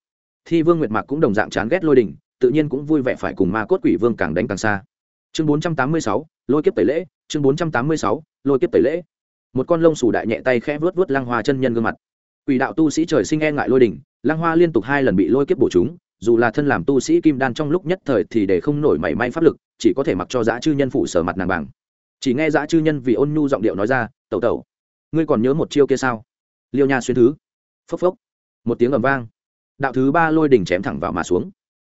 Thi vương nguyệt mạc cũng đồng dạng chán ghét lôi đỉnh tự nhiên cũng vui vẻ phải cùng ma cốt quỷ vương càng đánh càng xa. Chương bốn trăm tám mươi sáu, lôi kiếp tẩy lễ, chương bốn trăm tám mươi sáu, lôi kiếp tẩy lễ. Một con lông xù đại nhẹ tay khẽ vớt vớt lăng hoa chân nhân gương mặt. Quỷ đạo tu sĩ trời sinh e ngại lôi đỉnh lăng hoa liên tục hai lần bị lôi kiếp bổ chúng, dù là thân làm tu sĩ kim đan trong lúc nhất thời thì để không nổi mảy may pháp lực, chỉ có thể mặc cho dã chư nhân phụ sở mặt nàng bằng. Chỉ nghe dã chư nhân vì ôn nhu giọng điệu nói ra, tẩu tẩu, ngươi còn nhớ một chiêu kia sao? Liêu nha xuyên thứ. Phốc phốc một tiếng ầm vang. Đạo thứ ba lôi đỉnh chém thẳng vào mà xuống.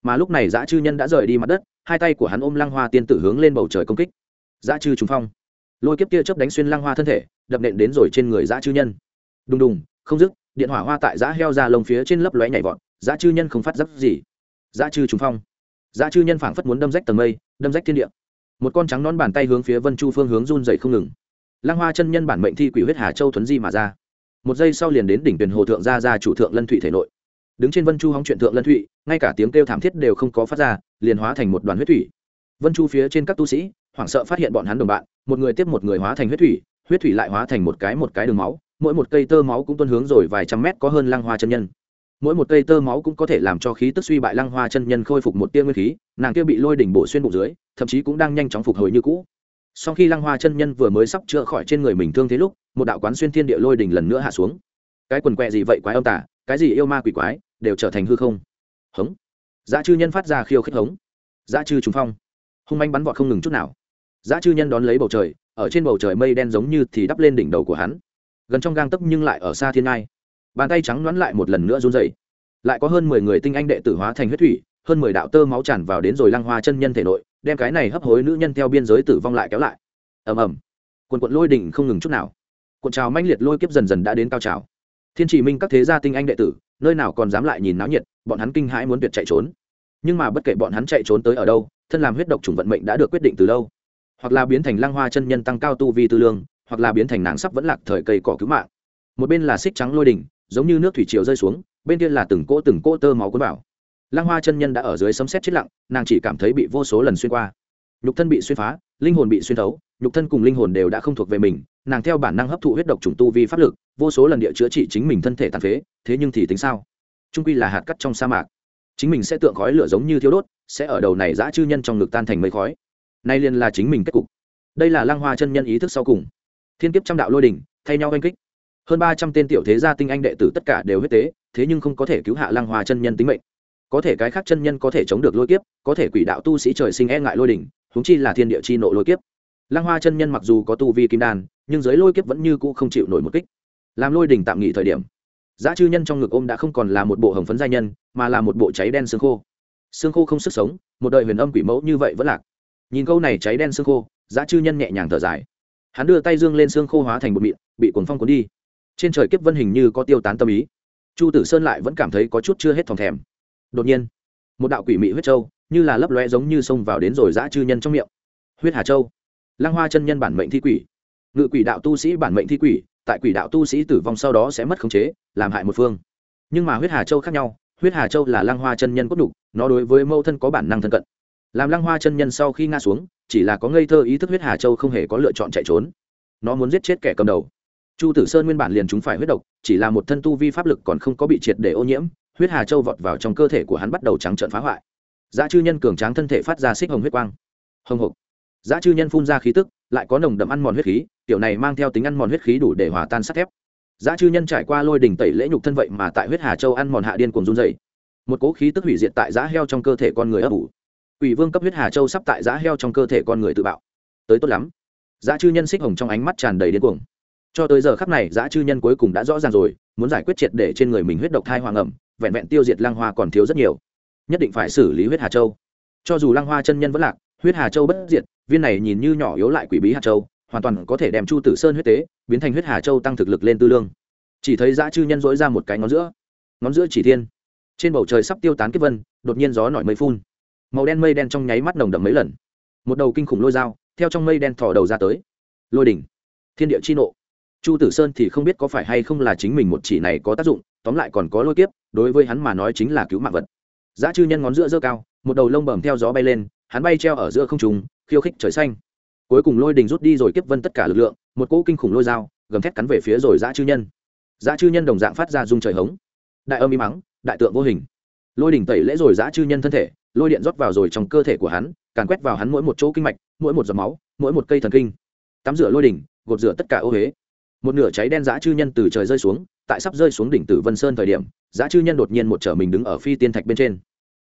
Mà lúc này dã chư nhân đã rời đi mặt đất, hai tay của hắn ôm lăng hoa tiên tử hướng lên bầu trời công kích. Dã chư trúng phong. Lôi kiếp kia chớp đánh xuyên lăng hoa thân thể, đập nện đến rồi trên người dã chư nhân. Đùng đùng, không dứt, điện hỏa hoa tại dã heo ra lồng phía trên lấp lóe nhảy vọt, dã chư nhân không phát giáp gì. Dã chư trúng phong. Dã chư nhân phảng phất muốn đâm rách tầng mây, đâm rách thiên địa. Một con trắng nón bàn tay hướng phía vân chu phương hướng run dậy không ngừng. Lăng hoa chân nhân bản mệnh thi quỷ huyết hà châu thuấn di mà ra một giây sau liền đến đỉnh tuyển hồ thượng gia ra chủ thượng lân thụy thể nội. Đứng trên vân chu hóng chuyện thượng lân thụy, ngay cả tiếng kêu thảm thiết đều không có phát ra, liền hóa thành một đoàn huyết thủy. Vân chu phía trên các tu sĩ, hoảng sợ phát hiện bọn hắn đồng bạn, một người tiếp một người hóa thành huyết thủy huyết thủy lại hóa thành một cái một cái đường máu, mỗi một cây tơ máu cũng tuân hướng rồi vài trăm mét có hơn lăng hoa chân nhân. Mỗi một cây tơ máu cũng có thể làm cho khí tức suy bại lăng hoa chân nhân khôi phục một tia nguyên khí, nàng kia bị lôi đỉnh bổ xuyên bụng dưới, thậm chí cũng đang nhanh chóng phục hồi như cũ sau khi lăng hoa chân nhân vừa mới sắp chữa khỏi trên người mình thương thế lúc, một đạo quán xuyên thiên địa lôi đỉnh lần nữa hạ xuống. Cái quần quẹ gì vậy quái âm tả cái gì yêu ma quỷ quái, đều trở thành hư không. Hống. Dã chư nhân phát ra khiêu khích hống. Dã chư trùng phong. Hung manh bắn vọt không ngừng chút nào. Dã chư nhân đón lấy bầu trời, ở trên bầu trời mây đen giống như thì đắp lên đỉnh đầu của hắn. Gần trong gang tấc nhưng lại ở xa thiên ngai. Bàn tay trắng đoán lại một lần nữa run dày lại có hơn mười người tinh anh đệ tử hóa thành huyết thủy, hơn mười đạo tơ máu tràn vào đến rồi lăng hoa chân nhân thể nội đem cái này hấp hối nữ nhân theo biên giới tử vong lại kéo lại. Ầm ầm. Quần quận lôi đỉnh không ngừng chút nào. Cuộn trào manh liệt lôi kiếp dần dần đã đến cao trào. Thiên chỉ minh các thế gia tinh anh đệ tử, nơi nào còn dám lại nhìn náo nhiệt, bọn hắn kinh hãi muốn tuyệt chạy trốn. Nhưng mà bất kể bọn hắn chạy trốn tới ở đâu, thân làm huyết độc chủng vận mệnh đã được quyết định từ lâu. Hoặc là biến thành lăng hoa chân nhân tăng cao tu vi tư lương, hoặc là biến thành nàng sắp vẫn lạc thời cây cỏ cứu mạng. Một bên là xích trắng lôi đỉnh, giống như nước thủy triều rơi xuống, bên kia là từng cỗ từng cỗ tơ máu cuốn vào lăng hoa chân nhân đã ở dưới sấm xét chết lặng, nàng chỉ cảm thấy bị vô số lần xuyên qua. Nhục thân bị xuyên phá, linh hồn bị xuyên thấu, nhục thân cùng linh hồn đều đã không thuộc về mình, nàng theo bản năng hấp thụ huyết độc trùng tu vi pháp lực, vô số lần địa chữa trị chính mình thân thể tàn phế, thế nhưng thì tính sao? Trung quy là hạt cắt trong sa mạc. Chính mình sẽ tượng khói lửa giống như thiếu đốt, sẽ ở đầu này giã chư nhân trong ngực tan thành mây khói. Nay liền là chính mình kết cục. Đây là lăng hoa chân nhân ý thức sau cùng. Thiên kiếp trăm đạo lôi đỉnh, thay nhau oanh kích. Hơn ba trăm tên tiểu thế gia tinh anh đệ tử tất cả đều huyết tế, thế nhưng không có thể cứu hạ lăng hoa chân nhân tính mệnh có thể cái khác chân nhân có thể chống được lôi kiếp, có thể quỷ đạo tu sĩ trời sinh e ngại lôi đỉnh húng chi là thiên địa chi nộ lôi kiếp. Lăng hoa chân nhân mặc dù có tu vi kim đan, nhưng dưới lôi kiếp vẫn như cũ không chịu nổi một kích. Làm lôi đỉnh tạm nghỉ thời điểm. Giá chư nhân trong ngực ôm đã không còn là một bộ hồng phấn gia nhân, mà là một bộ cháy đen xương khô. Xương khô không sức sống, một đời huyền âm quỷ mẫu như vậy vẫn lạc. Nhìn câu này cháy đen xương khô, giá chư nhân nhẹ nhàng thở dài. Hắn đưa tay dương lên xương khô hóa thành một mịn, bị cuốn phong cuốn đi. Trên trời kiếp vân hình như có tiêu tán tâm ý. Chu tử sơn lại vẫn cảm thấy có chút chưa hết thòng thèm đột nhiên, một đạo quỷ mị huyết châu như là lấp loe giống như xông vào đến rồi dã chư nhân trong miệng. Huyết hà châu, lăng hoa chân nhân bản mệnh thi quỷ, ngự quỷ đạo tu sĩ bản mệnh thi quỷ, tại quỷ đạo tu sĩ tử vong sau đó sẽ mất khống chế, làm hại một phương. Nhưng mà huyết hà châu khác nhau, huyết hà châu là lăng hoa chân nhân cốt đục nó đối với mâu thân có bản năng thân cận. Làm lăng hoa chân nhân sau khi ngã xuống, chỉ là có ngây thơ ý thức huyết hà châu không hề có lựa chọn chạy trốn. Nó muốn giết chết kẻ cầm đầu. Chu tử sơn nguyên bản liền chúng phải huyết độc, chỉ là một thân tu vi pháp lực còn không có bị triệt để ô nhiễm huyết hà châu vọt vào trong cơ thể của hắn bắt đầu trắng trợn phá hoại. Giá chư nhân cường tráng thân thể phát ra xích hồng huyết quang. Hồng hộc. Giá chư nhân phun ra khí tức, lại có nồng đậm ăn mòn huyết khí kiểu này mang theo tính ăn mòn huyết khí đủ để hòa tan sắt thép. Giá chư nhân trải qua lôi đình tẩy lễ nhục thân vậy mà tại huyết hà châu ăn mòn hạ điên cùng run dày một cỗ khí tức hủy diệt tại giá heo trong cơ thể con người ấp ủ. Ủy vương cấp huyết hà châu sắp tại giá heo trong cơ thể con người tự bạo. Tới tốt lắm. Giá chư nhân xích hồng trong ánh mắt tràn đầy điên cuồng. Cho tới giờ khắc này giá chư nhân cuối cùng đã rõ ràng rồi, muốn giải quyết triệt để trên người mình huyết độc thai hoàng ẩm vẹn vẹn tiêu diệt lăng hoa còn thiếu rất nhiều. Nhất định phải xử lý huyết hà châu. Cho dù lăng hoa chân nhân vẫn lạc, huyết hà châu bất diệt, viên này nhìn như nhỏ yếu lại quỷ bí Hà châu, hoàn toàn có thể đem chu tử sơn huyết tế, biến thành huyết hà châu tăng thực lực lên tư lương. Chỉ thấy dã chư nhân dỗi ra một cái ngón giữa. Ngón giữa chỉ thiên. Trên bầu trời sắp tiêu tán kiếp vân, đột nhiên gió nổi mây phun. Màu đen mây đen trong nháy mắt nồng đậm mấy lần. Một đầu kinh khủng lôi dao, theo trong mây đen thỏ đầu ra tới. Lôi đỉnh. Thiên địa chi nộ. Chu tử sơn thì không biết có phải hay không là chính mình một chỉ này có tác dụng tóm lại còn có lôi kiếp, đối với hắn mà nói chính là cứu mạng vật. Giá chư nhân ngón giữa dơ cao, một đầu lông bầm theo gió bay lên, hắn bay treo ở giữa không trùng khiêu khích trời xanh. Cuối cùng lôi đình rút đi rồi kiếp vân tất cả lực lượng, một cỗ kinh khủng lôi dao, gầm thét cắn về phía rồi dã chư nhân. Dã chư nhân đồng dạng phát ra rung trời hống. Đại âm im mắng, đại tượng vô hình. Lôi đỉnh tẩy lễ rồi dã chư nhân thân thể, lôi điện rót vào rồi trong cơ thể của hắn, càn quét vào hắn mỗi một chỗ kinh mạch, mỗi một giọt máu, mỗi một cây thần kinh. Tắm rửa lôi đỉnh gột rửa tất cả ô huế. Một nửa cháy đen dã chư nhân từ trời rơi xuống tại sắp rơi xuống đỉnh tử vân sơn thời điểm Giá chư nhân đột nhiên một trở mình đứng ở phi tiên thạch bên trên.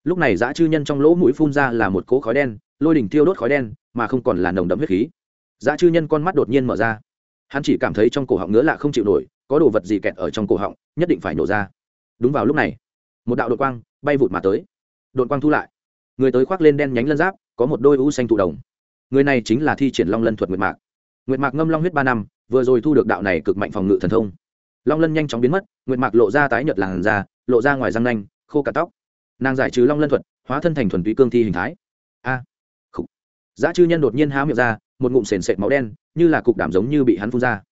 Lúc này Giá chư nhân trong lỗ mũi phun ra là một cỗ khói đen, lôi đỉnh tiêu đốt khói đen, mà không còn là nồng đậm huyết khí. Giá chư nhân con mắt đột nhiên mở ra. Hắn chỉ cảm thấy trong cổ họng ngứa lạ không chịu nổi, có đồ vật gì kẹt ở trong cổ họng, nhất định phải nổ ra. Đúng vào lúc này, một đạo đội quang bay vụt mà tới. Đội quang thu lại. Người tới khoác lên đen nhánh lân giáp, có một đôi u xanh thụ đồng. Người này chính là thi triển long lân thuật nguyệt mạc. Nguyệt mạc ngâm long huyết ba năm, vừa rồi thu được đạo này cực mạnh phòng ngự thần thông long lân nhanh chóng biến mất nguyệt mạc lộ ra tái nhợt làn da lộ ra ngoài răng nanh khô cả tóc. Nàng giải trừ long lân thuật hóa thân thành thuần túy cương thi hình thái. A à, giá chư nhân đột nhiên há miệng ra một ngụm sền sệt máu đen như là cục đảm giống như bị hắn phun ra.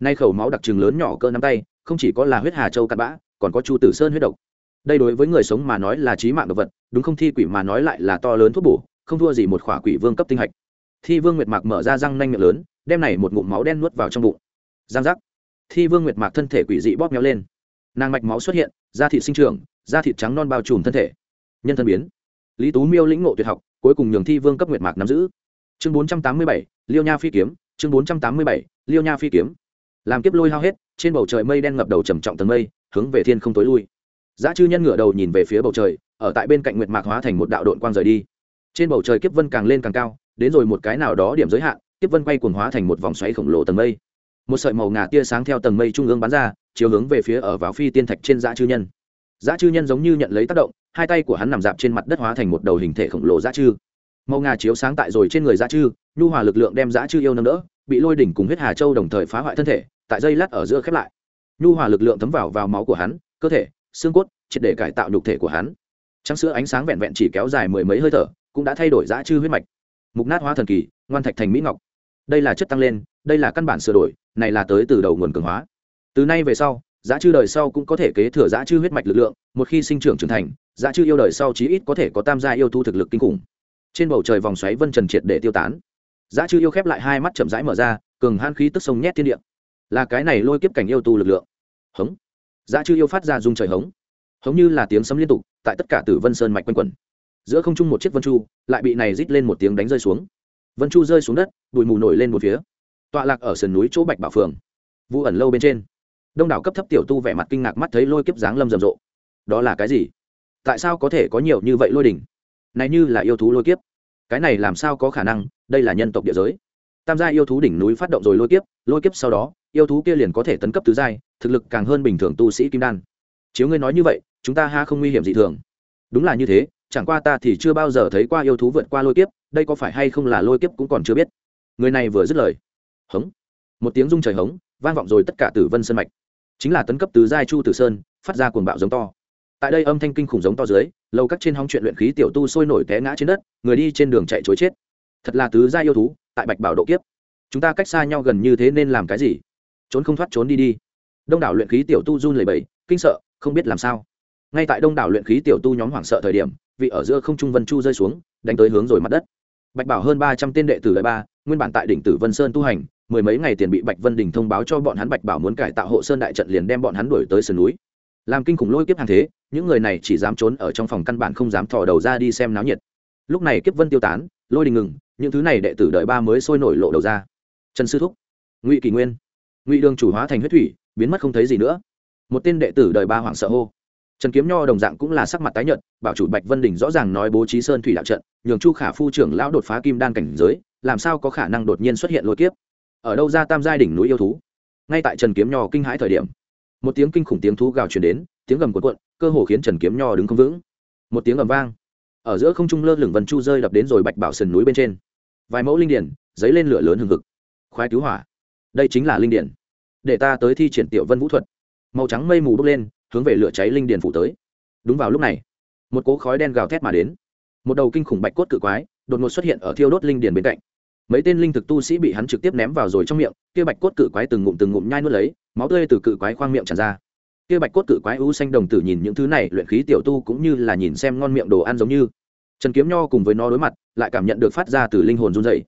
Nay khẩu máu đặc trừng lớn nhỏ cỡ nắm tay không chỉ có là huyết hà châu cặn bã còn có chu tử sơn huyết độc. Đây đối với người sống mà nói là trí mạng đ ộ vật đúng không thi quỷ mà nói lại là to lớn thuốc bổ không thua gì một khỏa quỷ vương cấp tinh hạch. Thi vương nguyệt mạc mở ra răng nanh miệng lớn đem này một ngụm máu đen nuốt vào trong bụng. Giang giác thi vương nguyệt mạc thân thể quỷ dị bóp méo lên. Nàng mạch máu xuất hiện, da thịt sinh trường da thịt trắng non bao trùm thân thể. Nhân thân biến. Lý tú miêu lĩnh ngộ tuyệt học, cuối cùng nhường thi vương cấp nguyệt mạc nắm giữ. Chương bốn trăm tám mươi bảy, liêu nha phi kiếm, chương bốn trăm tám mươi bảy, liêu nha phi kiếm. Làm kiếp lôi hao hết, trên bầu trời mây đen ngập đầu trầm trọng tầng mây, hướng về thiên không tối lui. Giá chư nhân ngửa đầu nhìn về phía bầu trời, ở tại bên cạnh nguyệt mạc hóa thành một đạo đội quang rời đi. Trên bầu trời kiếp vân càng lên càng cao, đến rồi một cái nào đó điểm giới hạn, kiếp vân quay cuồng hóa thành một vòng xoáy khổng lồ tầng mây một sợi màu ngà tia sáng theo tầng mây trung ương bắn ra, chiếu hướng về phía ở vào phi tiên thạch trên dã chư nhân. Dã chư nhân giống như nhận lấy tác động, hai tay của hắn nằm dạp trên mặt đất hóa thành một đầu hình thể khổng lồ dã chư. Màu ngà chiếu sáng tại rồi trên người dã chư, nhu hòa lực lượng đem dã chư yêu nâng đỡ, bị lôi đỉnh cùng huyết hà châu đồng thời phá hoại thân thể, tại dây lát ở giữa khép lại. Nhu hòa lực lượng thấm vào vào máu của hắn, cơ thể, xương cốt, triệt để cải tạo nhục thể của hắn. Trắng sữa ánh sáng vẹn vẹn chỉ kéo dài mười mấy hơi thở, cũng đã thay đổi dã chư huyết mạch. Mục nát hóa thần kỳ, ngoan thạch thành mỹ ngọc. Đây là chất tăng lên đây là căn bản sửa đổi, này là tới từ đầu nguồn cường hóa. Từ nay về sau, giá chư đời sau cũng có thể kế thừa giá chư huyết mạch lực lượng, một khi sinh trưởng trưởng thành, Giá chư yêu đời sau chí ít có thể có tam gia yêu thu thực lực kinh khủng. Trên bầu trời vòng xoáy vân trần triệt để tiêu tán. Giá chư yêu khép lại hai mắt chậm rãi mở ra, cường han khí tức sông nhét thiên địa. Là cái này lôi kiếp cảnh yêu tu lực lượng. Hống. Giá chư yêu phát ra dung trời hống. Hống như là tiếng sấm liên tục, tại tất cả tử vân sơn mạch quanh quẩn. Giữa không trung một chiếc vân chu, lại bị này rít lên một tiếng đánh rơi xuống. Vân chu rơi xuống đất, bụi mù nổi lên một phía tọa lạc ở sườn núi chỗ bạch bảo phường. Vụ ẩn lâu bên trên, đông đảo cấp thấp tiểu tu vẻ mặt kinh ngạc mắt thấy lôi kiếp dáng lâm rầm rộ. Đó là cái gì? Tại sao có thể có nhiều như vậy lôi đỉnh? Này như là yêu thú lôi kiếp. Cái này làm sao có khả năng? Đây là nhân tộc địa giới. Tam gia yêu thú đỉnh núi phát động rồi lôi kiếp lôi kiếp sau đó, yêu thú kia liền có thể tấn cấp tứ giai, thực lực càng hơn bình thường tu sĩ kim đan. Chiếu ngươi nói như vậy, chúng ta ha không nguy hiểm gì thường. Đúng là như thế, chẳng qua ta thì chưa bao giờ thấy qua yêu thú vượt qua lôi kiếp, đây có phải hay không là lôi kiếp cũng còn chưa biết. Người này vừa dứt lời hống. Một tiếng rung trời hống, vang vọng rồi tất cả tử vân sơn mạch. Chính là tấn cấp tứ giai chu tử sơn, phát ra cuồng bạo giống to. Tại đây âm thanh kinh khủng giống to dưới lâu các trên hóng chuyện luyện khí tiểu tu sôi nổi té ngã trên đất, người đi trên đường chạy chối chết. Thật là tứ gia yêu thú, tại bạch bảo độ kiếp. Chúng ta cách xa nhau gần như thế nên làm cái gì? Trốn không thoát trốn đi đi. Đông đảo luyện khí tiểu tu run lẩy bẩy, kinh sợ, không biết làm sao. Ngay tại đông đảo luyện khí tiểu tu nhóm hoảng sợ thời điểm, vị ở giữa không trung vân chu rơi xuống, đánh tới hướng rồi mặt đất. Bạch bảo hơn ba trăm tên đệ tử đại ba, nguyên bản tại đỉnh tử vân sơn tu hành mười mấy ngày tiền bị bạch vân đình thông báo cho bọn hắn bạch bảo muốn cải tạo hộ sơn đại trận liền đem bọn hắn đuổi tới sườn núi. Làm kinh khủng lôi kiếp hàng thế, những người này chỉ dám trốn ở trong phòng căn bản không dám thò đầu ra đi xem náo nhiệt. Lúc này kiếp vân tiêu tán, lôi đình ngừng, những thứ này đệ tử đợi ba mới sôi nổi lộ đầu ra. Trần sư thúc, ngụy kỳ nguyên, ngụy đường chủ hóa thành huyết thủy, biến mất không thấy gì nữa. Một tên đệ tử đợi ba hoảng sợ hô. Trần kiếm nho đồng dạng cũng là sắc mặt tái nhợt, bảo chủ bạch vân đình rõ ràng nói bố trí sơn thủy đạo trận, nhường chu khả phu trưởng lão đột phá kim đan cảnh giới, làm sao có khả năng đột nhiên xuất hiện lôi kiếp? Ở đâu ra tam giai đỉnh núi yêu thú? Ngay tại trần kiếm nho kinh hãi thời điểm, một tiếng kinh khủng tiếng thú gào truyền đến, tiếng gầm cuộn cuộn, cơ hồ khiến trần kiếm nho đứng không vững. Một tiếng ầm vang, ở giữa không trung lơ lửng vần chu rơi đập đến rồi bạch bảo sườn núi bên trên. Vài mẫu linh điển, dấy lên lửa lớn hừng hực. Khoái cứu hỏa, đây chính là linh điển. Để ta tới thi triển tiểu vân vũ thuật. Màu trắng mây mù bốc lên, hướng về lửa cháy linh điển phủ tới. Đúng vào lúc này, một cỗ khói đen gào thét mà đến. Một đầu kinh khủng bạch cốt cự quái, đột ngột xuất hiện ở thiêu đốt linh điển bên cạnh mấy tên linh thực tu sĩ bị hắn trực tiếp ném vào rồi trong miệng, kia bạch cốt cự quái từng ngụm từng ngụm nhai nuốt lấy, máu tươi từ cự quái khoang miệng tràn ra. Kia bạch cốt cự quái u xanh đồng tử nhìn những thứ này, luyện khí tiểu tu cũng như là nhìn xem ngon miệng đồ ăn giống như. Trần kiếm nho cùng với nó đối mặt, lại cảm nhận được phát ra từ linh hồn run dày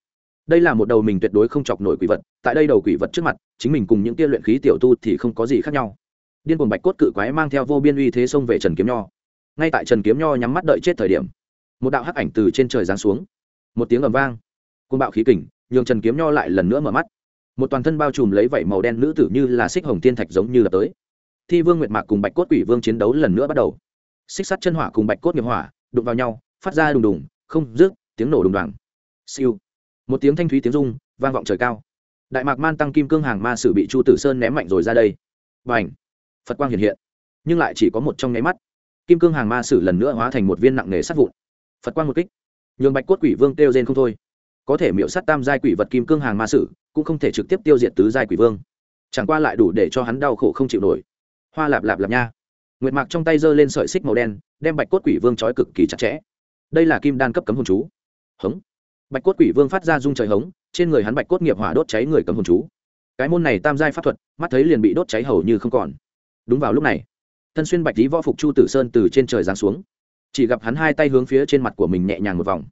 đây là một đầu mình tuyệt đối không chọc nổi quỷ vật, tại đây đầu quỷ vật trước mặt, chính mình cùng những tia luyện khí tiểu tu thì không có gì khác nhau. Điên cuồng bạch cốt cự quái mang theo vô biên uy thế xông về trần kiếm nho. Ngay tại trần kiếm nho nhắm mắt đợi chết thời điểm, một đạo hắc ảnh từ trên trời giáng xuống. Một tiếng ầm vang côn bạo khí kình, nhường trần kiếm nho lại lần nữa mở mắt. Một toàn thân bao trùm lấy vảy màu đen nữ tử như là xích hồng tiên thạch giống như là tới. Thi vương nguyệt mạc cùng bạch cốt quỷ vương chiến đấu lần nữa bắt đầu. Xích sắt chân hỏa cùng bạch cốt nghiệp hỏa đụng vào nhau, phát ra đùng đùng, không rước tiếng nổ đùng đoàng. Siêu. Một tiếng thanh thúy tiếng rung, vang vọng trời cao. Đại mạc man tăng kim cương hàng ma sử bị chu tử sơn ném mạnh rồi ra đây. Và ảnh phật quang hiện hiện, nhưng lại chỉ có một trong nháy mắt. Kim cương hàng ma sử lần nữa hóa thành một viên nặng nề sắt vụn. Phật quang một kích, nhường bạch cốt quỷ vương kêu rên không thôi có thể miễu sát tam giai quỷ vật kim cương hàng ma sử, cũng không thể trực tiếp tiêu diệt tứ giai quỷ vương. Chẳng qua lại đủ để cho hắn đau khổ không chịu nổi. Hoa lạp lạp lạp nha. Nguyệt mạc trong tay giơ lên sợi xích màu đen, đem bạch cốt quỷ vương trói cực kỳ chặt chẽ. Đây là kim đan cấp cấm hồn chú. Hống. Bạch cốt quỷ vương phát ra dung trời hống, trên người hắn bạch cốt nghiệp hỏa đốt cháy người cấm hồn chú. Cái môn này tam giai pháp thuật, mắt thấy liền bị đốt cháy hầu như không còn. Đúng vào lúc này, thân xuyên bạch lý võ phục chu tử sơn từ trên trời giáng xuống. Chỉ gặp hắn hai tay hướng phía trên mặt của mình nhẹ nhàng một vòng.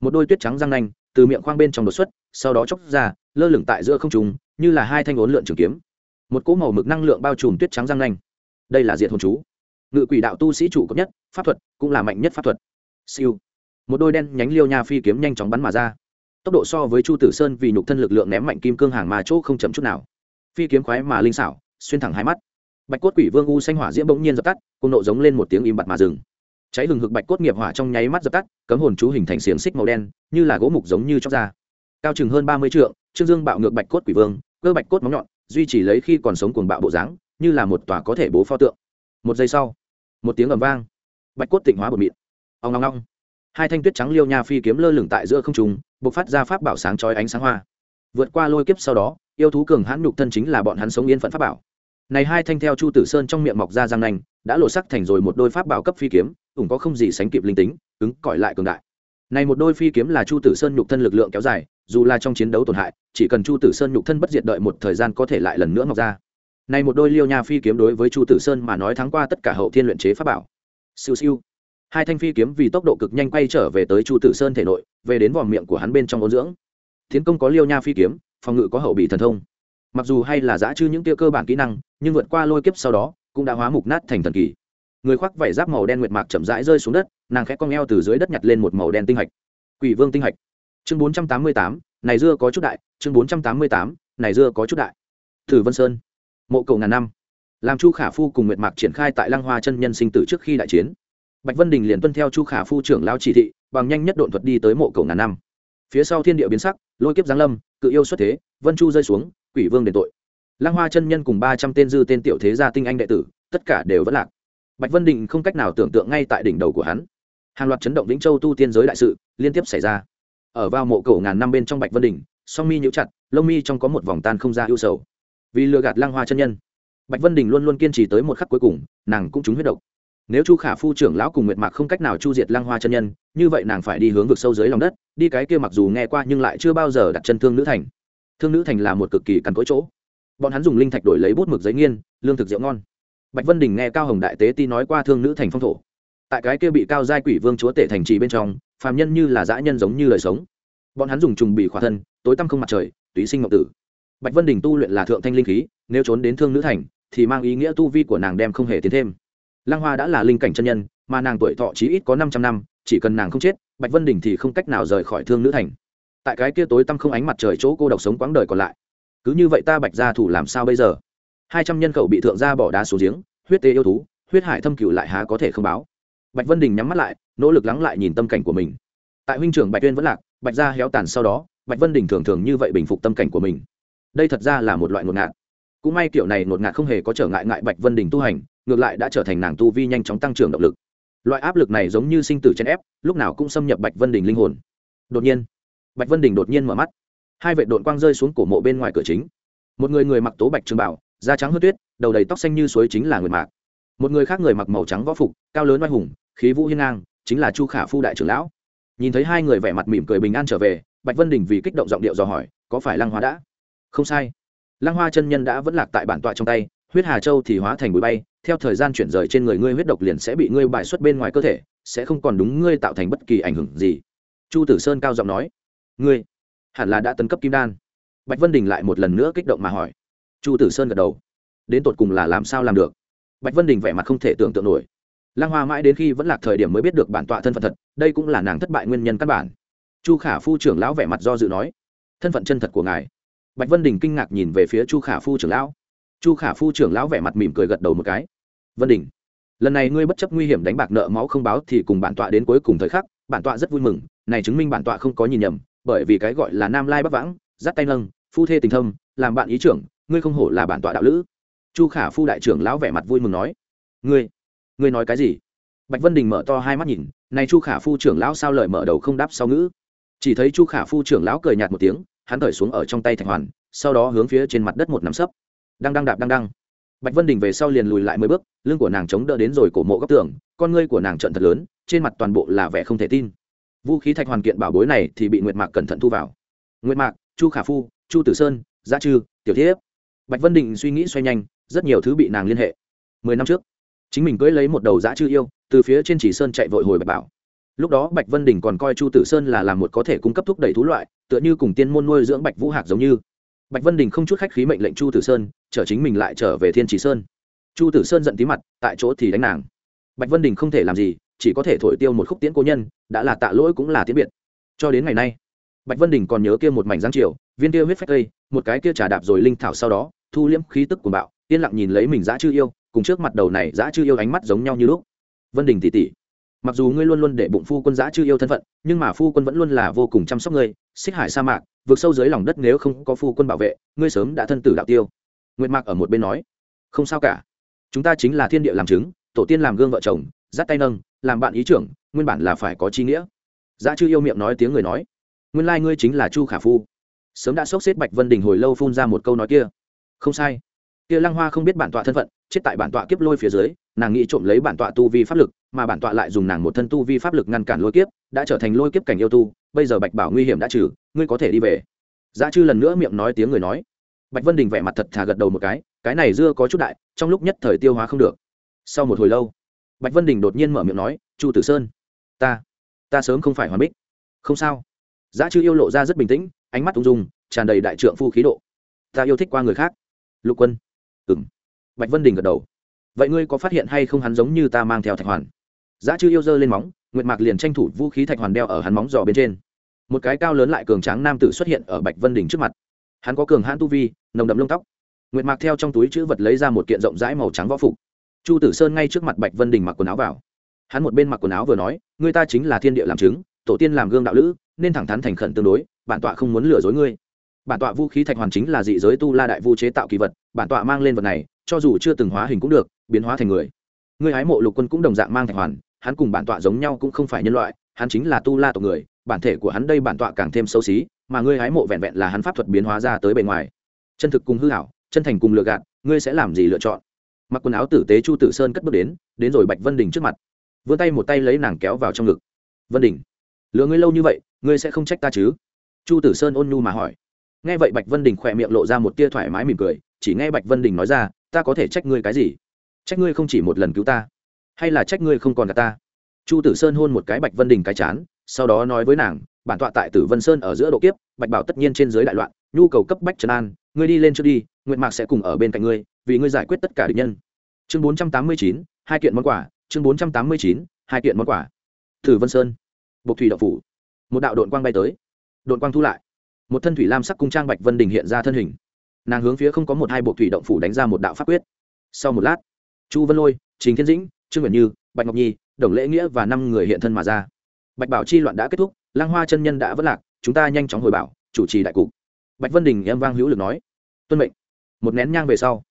Một đôi tuyết trắng răng nanh từ miệng khoang bên trong đột xuất, sau đó chóc ra, lơ lửng tại giữa không trùng như là hai thanh ốn lượn trường kiếm. Một cỗ màu mực năng lượng bao trùm tuyết trắng răng nanh. Đây là diện hồn chú. Ngự quỷ đạo tu sĩ chủ cấp nhất, pháp thuật, cũng là mạnh nhất pháp thuật. Siêu. Một đôi đen nhánh liêu nha phi kiếm nhanh chóng bắn mà ra. Tốc độ so với chu tử sơn vì nhục thân lực lượng ném mạnh kim cương hàng mà chỗ không chậm chút nào. Phi kiếm khoái mà linh xảo, xuyên thẳng hai mắt. Bạch cốt quỷ vương u xanh hỏa diễm bỗng nhiên dập tắt cùng nộ giống lên một tiếng im bặt mà dừng cháy hừng hực bạch cốt nghiệp hỏa trong nháy mắt dập tắt, cấm hồn chú hình thành xiềng xích màu đen, như là gỗ mục giống như chóc da cao chừng hơn ba mươi trượng, trương dương bạo ngược bạch cốt quỷ vương, cơ bạch cốt móng nhọn, duy trì lấy khi còn sống cuồng bạo bộ dáng, như là một tòa có thể bố pho tượng. Một giây sau, một tiếng ầm vang, bạch cốt tịnh hóa bột mịn. Ông long long hai thanh tuyết trắng liêu nha phi kiếm lơ lửng tại giữa không trùng bộc phát ra pháp bảo sáng chói ánh sáng hoa. Vượt qua lôi kiếp sau đó, yêu thú cường hãn nhục thân chính là bọn hắn sống yên phận pháp bảo này hai thanh theo chu tử sơn trong miệng mọc ra răng nanh, đã lộ sắc thành rồi một đôi pháp bảo cấp phi kiếm, ủng có không gì sánh kịp linh tính, cứng cỏi lại cường đại. Này một đôi phi kiếm là chu tử sơn nhục thân lực lượng kéo dài, dù là trong chiến đấu tổn hại, chỉ cần chu tử sơn nhục thân bất diệt đợi một thời gian có thể lại lần nữa mọc ra. Này một đôi liêu nha phi kiếm đối với chu tử sơn mà nói thắng qua tất cả hậu thiên luyện chế pháp bảo. Siêu siêu. Hai thanh phi kiếm vì tốc độ cực nhanh quay trở về tới chu tử sơn thể nội, về đến vòm miệng của hắn bên trong ôn dưỡng. Tiến công có liêu nha phi kiếm, phòng ngự có hậu bị thần thông. Mặc dù hay là giã chư những tiêu cơ bản kỹ năng nhưng vượt qua lôi kiếp sau đó, cũng đã hóa mục nát thành thần kỳ. Người khoác vải giáp màu đen nguyệt mạc chậm rãi rơi xuống đất, nàng khẽ cong eo từ dưới đất nhặt lên một màu đen tinh hạch. Quỷ vương tinh hạch. Chương bốn trăm tám mươi tám, này dưa có chút đại, chương bốn trăm tám mươi tám, này dưa có chút đại. Thử vân sơn. Mộ cầu ngàn năm. Làm chu khả phu cùng nguyệt mạc triển khai tại lăng hoa chân nhân sinh tử trước khi đại chiến. Bạch vân đình liền tuân theo chu khả phu trưởng lao chỉ thị, bằng nhanh nhất độn thuật đi tới mộ cầu ngàn năm. Phía sau thiên địa biến sắc, lôi kiếp giáng lâm, cự yêu xuất thế, vân chu rơi xuống, quỷ vương đền tội lăng hoa chân nhân cùng ba trăm tên dư tên tiểu thế gia tinh anh đệ tử, tất cả đều vẫn lạc. Bạch vân đình không cách nào tưởng tượng ngay tại đỉnh đầu của hắn. Hàng loạt chấn động vĩnh châu tu tiên giới đại sự liên tiếp xảy ra. Ở vào mộ cổ ngàn năm bên trong bạch vân đình song mi nhíu chặt, lông mi trong có một vòng tan không ra ưu sầu. Vì lừa gạt lăng hoa chân nhân, bạch vân đình luôn luôn kiên trì tới một khắc cuối cùng, nàng cũng trúng huyết độc. Nếu chu khả phu trưởng lão cùng nguyệt mạc không cách nào chu diệt lăng hoa chân nhân, như vậy nàng phải đi hướng vực sâu dưới lòng đất, đi cái kia mặc dù nghe qua nhưng lại chưa bao giờ đặt chân thương nữ thành. Thương nữ thành là một cực kỳ cằn cỗi chỗ bọn hắn dùng linh thạch đổi lấy bút mực giấy nghiên, lương thực rượu ngon. Bạch vân đình nghe cao hồng đại tế ti nói qua thương nữ thành phong thổ. Tại cái kia bị cao giai quỷ vương chúa tể thành trì bên trong, phàm nhân như là dã nhân giống như lời sống. Bọn hắn dùng trùng bị khỏa thân, tối tăm không mặt trời, túy sinh ngọc tử. Bạch vân đình tu luyện là thượng thanh linh khí, nếu trốn đến thương nữ thành, thì mang ý nghĩa tu vi của nàng đem không hề tiến thêm. Lăng hoa đã là linh cảnh chân nhân, mà nàng tuổi thọ chí ít có năm trăm năm, chỉ cần nàng không chết, bạch vân đình thì không cách nào rời khỏi thương nữ thành. Tại cái kia tối tăm không ánh mặt trời chỗ cô độc sống quãng đời còn lại cứ như vậy ta bạch gia thủ làm sao bây giờ? Hai trăm nhân khẩu bị thượng gia bỏ đá xuống giếng, huyết tê yêu thú, huyết hải thâm cựu lại há có thể không báo? Bạch vân đình nhắm mắt lại, nỗ lực lắng lại nhìn tâm cảnh của mình. Tại huynh trưởng bạch tuyên vẫn lạc, bạch gia héo tàn sau đó, bạch vân đình thường thường như vậy bình phục tâm cảnh của mình. Đây thật ra là một loại ngột ngạt. Cũng may kiểu này ngột ngạt không hề có trở ngại ngại bạch vân đình tu hành, ngược lại đã trở thành nàng tu vi nhanh chóng tăng trưởng động lực. Loại áp lực này giống như sinh tử chèn ép, lúc nào cũng xâm nhập bạch vân đình linh hồn. Đột nhiên, bạch vân đình đột nhiên mở mắt hai vệ đội quang rơi xuống cổ mộ bên ngoài cửa chính. Một người người mặc tố bạch trường bảo, da trắng hớt tuyết, đầu đầy tóc xanh như suối chính là người mạc. Một người khác người mặc màu trắng võ phục, cao lớn oai hùng, khí vũ hiên ngang, chính là chu khả phu đại trưởng lão. Nhìn thấy hai người vẻ mặt mỉm cười bình an trở về, bạch vân đình vì kích động giọng điệu dò hỏi, có phải lăng hoa đã? Không sai. Lăng hoa chân nhân đã vẫn lạc tại bản tọa trong tay, huyết hà châu thì hóa thành bụi bay, theo thời gian chuyển rời trên người ngươi huyết độc liền sẽ bị ngươi bài xuất bên ngoài cơ thể, sẽ không còn đúng ngươi tạo thành bất kỳ ảnh hưởng gì. Chu tử sơn cao giọng nói, ngươi hẳn là đã tấn cấp kim đan. Bạch vân đình lại một lần nữa kích động mà hỏi. Chu tử sơn gật đầu. Đến tột cùng là làm sao làm được? Bạch vân đình vẻ mặt không thể tưởng tượng nổi. Lang hoa mãi đến khi vẫn là thời điểm mới biết được bản tọa thân phận thật, đây cũng là nàng thất bại nguyên nhân căn bản. Chu khả phu trưởng lão vẻ mặt do dự nói, thân phận chân thật của ngài. Bạch vân đình kinh ngạc nhìn về phía chu khả phu trưởng lão. Chu khả phu trưởng lão vẻ mặt mỉm cười gật đầu một cái. Vân đình, lần này ngươi bất chấp nguy hiểm đánh bạc nợ máu không báo thì cùng bản tọa đến cuối cùng thời khắc, bản tọa rất vui mừng, này chứng minh bản tọa không có nhìn nhầm bởi vì cái gọi là nam lai bắc vãng dắt tay nâng, phu thê tình thâm, làm bạn ý trưởng, ngươi không hổ là bản tọa đạo lữ. Chu khả phu đại trưởng lão vẻ mặt vui mừng nói, ngươi ngươi nói cái gì? Bạch vân đình mở to hai mắt nhìn, này chu khả phu trưởng lão sao lời mở đầu không đáp sau ngữ? Chỉ thấy chu khả phu trưởng lão cười nhạt một tiếng, hắn thởi xuống ở trong tay thạch hoàn, sau đó hướng phía trên mặt đất một nắm sấp. Đang đang đạp đang đang bạch vân đình về sau liền lùi lại mười bước, lưng của nàng chống đỡ đến rồi cổ mộ góc tường, con ngươi của nàng trận thật lớn, trên mặt toàn bộ là vẻ không thể tin vũ khí thạch hoàn kiện bảo bối này thì bị nguyệt mạc cẩn thận thu vào. Nguyệt mạc, chu khả phu, chu tử sơn gia trư, tiểu thiếp. Bạch vân đình suy nghĩ xoay nhanh, rất nhiều thứ bị nàng liên hệ. Mười năm trước, chính mình cưỡi lấy một đầu dã chư yêu, từ phía trên chỉ sơn chạy vội hồi bạch bảo. Lúc đó bạch vân đình còn coi chu tử sơn là làm một có thể cung cấp thúc đẩy thú loại, tựa như cùng tiên môn nuôi dưỡng bạch vũ hạc giống như. Bạch vân đình không chút khách khí mệnh lệnh chu tử sơn chở chính mình lại trở về thiên chỉ sơn. Chu tử sơn giận tí mặt, tại chỗ thì đánh nàng. Bạch vân đình không thể làm gì chỉ có thể thổi tiêu một khúc tiễn cố nhân, đã là tạ lỗi cũng là tiễn biệt. Cho đến ngày nay, bạch vân đình còn nhớ kia một mảnh giáng triều, viên kia huyết phách cây, một cái kia trà đạp rồi linh thảo sau đó, thu liễm khí tức của bạo, yên lặng nhìn lấy mình dã chư yêu, cùng trước mặt đầu này dã chư yêu ánh mắt giống nhau như lúc. Vân đình tỉ tỉ mặc dù ngươi luôn luôn để bụng phu quân dã chư yêu thân phận, nhưng mà phu quân vẫn luôn là vô cùng chăm sóc ngươi, xích hải sa mạc, vượt sâu dưới lòng đất nếu không có phu quân bảo vệ, ngươi sớm đã thân tử đạo tiêu. Nguyệt mạc ở một bên nói, không sao cả. Chúng ta chính là thiên địa làm chứng, tổ tiên làm gương vợ chồng, dắt tay nâng làm bạn ý trưởng, nguyên bản là phải có chi nghĩa. Dã chư yêu miệng nói tiếng người nói, nguyên lai ngươi chính là chu khả phu. Sớm đã sốc xếp bạch vân đình hồi lâu phun ra một câu nói kia. Không sai. Kia lăng hoa không biết bản tọa thân phận, chết tại bản tọa kiếp lôi phía dưới, nàng nghĩ trộm lấy bản tọa tu vi pháp lực, mà bản tọa lại dùng nàng một thân tu vi pháp lực ngăn cản lôi kiếp, đã trở thành lôi kiếp cảnh yêu tu, bây giờ bạch bảo nguy hiểm đã trừ, ngươi có thể đi về. Giá chư lần nữa miệng nói tiếng người nói. Bạch vân đình vẻ mặt thật thà gật đầu một cái cái này dưa có chút đại, trong lúc nhất thời tiêu hóa không được. Sau một hồi lâu bạch vân đình đột nhiên mở miệng nói, chu tử sơn, ta ta sớm không phải hoàn bích. Không sao. Giá chư yêu lộ ra rất bình tĩnh, ánh mắt ung dung, tràn đầy đại trượng phu khí độ. Ta yêu thích qua người khác. Lục quân. Ừ m bạch vân đình gật đầu. Vậy ngươi có phát hiện hay không hắn giống như ta mang theo thạch hoàn? Giá chư yêu dơ lên móng, nguyệt mạc liền tranh thủ vũ khí thạch hoàn đeo ở hắn móng giò bên trên. Một cái cao lớn lại cường tráng nam tử xuất hiện ở bạch vân đình trước mặt. Hắn có cường hãn tu vi, nồng đậm lông tóc. Nguyệt mạc theo trong túi chữ vật lấy ra một kiện rộng rãi màu trắng võ phục chu tử sơn ngay trước mặt bạch vân đình mặc quần áo vào. Hắn một bên mặc quần áo vừa nói người ta chính là thiên địa làm chứng, tổ tiên làm gương đạo lữ, nên thẳng thắn thành khẩn tương đối, bản tọa không muốn lừa dối ngươi. Bản tọa vũ khí thạch hoàn chính là dị giới tu la đại vu chế tạo kỳ vật, bản tọa mang lên vật này, cho dù chưa từng hóa hình cũng được, biến hóa thành người. Ngươi hái mộ lục quân cũng đồng dạng mang thạch hoàn, hắn cùng bản tọa giống nhau cũng không phải nhân loại, hắn chính là tu la tộc người, bản thể của hắn đây bản tọa càng thêm xấu xí, mà ngươi hái mộ vẹn vẹn là hắn pháp thuật biến hóa ra tới bề ngoài. Chân thực cùng hư hảo, chân thành cùng lừa gạt, ngươi sẽ làm gì lựa chọn? Mặc quần áo tử tế chu tử sơn cất bước đến đến rồi bạch vân đình trước mặt. Vươn tay một tay lấy nàng kéo vào trong ngực. Vân đình, lừa ngươi lâu như vậy, ngươi sẽ không trách ta chứ? Chu tử sơn ôn nhu mà hỏi. Nghe vậy bạch vân đình khỏe miệng lộ ra một tia thoải mái mỉm cười, chỉ nghe bạch vân đình nói ra, ta có thể trách ngươi cái gì? Trách ngươi không chỉ một lần cứu ta, hay là trách ngươi không còn cả ta? Chu tử sơn hôn một cái bạch vân đình cái chán, sau đó nói với nàng, bản tọa tại tử vân sơn ở giữa độ kiếp, bạch bảo tất nhiên trên dưới đại loạn, nhu cầu cấp bách trấn an, ngươi đi lên trước đi, nguyện mạc sẽ cùng ở bên cạnh ngươi vì ngươi giải quyết tất cả địch nhân. Chương bốn trăm tám mươi chín, hai kiện món quà. Chương bốn trăm tám mươi chín, hai kiện món quà. Thử vân sơn. Bộc thủy đậu phủ. Một đạo đội quang bay tới. Đội quang thu lại. Một thân thủy lam sắc cung trang bạch vân đình hiện ra thân hình. Nàng hướng phía không có một hai bộ thủy động phủ đánh ra một đạo pháp quyết. Sau một lát, chu vân lôi, trình thiên dĩnh, trương nguyện như, bạch ngọc nhi, đồng lễ nghĩa và năm người hiện thân mà ra. Bạch bảo chi loạn đã kết thúc lang hoa chân nhân đã vất lạc, chúng ta nhanh chóng hồi bảo, chủ trì đại cục. Bạch vân đình em vang hữu lực nói, tuân mệnh. Một nén nhang về sau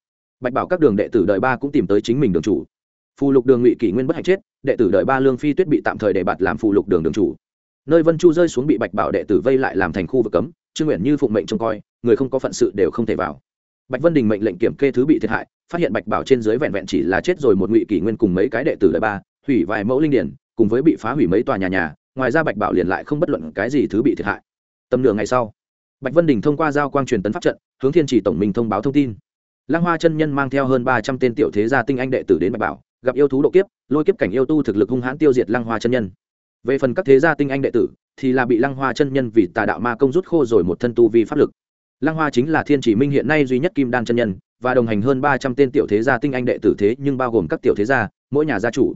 bạch bảo các đường đệ tử đời ba cũng tìm tới chính mình đường chủ. Phù lục đường ngụy kỷ nguyên bất hạnh chết, đệ tử đời ba lương phi tuyết bị tạm thời để bạt làm phù lục đường đường chủ. Nơi vân chu rơi xuống bị bạch bảo đệ tử vây lại làm thành khu vực cấm, trương nguyện như phụng mệnh trông coi, người không có phận sự đều không thể vào. Bạch vân đình mệnh lệnh kiểm kê thứ bị thiệt hại, phát hiện bạch bảo trên dưới vẹn vẹn chỉ là chết rồi một ngụy kỷ nguyên cùng mấy cái đệ tử đời ba, hủy vài mẫu linh điển, cùng với bị phá hủy mấy tòa nhà nhà, ngoài ra bạch bảo liền lại không bất luận cái gì thứ bị thiệt hại. Tầm nửa ngày sau, bạch vân đình thông qua giao quang truyền tấn pháp trận, hướng thiên chỉ tổng minh thông báo thông tin lăng hoa chân nhân mang theo hơn ba trăm tên tiểu thế gia tinh anh đệ tử đến bạch bảo, gặp yêu thú độ kiếp, lôi kiếp cảnh yêu tu thực lực hung hãn tiêu diệt lăng hoa chân nhân. Về phần các thế gia tinh anh đệ tử, thì là bị lăng hoa chân nhân vì tà đạo ma công rút khô rồi một thân tu vi pháp lực. Lăng hoa chính là thiên chỉ minh hiện nay duy nhất kim đan chân nhân, và đồng hành hơn ba trăm tên tiểu thế gia tinh anh đệ tử thế nhưng bao gồm các tiểu thế gia, mỗi nhà gia chủ.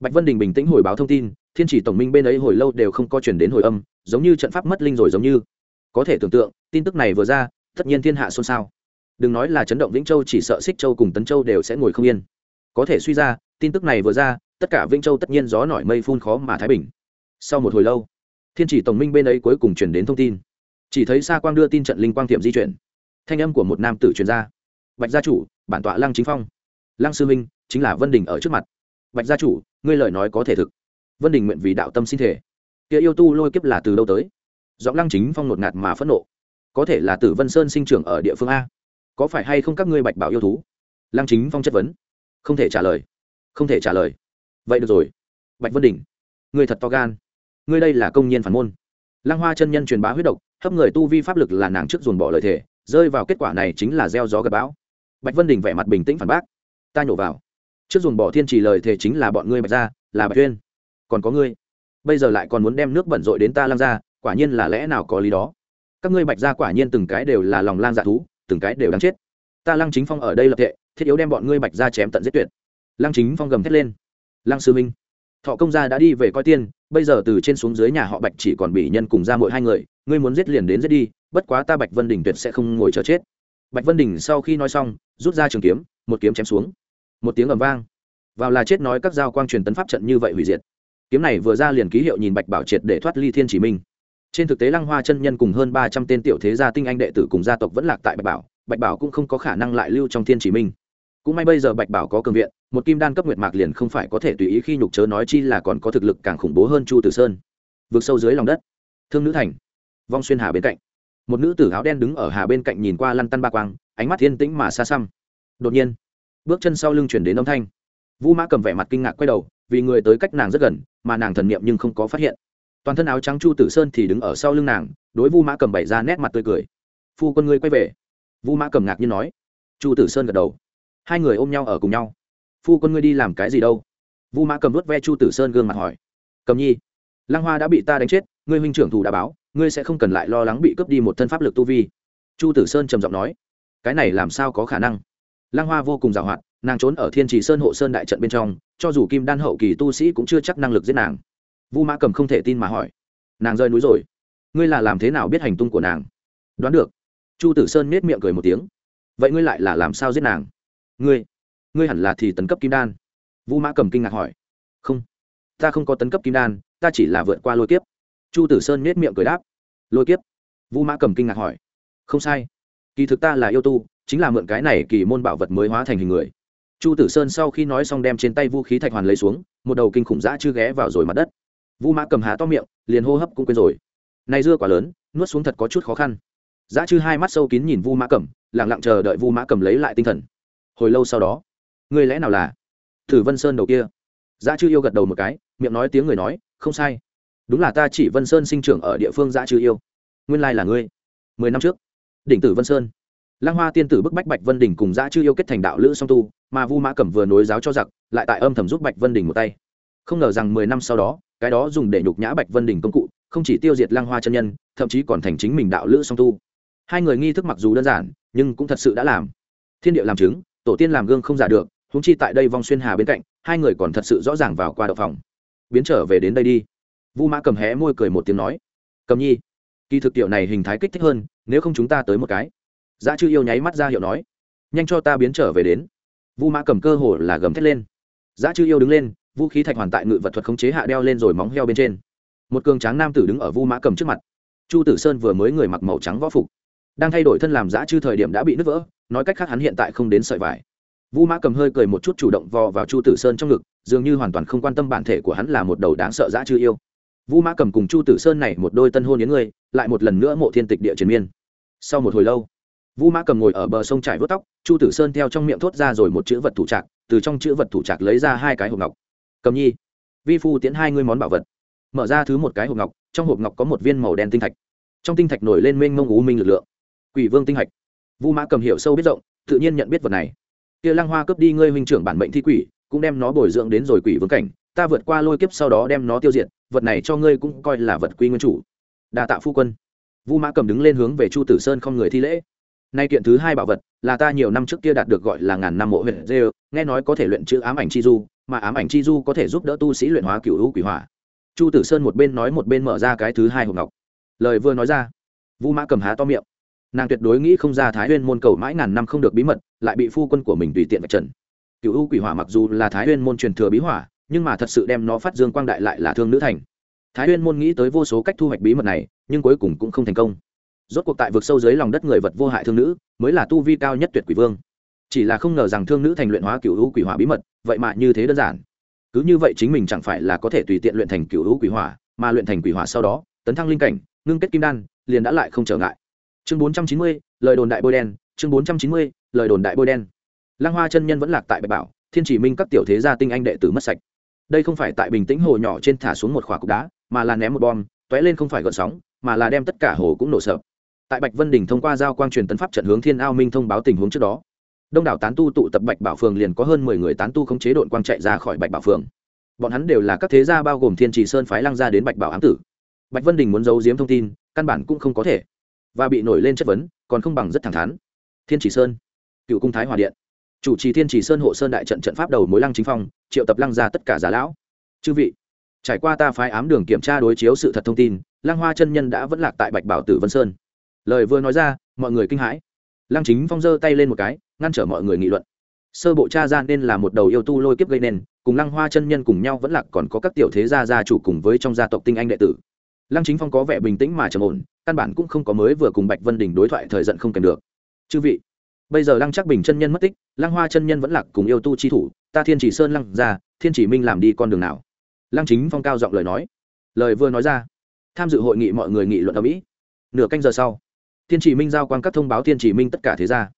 Bạch vân đình bình tĩnh hồi báo thông tin, thiên chỉ tổng minh bên ấy hồi lâu đều không có truyền đến hồi âm, giống như trận pháp mất linh rồi giống như. Có thể tưởng tượng, tin tức này vừa ra, tất nhiên thiên hạ xôn xao đừng nói là chấn động vĩnh châu, chỉ sợ xích châu cùng tấn châu đều sẽ ngồi không yên. Có thể suy ra, tin tức này vừa ra, tất cả vĩnh châu tất nhiên gió nổi mây phun khó mà thái bình. Sau một hồi lâu, thiên chỉ tổng minh bên ấy cuối cùng chuyển đến thông tin. Chỉ thấy xa quang đưa tin trận linh quang tiệm di chuyển. Thanh âm của một nam tử truyền ra. Bạch gia chủ, bản tọa lăng chính phong. Lăng sư minh chính là vân đình ở trước mặt. Bạch gia chủ, ngươi lời nói có thể thực. Vân đình nguyện vì đạo tâm sinh thể kia yêu tu lôi kiếp là từ đâu tới? Giọng lăng chính phong ngột ngạt mà phẫn nộ. Có thể là tử vân sơn sinh trưởng ở địa phương a có phải hay không các ngươi bạch bảo yêu thú? Lăng chính phong chất vấn. Không thể trả lời. Không thể trả lời. Vậy được rồi. Bạch vân đình ngươi thật to gan. Ngươi đây là công nhân phản môn. Lăng hoa chân nhân truyền bá huyết độc, hấp người tu vi pháp lực là nàng trước dồn bỏ lời thề, rơi vào kết quả này chính là gieo gió gặp bão. Bạch vân đình vẻ mặt bình tĩnh phản bác. Ta nhổ vào. Trước dồn bỏ thiên trì lời thề chính là bọn ngươi bạch ra là bạch tuyên. Còn có ngươi. Bây giờ lại còn muốn đem nước bẩn rội đến ta lăng ra quả nhiên là lẽ nào có lý đó. Các ngươi bạch ra quả nhiên từng cái đều là lòng lang dạ thú từng cái đều đáng chết. Ta lăng chính phong ở đây lập tệ thiết yếu đem bọn ngươi bạch ra chém tận giết tuyệt. Lăng chính phong gầm thét lên. Lăng sư minh, thọ công gia đã đi về coi tiên, bây giờ từ trên xuống dưới nhà họ bạch chỉ còn bị nhân cùng ra mỗi hai người, ngươi muốn giết liền đến giết đi, bất quá ta bạch vân đình tuyệt sẽ không ngồi chờ chết. Bạch vân đình sau khi nói xong, rút ra trường kiếm, một kiếm chém xuống. Một tiếng ầm vang. Vào là chết nói các giao quang truyền tấn pháp trận như vậy hủy diệt. Kiếm này vừa ra liền ký hiệu nhìn bạch bảo triệt để thoát ly thiên chỉ minh trên thực tế lăng hoa chân nhân cùng hơn ba trăm tên tiểu thế gia tinh anh đệ tử cùng gia tộc vẫn lạc tại bạch bảo bạch bảo cũng không có khả năng lại lưu trong thiên chỉ minh. Cũng may bây giờ bạch bảo có cường viện, một kim đan cấp nguyệt mạc liền không phải có thể tùy ý khi nhục chớ nói chi là còn có thực lực càng khủng bố hơn chu tử sơn. Vượt sâu dưới lòng đất, thương nữ thành, vong xuyên hà bên cạnh. Một nữ tử áo đen đứng ở hà bên cạnh nhìn qua lăn tăn ba quang, ánh mắt thiên tĩnh mà xa xăm. Đột nhiên, bước chân sau lưng chuyển đến âm thanh. Vũ mã cầm vẻ mặt kinh ngạc quay đầu, vì người tới cách nàng rất gần, mà nàng thần niệm nhưng không có phát hiện toàn thân áo trắng chu tử sơn thì đứng ở sau lưng nàng đối vu mã cầm bày ra nét mặt tươi cười phu con ngươi quay về vu mã cầm ngạc nhiên nói chu tử sơn gật đầu hai người ôm nhau ở cùng nhau phu con ngươi đi làm cái gì đâu vu mã cầm vớt ve chu tử sơn gương mặt hỏi cầm nhi lăng hoa đã bị ta đánh chết ngươi huynh trưởng thủ đã báo ngươi sẽ không cần lại lo lắng bị cướp đi một thân pháp lực tu vi chu tử sơn trầm giọng nói cái này làm sao có khả năng lăng hoa vô cùng giàu hoạt nàng trốn ở thiên trì sơn hộ sơn đại trận bên trong cho dù kim đan hậu kỳ tu sĩ cũng chưa chắc năng lực giết nàng vu mã cầm không thể tin mà hỏi. Nàng rơi núi rồi. Ngươi là làm thế nào biết hành tung của nàng? Đoán được. Chu tử sơn nết miệng cười một tiếng. Vậy ngươi lại là làm sao giết nàng? Ngươi ngươi hẳn là thì tấn cấp kim đan. Vu mã cầm kinh ngạc hỏi. Không, ta không có tấn cấp kim đan, ta chỉ là vượt qua lôi kiếp. Chu tử sơn nết miệng cười đáp. Lôi kiếp? Vu mã cầm kinh ngạc hỏi. Không sai. Kỳ thực ta là yêu tu, chính là mượn cái này kỳ môn bảo vật mới hóa thành hình người. Chu tử sơn sau khi nói xong đem trên tay vũ khí thạch hoàn lấy xuống, một đầu kinh khủng dã chưa ghé vào rồi mặt đất vu mã cầm há to miệng liền hô hấp cũng quên rồi. Này dưa quả lớn nuốt xuống thật có chút khó khăn. Giá chư hai mắt sâu kín nhìn vu mã cầm lẳng lặng chờ đợi vu mã cầm lấy lại tinh thần. Hồi lâu sau đó người lẽ nào là thử vân sơn đầu kia? Giá chư yêu gật đầu một cái miệng nói tiếng người nói không sai. Đúng là ta chỉ vân sơn sinh trưởng ở địa phương Giá chư yêu. Nguyên lai là ngươi. Mười năm trước đỉnh tử vân sơn. Lang Hoa tiên tử bức bách Bạch Vân Đình cùng Giá Chư yêu kết thành đạo lữ song tu, mà Vu Mã Cẩm vừa nối giáo cho giặc, lại tại âm thầm giúp Bạch Vân Đình một tay. Không ngờ rằng mười năm sau đó, cái đó dùng để nhục nhã Bạch Vân Đình công cụ, không chỉ tiêu diệt lang Hoa chân nhân, thậm chí còn thành chính mình đạo lữ song tu. Hai người nghi thức mặc dù đơn giản, nhưng cũng thật sự đã làm. Thiên địa làm chứng, tổ tiên làm gương không giả được, húng chi tại đây vong xuyên hà bên cạnh, hai người còn thật sự rõ ràng vào qua đậu phòng. Biến trở về đến đây đi. Vu Mã Cầm hé môi cười một tiếng nói, "Cầm Nhi, kỳ thực tiểu này hình thái kích thích hơn, nếu không chúng ta tới một cái." dã chư yêu nháy mắt ra hiệu nói, "Nhanh cho ta biến trở về đến." Vu Mã Cầm cơ hồ là gầm thét lên. dã chư yêu đứng lên, vũ khí thạch hoàn tại ngự vật thuật khống chế hạ đeo lên rồi móng heo bên trên. Một cường tráng nam tử đứng ở Vu Mã Cầm trước mặt. Chu Tử Sơn vừa mới người mặc màu trắng võ phục, đang thay đổi thân làm giã chư thời điểm đã bị nứt vỡ, nói cách khác hắn hiện tại không đến sợi vải vu mã cầm hơi cười một chút chủ động vò vào chu tử sơn trong ngực dường như hoàn toàn không quan tâm bản thể của hắn là một đầu đáng sợ giã chư yêu vu mã cầm cùng chu tử sơn này một đôi tân hôn những người lại một lần nữa mộ thiên tịch địa truyền miên sau một hồi lâu vu mã cầm ngồi ở bờ sông trải vớt tóc chu tử sơn theo trong miệng thốt ra rồi một chữ vật thủ trạc từ trong chữ vật thủ trạc lấy ra hai cái hộp ngọc cầm nhi. Vi phu tiến hai ngươi món bảo vật. Mở ra thứ một cái hộp ngọc, trong hộp ngọc có một viên màu đen tinh thạch. Trong tinh thạch nổi lên mênh mông ú minh lực lượng. Quỷ vương tinh hạch. Vu mã cầm hiểu sâu biết rộng, tự nhiên nhận biết vật này. Kia lăng hoa cướp đi ngươi huynh trưởng bản mệnh thi quỷ, cũng đem nó bồi dưỡng đến rồi quỷ vương cảnh, ta vượt qua lôi kiếp sau đó đem nó tiêu diệt, vật này cho ngươi cũng coi là vật quy nguyên chủ. Đa tạ phu quân. Vu mã cầm đứng lên hướng về chu tử sơn không người thi lễ nay kiện thứ hai bảo vật là ta nhiều năm trước kia đạt được gọi là ngàn năm mộ huyện dê nghe nói có thể luyện chữ ám ảnh chi du, mà ám ảnh chi du có thể giúp đỡ tu sĩ luyện hóa cựu hữu quỷ hỏa. Chu tử sơn một bên nói một bên mở ra cái thứ hai hộp ngọc. Lời vừa nói ra, vu mã cầm há to miệng. Nàng tuyệt đối nghĩ không ra thái huyên môn cầu mãi ngàn năm không được bí mật, lại bị phu quân của mình tùy tiện vạch trần. Cựu u quỷ hỏa mặc dù là thái huyên môn truyền thừa bí hỏa, nhưng mà thật sự đem nó phát dương quang đại lại là thương nữ thành. Thái huyên môn nghĩ tới vô số cách thu hoạch bí mật này, nhưng cuối cùng cũng không thành công rốt cuộc tại vực sâu dưới lòng đất người vật vô hại thương nữ, mới là tu vi cao nhất tuyệt quỷ vương. Chỉ là không ngờ rằng thương nữ thành luyện hóa cựu u quỷ hỏa bí mật, vậy mà như thế đơn giản. Cứ như vậy chính mình chẳng phải là có thể tùy tiện luyện thành cựu u quỷ hỏa, mà luyện thành quỷ hỏa sau đó, tấn thăng linh cảnh, ngưng kết kim đan, liền đã lại không trở ngại. Chương bốn trăm chín mươi, lời đồn đại bôi đen, chương bốn trăm chín mươi, lời đồn đại bôi đen. Lăng hoa chân nhân vẫn lạc tại bạch bảo, thiên chỉ minh các tiểu thế gia tinh anh đệ tử mất sạch. Đây không phải tại bình tĩnh hồ nhỏ trên thả xuống một khỏa cục đá, mà là ném một bom t ó é lên không phải gợn sóng, mà là đem tất cả hồ cũng nổ sập tại bạch vân đình thông qua giao quang truyền tấn pháp trận hướng thiên ao minh thông báo tình huống trước đó. Đông đảo tán tu tụ tập bạch bảo phường liền có hơn mười người tán tu không chế đội quang chạy ra khỏi bạch bảo phường. Bọn hắn đều là các thế gia bao gồm thiên trì sơn phái lăng ra đến bạch bảo ám tử. Bạch vân đình muốn giấu giếm thông tin, căn bản cũng không có thể. Và bị nổi lên chất vấn, còn không bằng rất thẳng thắn. Thiên chỉ sơn, cựu cung thái hòa điện. Chủ trì thiên chỉ sơn hộ sơn đại trận trận pháp đầu mối lăng chính phong, triệu tập lăng ra tất cả giả lão. Chư vị, trải qua ta phái ám đường kiểm tra đối chiếu sự thật thông tin, lăng hoa chân nhân đã vẫn lạc tại bạch bảo tử vân sơn lời vừa nói ra, mọi người kinh hãi. Lăng chính phong giơ tay lên một cái, ngăn trở mọi người nghị luận. Sơ bộ cha ra nên là một đầu yêu tu lôi kiếp gây nên, cùng lăng hoa chân nhân cùng nhau vẫn lạc còn có các tiểu thế gia gia chủ cùng với trong gia tộc tinh anh đệ tử. Lăng chính phong có vẻ bình tĩnh mà trầm ổn, căn bản cũng không có mới vừa cùng bạch vân đình đối thoại thời giận không kèm được. Chư vị, bây giờ lăng chắc bình chân nhân mất tích, lăng hoa chân nhân vẫn lạc cùng yêu tu chi thủ, ta thiên chỉ sơn lăng ra, thiên chỉ minh làm đi con đường nào? Lăng chính phong cao giọng lời nói. Lời vừa nói ra, tham dự hội nghị mọi người nghị luận ở mỹ. Nửa canh giờ sau thiên chỉ minh giao quan các thông báo thiên chỉ minh tất cả thế gia.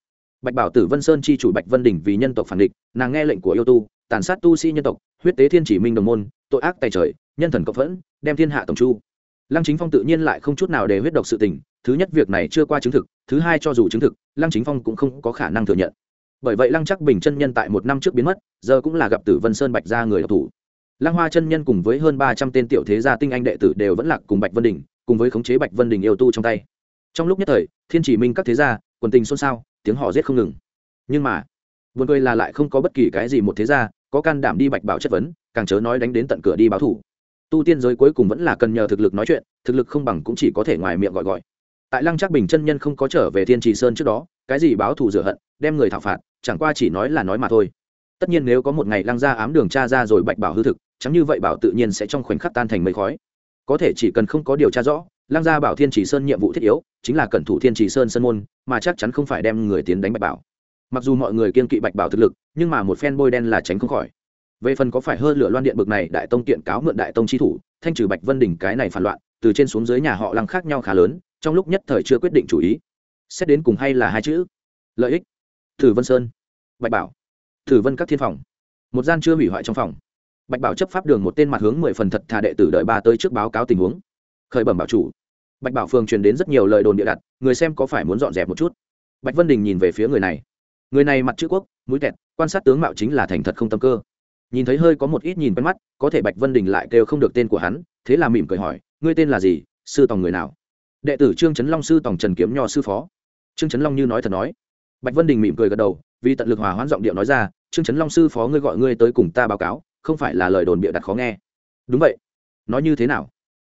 Bạch bảo tử vân sơn chi chủ bạch vân đình vì nhân tộc phản địch, nàng nghe lệnh của yêu tu, tàn sát tu sĩ nhân tộc, huyết tế thiên chỉ minh đồng môn, tội ác tài trời, nhân thần cộng phẫn, đem thiên hạ tổng chu lăng chính phong tự nhiên lại không chút nào để huyết độc sự tình, thứ nhất việc này chưa qua chứng thực, thứ hai cho dù chứng thực, lăng chính phong cũng không có khả năng thừa nhận. Bởi vậy lăng chắc bình chân nhân tại một năm trước biến mất, giờ cũng là gặp tử vân sơn bạch ra người độc thủ. Lăng hoa chân nhân cùng với hơn ba trăm tên tiểu thế gia tinh anh đệ tử đều vẫn lạc cùng bạch vân đình cùng với khống chế bạch vân đình yêu tu trong tay trong lúc nhất thời, thiên chỉ minh các thế gia, quần tình xôn xao, tiếng họ giết không ngừng. Nhưng mà, buồn cười là lại không có bất kỳ cái gì một thế gia có can đảm đi bạch bảo chất vấn, càng chớ nói đánh đến tận cửa đi báo thủ. Tu tiên giới cuối cùng vẫn là cần nhờ thực lực nói chuyện, thực lực không bằng cũng chỉ có thể ngoài miệng gọi gọi. Tại lăng trác bình chân nhân không có trở về thiên trì sơn trước đó, cái gì báo thù rửa hận, đem người thảo phạt, chẳng qua chỉ nói là nói mà thôi. Tất nhiên nếu có một ngày lăng ra ám đường cha ra rồi bạch bảo hư thực, chẳng như vậy bảo tự nhiên sẽ trong khoảnh khắc tan thành mây khói. Có thể chỉ cần không có điều tra rõ lăng gia bảo thiên chỉ sơn nhiệm vụ thiết yếu, chính là cẩn thủ thiên chỉ sơn sân môn, mà chắc chắn không phải đem người tiến đánh bạch bảo. Mặc dù mọi người kiên kỵ bạch bảo thực lực, nhưng mà một phen bôi đen là tránh không khỏi. Về phần có phải hơn lửa loan điện bực này đại tông kiện cáo mượn đại tông chi thủ, thanh trừ bạch vân đỉnh cái này phản loạn, từ trên xuống dưới nhà họ lăng khác nhau khá lớn, trong lúc nhất thời chưa quyết định chủ ý. Xét đến cùng hay là hai chữ? Lợi ích. Thử vân sơn. Bạch bảo. Thử vân các thiên phòng. Một gian chưa hủy hoại trong phòng. Bạch bảo chấp pháp đường một tên mặt hướng mười phần thật thà đệ tử đợi ba tới trước báo cáo tình huống khởi bẩm bảo chủ. Bạch bảo phường truyền đến rất nhiều lời đồn địa đặt, người xem có phải muốn dọn dẹp một chút? Bạch vân đình nhìn về phía người này. Người này mặt chữ quốc, mũi kẹt, quan sát tướng mạo chính là thành thật không tâm cơ. Nhìn thấy hơi có một ít nhìn quen mắt, có thể bạch vân đình lại kêu không được tên của hắn, thế là mỉm cười hỏi, ngươi tên là gì? Sư tòng người nào? Đệ tử trương trấn long sư tòng trần kiếm nho sư phó. Trương trấn long như nói thật nói. Bạch vân đình mỉm cười gật đầu, vì tận lực hòa hoãn giọng điệu nói ra, trương trấn long sư phó ngươi gọi ngươi tới cùng ta báo cáo, không phải là lời đồn bịa đặt khó nghe. Đúng vậy. Nói như thế nào?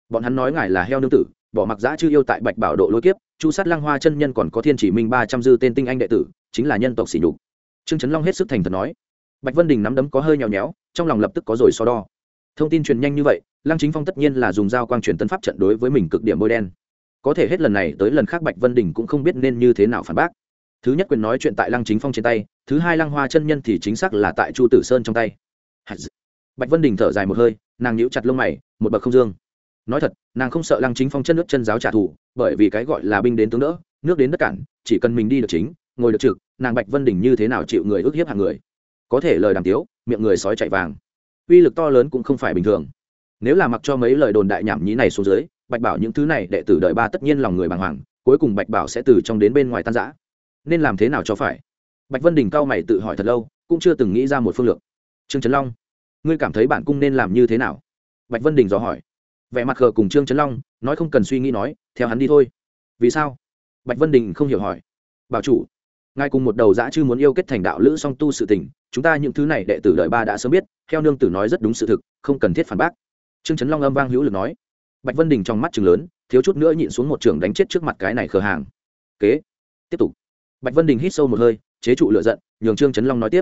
Bọn hắn nói ngài là heo nương tử, bỏ mặc giã chư yêu tại bạch bảo độ lôi kiếp, chu sát lăng hoa chân nhân còn có thiên chỉ minh ba trăm dư tên tinh anh đệ tử, chính là nhân tộc sỉ nhục. Trương trấn long hết sức thành thật nói. Bạch vân đình nắm đấm có hơi nhèo nhéo, trong lòng lập tức có rồi so đo. Thông tin truyền nhanh như vậy, lăng chính phong tất nhiên là dùng dao quang truyền tân pháp trận đối với mình cực điểm bôi đen. Có thể hết lần này tới lần khác bạch vân đình cũng không biết nên như thế nào phản bác. Thứ nhất quyền nói chuyện tại lăng chính phong trên tay, thứ hai lăng hoa chân nhân thì chính xác là tại chu tử sơn trong tay. Bạch vân đình thở dài một hơi, nàng nhíu chặt lông mày, một bậc không dương nói thật, nàng không sợ lăng chính phong chân nước chân giáo trả thù, bởi vì cái gọi là binh đến tướng đỡ, nước đến đất cản, chỉ cần mình đi được chính, ngồi được trực, nàng bạch vân đình như thế nào chịu người ức hiếp hàng người? Có thể lời đàm tiếu, miệng người sói chạy vàng. Uy lực to lớn cũng không phải bình thường. Nếu là mặc cho mấy lời đồn đại nhảm nhí này xuống dưới, bạch bảo những thứ này đệ tử đợi ba tất nhiên lòng người bàng hoàng, cuối cùng bạch bảo sẽ từ trong đến bên ngoài tan giã nên làm thế nào cho phải? Bạch vân đình cao mày tự hỏi thật lâu, cũng chưa từng nghĩ ra một phương lược. Trương trấn long, ngươi cảm thấy bản cung nên làm như thế nào? Bạch vân đình dò hỏi vẻ mặt khờ cùng trương trấn long, nói không cần suy nghĩ nói, theo hắn đi thôi. Vì sao? Bạch vân đình không hiểu hỏi. Bảo chủ, ngài cùng một đầu dã chư muốn yêu kết thành đạo lữ song tu sự tình, chúng ta những thứ này đệ tử đợi ba đã sớm biết, theo nương tử nói rất đúng sự thực, không cần thiết phản bác. Trương trấn long âm vang hữu lực nói. Bạch vân đình trong mắt chừng lớn, thiếu chút nữa nhịn xuống một trường đánh chết trước mặt cái này khờ hàng. Kế, tiếp tục. Bạch vân đình hít sâu một hơi, chế trụ lựa giận, nhường trương trấn long nói tiếp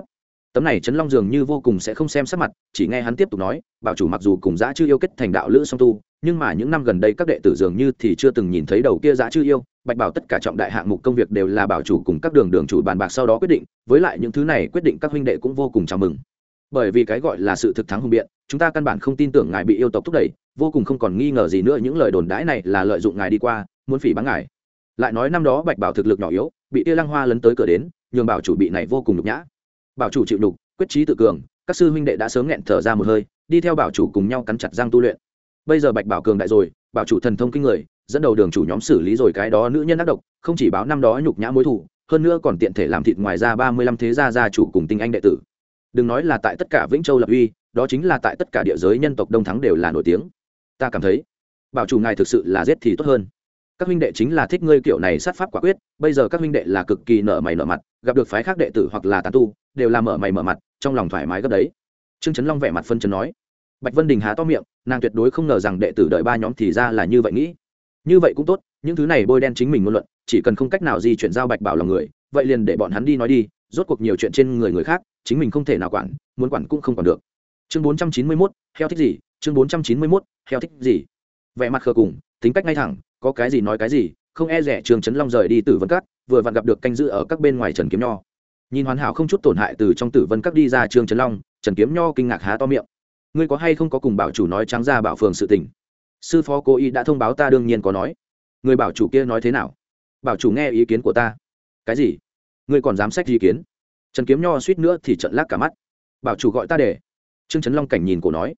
tấm này trấn long dường như vô cùng sẽ không xem sắc mặt, chỉ nghe hắn tiếp tục nói, bảo chủ mặc dù cùng dã chư yêu kết thành đạo lữ song tu, nhưng mà những năm gần đây các đệ tử dường như thì chưa từng nhìn thấy đầu kia dã chư yêu, bạch bảo tất cả trọng đại hạng mục công việc đều là bảo chủ cùng các đường đường chủ bàn bạc sau đó quyết định, với lại những thứ này quyết định các huynh đệ cũng vô cùng chào mừng. Bởi vì cái gọi là sự thực thắng hùng biện, chúng ta căn bản không tin tưởng ngài bị yêu tộc thúc đẩy, vô cùng không còn nghi ngờ gì nữa những lời đồn đãi này là lợi dụng ngài đi qua, muốn phỉ báng ngài. Lại nói năm đó bạch bảo thực lực nhỏ yếu, bị tia lăng hoa lấn tới cửa đến, nhường bảo chủ bị này vô cùng nhục nhã bảo chủ chịu đục quyết trí tự cường, các sư huynh đệ đã sớm nghẹn thở ra một hơi, đi theo bảo chủ cùng nhau cắn chặt răng tu luyện. Bây giờ bạch bảo cường đại rồi, bảo chủ thần thông kinh người, dẫn đầu đường chủ nhóm xử lý rồi cái đó nữ nhân ác độc, không chỉ báo năm đó nhục nhã mối thủ hơn nữa còn tiện thể làm thịt ngoài ra ba mươi lăm thế gia gia chủ cùng tinh anh đệ tử. Đừng nói là tại tất cả vĩnh châu lập uy, đó chính là tại tất cả địa giới nhân tộc đông thắng đều là nổi tiếng. Ta cảm thấy, bảo chủ ngài thực sự là giết thì tốt hơn các huynh đệ chính là thích ngươi kiểu này sát pháp quả quyết, bây giờ các huynh đệ là cực kỳ nợ mày nợ mặt, gặp được phái khác đệ tử hoặc là tàn tu, đều là mở mày mở mặt, trong lòng thoải mái gấp đấy. Trương trấn long vẻ mặt phân trấn nói. Bạch vân đình há to miệng, nàng tuyệt đối không ngờ rằng đệ tử đợi ba nhóm thì ra là như vậy nghĩ. Như vậy cũng tốt, những thứ này bôi đen chính mình ngôn luận, chỉ cần không cách nào di chuyển giao bạch bảo lòng người, vậy liền để bọn hắn đi nói đi, rốt cuộc nhiều chuyện trên người người khác, chính mình không thể nào quản, muốn quản cũng không quản được. Chương bốn trăm chín mươi mốt, heo thích gì? Chương bốn trăm chín mươi mốt, heo thích gì? Vẻ mặt khờ cùng, tính cách ngay thẳng có cái gì nói cái gì, không e rẻ trường trấn long rời đi tử vân cát vừa vặn gặp được canh giữ ở các bên ngoài trần kiếm nho. Nhìn hoàn hảo không chút tổn hại từ trong tử vân cát đi ra trương trấn long, trần kiếm nho kinh ngạc há to miệng. Ngươi có hay không có cùng bảo chủ nói trắng ra bảo phường sự tình? Sư phó cố ý đã thông báo ta đương nhiên có nói. Người bảo chủ kia nói thế nào? Bảo chủ nghe ý kiến của ta. Cái gì? Ngươi còn dám sách ý kiến? Trần kiếm nho suýt nữa thì trận lác cả mắt. Bảo chủ gọi ta để. Trương trấn long cảnh nhìn cổ nói.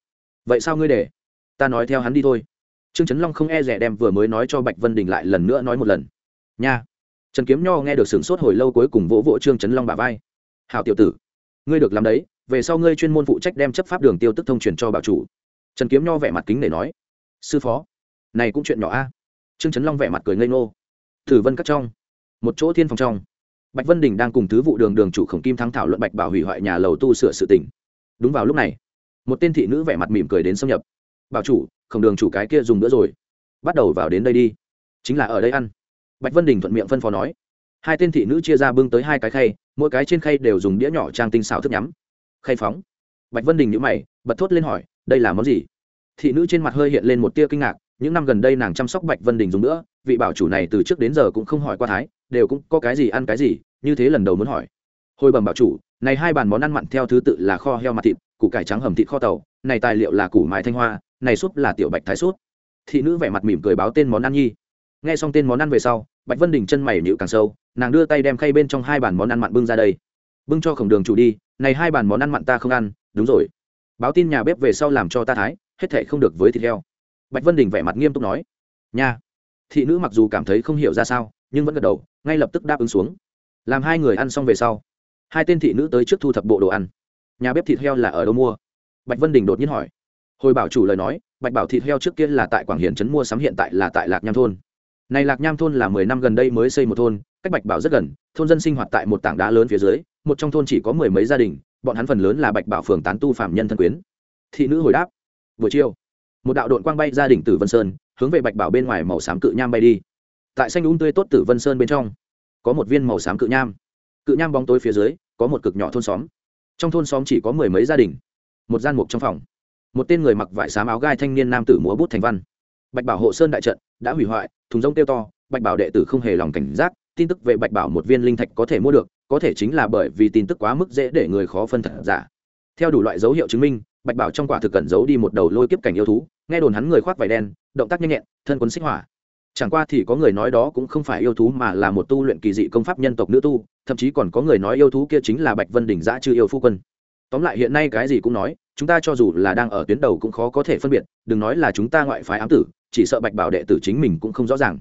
Vậy sao ngươi để? Ta nói theo hắn đi thôi trương trấn long không e rẻ đem vừa mới nói cho bạch vân đình lại lần nữa nói một lần. Nha. Trần kiếm nho nghe được sửng sốt hồi lâu cuối cùng vỗ vỗ trương trấn long bà vai. Hảo tiểu tử, ngươi được làm đấy, về sau ngươi chuyên môn phụ trách đem chấp pháp đường tiêu tức thông truyền cho bảo chủ. Trần kiếm nho vẻ mặt kính để nói. Sư phó, này cũng chuyện nhỏ a. Trương trấn long vẻ mặt cười ngây ngô. Thử vân cắt trong, một chỗ thiên phòng trong. Bạch vân đình đang cùng thứ vụ đường đường chủ khổng kim thắng thảo luận bạch bảo hủy hoại nhà lầu tu sửa sự tỉnh đúng vào lúc này, một tên thị nữ vẻ mặt mỉm cười đến xâm nhập. Bảo chủ khổng đường chủ cái kia dùng nữa rồi. Bắt đầu vào đến đây đi. Chính là ở đây ăn. Bạch vân đình thuận miệng phân phó nói. Hai tên thị nữ chia ra bưng tới hai cái khay, mỗi cái trên khay đều dùng đĩa nhỏ trang tinh xào thức nhắm. Khay phóng. Bạch vân đình nhữ mày, bật thốt lên hỏi, đây là món gì? Thị nữ trên mặt hơi hiện lên một tia kinh ngạc, những năm gần đây nàng chăm sóc bạch vân đình dùng nữa, vị bảo chủ này từ trước đến giờ cũng không hỏi qua thái, đều cũng có cái gì ăn cái gì, như thế lần đầu muốn hỏi. Hồi bẩm bảo chủ, này hai bàn món ăn mặn theo thứ tự là kho heo mặt thịt củ cải trắng hầm thịt kho tàu, này tài liệu là củ mài thanh hoa, này súp là tiểu bạch thái súp. Thị nữ vẻ mặt mỉm cười báo tên món ăn nhi. Nghe xong tên món ăn về sau, bạch vân đình chân mày nhịu càng sâu, nàng đưa tay đem khay bên trong hai bàn món ăn mặn bưng ra đây. Bưng cho khổng đường chủ đi, này hai bàn món ăn mặn ta không ăn, đúng rồi. Báo tin nhà bếp về sau làm cho ta thái, hết thệ không được với thịt heo. Bạch vân đình vẻ mặt nghiêm túc nói, nha. Thị nữ mặc dù cảm thấy không hiểu ra sao, nhưng vẫn gật đầu, ngay lập tức đáp ứng xuống. Làm hai người ăn xong về sau, hai tên thị nữ tới trước thu thập bộ đồ ăn nhà bếp thịt heo là ở đâu mua? Bạch vân đình đột nhiên hỏi. Hồi bảo chủ lời nói, bạch bảo thịt heo trước kia là tại quảng hiền trấn mua sắm hiện tại là tại lạc nham thôn. Này lạc nham thôn là mười năm gần đây mới xây một thôn, cách bạch bảo rất gần, thôn dân sinh hoạt tại một tảng đá lớn phía dưới, một trong thôn chỉ có mười mấy gia đình, bọn hắn phần lớn là bạch bảo phường tán tu phạm nhân thân quyến. Thị nữ hồi đáp, buổi chiều. Một đạo đội quang bay gia đình tử vân sơn, hướng về bạch bảo bên ngoài màu xám cự nham bay đi. Tại xanh đúng tươi tốt tử vân sơn bên trong, có một viên màu xám cự nham. Cự nham bóng tối phía dưới, có một cực nhỏ thôn xóm trong thôn xóm chỉ có mười mấy gia đình, một gian mục trong phòng, một tên người mặc vải xám áo gai thanh niên nam tử múa bút thành văn. Bạch bảo hộ sơn đại trận đã hủy hoại, thùng rông tiêu to, bạch bảo đệ tử không hề lòng cảnh giác, tin tức về bạch bảo một viên linh thạch có thể mua được, có thể chính là bởi vì tin tức quá mức dễ để người khó phân thật giả. Theo đủ loại dấu hiệu chứng minh, bạch bảo trong quả thực cẩn giấu đi một đầu lôi kiếp cảnh yêu thú, nghe đồn hắn người khoác vải đen, động tác nhanh nhẹn, thân quân xích hỏa chẳng qua thì có người nói đó cũng không phải yêu thú mà là một tu luyện kỳ dị công pháp nhân tộc nữ tu, thậm chí còn có người nói yêu thú kia chính là bạch vân đỉnh giã chư yêu phu quân. Tóm lại hiện nay cái gì cũng nói, chúng ta cho dù là đang ở tuyến đầu cũng khó có thể phân biệt, đừng nói là chúng ta ngoại phái ám tử, chỉ sợ bạch bảo đệ tử chính mình cũng không rõ ràng.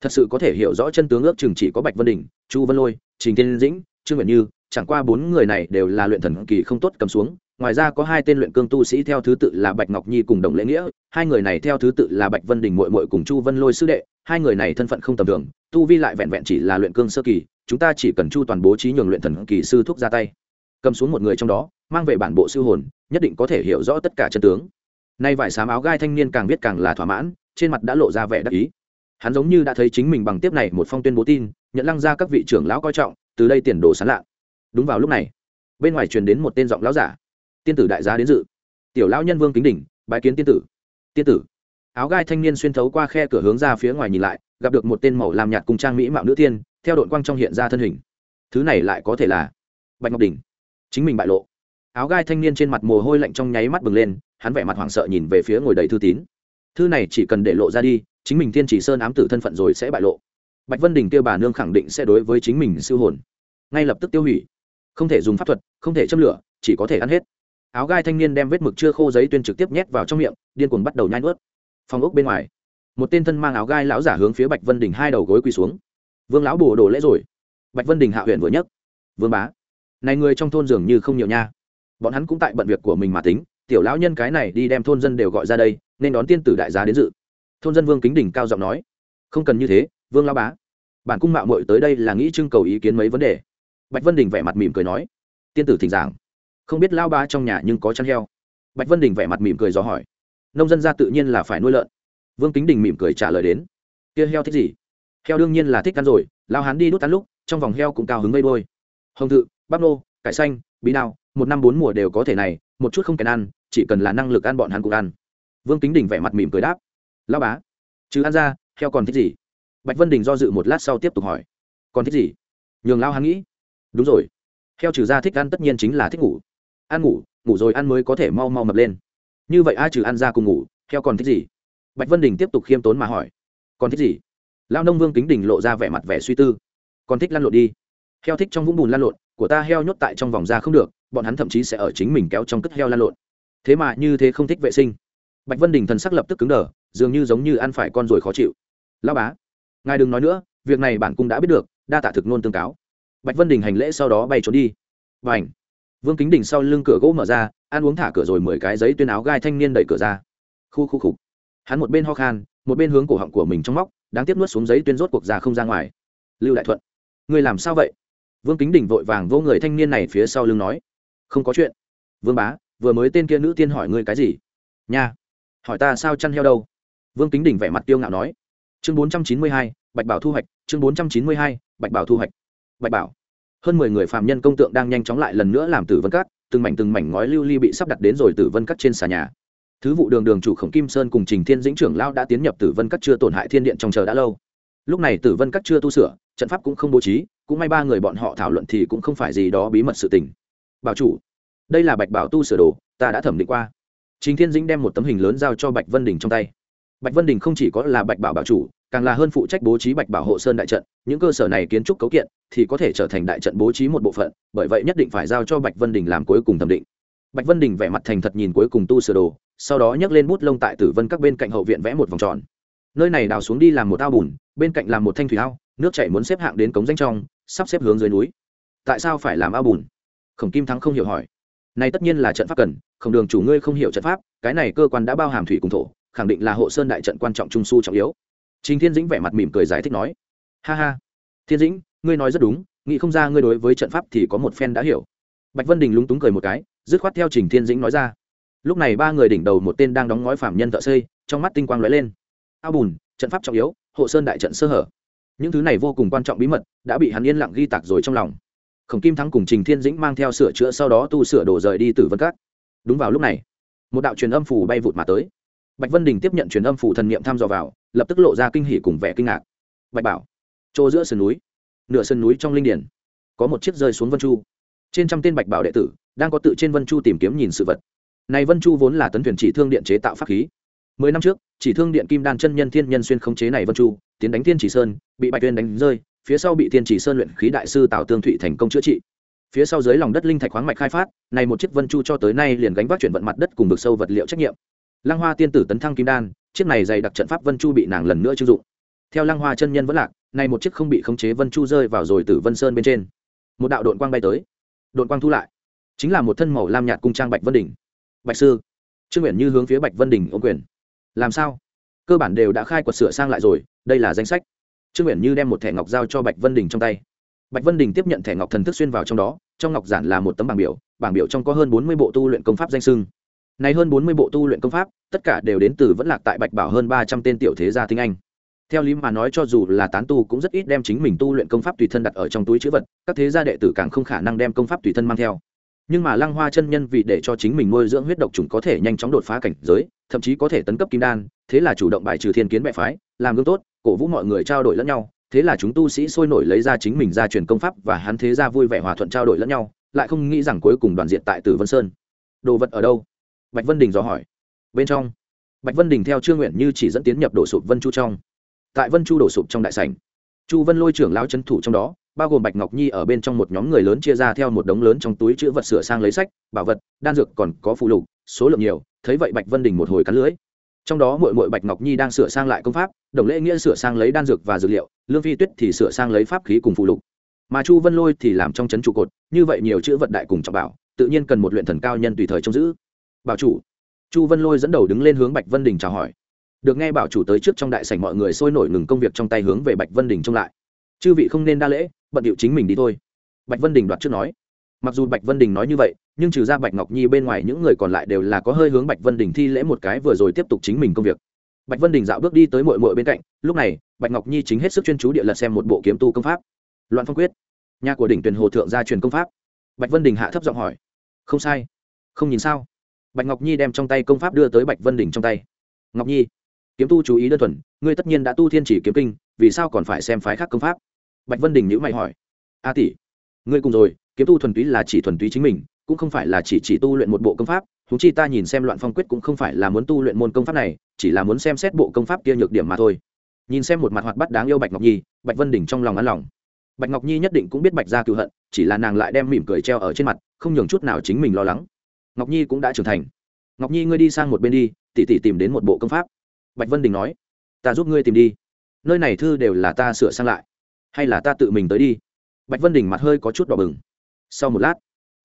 Thật sự có thể hiểu rõ chân tướng ước chừng chỉ có bạch vân đình chu vân lôi, trình tiên dĩnh, trương nguyện như, chẳng qua bốn người này đều là luyện thần kỳ không tốt cầm xuống ngoài ra có hai tên luyện cương tu sĩ theo thứ tự là bạch ngọc nhi cùng đồng lễ nghĩa. Hai người này theo thứ tự là bạch vân đình mội mội cùng chu vân lôi sư đệ. Hai người này thân phận không tầm thường, tu vi lại vẹn vẹn chỉ là luyện cương sơ kỳ. Chúng ta chỉ cần chu toàn bố trí nhường luyện thần kỳ sư thuốc ra tay. Cầm xuống một người trong đó, mang về bản bộ sư hồn, nhất định có thể hiểu rõ tất cả chân tướng. Nay vải xám áo gai thanh niên càng viết càng là thỏa mãn, trên mặt đã lộ ra vẻ đắc ý. Hắn giống như đã thấy chính mình bằng tiếp này một phong tuyên bố tin, nhận lăng ra các vị trưởng lão coi trọng, từ đây tiền đồ sán lạ. Đúng vào lúc này, bên ngoài truyền đến một tên giọng lão giả tiên tử đại gia đến dự. Tiểu lão nhân vương kính đỉnh, bái kiến tiên tử. Tiên tử. Áo gai thanh niên xuyên thấu qua khe cửa hướng ra phía ngoài nhìn lại, gặp được một tên màu làm nhạt cùng trang mỹ mạo nữ tiên, theo đội quang trong hiện ra thân hình. Thứ này lại có thể là bạch ngọc đình chính mình bại lộ. Áo gai thanh niên trên mặt mồ hôi lạnh trong nháy mắt bừng lên, hắn vẻ mặt hoảng sợ nhìn về phía ngồi đầy thư tín. Thư này chỉ cần để lộ ra đi, chính mình thiên chỉ sơn ám tử thân phận rồi sẽ bại lộ. Bạch vân đình kêu bà nương khẳng định sẽ đối với chính mình siêu hồn. Ngay lập tức tiêu hủy. Không thể dùng pháp thuật, không thể châm lửa, chỉ có thể ăn hết áo gai thanh niên đem vết mực chưa khô giấy tuyên trực tiếp nhét vào trong miệng, điên cuồng bắt đầu nhai nuốt. Phòng ốc bên ngoài, một tên thân mang áo gai lão giả hướng phía bạch vân đình hai đầu gối quỳ xuống. Vương lão bồ đồ lễ rồi. Bạch vân đình hạ huyện vừa nhất vương bá, này người trong thôn dường như không nhiều nha. Bọn hắn cũng tại bận việc của mình mà tính, tiểu lão nhân cái này đi đem thôn dân đều gọi ra đây, nên đón tiên tử đại giá đến dự. Thôn dân vương kính đỉnh cao giọng nói. Không cần như thế, vương lão bá. Bản cung mạo muội tới đây là nghĩ trưng cầu ý kiến mấy vấn đề. Bạch vân đình vẻ mặt mỉm cười nói. Tiên tử thỉnh giảng không biết lão ba trong nhà nhưng có chăn heo. Bạch vân đình vẻ mặt mỉm cười dò hỏi. Nông dân ra tự nhiên là phải nuôi lợn. Vương kính đình mỉm cười trả lời đến. Kia heo thích gì? Heo đương nhiên là thích ăn rồi lao hắn đi đút tán lúc, trong vòng heo cũng cao hứng vây đôi hồng thự bắp nô, cải xanh, bí đao, một năm bốn mùa đều có thể này, một chút không kèn ăn, chỉ cần là năng lực ăn bọn hắn cũng ăn. Vương kính đình vẻ mặt mỉm cười đáp. Lao bá chứ ăn ra, heo còn thích gì? Bạch vân đình do dự một lát sau tiếp tục hỏi. Còn thích gì? Nhường lao hắn nghĩ. Đúng rồi. Heo trừ ra thích ăn tất nhiên chính là thích ngủ ăn ngủ ngủ rồi ăn mới có thể mau mau mập lên. Như vậy ai trừ ăn ra cùng ngủ, heo còn thích gì? Bạch vân đình tiếp tục khiêm tốn mà hỏi. Còn thích gì? Lao nông vương kính đình lộ ra vẻ mặt vẻ suy tư. Còn thích lăn lộn đi. Heo thích trong vũng bùn lăn lộn, của ta heo nhốt tại trong vòng da không được, bọn hắn thậm chí sẽ ở chính mình kéo trong cất heo lăn lộn. Thế mà như thế không thích vệ sinh. Bạch vân đình thần sắc lập tức cứng đờ, dường như giống như ăn phải con ruồi khó chịu. Lao bá, ngài đừng nói nữa, việc này bản cung đã biết được, đa tạ thực nôn tương cáo. Bạch vân đình hành lễ sau đó bay trốn đi. Và ảnh vương kính đình sau lưng cửa gỗ mở ra, ăn uống thả cửa rồi mười cái giấy tuyên áo gai thanh niên đẩy cửa ra. Khu khu khục hắn một bên ho khan, một bên hướng cổ họng của mình trong móc đang tiếp nuốt xuống giấy tuyên rốt cuộc ra không ra ngoài. Lưu đại thuận, người làm sao vậy? Vương kính đình vội vàng vô người thanh niên này phía sau lưng nói. Không có chuyện. Vương bá, vừa mới tên kia nữ tiên hỏi ngươi cái gì? Nha. Hỏi ta sao chăn heo đâu? Vương kính đình vẻ mặt tiêu ngạo nói. Chương bốn trăm chín mươi hai, bạch bảo thu hoạch, chương bốn trăm chín mươi hai, bạch bảo thu hoạch. Bạch bảo hơn mười người phạm nhân công tượng đang nhanh chóng lại lần nữa làm tử vân cát từng mảnh từng mảnh ngói lưu ly bị sắp đặt đến rồi tử vân cát trên xà nhà. Thứ vụ đường đường chủ khổng kim sơn cùng trình thiên dĩnh trưởng lao đã tiến nhập tử vân cát chưa tổn hại thiên điện trong chờ đã lâu. Lúc này tử vân cát chưa tu sửa, trận pháp cũng không bố trí, cũng may ba người bọn họ thảo luận thì cũng không phải gì đó bí mật sự tình. Bảo chủ, đây là bạch bảo tu sửa đồ, ta đã thẩm định qua. Trình thiên dĩnh đem một tấm hình lớn giao cho bạch vân đình trong tay. Bạch vân đình không chỉ có là bạch bảo bảo chủ càng là hơn phụ trách bố trí bạch bảo hộ sơn đại trận, những cơ sở này kiến trúc cấu kiện thì có thể trở thành đại trận bố trí một bộ phận, bởi vậy nhất định phải giao cho bạch vân đình làm cuối cùng thẩm định. Bạch vân đình vẻ mặt thành thật nhìn cuối cùng tu sửa đồ, sau đó nhấc lên bút lông tại tử vân các bên cạnh hậu viện vẽ một vòng tròn. Nơi này đào xuống đi làm một ao bùn, bên cạnh làm một thanh thủy ao, nước chảy muốn xếp hạng đến cống danh trong, sắp xếp hướng dưới núi. Tại sao phải làm ao bùn? Khổng kim thắng không hiểu hỏi. Này tất nhiên là trận pháp cần, khổng đường chủ ngươi không hiểu trận pháp, cái này cơ quan đã bao hàm thủy cùng thổ, khẳng định là hộ sơn đại trận quan trọng, trung su trọng yếu trình thiên dĩnh vẻ mặt mỉm cười giải thích nói, ha ha, thiên dĩnh, ngươi nói rất đúng, nghĩ không ra ngươi đối với trận pháp thì có một phen đã hiểu. Bạch vân đình lúng túng cười một cái, dứt khoát theo trình thiên dĩnh nói ra, lúc này ba người đỉnh đầu một tên đang đóng ngói phạm nhân thợ xây, trong mắt tinh quang lóe lên. Ao bùn, trận pháp trọng yếu, hộ sơn đại trận sơ hở. Những thứ này vô cùng quan trọng bí mật, đã bị hắn yên lặng ghi tạc rồi trong lòng. Khổng kim thắng cùng trình thiên dĩnh mang theo sửa chữa sau đó tu sửa đổ rời đi từ vân cát đúng vào lúc này, một đạo truyền âm phủ bay vụt mà tới bạch vân đình tiếp nhận truyền âm phủ thần niệm thăm dò vào, lập tức lộ ra kinh hỉ cùng vẻ kinh ngạc. Bạch bảo, chỗ giữa sườn núi, nửa sườn núi trong linh điển, có một chiếc rơi xuống vân chu. Trên trăm tên bạch bảo đệ tử đang có tự trên vân chu tìm kiếm nhìn sự vật. Này vân chu vốn là tấn thuyền chỉ thương điện chế tạo pháp khí. Mười năm trước, chỉ thương điện kim đan chân nhân thiên nhân xuyên khống chế này vân chu, tiến đánh thiên chỉ sơn, bị bạch tuyên đánh rơi, phía sau bị thiên chỉ sơn luyện khí đại sư tạo tương thụy thành công chữa trị. Phía sau dưới lòng đất linh thạch khoáng mạch khai phát, này một chiếc vân chu cho tới nay liền gánh vác chuyển vận mặt đất cùng vực sâu vật liệu trách nhiệm lăng hoa tiên tử tấn thăng kim đan, chiếc này dày đặc trận pháp vân chu bị nàng lần nữa chưng dụng. Theo lăng hoa chân nhân vẫn lạc này một chiếc không bị khống chế vân chu rơi vào rồi từ vân sơn bên trên. Một đạo đội quang bay tới. Đội quang thu lại. Chính là một thân màu lam nhạt cung trang bạch vân đỉnh. Bạch sư, trương nguyện như hướng phía bạch vân đỉnh ô quyền. Làm sao? Cơ bản đều đã khai quật sửa sang lại rồi, đây là danh sách. Trương nguyện như đem một thẻ ngọc giao cho bạch vân đình trong tay. Bạch vân đình tiếp nhận thẻ ngọc thần thức xuyên vào trong đó, trong ngọc giản là một tấm bảng biểu bảng biểu trong có hơn bốn mươi bộ tu luyện công pháp danh sưng này hơn bốn mươi bộ tu luyện công pháp, tất cả đều đến từ vẫn lạc tại bạch bảo hơn ba trăm tên tiểu thế gia tinh anh. Theo lý mà nói cho dù là tán tu cũng rất ít đem chính mình tu luyện công pháp tùy thân đặt ở trong túi chữ vật, các thế gia đệ tử càng không khả năng đem công pháp tùy thân mang theo. Nhưng mà lăng hoa chân nhân vì để cho chính mình nuôi dưỡng huyết độc trùng có thể nhanh chóng đột phá cảnh giới, thậm chí có thể tấn cấp kim đan, thế là chủ động bài trừ thiên kiến bệ phái, làm gương tốt, cổ vũ mọi người trao đổi lẫn nhau, thế là chúng tu sĩ sôi nổi lấy ra chính mình ra truyền công pháp và hắn thế ra vui vẻ hòa thuận trao đổi lẫn nhau, lại không nghĩ rằng cuối cùng đoàn diện tại tử vân sơn. Đồ vật ở đâu? Bạch vân đình dò hỏi. Bên trong, bạch vân đình theo trương nguyện như chỉ dẫn tiến nhập đổ sụp vân chu trong. Tại vân chu đổ sụp trong đại sảnh, chu vân lôi trưởng lao c thủ trong đó, bao gồm bạch ngọc nhi ở bên trong một nhóm người lớn chia ra theo một đống lớn trong túi chữ vật sửa sang lấy sách, bảo vật, đan dược còn có phụ lục, số lượng nhiều, thấy vậy bạch vân đình một hồi cắn lưới trong đó mội mội bạch ngọc nhi đang sửa sang lại công pháp, đồng lễ nghĩa sửa sang lấy đan dược và dược liệu, lương phi tuyết thì sửa sang lấy pháp khí cùng phụ lục. Mà chu vân lôi thì làm trong c h ấ n trụ cột, như vậy nhiều chữ vật đại cùng trọng bảo, tự nhiên cần một luyện thần cao nhân tùy thời trông giữ bảo chủ. Chu vân lôi dẫn đầu đứng lên hướng bạch vân đình chào hỏi. Được nghe bảo chủ tới trước trong đại sảnh mọi người sôi nổi ngừng công việc trong tay hướng về bạch vân đình trông lại. Chư vị không nên đa lễ, bận điệu chính mình đi thôi. Bạch vân đình đoạt trước nói. Mặc dù bạch vân đình nói như vậy, nhưng trừ ra bạch ngọc nhi bên ngoài những người còn lại đều là có hơi hướng bạch vân đình thi lễ một cái vừa rồi tiếp tục chính mình công việc. Bạch vân đình dạo bước đi tới mội mội bên cạnh, lúc này, bạch ngọc nhi chính hết sức chuyên chú địa lật xem một bộ kiếm tu công pháp. Loạn phong quyết. Nhà của đỉnh tuyển hồ thượng gia truyền công pháp. Bạch vân đình hạ thấp giọng hỏi. Không sai. Không nhìn sao? Bạch ngọc nhi đem trong tay công pháp đưa tới bạch vân đình trong tay. Ngọc nhi, kiếm tu chú ý đơn thuần, ngươi tất nhiên đã tu thiên chỉ kiếm kinh, vì sao còn phải xem phái khác công pháp? Bạch vân đình nhữ mày hỏi. A tỷ, ngươi cùng rồi, kiếm tu thuần túy là chỉ thuần túy chính mình, cũng không phải là chỉ chỉ tu luyện một bộ công pháp. Húng chi ta nhìn xem loạn phong quyết cũng không phải là muốn tu luyện môn công pháp này, chỉ là muốn xem xét bộ công pháp kia nhược điểm mà thôi. Nhìn xem một mặt hoạt bắt đáng yêu bạch ngọc nhi, bạch vân đình trong lòng ăn lòng. Bạch ngọc nhi nhất định cũng biết bạch gia cựu hận, chỉ là nàng lại đem mỉm cười treo ở trên mặt, không nhường chút nào chính mình lo lắng ngọc nhi cũng đã trưởng thành. Ngọc nhi ngươi đi sang một bên đi, tỉ tỉ tìm đến một bộ công pháp. Bạch vân đình nói, ta giúp ngươi tìm đi. Nơi này thư đều là ta sửa sang lại. Hay là ta tự mình tới đi. Bạch vân đình mặt hơi có chút đỏ bừng. Sau một lát,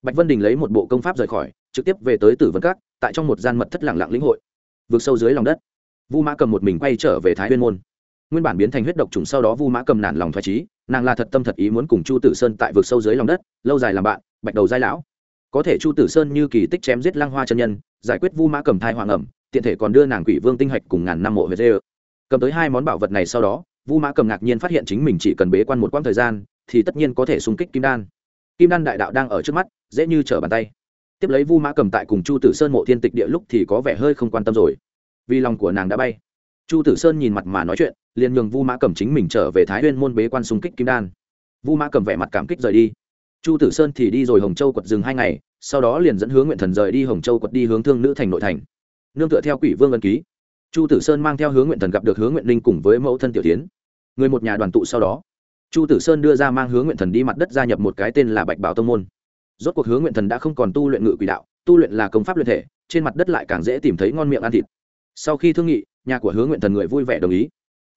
bạch vân đình lấy một bộ công pháp rời khỏi, trực tiếp về tới tử vân các, tại trong một gian mật thất lặng lặng lĩnh hội. Vượt sâu dưới lòng đất, vu mã cầm một mình quay trở về thái huyên môn. Nguyên bản biến thành huyết độc trùng sau đó vu mã cầm nản lòng thoải trí nàng là thật tâm thật ý muốn cùng chu tử sơn tại vực sâu dưới lòng đất, lâu dài làm bạn, bạch đầu giai lão có thể chu tử sơn như kỳ tích chém giết lăng hoa chân nhân, giải quyết vu mã cầm thai hoàng ẩm, tiện thể còn đưa nàng quỷ vương tinh hạch cùng ngàn năm mộ về dê ơ. Cầm tới hai món bảo vật này sau đó, vu mã cầm ngạc nhiên phát hiện chính mình chỉ cần bế quan một quãng thời gian, thì tất nhiên có thể xung kích kim đan. Kim đan đại đạo đang ở trước mắt, dễ như trở bàn tay. Tiếp lấy vu mã cầm tại cùng chu tử sơn mộ thiên tịch địa lúc thì có vẻ hơi không quan tâm rồi. Vì lòng của nàng đã bay, chu tử sơn nhìn mặt mà nói chuyện, liền nhường vu mã cầm chính mình trở về thái huyên môn bế quan xung kích kim đan. Vu mã cầm vẻ mặt cảm kích rời đi chu tử sơn thì đi rồi hồng châu quật rừng hai ngày, sau đó liền dẫn hướng nguyện thần rời đi hồng châu quật đi hướng thương nữ thành nội thành. Nương tựa theo quỷ vương ân ký. Chu tử sơn mang theo hướng nguyện thần gặp được hướng nguyện linh cùng với mẫu thân tiểu tiến. Người một nhà đoàn tụ sau đó, chu tử sơn đưa ra mang hướng nguyện thần đi mặt đất gia nhập một cái tên là bạch bảo tông môn. Rốt cuộc hướng nguyện thần đã không còn tu luyện ngự quỷ đạo, tu luyện là công pháp luyện thể, trên mặt đất lại càng dễ tìm thấy ngon miệng ăn thịt. Sau khi thương nghị, nhà của hướng nguyện thần người vui vẻ đồng ý.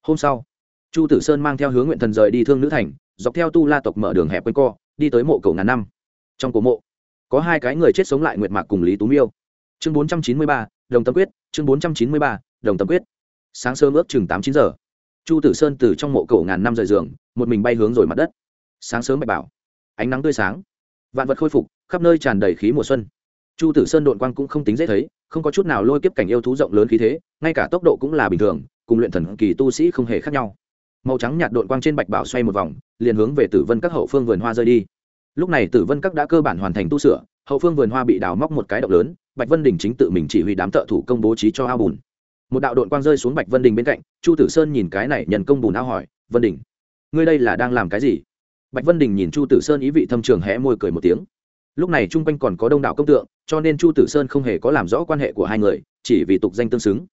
Hôm sau, chu tử sơn mang theo hướng nguyện thần rời đi thương nữ thành, dọc theo tu la tộc mở đường hẹp quanh co đi tới mộ cầu ngàn năm. Trong cổ mộ, có hai cái người chết sống lại nguyệt mạc cùng lý tú miêu. Chương bốn trăm chín mươi ba, đồng tâm quyết, chương bốn trăm chín mươi ba, đồng tâm quyết. Sáng sớm ước chừng tám chín giờ, chu tử sơn từ trong mộ cổ ngàn năm rời giường, một mình bay hướng rồi mặt đất. Sáng sớm bạch bảo, ánh nắng tươi sáng, vạn vật khôi phục, khắp nơi tràn đầy khí mùa xuân. Chu tử sơn đội quang cũng không tính dễ thấy, không có chút nào lôi kiếp cảnh yêu thú rộng lớn khí thế, ngay cả tốc độ cũng là bình thường, cùng luyện thần kỳ tu sĩ không hề khác nhau màu trắng nhạt đội quang trên bạch bảo xoay một vòng, liền hướng về tử vân các hậu phương vườn hoa rơi đi. Lúc này tử vân các đã cơ bản hoàn thành tu sửa, hậu phương vườn hoa bị đào móc một cái động lớn, bạch vân đình chính tự mình chỉ huy đám thợ thủ công bố trí cho ao bùn. Một đạo đội quang rơi xuống bạch vân đình bên cạnh, chu tử sơn nhìn cái này nhận công bùn ao hỏi, vân đình, ngươi đây là đang làm cái gì? Bạch vân đình nhìn chu tử sơn ý vị thâm trường hẽ môi cười một tiếng. Lúc này chung quanh còn có đông đảo công tượng, cho nên chu tử sơn không hề có làm rõ quan hệ của hai người, chỉ vì tục danh tương xứng.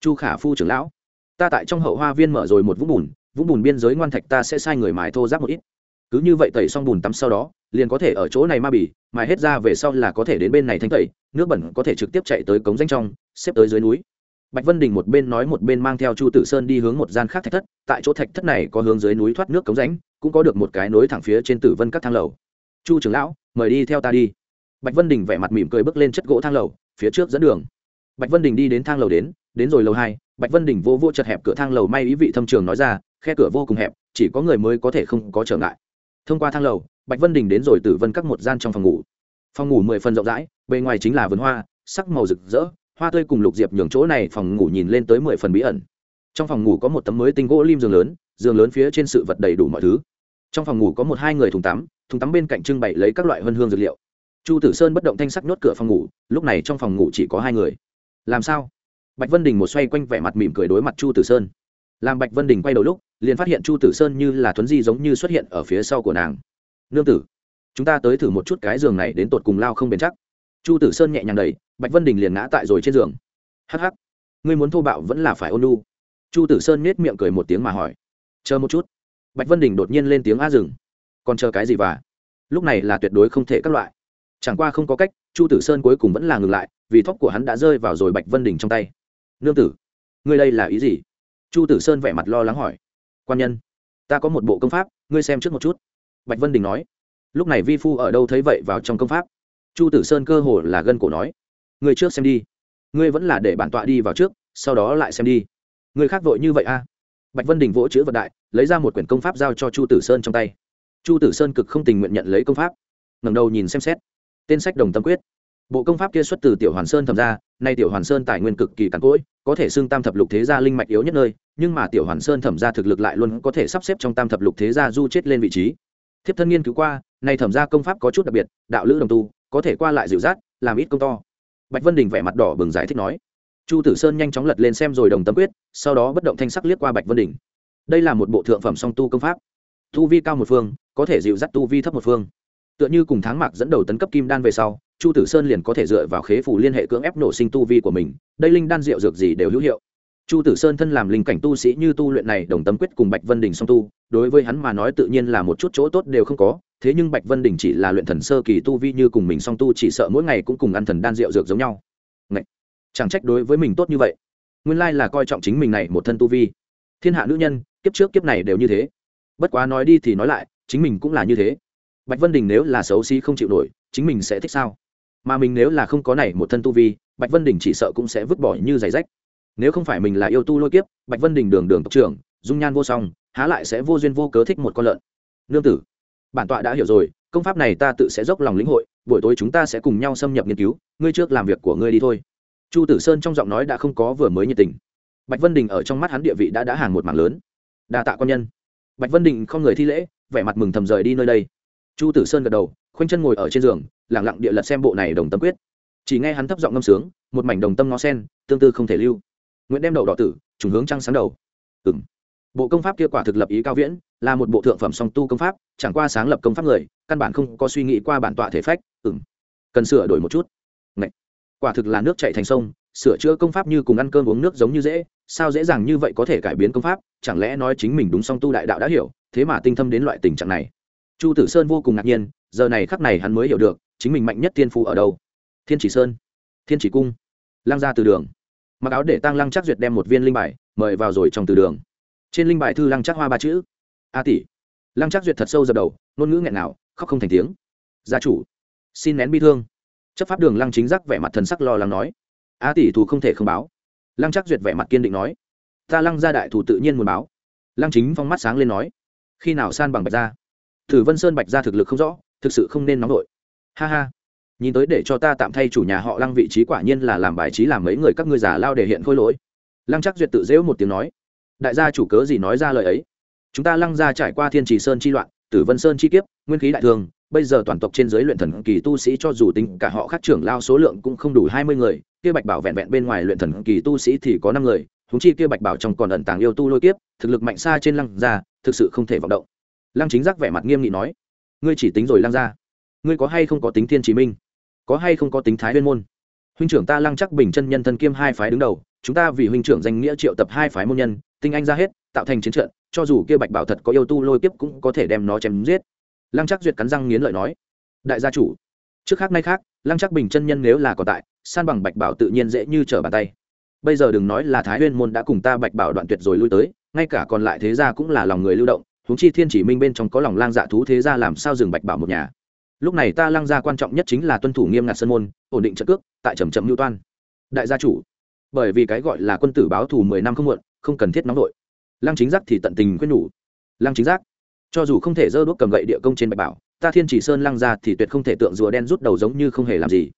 Chu khả phu trưởng lão, ta tại trong hậu hoa viên mở rồi một vũng bùn vũng bùn biên giới ngoan thạch ta sẽ sai người mài thô giáp một ít. Cứ như vậy tẩy xong bùn tắm sau đó, liền có thể ở chỗ này ma bỉ mài hết ra về sau là có thể đến bên này thanh tẩy, nước bẩn có thể trực tiếp chạy tới cống danh trong, xếp tới dưới núi. Bạch vân đình một bên nói một bên mang theo chu tử sơn đi hướng một gian khác thạch thất, tại chỗ thạch thất này có hướng dưới núi thoát nước cống rãnh, cũng có được một cái nối thẳng phía trên tử vân các thang lầu. Chu trưởng lão, mời đi theo ta đi. Bạch vân đình vẻ mặt mỉm cười bước lên chất gỗ thang lầu, phía trước dẫn đường. Bạch vân đình đi đến thang lầu đến đến rồi lầu hai bạch vân đình vô vô chật hẹp cửa thang lầu may ý vị thâm trường nói ra, khe cửa vô cùng hẹp, chỉ có người mới có thể không có trở ngại. Thông qua thang lầu, bạch vân đình đến rồi tử vân các một gian trong phòng ngủ. Phòng ngủ mười phần rộng rãi, bề ngoài chính là vườn hoa, sắc màu rực rỡ, hoa tươi cùng lục diệp nhường chỗ này phòng ngủ nhìn lên tới mười phần bí ẩn. Trong phòng ngủ có một tấm mới tinh gỗ lim giường lớn giường lớn phía trên sự vật đầy đủ mọi thứ. Trong phòng ngủ có một hai người thùng tắm thùng tắm bên cạnh trưng bày lấy các loại vân hương dược liệu. Chu tử sơn bất động thanh sắc nhốt cửa phòng ngủ, lúc này trong phòng ngủ chỉ có hai người. Làm sao? Bạch vân đình một xoay quanh vẻ mặt mỉm cười đối mặt chu tử sơn. Làm bạch vân đình quay đầu lúc, liền phát hiện chu tử sơn như là thuấn di giống như xuất hiện ở phía sau của nàng. Nương tử, chúng ta tới thử một chút cái giường này đến tột cùng lao không bền chắc. Chu tử sơn nhẹ nhàng đầy bạch vân đình liền ngã tại rồi trên giường. Hh ắ ngươi muốn thô bạo vẫn là phải ôn lu chu tử sơn nết miệng cười một tiếng mà hỏi. Chờ một chút. Bạch vân đình đột nhiên lên tiếng a rừng còn chờ cái gì và? Lúc này là tuyệt đối không thể các loại. Chẳng qua không có cách, chu tử sơn cuối cùng vẫn là ngừng lại, vì thóc của hắn đã rơi vào rồi bạch vân đình trong tay nương tử, ngươi đây là ý gì? Chu tử sơn vẻ mặt lo lắng hỏi. Quan nhân, ta có một bộ công pháp, ngươi xem trước một chút. Bạch vân đình nói. Lúc này vi phu ở đâu thấy vậy vào trong công pháp? Chu tử sơn cơ hồ là gân cổ nói. Ngươi trước xem đi. Ngươi vẫn là để bản tọa đi vào trước, sau đó lại xem đi. Ngươi khác vội như vậy a à? bạch vân đình vỗ chữ vật đại, lấy ra một quyển công pháp giao cho chu tử sơn trong tay. Chu tử sơn cực không tình nguyện nhận lấy công pháp. Ngẩng đầu nhìn xem xét. Tên sách đồng tâm quyết bộ công pháp kia xuất từ tiểu hoàn sơn thẩm ra, nay tiểu hoàn sơn tài nguyên cực kỳ càn cỗi, có thể xưng tam thập lục thế gia linh mạch yếu nhất nơi, nhưng mà tiểu hoàn sơn thẩm ra thực lực lại luôn có thể sắp xếp trong tam thập lục thế gia du chết lên vị trí. Thiếp thân nghiên cứu qua, nay thẩm ra công pháp có chút đặc biệt, đạo lữ đồng tu, có thể qua lại dịu dắt, làm ít công to. Bạch vân đình vẻ mặt đỏ bừng giải thích nói. Chu tử sơn nhanh chóng lật lên xem rồi đồng tâm quyết, sau đó bất động thanh sắc liếc qua bạch vân đình. Đây là một bộ thượng phẩm song tu công pháp. Tu vi cao một phương, có thể dịu dắt tu vi thấp một phương tựa như cùng tháng mạc dẫn đầu tấn cấp kim đan về sau, chu tử sơn liền có thể dựa vào khế phủ liên hệ cưỡng ép nổ sinh tu vi của mình, đây linh đan rượu dược gì đều hữu hiệu. Chu tử sơn thân làm linh cảnh tu sĩ như tu luyện này, đồng tâm quyết cùng bạch vân đình song tu, đối với hắn mà nói tự nhiên là một chút chỗ tốt đều không có, thế nhưng bạch vân đình chỉ là luyện thần sơ kỳ tu vi như cùng mình song tu, chỉ sợ mỗi ngày cũng cùng ăn thần đan rượu dược giống nhau. Ngậy! chẳng trách đối với mình tốt như vậy. Nguyên lai là coi trọng chính mình này một thân tu vi. Thiên hạ nữ nhân, kiếp trước kiếp này đều như thế. Bất quá nói đi thì nói lại, chính mình cũng là như thế bạch vân đình nếu là xấu xí không chịu nổi, chính mình sẽ thích sao? Mà mình nếu là không có này một thân tu vi, bạch vân đình chỉ sợ cũng sẽ vứt bỏ như giày rách. Nếu không phải mình là yêu tu lôi kiếp, bạch vân đình đường đường tộc trưởng, dung nhan vô song, há lại sẽ vô duyên vô cớ thích một con lợn. Nương tử, bản tọa đã hiểu rồi, công pháp này ta tự sẽ dốc lòng lĩnh hội, buổi tối chúng ta sẽ cùng nhau xâm nhập nghiên cứu, ngươi trước làm việc của ngươi đi thôi. Chu tử sơn trong giọng nói đã không có vừa mới nhiệt tình. Bạch vân đình ở trong mắt hắn địa vị đã đã hàng một mảng lớn. Đa tạ quan nhân. Bạch vân đình không người thi lễ, vẻ mặt mừng thầm rời đi nơi đây chu tử sơn gật đầu, khoanh chân ngồi ở trên giường lẳng lặng địa lật xem bộ này đồng tâm quyết. Chỉ nghe hắn thấp giọng ngâm sướng, một mảnh đồng tâm ngó sen, tương tư không thể lưu. Nguyễn đem đầu đỏ tử, trùng hướng trăng sáng đầu. Ừng bộ công pháp kia quả thực lập ý cao viễn, là một bộ thượng phẩm song tu công pháp, chẳng qua sáng lập công pháp người, căn bản không có suy nghĩ qua bản tọa thể phách ừng cần sửa đổi một chút. Ngậy. quả thực là nước chạy thành sông, sửa chữa công pháp như cùng ăn cơm uống nước giống như dễ, sao dễ dàng như vậy có thể cải biến công pháp, chẳng lẽ nói chính mình đúng song tu đại đạo đã hiểu, thế mà tinh thâm đến loại tình trạng này chu tử sơn vô cùng ngạc nhiên, giờ này khắc này hắn mới hiểu được, chính mình mạnh nhất thiên phù ở đâu. Thiên chỉ sơn, thiên chỉ cung, lăng ra từ đường. Mặc áo để tăng lăng chắc duyệt đem một viên linh bài, mời vào rồi trong từ đường. Trên linh bài thư lăng chắc hoa ba chữ. A tỷ. Lăng chắc duyệt thật sâu dập đầu, ngôn ngữ nghẹn nào khóc không thành tiếng. Gia chủ, xin nén bi thương. Chấp pháp đường lăng chính giác vẻ mặt thần sắc lo lắng nói. A tỷ thù không thể không báo. Lăng chắc duyệt vẻ mặt kiên định nói. Ta lăng gia đại thù tự nhiên muốn báo. Lăng chính phong mắt sáng lên nói. Khi nào san bằng bạch ra thử vân sơn bạch gia thực lực không rõ, thực sự không nên nóng nổi. ha ha. Nhìn tới để cho ta tạm thay chủ nhà họ lăng vị trí quả nhiên là làm bài trí làm mấy người các ngươi giả lao để hiện khôi lỗi. Lăng chắc duyệt tự dễu một tiếng nói. Đại gia chủ cớ gì nói ra lời ấy? Chúng ta lăng ra trải qua thiên trì sơn chi loạn, tử vân sơn chi kiếp, nguyên khí đại thường, bây giờ toàn tộc trên giới luyện thần kỳ tu sĩ cho dù tính cả họ khác trưởng lao số lượng cũng không đủ hai mươi người, kia bạch bảo vẹn vẹn bên ngoài luyện thần kỳ tu sĩ thì có năm người húng chi kia bạch bảo trong còn ẩn tàng yêu tu lôi kiếp, thực lực mạnh xa trên lăng gia, thực sự không thể vọng động lăng chính giác vẻ mặt nghiêm nghị nói, ngươi chỉ tính rồi lăng gia. Ngươi có hay không có tính thiên chí minh? Có hay không có tính thái nguyên môn? Huynh trưởng ta lăng chắc bình chân nhân thân kiêm hai phái đứng đầu, chúng ta vì huynh trưởng danh nghĩa triệu tập hai phái môn nhân, tinh anh ra hết, tạo thành chiến trận, cho dù kia bạch bảo thật có yêu tu lôi kiếp cũng có thể đem nó chém giết. Lăng chắc duyệt cắn răng nghiến lợi nói, đại gia chủ, trước khác nay khác, lăng chắc bình chân nhân nếu là còn tại, san bằng bạch bảo tự nhiên dễ như trở bàn tay. Bây giờ đừng nói là thái huyên môn đã cùng ta bạch bảo đoạn tuyệt rồi lui tới, ngay cả còn lại thế gia cũng là lòng người lưu động huống chi thiên chỉ minh bên trong có lòng lang dạ thú thế gia làm sao dừng bạch bảo một nhà. Lúc này ta lang gia quan trọng nhất chính là tuân thủ nghiêm ngặt sân môn, ổn định trận cước, tại trầm trầm mưu toan. Đại gia chủ, bởi vì cái gọi là quân tử báo thù mười năm không muộn, không cần thiết nóng đội lang chính giác thì tận tình khuyên nhủ. Lang chính giác, cho dù không thể dơ đuốc cầm gậy địa công trên bạch bảo, ta thiên chỉ sơn lăng ra thì tuyệt không thể tượng rùa đen rút đầu giống như không hề làm gì.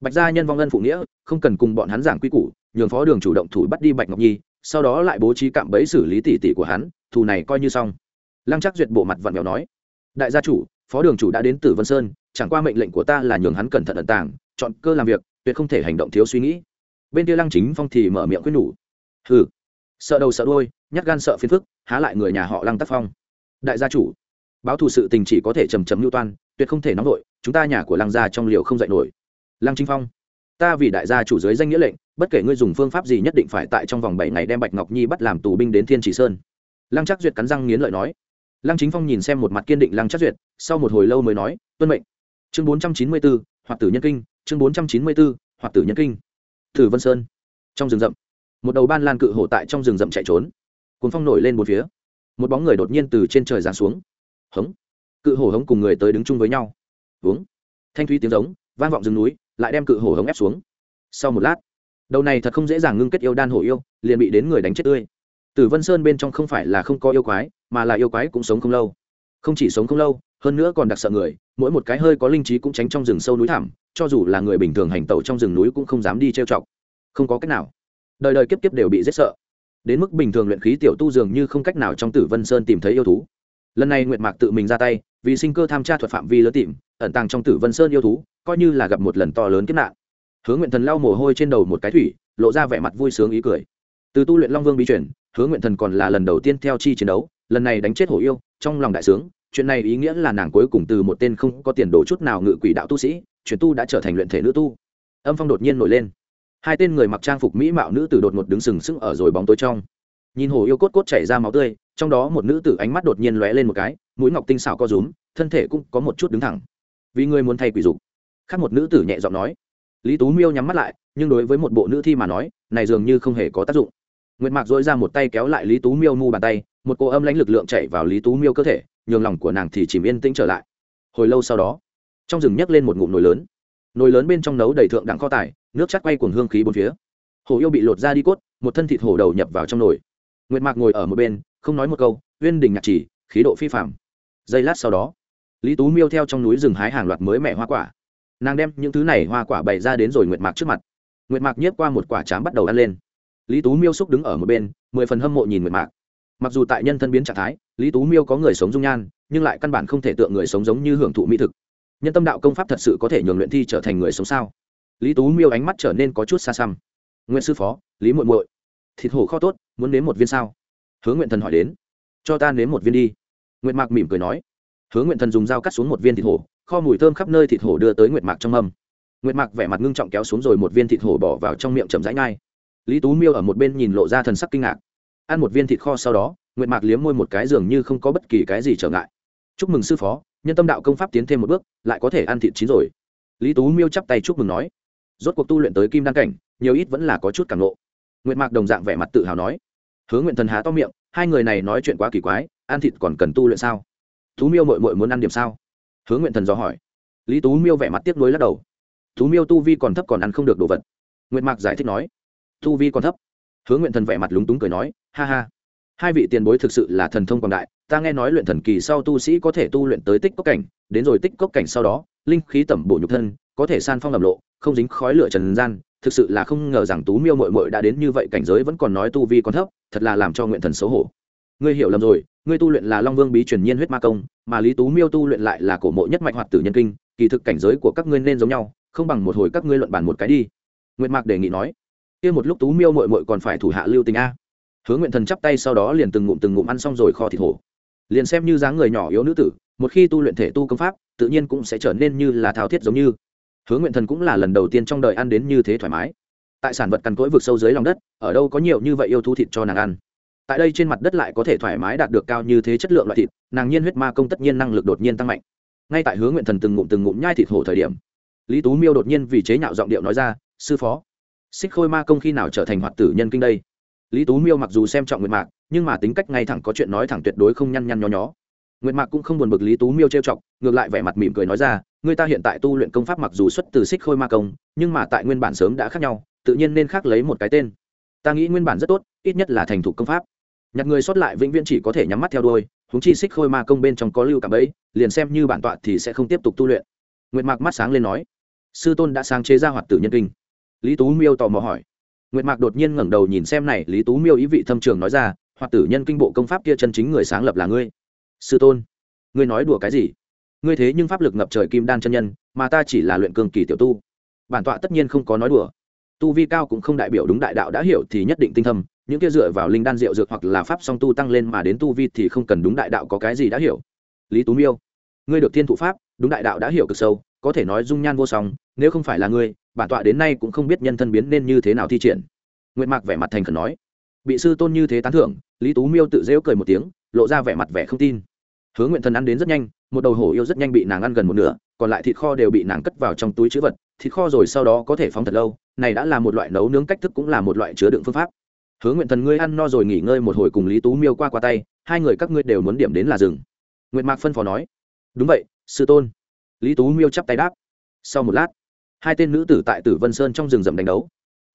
Bạch gia nhân vong ân phụ nghĩa, không cần cùng bọn hắn giảng quy củ, nhường phó đường chủ động thủ bắt đi bạch ngọc nhi, sau đó lại bố trí cạm bẫy xử lý tỷ tỷ của hắn, thù này coi như xong lăng chắc duyệt bộ mặt vặn vẹo nói, đại gia chủ, phó đường chủ đã đến tử vân sơn, chẳng qua mệnh lệnh của ta là nhường hắn cẩn thận ẩn tàng, chọn cơ làm việc, tuyệt không thể hành động thiếu suy nghĩ. Bên kia lăng chính phong thì mở miệng quyết nhủ, hừ, sợ đầu sợ đôi nhát gan sợ phiền phức, há lại người nhà họ lăng tác phong. Đại gia chủ, báo thù sự tình chỉ có thể trầm trầm lưu toan, tuyệt không thể nóng nổi chúng ta nhà của lăng gia trong liều không dạy nổi. Lăng chính phong, ta vì đại gia chủ dưới danh nghĩa lệnh, bất kể ngươi dùng phương pháp gì nhất định phải tại trong vòng bảy ngày đem bạch ngọc nhi bắt làm tù binh đến thiên chỉ sơn. Lăng chắc duyệt cắn răng nghiến lợi nói lăng chính phong nhìn xem một mặt kiên định lăng chắc duyệt, sau một hồi lâu mới nói, tuân mệnh. Chương bốn trăm chín mươi bốn hoặc tử nhân kinh, chương bốn trăm chín mươi bốn hoặc tử nhân kinh. Thử vân sơn. Trong rừng rậm, một đầu ban lan cự hổ tại trong rừng rậm chạy trốn. Cuốn phong nổi lên một phía. Một bóng người đột nhiên từ trên trời giáng xuống. Hống. Cự hổ hống cùng người tới đứng chung với nhau. Uống thanh thúy tiếng giống, vang vọng rừng núi, lại đem cự hổ hống ép xuống. Sau một lát, đầu này thật không dễ dàng ngưng kết yêu đan hổ yêu, liền bị đến người đánh chết tươi. Tử vân sơn bên trong không phải là không có yêu quái mà là yêu quái cũng sống không lâu. Không chỉ sống không lâu, hơn nữa còn đặc sợ người, mỗi một cái hơi có linh trí cũng tránh trong rừng sâu núi thảm cho dù là người bình thường hành tẩu trong rừng núi cũng không dám đi trêu chọc. Không có cách nào. Đời đời kiếp kiếp đều bị giết sợ. Đến mức bình thường luyện khí tiểu tu dường như không cách nào trong tử vân sơn tìm thấy yêu thú. Lần này nguyệt mạc tự mình ra tay, vì sinh cơ tham tra thuật phạm vi lớn tìm, ẩn tàng trong tử vân sơn yêu thú, coi như là gặp một lần to lớn kiếp nạn. Hướng nguyện thần lau mồ hôi trên đầu một cái thủy, lộ ra vẻ mặt vui sướng ý cười. Từ tu luyện long vương bí chuyển hướng nguyện thần còn là lần đầu tiên theo chi chiến đấu lần này đánh chết hổ yêu, trong lòng đại sướng, chuyện này ý nghĩa là nàng cuối cùng từ một tên không có tiền đồ chút nào ngự quỷ đạo tu sĩ, chuyển tu đã trở thành luyện thể nữ tu. Âm phong đột nhiên nổi lên. Hai tên người mặc trang phục mỹ mạo nữ tử đột ngột đứng sừng sững ở rồi bóng tối trong. Nhìn hồ yêu cốt cốt chảy ra máu tươi, trong đó một nữ tử ánh mắt đột nhiên lóe lên một cái, mũi ngọc tinh xảo co rúm, thân thể cũng có một chút đứng thẳng. Vì người muốn thay quỷ dục, khác một nữ tử nhẹ giọng nói. Lý tú miêu nhắm mắt lại, nhưng đối với một bộ nữ thi mà nói, này dường như không hề có tác dụng. Nguyệt mạc dội ra một tay kéo lại lý tú miêu mu bàn tay một cô âm lãnh lực lượng chạy vào lý tú miêu cơ thể, nhường lòng của nàng thì chìm yên tĩnh trở lại. Hồi lâu sau đó, trong rừng nhấc lên một ngụm nồi lớn. Nồi lớn bên trong nấu đầy thượng đẳng kho tải, nước chắt quay cuồng hương khí bốn phía. Hổ yêu bị lột ra đi cốt, một thân thịt hổ đầu nhập vào trong nồi. Nguyệt mạc ngồi ở một bên, không nói một câu, uyên đình nhạc chỉ, khí độ phi phạm giây lát sau đó, lý tú miêu theo trong núi rừng hái hàng loạt mới mẻ hoa quả. Nàng đem những thứ này hoa quả bày ra đến rồi nguyệt mạc trước mặt. Nguyệt mạc nhiếp qua một quả chám bắt đầu ăn lên. Lý tú miêu xúc đứng ở một bên, mười phần hâm mộ nhìn nguyệt mạc mặc dù tại nhân thân biến trạng thái, lý tú miêu có người sống dung nhan, nhưng lại căn bản không thể tượng người sống giống như hưởng thụ mỹ thực. Nhân tâm đạo công pháp thật sự có thể nhường luyện thi trở thành người sống sao? Lý tú miêu ánh mắt trở nên có chút xa xăm. Nguyễn sư phó, lý muội muội, thịt hổ kho tốt, muốn nếm một viên sao? Hướng nguyện thần hỏi đến. Cho ta nếm một viên đi. Nguyệt mạc mỉm cười nói. Hướng nguyện thần dùng dao cắt xuống một viên thịt hổ, kho mùi thơm khắp nơi thịt hổ đưa tới nguyệt mạc trong mâm. Nguyệt mạc vẻ mặt ngưng trọng kéo xuống rồi một viên thịt hổ bỏ vào trong miệng chậm rãi ngay. Lý tú miêu ở một bên nhìn lộ ra thần sắc kinh ngạc ăn một viên thịt kho sau đó, nguyệt mạc liếm môi một cái dường như không có bất kỳ cái gì trở ngại. Chúc mừng sư phó, nhân tâm đạo công pháp tiến thêm một bước, lại có thể ăn thịt chín rồi. Lý tú miêu chắp tay chúc mừng nói. Rốt cuộc tu luyện tới kim đăng cảnh, nhiều ít vẫn là có chút cảm nộ nguyệt mạc đồng dạng vẻ mặt tự hào nói. Hứa nguyện thần há to miệng, hai người này nói chuyện quá kỳ quái, ăn thịt còn cần tu luyện sao? Tú miêu mội mội muốn ăn điểm sao? Hứa nguyện thần dò hỏi. Lý tú miêu vẻ mặt tiếc nuối lắc đầu. Tú miêu tu vi còn thấp còn ăn không được đồ vật. Nguyệt mạc giải thích nói. Tu vi còn thấp hứa nguyện thần vẻ mặt lúng túng cười nói, ha ha, hai vị tiền bối thực sự là thần thông quảng đại, ta nghe nói luyện thần kỳ sau tu sĩ có thể tu luyện tới tích cốc cảnh, đến rồi tích cốc cảnh sau đó, linh khí tẩm bổ nhục thân, có thể san phong lầm lộ, không dính khói lửa trần gian, thực sự là không ngờ rằng tú miêu mội mội đã đến như vậy cảnh giới vẫn còn nói tu vi còn thấp, thật là làm cho nguyện thần xấu hổ. Ngươi hiểu lầm rồi, ngươi tu luyện là long vương bí truyền nhiên huyết ma công, mà lý tú miêu tu luyện lại là cổ mộ nhất mạch hoạt tử nhân kinh, kỳ thực cảnh giới của các ngươi nên giống nhau, không bằng một hồi các ngươi luận bàn một cái đi. Nguyệt mạc đề nghị nói kia một lúc tú miêu mội mội còn phải thủ hạ lưu tình a. Hướng nguyện thần chắp tay sau đó liền từng ngụm từng ngụm ăn xong rồi kho thịt hổ. Liền xem như dáng người nhỏ yếu nữ tử, một khi tu luyện thể tu công pháp, tự nhiên cũng sẽ trở nên như là thao thiết giống như. Hướng nguyện thần cũng là lần đầu tiên trong đời ăn đến như thế thoải mái. Tại sản vật cằn cỗi vực sâu dưới lòng đất, ở đâu có nhiều như vậy yêu thú thịt cho nàng ăn. Tại đây trên mặt đất lại có thể thoải mái đạt được cao như thế chất lượng loại thịt, nàng nhiên huyết ma công tất nhiên năng lực đột nhiên tăng mạnh. Ngay tại hướng nguyện thần từng ngụm từng ngụm nhai thịt hổ thời điểm, lý tú miêu đột nhiên vì chế nhạo giọng điệu nói ra, sư phó xích khôi ma công khi nào trở thành hoạt tử nhân kinh đây? Lý tú miêu mặc dù xem trọng nguyệt mạc, nhưng mà tính cách ngay thẳng có chuyện nói thẳng tuyệt đối không nhăn nhăn nho nhó. Nguyệt mạc cũng không buồn bực lý tú miêu trêu chọc, ngược lại vẻ mặt mỉm cười nói ra người ta hiện tại tu luyện công pháp mặc dù xuất từ xích khôi ma công, nhưng mà tại nguyên bản sớm đã khác nhau, tự nhiên nên khác lấy một cái tên. Ta nghĩ nguyên bản rất tốt, ít nhất là thành thục công pháp. Nhặt người sót lại vĩnh viễn chỉ có thể nhắm mắt theo đuôi húng chi xích khôi ma công bên trong có lưu cảm ấy, liền xem như bản tọa thì sẽ không tiếp tục tu luyện. Nguyệt mạc mắt sáng lên nói, sư tôn đã sáng chế ra hoạt tử nhân kinh lý tú miêu tò mò hỏi. Nguyệt mạc đột nhiên ngẩng đầu nhìn xem này, lý tú miêu ý vị thâm trường nói ra hoặc tử nhân kinh bộ công pháp kia chân chính người sáng lập là ngươi. Sư tôn, ngươi nói đùa cái gì? Ngươi thế nhưng pháp lực ngập trời kim đan chân nhân, mà ta chỉ là luyện cường kỳ tiểu tu. Bản tọa tất nhiên không có nói đùa. Tu vi cao cũng không đại biểu đúng đại đạo đã hiểu thì nhất định tinh thâm, những kia dựa vào linh đan diệu dược hoặc là pháp song tu tăng lên mà đến tu vi thì không cần đúng đại đạo có cái gì đã hiểu. Lý tú miêu, ngươi được thiên thụ pháp, đúng đại đạo đã hiểu cực sâu, có thể nói dung nhan vô song, nếu không phải là ngươi bản tọa đến nay cũng không biết nhân thân biến nên như thế nào thi triển. Nguyệt mạc vẻ mặt thành khẩn nói. Bị sư tôn như thế tán thưởng, lý tú miêu tự dễu cười một tiếng, lộ ra vẻ mặt vẻ không tin. Hướng nguyện thần ăn đến rất nhanh, một đầu hổ yêu rất nhanh bị nàng ăn gần một nửa, còn lại thịt kho đều bị nàng cất vào trong túi chữ vật, thịt kho rồi sau đó có thể phóng thật lâu, này đã là một loại nấu nướng cách thức cũng là một loại chứa đựng phương pháp. Hướng nguyện thần ngươi ăn no rồi nghỉ ngơi một hồi cùng lý tú miêu qua qua tay, hai người các ngươi đều muốn điểm đến là rừng nguyệt mạc phân phó nói. Đúng vậy, sư tôn. Lý tú miêu chắp tay đáp. Sau một lát hai tên nữ tử tại tử vân sơn trong rừng rậm đánh đấu.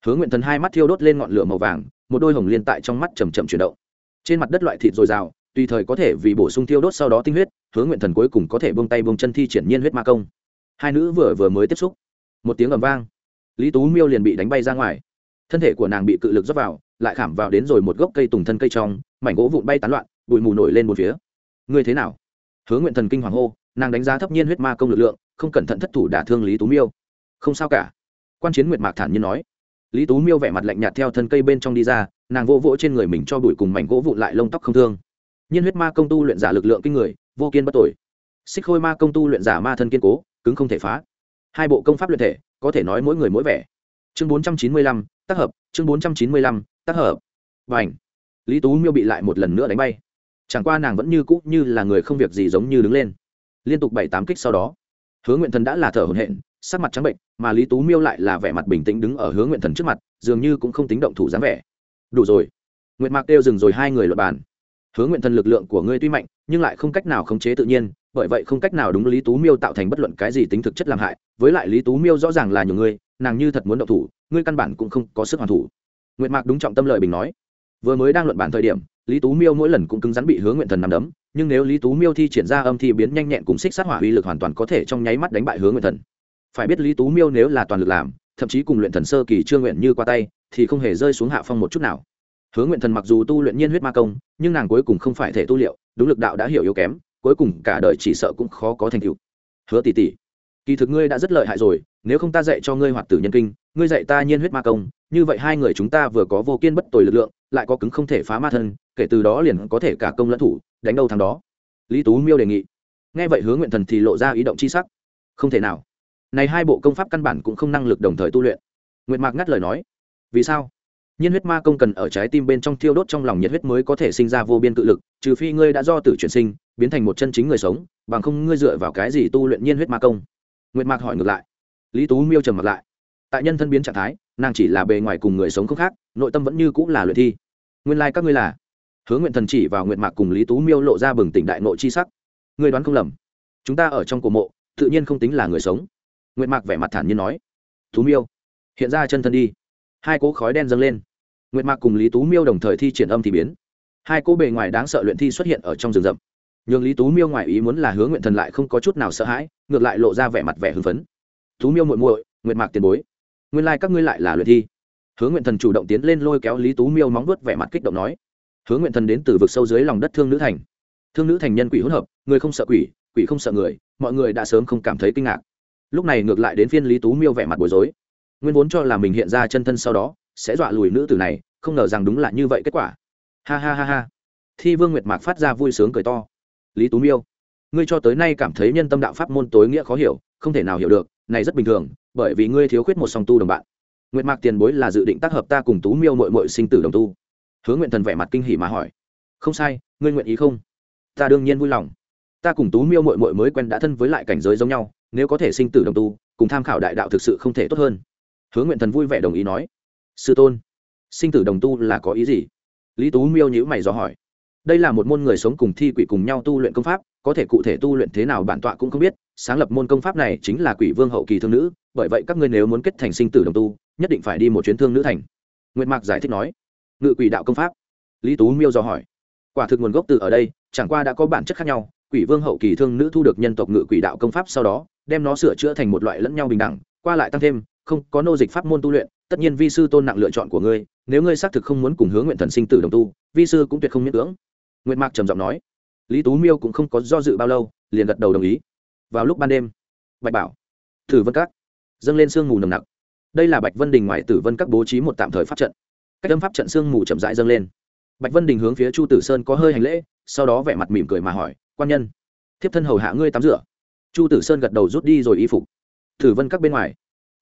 Hướng nguyện thần hai mắt thiêu đốt lên ngọn lửa màu vàng, một đôi hồng liên tại trong mắt chầm chậm chuyển động. Trên mặt đất loại thịt dồi dào, tùy thời có thể vì bổ sung thiêu đốt sau đó tinh huyết hướng nguyện thần cuối cùng có thể bông tay bông chân thi triển nhiên huyết ma công. Hai nữ vừa vừa mới tiếp xúc, một tiếng ầm vang, lý tú miêu liền bị đánh bay ra ngoài. Thân thể của nàng bị cự lực dốc vào, lại khảm vào đến rồi một gốc cây tùng thân cây trong, mảnh gỗ vụn bay tán loạn, bụi mù nổi lên một phía. Ngươi thế nào? Hướng nguyện thần kinh hoàng hô, nàng đánh giá thấp nhiên huyết ma công lực lượng, không cẩn thận thất thủ đả thương lý tú miêu không sao cả. Quan chiến nguyệt mạc thản nhiên nói. Lý tú miêu vẻ mặt lạnh nhạt theo thân cây bên trong đi ra, nàng vô vỗ trên người mình cho bụi cùng mảnh gỗ vụn lại lông tóc không thương. Nhiên huyết ma công tu luyện giả lực lượng kinh người, vô kiên bất tội xích khôi ma công tu luyện giả ma thân kiên cố, cứng không thể phá. Hai bộ công pháp luyện thể, có thể nói mỗi người mỗi vẻ. Chương bốn trăm chín mươi lăm, tác hợp. Chương bốn trăm chín mươi lăm, tác hợp. Và ảnh lý tú miêu bị lại một lần nữa đánh bay. Chẳng qua nàng vẫn như cũ như là người không việc gì giống như đứng lên. Liên tục bảy tám kích sau đó, hứa nguyện thần đã là thở hổn hển sắc mặt trắng bệnh, mà lý tú miêu lại là vẻ mặt bình tĩnh đứng ở hướng nguyện thần trước mặt, dường như cũng không tính động thủ dáng vẻ. Đủ rồi. Nguyệt mạc kêu dừng rồi hai người luật bàn. Hướng nguyện thần lực lượng của ngươi tuy mạnh, nhưng lại không cách nào khống chế tự nhiên, bởi vậy không cách nào đúng lý tú miêu tạo thành bất luận cái gì tính thực chất làm hại, với lại lý tú miêu rõ ràng là nhiều người nàng như thật muốn động thủ, ngươi căn bản cũng không có sức hoàn thủ. Nguyệt mạc đúng trọng tâm lợi bình nói. Vừa mới đang luận bản thời điểm, lý tú miêu mỗi lần cũng cứng rắn bị hướng nguyện thần nằm đấm, nhưng nếu lý tú miêu thi triển ra âm thi biến nhanh nhẹn cùng xích sát hỏa uy lực hoàn toàn có thể trong nháy mắt đánh bại hướng nguyện thần phải biết lý tú miêu nếu là toàn lực làm, thậm chí cùng luyện thần sơ kỳ trương nguyện như qua tay, thì không hề rơi xuống hạ phong một chút nào. Hướng nguyện thần mặc dù tu luyện nhiên huyết ma công, nhưng nàng cuối cùng không phải thể tu liệu, đúng lực đạo đã hiểu yếu kém, cuối cùng cả đời chỉ sợ cũng khó có thành tựu. Hứa tỷ tỷ, kỳ thực ngươi đã rất lợi hại rồi, nếu không ta dạy cho ngươi hoạt tử nhân kinh, ngươi dạy ta nhiên huyết ma công, như vậy hai người chúng ta vừa có vô kiên bất tồi lực lượng, lại có cứng không thể phá ma thân, kể từ đó liền có thể cả công lẫn thủ, đánh đâu thằng đó. Lý tú miêu đề nghị. Nghe vậy hướng nguyện thần thì lộ ra ý động c h i sắc. Không thể nào này hai bộ công pháp căn bản cũng không năng lực đồng thời tu luyện. Nguyệt mạc ngắt lời nói, vì sao? Nhiên huyết ma công cần ở trái tim bên trong thiêu đốt trong lòng nhiệt huyết mới có thể sinh ra vô biên tự lực, trừ phi ngươi đã do tử chuyển sinh, biến thành một chân chính người sống, bằng không ngươi dựa vào cái gì tu luyện nhiên huyết ma công? Nguyệt mạc hỏi ngược lại. Lý tú miêu trầm mặt lại. Tại nhân thân biến trạng thái, nàng chỉ là bề ngoài cùng người sống không khác, nội tâm vẫn như cũng là luyện thi. Nguyên lai、like、các ngươi là hướng nguyện thần chỉ vào nguyện mạc cùng lý tú miêu lộ ra bừng tỉnh đại nội chi sắc. Ngươi đoán không lầm. Chúng ta ở trong cổ mộ, tự nhiên không tính là người sống. Nguyệt mạc vẻ mặt thản nhiên nói tú miêu, hiện ra chân thân đi. Hai cỗ khói đen dâng lên. Nguyệt mạc cùng lý tú miêu đồng thời thi triển âm thì biến. Hai cỗ bề ngoài đáng sợ luyện thi xuất hiện ở trong rừng rậm. Nhường lý tú miêu ngoài ý muốn là hướng nguyện thần lại không có chút nào sợ hãi, ngược lại lộ ra vẻ mặt vẻ hưng phấn. Tú miêu muội muội, Nguyệt mạc tiền bối, nguyên lai、like、các ngươi lại là luyện thi. Hướng nguyện thần chủ động tiến lên lôi kéo lý tú miêu móng vuốt vẻ mặt kích động nói. Hướng nguyện thần đến từ vực sâu dưới lòng đất thương nữ thành. Thương nữ thành nhân quỷ hỗn hợp, người không sợ quỷ quỷ không sợ người, mọi người đã sớm không cảm thấy kinh ngạc lúc này ngược lại đến phiên lý tú miêu vẻ mặt bối rối. Nguyên vốn cho là mình hiện ra chân thân sau đó, sẽ dọa lùi nữ tử này, không ngờ rằng đúng là như vậy kết quả. Ha ha ha ha. Thi vương nguyệt mạc phát ra vui sướng cười to. Lý tú miêu, ngươi cho tới nay cảm thấy nhân tâm đạo pháp môn tối nghĩa khó hiểu, không thể nào hiểu được, này rất bình thường, bởi vì ngươi thiếu khuyết một song tu đồng bạn. Nguyệt mạc tiền bối là dự định tác hợp ta cùng tú miêu mội mội sinh tử đồng tu. Hướng nguyện thần vẻ mặt kinh hỉ mà hỏi, không sai, ngươi nguyện ý không? Ta đương nhiên vui lòng. Ta cùng tú miêu mội mội mới quen đã thân với lại cảnh giới giống nhau nếu có thể sinh tử đồng tu, cùng tham khảo đại đạo thực sự không thể tốt hơn. Hướng nguyện thần vui vẻ đồng ý nói, sư tôn, sinh tử đồng tu là có ý gì? Lý tú miêu nhữ mày dò hỏi, đây là một môn người sống cùng thi quỷ cùng nhau tu luyện công pháp, có thể cụ thể tu luyện thế nào bản tọa cũng không biết, sáng lập môn công pháp này chính là quỷ vương hậu kỳ thương nữ, bởi vậy các ngươi nếu muốn kết thành sinh tử đồng tu, nhất định phải đi một chuyến thương nữ thành. Nguyệt mạc giải thích nói, ngự quỷ đạo công pháp. Lý tú miêu dò hỏi, quả thực nguồn gốc từ ở đây, chẳng qua đã có bản chất khác nhau, quỷ vương hậu kỳ thương nữ thu được nhân tộc ngự quỷ đạo công pháp sau đó đem nó sửa chữa thành một loại lẫn nhau bình đẳng, qua lại tăng thêm, không, có nô dịch pháp môn tu luyện, tất nhiên vi sư tôn nặng lựa chọn của ngươi, nếu ngươi xác thực không muốn cùng hướng nguyện thần sinh tử đồng tu, vi sư cũng tuyệt không miễn cưỡng. Nguyệt mạc trầm giọng nói. Lý tú miêu cũng không có do dự bao lâu, liền gật đầu đồng ý. Vào lúc ban đêm, bạch bảo, thử vân các, dâng lên sương mù nồng nặc. Đây là bạch vân đình ngoại tử vân các bố trí một tạm thời pháp trận. Cách âm pháp trận sương mù chậm rãi dâng lên. Bạch vân đình hướng phía chu tử sơn có hơi hành lễ, sau đó vẻ mặt mỉm cười mà hỏi, quan nhân, thiếp thân hầu hạ ngươi tắm rửa chu tử sơn gật đầu rút đi rồi y phục. Thử vân các bên ngoài.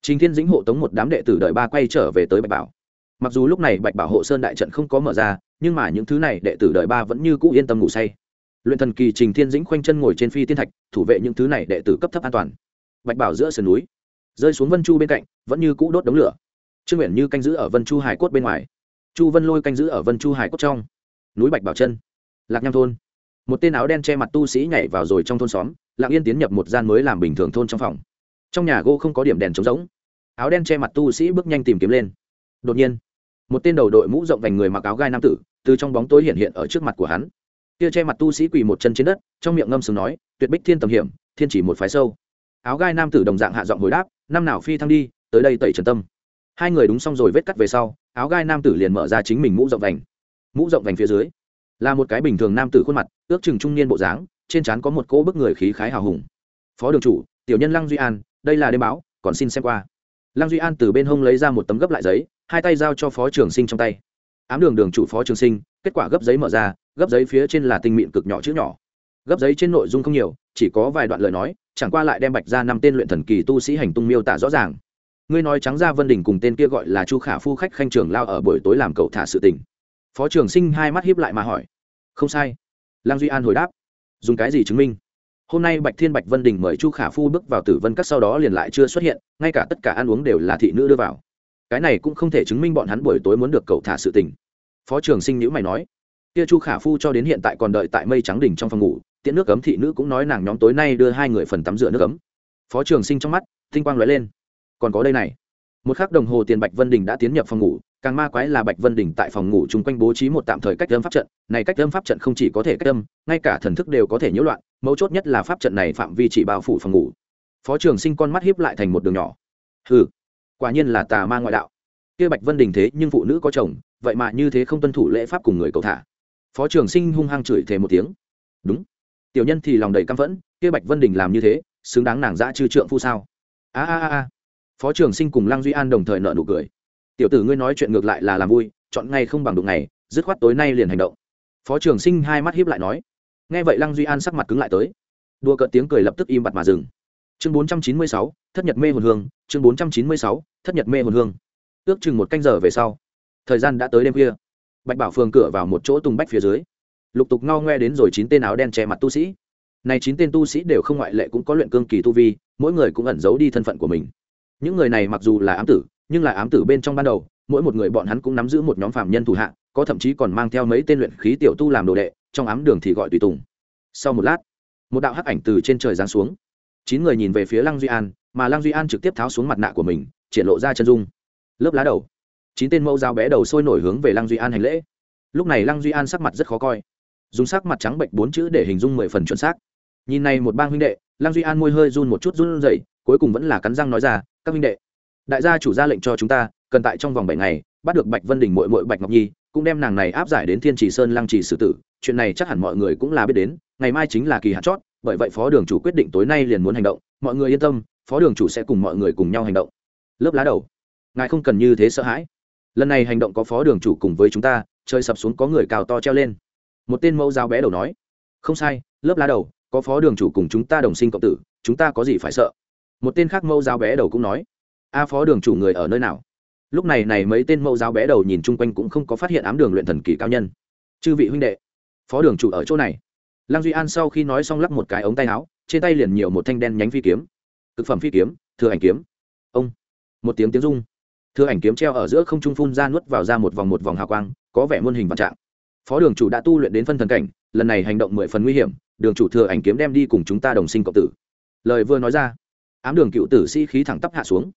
Trình thiên dĩnh hộ tống một đám đệ tử đợi ba quay trở về tới bạch bảo. Mặc dù lúc này bạch bảo hộ sơn đại trận không có mở ra, nhưng mà những thứ này đệ tử đợi ba vẫn như cũ yên tâm ngủ say. Luyện thần kỳ trình thiên dĩnh khoanh chân ngồi trên phi tiên thạch, thủ vệ những thứ này đệ tử cấp thấp an toàn. Bạch bảo giữa sườn núi, rơi xuống vân chu bên cạnh, vẫn như cũ đốt đống lửa. Trương nguyện như canh giữ ở vân chu hải cốt bên ngoài. Chu vân lôi canh giữ ở vân chu hải cốt trong. Núi bạch bảo chân, lạc nham thôn. Một tên áo đen che mặt tu sĩ nhảy vào rồi trong thôn xóm lặng yên tiến nhập một gian mới làm bình thường thôn trong phòng. Trong nhà gỗ không có điểm đèn trống rỗng. Áo đen che mặt tu sĩ bước nhanh tìm kiếm lên. Đột nhiên, một tên đầu đội mũ rộng vành người mặc áo gai nam tử từ trong bóng tối hiện hiện ở trước mặt của hắn. Kia che mặt tu sĩ quỳ một chân trên đất, trong miệng ngâm sừng nói, tuyệt bích thiên tầm hiểm, thiên chỉ một phái sâu. Áo gai nam tử đồng dạng hạ giọng hồi đáp, năm nào phi thăng đi, tới đây tẩy trần tâm. Hai người đúng xong rồi vết cắt về sau, áo gai nam tử liền mở ra chính mình mũ rộng vành. Mũ rộng vành phía dưới là một cái bình thường nam tử khuôn mặt, ước chừng trung niên bộ dáng trên trán có một cỗ bức người khí khái hào hùng. Phó đường chủ, tiểu nhân lăng duy an, đây là đêm báo, còn xin xem qua. Lăng duy an từ bên hông lấy ra một tấm gấp lại giấy, hai tay giao cho phó trường sinh trong tay. Ám đường đường chủ phó trường sinh, kết quả gấp giấy mở ra, gấp giấy phía trên là tinh mịn cực nhỏ chữ nhỏ. Gấp giấy trên nội dung không nhiều, chỉ có vài đoạn lời nói, chẳng qua lại đem bạch ra năm tên luyện thần kỳ tu sĩ hành tung miêu tả rõ ràng. Ngươi nói trắng ra vân đình cùng tên kia gọi là chu khả phu khách khanh trường lao ở buổi tối làm cậu thả sự tình. Phó trường sinh hai mắt hiếp lại mà hỏi. Không sai. Lang duy an hồi đáp dùng cái gì chứng minh? Hôm nay bạch thiên bạch vân đình mời chu khả phu bước vào tử vân các sau đó liền lại chưa xuất hiện, ngay cả tất cả ăn uống đều là thị nữ đưa vào. Cái này cũng không thể chứng minh bọn hắn buổi tối muốn được cậu thả sự tình. Phó trường sinh nhữ mày nói, kia chu khả phu cho đến hiện tại còn đợi tại mây trắng đỉnh trong phòng ngủ, tiễn nước cấm thị nữ cũng nói nàng nhóm tối nay đưa hai người phần tắm rửa nước cấm phó trường sinh trong mắt tinh quang lóe lên, còn có đây này. Một khắc đồng hồ tiền bạch vân đình đã tiến nhập phòng ngủ càng ma quái là bạch vân đỉnh tại phòng ngủ chung quanh bố trí một tạm thời cách âm pháp trận, này cách âm pháp trận không chỉ có thể cách âm, ngay cả thần thức đều có thể nhiễu loạn, mấu chốt nhất là pháp trận này phạm vi chỉ bao phủ phòng ngủ. Phó trường sinh con mắt hiếp lại thành một đường nhỏ. Hừ, quả nhiên là tà ma ngoại đạo. Kia bạch vân đình thế nhưng phụ nữ có chồng, vậy mà như thế không tuân thủ lễ pháp cùng người cầu thả. Phó trường sinh hung hăng chửi thề một tiếng. Đúng. Tiểu nhân thì lòng đầy căm phẫn, kia bạch vân đình làm như thế, xứng đáng nàng dã chư trượng phu sao? A a a phó trường sinh cùng lăng duy an đồng thời nợ nụ cười tiểu tử ngươi nói chuyện ngược lại là làm vui, chọn ngày không bằng đụng ngày, dứt khoát tối nay liền hành động. Phó trường sinh hai mắt hiếp lại nói. Nghe vậy lăng duy an sắc mặt cứng lại tới. Đua cợt tiếng cười lập tức im bặt mà dừng. Chương bốn trăm chín mươi sáu, thất nhật mê hồn hương, chương bốn trăm chín mươi sáu, thất nhật mê hồn hương. Ước chừng một canh giờ về sau, thời gian đã tới đêm khuya. Bạch bảo phường cửa vào một chỗ tùng bách phía dưới. Lục tục ngao ngoe đến rồi chín tên áo đen che mặt tu sĩ. Này chín tên tu sĩ đều không ngoại lệ cũng có luyện cương kỳ tu vi, mỗi người cũng ẩn giấu đi thân phận của mình. Những người này mặc dù là ám tử nhưng là ám tử bên trong ban đầu, mỗi một người bọn hắn cũng nắm giữ một nhóm phạm nhân thủ hạ, có thậm chí còn mang theo mấy tên luyện khí tiểu tu làm đồ đệ, trong ám đường thì gọi tùy tùng. Sau một lát, một đạo hắc ảnh từ trên trời giáng xuống. Chín người nhìn về phía lăng duy an, mà lăng duy an trực tiếp tháo xuống mặt nạ của mình, triển lộ ra chân dung. Lớp lá đầu. Chín tên mẫu dao bé đầu sôi nổi hướng về lăng duy an hành lễ. Lúc này lăng duy an sắc mặt rất khó coi. Dùng sắc mặt trắng bệnh bốn chữ để hình dung mười phần chuẩn xác. Nhìn này một bang huynh đệ, lăng duy an môi hơi run một chút run dậy cuối cùng vẫn là cắn răng nói ra, các huynh đệ đại gia chủ ra lệnh cho chúng ta, cần tại trong vòng bảy ngày, bắt được bạch vân đình mội mội bạch ngọc nhi, cũng đem nàng này áp giải đến thiên trì sơn lăng trì xử tử. Chuyện này chắc hẳn mọi người cũng là biết đến, ngày mai chính là kỳ hạn chót, bởi vậy phó đường chủ quyết định tối nay liền muốn hành động. Mọi người yên tâm, phó đường chủ sẽ cùng mọi người cùng nhau hành động. Lớp lá đầu. Ngài không cần như thế sợ hãi. Lần này hành động có phó đường chủ cùng với chúng ta chơi sập xuống có người cao to treo lên. Một tên mẫu giáo bé đầu nói. Không sai, lớp lá đầu, có phó đường chủ cùng chúng ta đồng sinh cộng tử, chúng ta có gì phải sợ? Một tên khác mẫu giáo bé đầu cũng nói a phó đường chủ người ở nơi nào? Lúc này này mấy tên mẫu giáo bé đầu nhìn chung quanh cũng không có phát hiện ám đường luyện thần kỳ cao nhân. Chư vị huynh đệ, phó đường chủ ở chỗ này. Lăng duy an sau khi nói xong lắp một cái ống tay áo, trên tay liền nhiều một thanh đen nhánh phi kiếm. Thực phẩm phi kiếm, thừa ảnh kiếm. Ông, một tiếng tiếng rung. Thừa ảnh kiếm treo ở giữa không trung phun ra nuốt vào ra một vòng một vòng hào quang, có vẻ muôn hình vạn trạng. Phó đường chủ đã tu luyện đến phân thần cảnh, lần này hành động mười phần nguy hiểm, đường chủ thừa ảnh kiếm đem đi cùng chúng ta đồng sinh cộng tử. Lời vừa nói ra, ám đường cựu tử sĩ khí thẳng tắp hạ xuống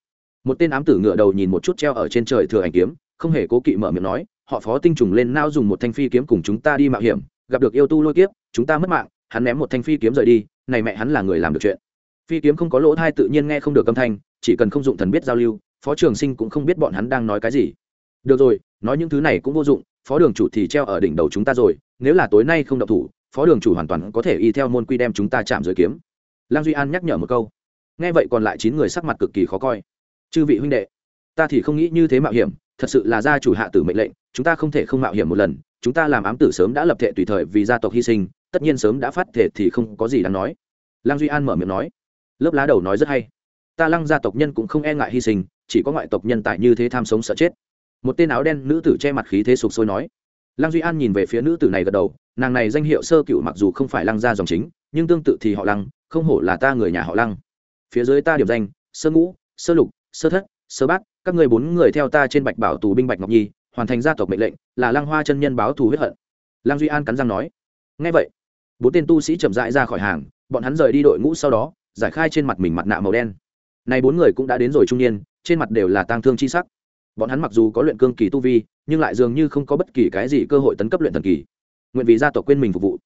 một tên ám tử ngựa đầu nhìn một chút treo ở trên trời thừa ảnh kiếm, không hề cố kỵ mở miệng nói, họ phó tinh trùng lên nao dùng một thanh phi kiếm cùng chúng ta đi mạo hiểm, gặp được yêu tu lôi kiếp, chúng ta mất mạng, hắn ném một thanh phi kiếm rời đi, này mẹ hắn là người làm được chuyện. Phi kiếm không có lỗ thai tự nhiên nghe không được âm thanh, chỉ cần không dụng thần biết giao lưu, phó trường sinh cũng không biết bọn hắn đang nói cái gì. Được rồi, nói những thứ này cũng vô dụng, phó đường chủ thì treo ở đỉnh đầu chúng ta rồi, nếu là tối nay không độc thủ, phó đường chủ hoàn toàn có thể y theo môn quy đem chúng ta chạm dưới kiếm. Lang duy an nhắc nhở một câu. Nghe vậy còn lại chín người sắc mặt cực kỳ khó coi chư vị huynh đệ, ta thì không nghĩ như thế mạo hiểm, thật sự là gia chủ hạ tử mệnh lệnh, chúng ta không thể không mạo hiểm một lần, chúng ta làm ám tử sớm đã lập thể tùy thời vì gia tộc hy sinh, tất nhiên sớm đã phát thể thì không có gì đáng nói. Lang duy an mở miệng nói, lớp lá đầu nói rất hay, ta lăng gia tộc nhân cũng không e ngại hy sinh, chỉ có ngoại tộc nhân tại như thế tham sống sợ chết. Một tên áo đen nữ tử che mặt khí thế sục sôi nói, lăng duy an nhìn về phía nữ tử này gật đầu, nàng này danh hiệu sơ cựu mặc dù không phải lăng gia dòng chính, nhưng tương tự thì họ lăng, không hổ là ta người nhà họ lăng. Phía dưới ta điểm danh, sơ ngũ, sơ lục sơ thất, sơ bát, các người bốn người theo ta trên bạch bảo tù binh bạch ngọc nhi, hoàn thành gia tộc mệnh lệnh, là lăng hoa chân nhân báo thù huyết hận. Lăng duy an cắn răng nói. Ngay vậy, bốn tên tu sĩ chậm rãi ra khỏi hàng, bọn hắn rời đi đội ngũ sau đó, giải khai trên mặt mình mặt nạ màu đen. Này bốn người cũng đã đến rồi trung niên, trên mặt đều là tang thương chi sắc. Bọn hắn mặc dù có luyện cương kỳ tu vi, nhưng lại dường như không có bất kỳ cái gì cơ hội tấn cấp luyện thần kỳ, nguyện vì gia tộc quên mình phục vụ.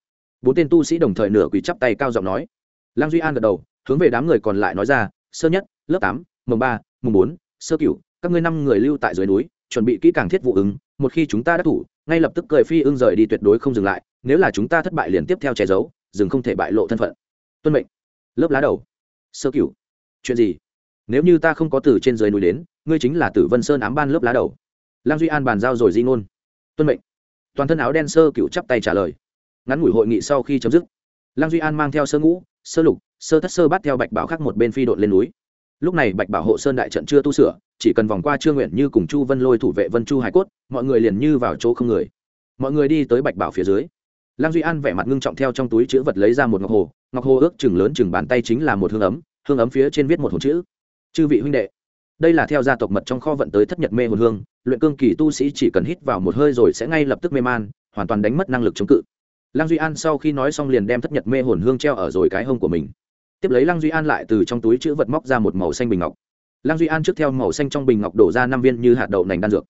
Bốn tên tu sĩ đồng thời nửa quỳ chắp tay cao giọng nói. Lăng duy an gật đầu, hướng về đám người còn lại nói ra, sơ nhất, lớp tám mùng ba mùng bốn, sơ cửu, các ngươi năm người lưu tại dưới núi, chuẩn bị kỹ càng thiết vụ ứng, một khi chúng ta đã thủ, ngay lập tức cười phi ưng rời đi tuyệt đối không dừng lại, nếu là chúng ta thất bại liền tiếp theo che giấu, dừng không thể bại lộ thân phận. Tuân mệnh. Lớp lá đầu. Sơ cửu. Chuyện gì? Nếu như ta không có từ trên dưới núi đến, ngươi chính là tử vân sơn ám ban lớp lá đầu. Lang duy an bàn giao rồi di ngôn. Tuân mệnh. Toàn thân áo đen sơ cửu chắp tay trả lời. Ngắn ngủi hội nghị sau khi chấm dứt, lang duy an mang theo sơ ngũ, sơ lục, sơ thất sơ bắt theo bạch bảo khắc một bên phi đội lên núi lúc này bạch bảo hộ sơn đại trận chưa tu sửa, chỉ cần vòng qua trương nguyện như cùng chu vân lôi thủ vệ vân chu hải cốt, mọi người liền như vào chỗ không người. Mọi người đi tới bạch bảo phía dưới. Lang duy an vẻ mặt ngưng trọng theo trong túi chữ vật lấy ra một ngọc hồ ngọc hồ ước chừng lớn chừng bàn tay chính là một hương ấm hương ấm phía trên viết một hồn chữ. Chư vị huynh đệ, đây là theo gia tộc mật trong kho vận tới thất nhật mê hồn hương, luyện cương kỳ tu sĩ chỉ cần hít vào một hơi rồi sẽ ngay lập tức mê man, hoàn toàn đánh mất năng lực chống cự. Lăng duy an sau khi nói xong liền đem thất nhật mê hồn hương treo ở rồi cái hông của mình tiếp lấy lăng duy an lại từ trong túi chữ vật móc ra một màu xanh bình ngọc. Lăng duy an trước theo màu xanh trong bình ngọc đổ ra năm viên như hạt đậu nành đan dược.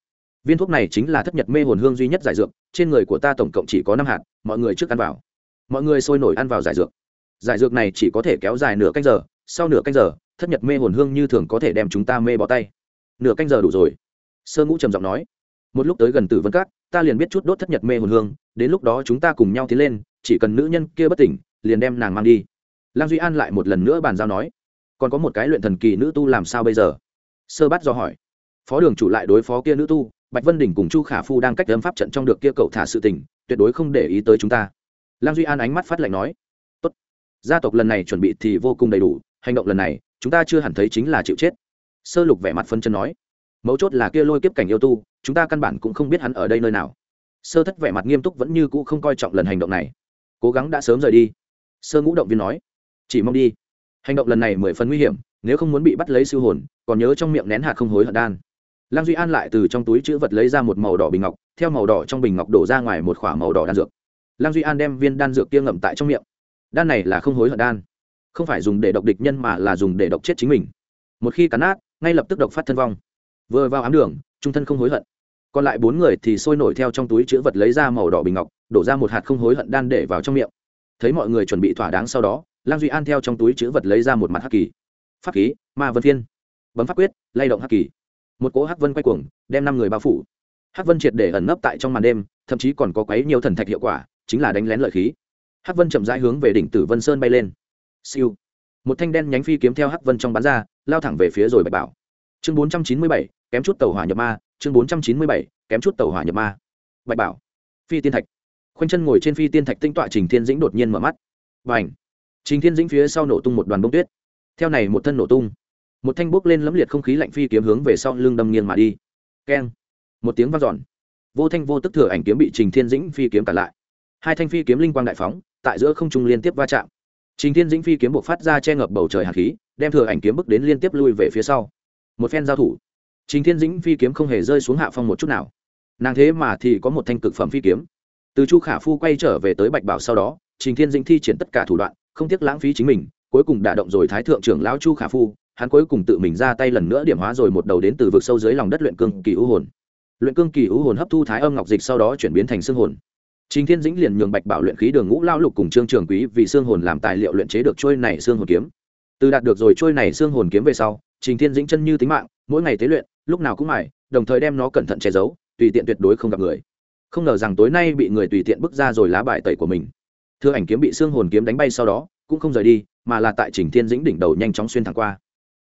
Viên thuốc này chính là thất nhật mê hồn hương duy nhất giải dược, trên người của ta tổng cộng chỉ có năm hạt, mọi người trước ăn vào. Mọi người sôi nổi ăn vào giải dược. Giải dược này chỉ có thể kéo dài nửa canh giờ, sau nửa canh giờ, thất nhật mê hồn hương như thường có thể đem chúng ta mê bỏ tay. Nửa canh giờ đủ rồi. Sơ ngũ trầm giọng nói. Một lúc tới gần tử vân cát ta liền biết chút đốt thất nhật mê hồn hương, đến lúc đó chúng ta cùng nhau tiến lên, chỉ cần nữ nhân kia bất tỉnh, liền đem nàng mang đi lang duy an lại một lần nữa bàn giao nói, còn có một cái luyện thần kỳ nữ tu làm sao bây giờ? Sơ bát do hỏi. Phó đường chủ lại đối phó kia nữ tu, bạch vân Đỉnh cùng chu khả phu đang cách âm pháp trận trong được kia cậu thả sự tình, tuyệt đối không để ý tới chúng ta. Lang duy an ánh mắt phát lạnh nói, Tốt. gia tộc lần này chuẩn bị thì vô cùng đầy đủ, hành động lần này, chúng ta chưa hẳn thấy chính là chịu chết. Sơ lục vẻ mặt phân chân nói, mấu chốt là kia lôi kiếp cảnh yêu tu, chúng ta căn bản cũng không biết hắn ở đây nơi nào. Sơ thất vẻ mặt nghiêm túc vẫn như cũ không coi trọng lần hành động này. Cố gắng đã sớm rời đi. Sơ ngũ động viên nói chỉ mong đi. Hành động lần này mười phần nguy hiểm, nếu không muốn bị bắt lấy siêu hồn, còn nhớ trong miệng nén hạt không hối hận đan. Lăng duy an lại từ trong túi chữ vật lấy ra một màu đỏ bình ngọc, theo màu đỏ trong bình ngọc đổ ra ngoài một k h ỏ a màu đỏ đan dược. Lăng duy an đem viên đan dược kia ngậm tại trong miệng. Đan này là không hối hận đan. Không phải dùng để độc địch nhân mà là dùng để độc chết chính mình. Một khi cắn nát, ngay lập tức độc phát thân vong. Vừa vào ám đường, trung thân không hối hận. Còn lại bốn người thì sôi nổi theo trong túi chữ vật lấy ra màu đỏ bình ngọc, đổ ra một hạt không hối hận đan để vào trong miệng. Thấy mọi người chuẩn bị thỏa đáng sau đó lang duy an theo trong túi chữ vật lấy ra một mặt hắc kỳ. Pháp khí, ma vân phiên bấm pháp quyết, lay động hắc kỳ. Một cỗ hắc vân quay cuồng, đem năm người bao phủ. Hắc vân triệt để ẩn nấp tại trong màn đêm, thậm chí còn có quấy nhiều thần thạch hiệu quả, chính là đánh lén lợi khí. Hắc vân chậm rãi hướng về đỉnh tử vân sơn bay lên. Siêu. Một thanh đen nhánh phi kiếm theo hắc vân trong bán ra, lao thẳng về phía rồi bạch bảo. Chương bốn trăm chín mươi bảy, kém chút tàu hỏa nhập ma. Chương bốn trăm chín mươi bảy, kém chút tàu hỏa nhập ma. Bạch bảo. Phi tiên thạch. Khoanh chân ngồi trên phi tiên thạch tinh tọa trình thiên dĩnh đột nhiên mở mắt. Và ảnh trình thiên dĩnh phía sau nổ tung một đoàn bông tuyết. Theo này một thân nổ tung, một thanh bốc lên lấm liệt không khí lạnh phi kiếm hướng về sau lưng đâm nghiêng mà đi. Keng. Một tiếng vang dọn. Vô thanh vô tức thừa ảnh kiếm bị trình thiên dĩnh phi kiếm cản lại. Hai thanh phi kiếm linh quang đại phóng, tại giữa không trung liên tiếp va chạm. Trình thiên dĩnh phi kiếm buộc phát ra che ngập bầu trời hàn khí, đem thừa ảnh kiếm bức đến liên tiếp lui về phía sau. Một phen giao thủ, trình thiên dĩnh phi kiếm không hề rơi xuống hạ phong một chút nào. Nàng thế mà thì có một thanh cực phẩm phi kiếm. Từ chu khả phu quay trở về tới bạch bảo sau đó, trình thiên dĩnh thi triển tất cả thủ đoạn không tiếc lãng phí chính mình, cuối cùng đả động rồi thái thượng trưởng lão chu khả phu, hắn cuối cùng tự mình ra tay lần nữa điểm hóa rồi một đầu đến từ vực sâu dưới lòng đất luyện cương kỳ u hồn. Luyện cương kỳ u hồn hấp thu thái âm ngọc dịch sau đó chuyển biến thành xương hồn. Trình thiên dĩnh liền nhường bạch bảo luyện khí đường ngũ lao lục cùng trương trường quý vì xương hồn làm tài liệu luyện chế được trôi này xương hồn kiếm. Từ đạt được rồi trôi này xương hồn kiếm về sau, trình thiên dĩnh chân như tính mạng, mỗi ngày tế luyện, lúc nào cũng mải, đồng thời đem nó cẩn thận che giấu, tùy tiện tuyệt đối không gặp người. Không ngờ rằng tối nay bị người tùy tiện bước ra rồi lá bài tẩy của mình thưa ảnh kiếm bị xương hồn kiếm đánh bay sau đó, cũng không rời đi, mà là tại trình thiên dĩnh đỉnh đầu nhanh chóng xuyên thẳng qua.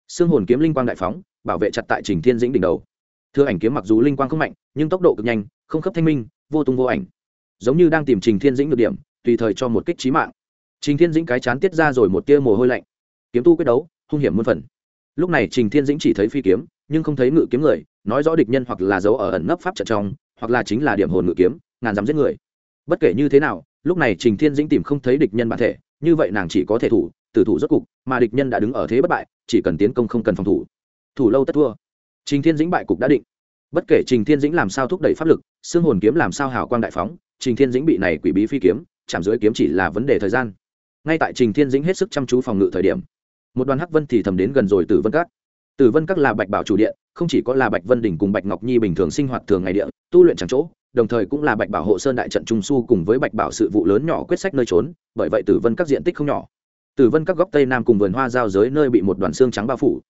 Xương hồn kiếm linh quang đại phóng, bảo vệ chặt tại trình thiên dĩnh đỉnh đầu. Thưa ảnh kiếm mặc dù linh quang không mạnh, nhưng tốc độ cực nhanh, không khớp thanh minh, vô tung vô ảnh. Giống như đang tìm trình thiên dĩnh được điểm, tùy thời cho một kích trí mạng. Trình thiên dĩnh cái chán tiết ra rồi một tia mồ hôi lạnh. Kiếm tu quyết đấu, hung hiểm muôn phần. Lúc này trình thiên dĩnh chỉ thấy phi kiếm, nhưng không thấy ngự kiếm người, nói rõ địch nhân hoặc là dấu ở ẩn nấp pháp trận trong, hoặc là chính là điểm hồn ngự kiếm, ngàn dám giết người. Bất kể như thế nào lúc này trình thiên dĩnh tìm không thấy địch nhân bản thể, như vậy nàng chỉ có thể thủ, tử thủ rốt cục, mà địch nhân đã đứng ở thế bất bại, chỉ cần tiến công không cần phòng thủ. Thủ lâu tất thua. Trình thiên dĩnh bại cục đã định. Bất kể trình thiên dĩnh làm sao thúc đẩy pháp lực xương hồn kiếm làm sao hào quang đại phóng, trình thiên dĩnh bị này quỷ bí phi kiếm, chạm dưới kiếm chỉ là vấn đề thời gian. Ngay tại trình thiên dĩnh hết sức chăm chú phòng ngự thời điểm, một đoàn hắc vân thì thầm đến gần rồi tử vân các. Tử vân các là bạch bảo chủ điện, không chỉ có là bạch vân đỉnh cùng bạch ngọc nhi bình thường sinh hoạt thường ngày địa, tu luyện chẳng chỗ đồng thời cũng là bạch bảo hộ sơn đại trận trung su cùng với bạch bảo sự vụ lớn nhỏ quyết sách nơi trốn, bởi vậy tử vân các diện tích không nhỏ. Tử vân các góc tây nam cùng vườn hoa giao giới nơi bị một đoàn xương trắng bao phủ.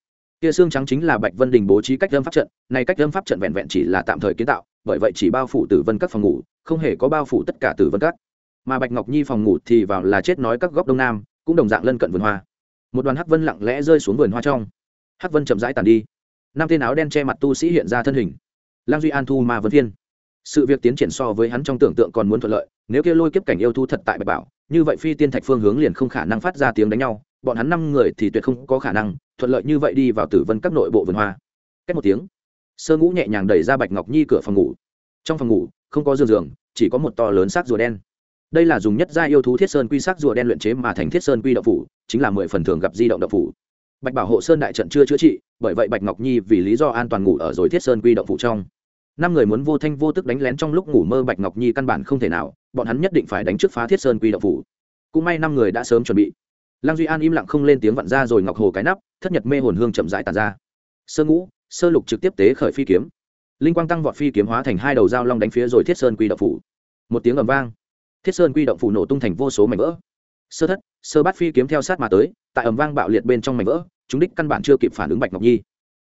Kia xương trắng chính là bạch vân đình bố trí cách lâm pháp trận này cách lâm pháp trận vẹn vẹn chỉ là tạm thời kiến tạo, bởi vậy chỉ bao phủ tử vân các phòng ngủ, không hề có bao phủ tất cả tử vân các. Mà bạch ngọc nhi phòng ngủ thì vào là chết nói các góc đông nam, cũng đồng dạng lân cận vườn hoa. Một đoàn hắc vân lặng lẽ rơi xuống vườn hoa trong. Hắc vân chậm rãi tàn đi. Năm tên áo đen che mặt tu sĩ hiện ra thân hình. Lang duy an thu ma vân thiên sự việc tiến triển so với hắn trong tưởng tượng còn muốn thuận lợi, nếu kia lôi kiếp cảnh yêu thu thật tại bạch bảo, như vậy phi tiên thạch phương hướng liền không khả năng phát ra tiếng đánh nhau, bọn hắn năm người thì tuyệt không có khả năng, thuận lợi như vậy đi vào tử vân các nội bộ vườn hoa. Cách một tiếng, sơ ngũ nhẹ nhàng đẩy ra bạch ngọc nhi cửa phòng ngủ. Trong phòng ngủ, không có giường giường, chỉ có một to lớn xác rùa đen. Đây là dùng nhất gia yêu thú thiết sơn quy sắc rùa đen luyện chế mà thành thiết sơn quy đậu phủ, chính là mười phần thường gặp di động đậu phủ. Bạch bảo hộ sơn đại trận chưa chữa trị, bởi vậy bạch ngọc nhi vì lý do an toàn ngủ ở rồi thiết sơn quy đậu phủ trong năm người muốn vô thanh vô tức đánh lén trong lúc ngủ mơ bạch ngọc nhi căn bản không thể nào, bọn hắn nhất định phải đánh trước phá thiết sơn quy động phủ. Cũng may năm người đã sớm chuẩn bị. Lăng duy an im lặng không lên tiếng vặn ra rồi ngọc hồ cái nắp, thất nhật mê hồn hương chậm rãi tàn ra. Sơ ngũ, sơ lục trực tiếp tế khởi phi kiếm. Linh quang tăng vọt phi kiếm hóa thành hai đầu dao long đánh phía rồi thiết sơn quy động phủ. Một tiếng ầm vang. Thiết sơn quy động phủ nổ tung thành vô số mảnh vỡ. Sơ thất, sơ bát phi kiếm theo sát mà tới, tại ầm vang bạo liệt bên trong mảnh vỡ, chúng đích căn bản chưa kịp phản ứng bạch ngọc nhi.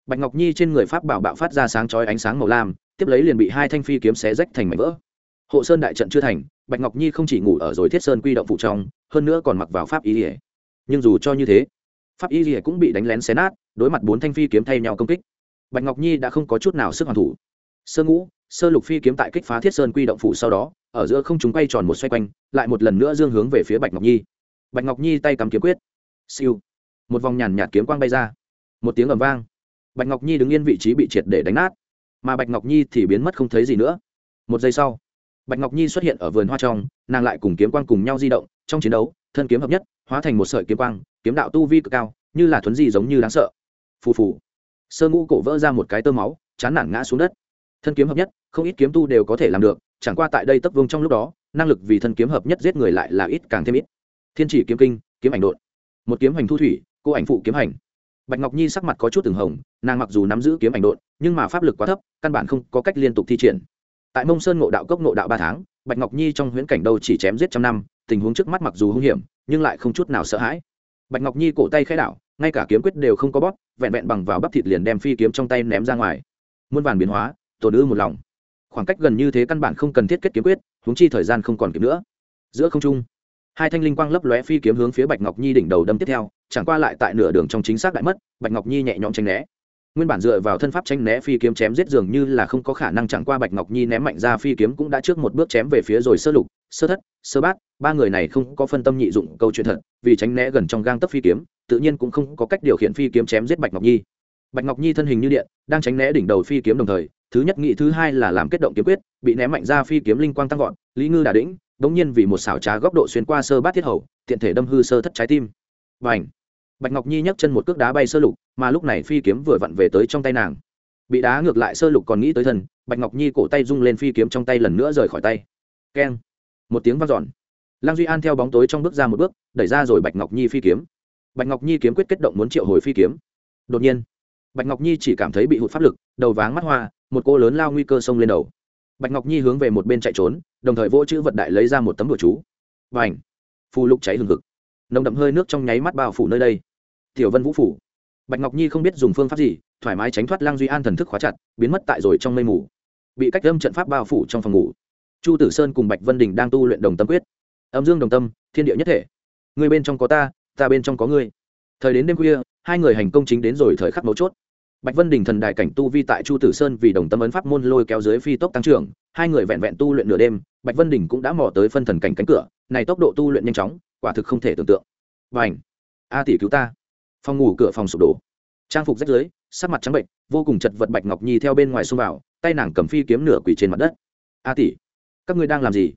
Bạch ngọc nhi trên người pháp bảo bạo phát ra sáng chói ánh sáng màu lam tiếp lấy liền bị hai thanh phi kiếm xé rách thành mảnh vỡ. Hộ sơn đại trận chưa thành, bạch ngọc nhi không chỉ ngủ ở rồi thiết sơn quy động phụ trong, hơn nữa còn mặc vào pháp y ỉa nhưng dù cho như thế, pháp y ỉa cũng bị đánh lén xé nát, đối mặt bốn thanh phi kiếm thay nhau công kích. Bạch ngọc nhi đã không có chút nào sức hoàn thủ. Sơ ngũ, sơ lục phi kiếm tại kích phá thiết sơn quy động phủ sau đó, ở giữa không chúng quay tròn một xoay quanh, lại một lần nữa dương hướng về phía bạch ngọc nhi. Bạch ngọc nhi tay cắm kiếm quyết. Siêu. Một vòng nhàn nhạt kiếm quang bay ra. Một tiếng ầm vang. Bạch ngọc nhi đứng yên vị trí bị triệt để đánh nát mà bạch ngọc nhi thì biến mất không thấy gì nữa. Một giây sau, bạch ngọc nhi xuất hiện ở vườn hoa trong, nàng lại cùng kiếm quang cùng nhau di động, trong chiến đấu, thân kiếm hợp nhất, hóa thành một sợi kiếm quang, kiếm đạo tu vi cực cao, như là thuấn di giống như đáng sợ. Phù phù. Sơ ngũ cổ vỡ ra một cái tơ máu, chán nản ngã xuống đất. Thân kiếm hợp nhất, không ít kiếm tu đều có thể làm được, chẳng qua tại đây tấp vương trong lúc đó, năng lực vì thân kiếm hợp nhất giết người lại là ít càng thêm ít. Thiên chỉ kiếm kinh, kiếm ảnh đột một kiếm hành thu thủy, cô ảnh phụ kiếm hành bạch ngọc nhi sắc mặt có chút từng hồng, nàng mặc dù nắm giữ kiếm ảnh độn, nhưng mà pháp lực quá thấp, căn bản không có cách liên tục thi triển. Tại mông sơn ngộ đạo cốc ngộ đạo ba tháng, bạch ngọc nhi trong huyễn cảnh đâu chỉ chém giết trăm năm, tình huống trước mắt mặc dù hung hiểm, nhưng lại không chút nào sợ hãi. Bạch ngọc nhi cổ tay khẽ đảo, ngay cả kiếm quyết đều không có bóp, vẹn vẹn bằng vào bắp thịt liền đem phi kiếm trong tay ném ra ngoài. Muôn vàn biến hóa, tổn ư một lòng. Khoảng cách gần như thế căn bản không cần thiết kết kiếm quyết, huống chi thời gian không còn kịp nữa. Giữa không trung, hai thanh linh quang lấp lóe phi kiếm hướng phía bạch ngọc nhi đỉnh đầu đâm tiếp theo chẳng qua lại tại nửa đường trong chính xác đại mất, bạch ngọc nhi nhẹ nhõm tranh né. Nguyên bản dựa vào thân pháp tranh né phi kiếm chém giết dường như là không có khả năng chẳng qua bạch ngọc nhi ném mạnh ra phi kiếm cũng đã trước một bước chém về phía rồi sơ lục, sơ thất, sơ bát, ba người này không có phân tâm nhị dụng câu chuyện thật, vì tránh né gần trong gang tấp phi kiếm, tự nhiên cũng không có cách điều khiển phi kiếm chém giết bạch ngọc nhi. Bạch ngọc nhi thân hình như điện, đang tránh né đỉnh đầu phi kiếm đồng thời, thứ nhất nghị thứ hai là làm kết động kiếm quyết, bị ném mạnh ra phi kiếm linh quang tăng vọt, lý ngư đà đĩnh, đống nhiên vì một xảo trá góc độ xuyên qua sơ bát thiết hầu, tiện thể đâm hư sơ thất trái tim. Và ảnh bạch ngọc nhi nhấc chân một cước đá bay sơ lục, mà lúc này phi kiếm vừa vặn về tới trong tay nàng. Bị đá ngược lại sơ lục còn nghĩ tới thân bạch ngọc nhi cổ tay rung lên phi kiếm trong tay lần nữa rời khỏi tay. Keng. Một tiếng vang dọn. Lang duy an theo bóng tối trong bước ra một bước, đẩy ra rồi bạch ngọc nhi phi kiếm. Bạch ngọc nhi kiếm quyết kết động muốn triệu hồi phi kiếm. Đột nhiên, bạch ngọc nhi chỉ cảm thấy bị hụt pháp lực, đầu váng mắt hoa, một cô lớn lao nguy cơ xông lên đầu. Bạch ngọc nhi hướng về một bên chạy trốn, đồng thời vỗ chữ vật đại lấy ra một tấm đồ chú. Và phù lục cháy hừng hực. Nồng đậm hơi nước trong nháy mắt bao phủ nơi đây tiểu vân vũ phủ. Bạch ngọc nhi không biết dùng phương pháp gì, thoải mái tránh thoát lang duy an thần thức khóa chặt, biến mất tại rồi trong mây mù. Bị cách âm trận pháp bao phủ trong phòng ngủ. Chu tử sơn cùng bạch vân đình đang tu luyện đồng tâm quyết. Âm dương đồng tâm, thiên địa nhất thể. Người bên trong có ta ta bên trong có ngươi. Thời đến đêm khuya, hai người hành công chính đến rồi thời khắc mấu chốt. Bạch vân đình thần đại cảnh tu vi tại chu tử sơn vì đồng tâm ấn pháp môn lôi kéo dưới phi tốc tăng trưởng, hai người vẹn vẹn tu luyện nửa đêm, bạch vân đình cũng đã mò tới phân thần cảnh cánh cửa, này tốc độ tu luyện nhanh chóng, quả thực không thể tưởng tượng. Và ảnh a tỷ cứu ta! Phòng ngủ cửa phòng sụp đổ. Trang phục rách rưới, sắc mặt trắng bệnh, vô cùng chật vật bạch ngọc nhi theo bên ngoài xông vào, tay nàng cầm phi kiếm nửa quỷ trên mặt đất. A tỷ, các ngươi đang làm gì?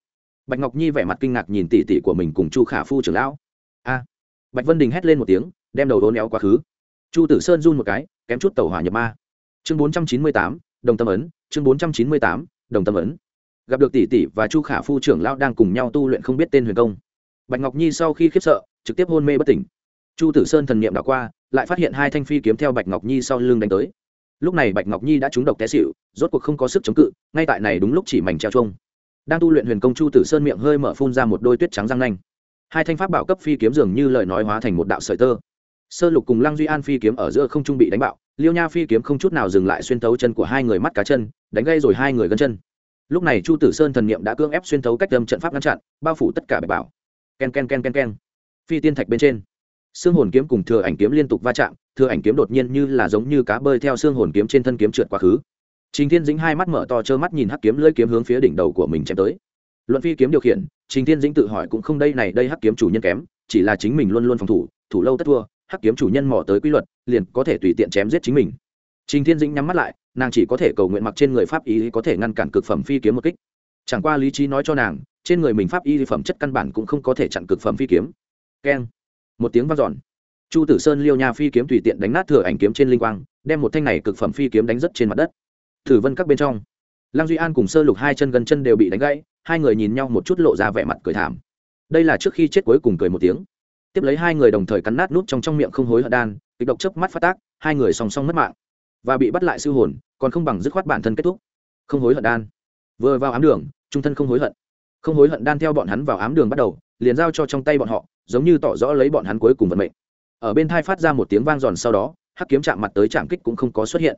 Bạch ngọc nhi vẻ mặt kinh ngạc nhìn tỷ tỷ của mình cùng chu khả phu trưởng lão. A. Bạch vân đình hét lên một tiếng, đem đầu đốn éo quá khứ. Chu tử sơn run một cái, kém chút tàu hỏa nhập ma. Chương bốn trăm chín mươi tám, đồng tâm ấn, chương bốn trăm chín mươi tám, đồng tâm ấn. Gặp được tỷ tỷ và chu khả phu trưởng lão đang cùng nhau tu luyện không biết tên huyền công. Bạch ngọc nhi sau khi khiếp sợ, trực tiếp hôn mê bất tỉnh chu tử sơn thần nghiệm đã qua, lại phát hiện hai thanh phi kiếm theo bạch ngọc nhi sau lưng đánh tới. Lúc này bạch ngọc nhi đã trúng độc té xịu rốt cuộc không có sức chống cự, ngay tại này đúng lúc chỉ mảnh treo trông đang tu luyện huyền công chu tử sơn miệng hơi mở phun ra một đôi tuyết trắng răng nanh. Hai thanh pháp bảo cấp phi kiếm dường như lời nói hóa thành một đạo sợi tơ. Sơ lục cùng lăng duy an phi kiếm ở giữa không trung bị đánh bạo, liêu nha phi kiếm không chút nào dừng lại xuyên thấu chân của hai người mắt cá chân, đánh gây rồi hai người gân chân. Lúc này chu tử sơn thần niệm đã cưỡng ép xuyên thấu cách đâm trận pháp ngăn chặn, bao phủ tất cả bạch bảo. Ken ken ken ken ken. Phi tiên thạch bên trên xương hồn kiếm cùng thừa ảnh kiếm liên tục va chạm, thừa ảnh kiếm đột nhiên như là giống như cá bơi theo xương hồn kiếm trên thân kiếm trượt quá khứ. Trình thiên dĩnh hai mắt mở to trơ mắt nhìn hắc kiếm lưỡi kiếm hướng phía đỉnh đầu của mình chém tới. Luận phi kiếm điều khiển, trình thiên dĩnh tự hỏi cũng không đây này đây hắc kiếm chủ nhân kém, chỉ là chính mình luôn luôn phòng thủ thủ lâu tất thua, hắc kiếm chủ nhân mò tới quy luật, liền có thể tùy tiện chém giết chính mình. Trình thiên dĩnh nhắm mắt lại, nàng chỉ có thể cầu nguyện mặc trên người pháp Y có thể ngăn cản cực phẩm phi kiếm một kích. Chẳng qua lý trí nói cho nàng, trên người mình pháp y phẩm chất căn bản cũng không có thể chặn cực phẩm phi kiếm. Keng một tiếng vang dọn. Chu tử sơn liêu nha phi kiếm tùy tiện đánh nát thừa ảnh kiếm trên linh quang, đem một thanh này cực phẩm phi kiếm đánh rất trên mặt đất. Thử vân các bên trong, lăng duy an cùng sơ lục hai chân gần chân đều bị đánh gãy, hai người nhìn nhau một chút lộ ra vẻ mặt cười thảm. Đây là trước khi chết cuối cùng cười một tiếng. Tiếp lấy hai người đồng thời cắn nát nút trong trong miệng không hối hận đan, kịch độc chớp mắt phát tác, hai người song song mất mạng. Và bị bắt lại siêu hồn, còn không bằng dứt khoát bản thân kết thúc. Không hối hận đan. Vừa vào ám đường, trung thân không hối hận. Không hối hận đan theo bọn hắn vào ám đường bắt đầu, liền giao cho trong tay bọn họ giống như tỏ rõ lấy bọn hắn cuối cùng vận mệnh. Ở bên thai phát ra một tiếng vang giòn sau đó, hắc kiếm chạm mặt tới chạm kích cũng không có xuất hiện.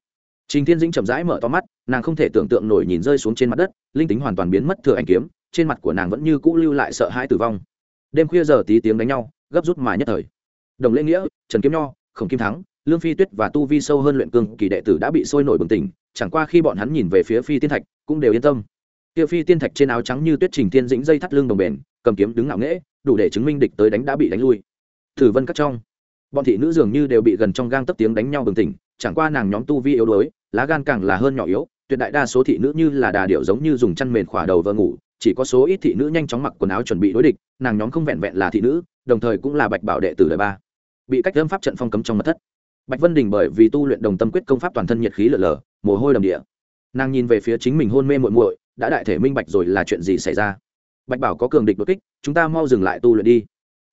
Trình thiên dĩnh chậm rãi mở to mắt, nàng không thể tưởng tượng nổi nhìn rơi xuống trên mặt đất, linh tính hoàn toàn biến mất thừa ảnh kiếm, trên mặt của nàng vẫn như cũ lưu lại sợ hãi tử vong. Đêm khuya giờ tí tiếng đánh nhau, gấp rút mà nhất thời. Đồng lễ nghĩa, trần kiếm nho, khổng kim thắng, lương phi tuyết và tu vi sâu hơn luyện cương kỳ đệ tử đã bị sôi nổi bừng tỉnh, chẳng qua khi bọn hắn nhìn về phía phi tiên thạch, cũng đều yên tâm. Tiêu phi tiên thạch trên áo trắng như tuyết trình tiên dĩnh dây thắt lưng đồng bền, cầm kiếm đứng ngạo nghễ đủ để chứng minh địch tới đánh đã bị đánh lui. Thử vân cắt trong. Bọn thị nữ dường như đều bị gần trong gang tấp tiếng đánh nhau bừng tỉnh, chẳng qua nàng nhóm tu vi yếu đuối, lá gan càng là hơn nhỏ yếu, tuyệt đại đa số thị nữ như là đà điệu giống như dùng chăn mền khỏa đầu vợ ngủ, chỉ có số ít thị nữ nhanh chóng mặc quần áo chuẩn bị đối địch, nàng nhóm không vẹn vẹn là thị nữ, đồng thời cũng là bạch bảo đệ tử đời ba. Bị cách lâm pháp trận phong cấm trong mật thất. Bạch vân đình bởi vì tu luyện đồng tâm quyết công pháp toàn thân nhiệt khí lở lở, mồ hôi đầm địa. Nàng nhìn về phía chính mình hôn mê muội muội, đã đại thể minh bạch rồi là chuyện gì xảy ra bạch bảo có cường địch đột kích, chúng ta mau dừng lại tu luyện đi.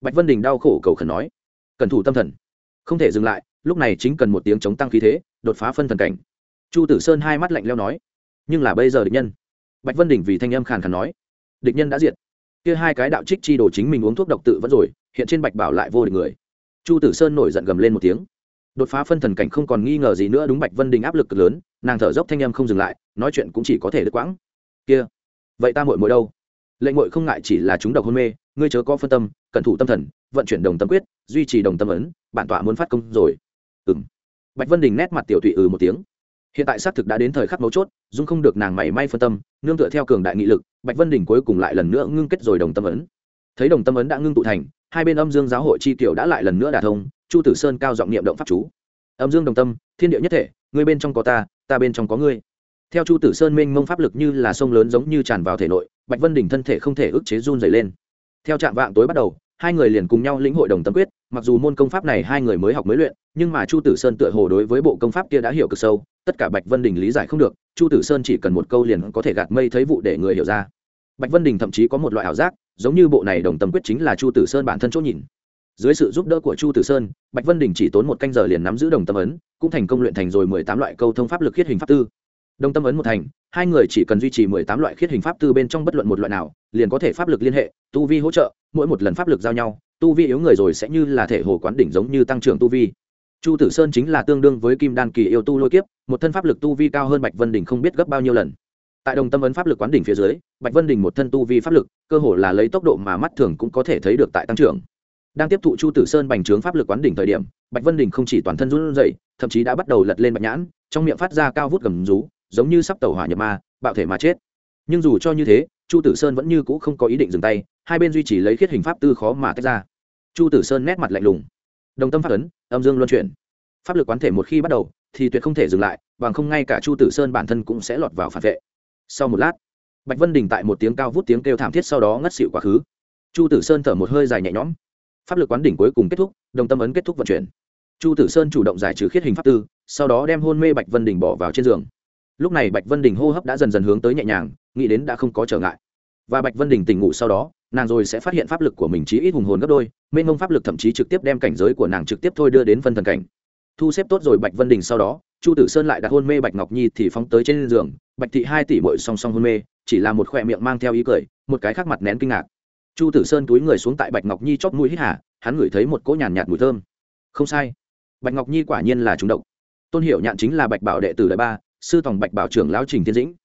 Bạch vân đình đau khổ cầu khẩn nói. Cần thủ tâm thần. Không thể dừng lại, lúc này chính cần một tiếng chống tăng khí thế, đột phá phân thần cảnh. Chu tử sơn hai mắt lạnh leo nói. Nhưng là bây giờ địch nhân. Bạch vân đình vì thanh âm khàn khàn nói. Địch nhân đã diệt. Kia hai cái đạo trích chi đồ chính mình uống thuốc độc tự vẫn rồi, hiện trên bạch bảo lại vô địch người. Chu tử sơn nổi giận gầm lên một tiếng. Đột phá phân thần cảnh không còn nghi ngờ gì nữa, đúng bạch vân đình áp lực cực lớn, nàng thở dốc thanh âm không dừng lại, nói chuyện cũng chỉ có thể đứt quãng. Kia, vậy ta muội muội đâu? Lệnh ngội không ngại chỉ là chúng độc hôn mê, ngươi chớ có phân tâm, cẩn thủ tâm thần, vận chuyển đồng tâm quyết, duy trì đồng tâm ấn, bản tọa muốn phát công rồi. Ừng bạch vân đình nét mặt tiểu thụy ừ một tiếng. Hiện tại xác thực đã đến thời khắc mấu chốt, dung không được nàng mảy may phân tâm, nương tựa theo cường đại nghị lực, bạch vân đình cuối cùng lại lần nữa ngưng kết rồi đồng tâm ấn. Thấy đồng tâm ấn đã ngưng tụ thành, hai bên âm dương giáo hội chi tiểu đã lại lần nữa đả thông, chu tử sơn cao giọng niệm động pháp chú. Âm dương đồng tâm, thiên địa nhất thể, ngươi bên trong có ta ta bên trong có ngươi. Theo chu tử sơn minh mông pháp lực như là sông lớn giống như tràn vào thể nội bạch vân đình thân thể không thể ức chế run dày lên. Theo trạm vạng tối bắt đầu, hai người liền cùng nhau lĩnh hội đồng tâm quyết, mặc dù môn công pháp này hai người mới học mới luyện, nhưng mà chu tử sơn tựa hồ đối với bộ công pháp kia đã hiểu cực sâu, tất cả bạch vân đình lý giải không được, chu tử sơn chỉ cần một câu liền có thể gạt mây thấy vụ để người hiểu ra. Bạch vân đình thậm chí có một loại ảo giác, giống như bộ này đồng tâm quyết chính là chu tử sơn bản thân chỗ nhìn. Dưới sự giúp đỡ của chu tử sơn, bạch vân đình chỉ tốn một canh giờ liền nắm giữ đồng tâm ấn, cũng thành công luyện thành rồi mười tám loại câu thông pháp lực khiết hình pháp tư. Đồng tâm ấn một thành hai người chỉ cần duy trì mười tám loại khiết hình pháp tư bên trong bất luận một loại nào, liền có thể pháp lực liên hệ, tu vi hỗ trợ, mỗi một lần pháp lực giao nhau, tu vi yếu người rồi sẽ như là thể hồ quán đỉnh giống như tăng trưởng tu vi. Chu tử sơn chính là tương đương với kim đan kỳ yêu tu lôi kiếp, một thân pháp lực tu vi cao hơn bạch vân đình không biết gấp bao nhiêu lần. Tại đồng tâm ấn pháp lực quán đỉnh phía dưới, bạch vân đình một thân tu vi pháp lực, cơ hồ là lấy tốc độ mà mắt thường cũng có thể thấy được tại tăng trưởng. Đang tiếp thụ chu tử sơn bành trướng pháp lực quán đỉnh thời điểm, bạch vân đình không chỉ toàn thân run rẩy, thậm chí đã bắt đầu lật lên bạch nhãn, trong miệng phát ra cao vút gầm rú giống như sắp tàu hỏa nhập ma, bạo thể mà chết. Nhưng dù cho như thế, chu tử sơn vẫn như cũ không có ý định dừng tay, hai bên duy trì lấy khiết hình pháp tư khó mà tách ra. Chu tử sơn nét mặt lạnh lùng. Đồng tâm pháp ấn, âm dương luân chuyển. Pháp lực quán thể một khi bắt đầu, thì tuyệt không thể dừng lại, bằng không ngay cả chu tử sơn bản thân cũng sẽ lọt vào phản vệ. Sau một lát, bạch vân đình tại một tiếng cao vút tiếng kêu thảm thiết sau đó ngất xịu quá khứ. Chu tử sơn thở một hơi dài nhẹ nhõm. Pháp lực quán đỉnh cuối cùng kết thúc, đồng tâm ấn kết thúc vận chuyển. Chu tử sơn chủ động giải trừ khiết hình pháp tư, sau đó đem hôn mê bạch vân đình bỏ vào trên giường lúc này bạch vân đình hô hấp đã dần dần hướng tới nhẹ nhàng nghĩ đến đã không có trở ngại. Và bạch vân đình tỉnh ngủ sau đó nàng rồi sẽ phát hiện pháp lực của mình chí ít hùng hồn gấp đôi mênh mông pháp lực thậm chí trực tiếp đem cảnh giới của nàng trực tiếp thôi đưa đến phân thần cảnh. Thu xếp tốt rồi bạch vân đình sau đó chu tử sơn lại đặt hôn mê bạch ngọc nhi thì phóng tới trên giường bạch thị hai tỷ bội song song hôn mê chỉ là một khoe miệng mang theo ý cười một cái khác mặt nén kinh ngạc. Chu tử sơn túi người xuống tại bạch ngọc nhi chót mũi hít hà hắn ngửi thấy một cỗ nhàn nhạt, nhạt mùi thơm. Không sai. Bạch ngọc nhi quả nhiên là trúng độc. Tôn hiểu nhạn chính là bạch bảo đệ tử đại ba sư tòng bạch bảo trưởng lão trình thiên dĩnh.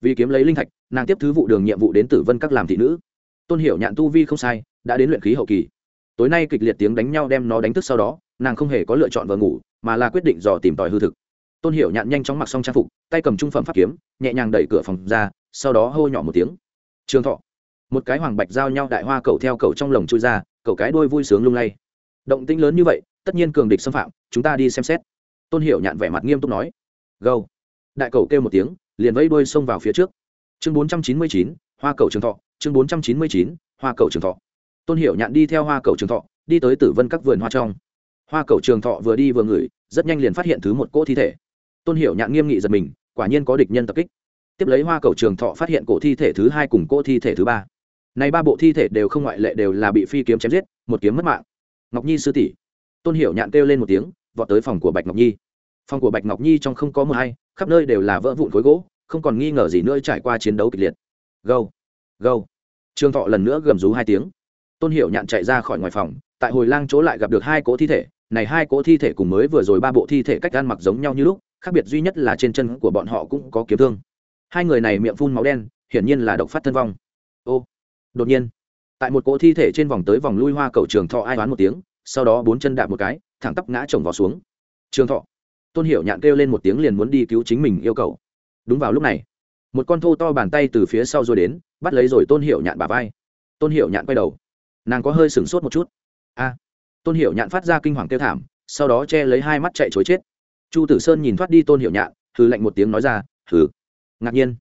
Vì kiếm lấy linh thạch, nàng tiếp thứ vụ đường nhiệm vụ đến tử vân các làm thị nữ. Tôn hiểu nhạn tu vi không sai, đã đến luyện khí hậu kỳ. Tối nay kịch liệt tiếng đánh nhau đem nó đánh thức sau đó, nàng không hề có lựa chọn vợ ngủ, mà là quyết định dò tìm tòi hư thực. Tôn hiểu nhạn nhanh chóng mặc xong trang phục, tay cầm trung phẩm pháp kiếm, nhẹ nhàng đẩy cửa phòng ra, sau đó hô nhỏ một tiếng. Trường thọ. Một cái hoàng bạch giao nhau đại hoa cầu theo cầu trong lồng chui ra cầu cái đôi vui sướng lung lay. Động tĩnh lớn như vậy, tất nhiên cường địch xâm phạm, chúng ta đi xem xét. Tôn hiểu nhạn vẻ mặt nghiêm túc nói. Gâu đại cầu kêu một tiếng, liền vẫy đuôi xông vào phía trước. Chương bốn trăm chín mươi chín, hoa cầu trường thọ, chương bốn trăm chín mươi chín, hoa cầu trường thọ. Tôn hiểu nhạn đi theo hoa cầu trường thọ, đi tới tử vân các vườn hoa trong. Hoa cầu trường thọ vừa đi vừa ngửi, rất nhanh liền phát hiện thứ một cỗ thi thể. Tôn hiểu nhạn nghiêm nghị giật mình, quả nhiên có địch nhân tập kích. Tiếp lấy hoa cầu trường thọ phát hiện cổ thi thể thứ hai cùng cỗ thi thể thứ ba. Này ba bộ thi thể đều không ngoại lệ đều là bị phi kiếm chém giết, một kiếm mất mạng. Ngọc nhi sư tỷ. Tôn hiểu nhạn kêu lên một tiếng, vọt tới phòng của bạch ngọc nhi phòng của bạch ngọc nhi trong không có mưa hay, khắp nơi đều là vỡ vụn khối gỗ, không còn nghi ngờ gì nữa trải qua chiến đấu kịch liệt. Gâu gâu. Trương thọ lần nữa gầm rú hai tiếng. Tôn hiểu nhạn chạy ra khỏi ngoài phòng, tại hồi lang chỗ lại gặp được hai cỗ thi thể. Này hai cỗ thi thể cùng mới vừa rồi ba bộ thi thể cách gan mặc giống nhau như lúc, khác biệt duy nhất là trên chân của bọn họ cũng có kiếm thương. Hai người này miệng phun máu đen, hiển nhiên là độc phát thân vong. Ô, đột nhiên, tại một cỗ thi thể trên vòng tới vòng lui hoa cầu trường thọ ai đoán một tiếng, sau đó bốn chân đạp một cái, thẳng tắp ngã chồng vào xuống. Trường thọ tôn hiểu nhạn kêu lên một tiếng liền muốn đi cứu chính mình yêu cầu. Đúng vào lúc này, một con thô to bàn tay từ phía sau rồi đến, bắt lấy rồi tôn hiểu nhạn bà vai. Tôn hiểu nhạn quay đầu. Nàng có hơi sửng sốt một chút. A, tôn hiểu nhạn phát ra kinh hoàng kêu thảm, sau đó che lấy hai mắt chạy chối chết. Chu tử sơn nhìn thoát đi tôn hiểu nhạn, hừ lạnh một tiếng nói ra, hừ. Ngạc nhiên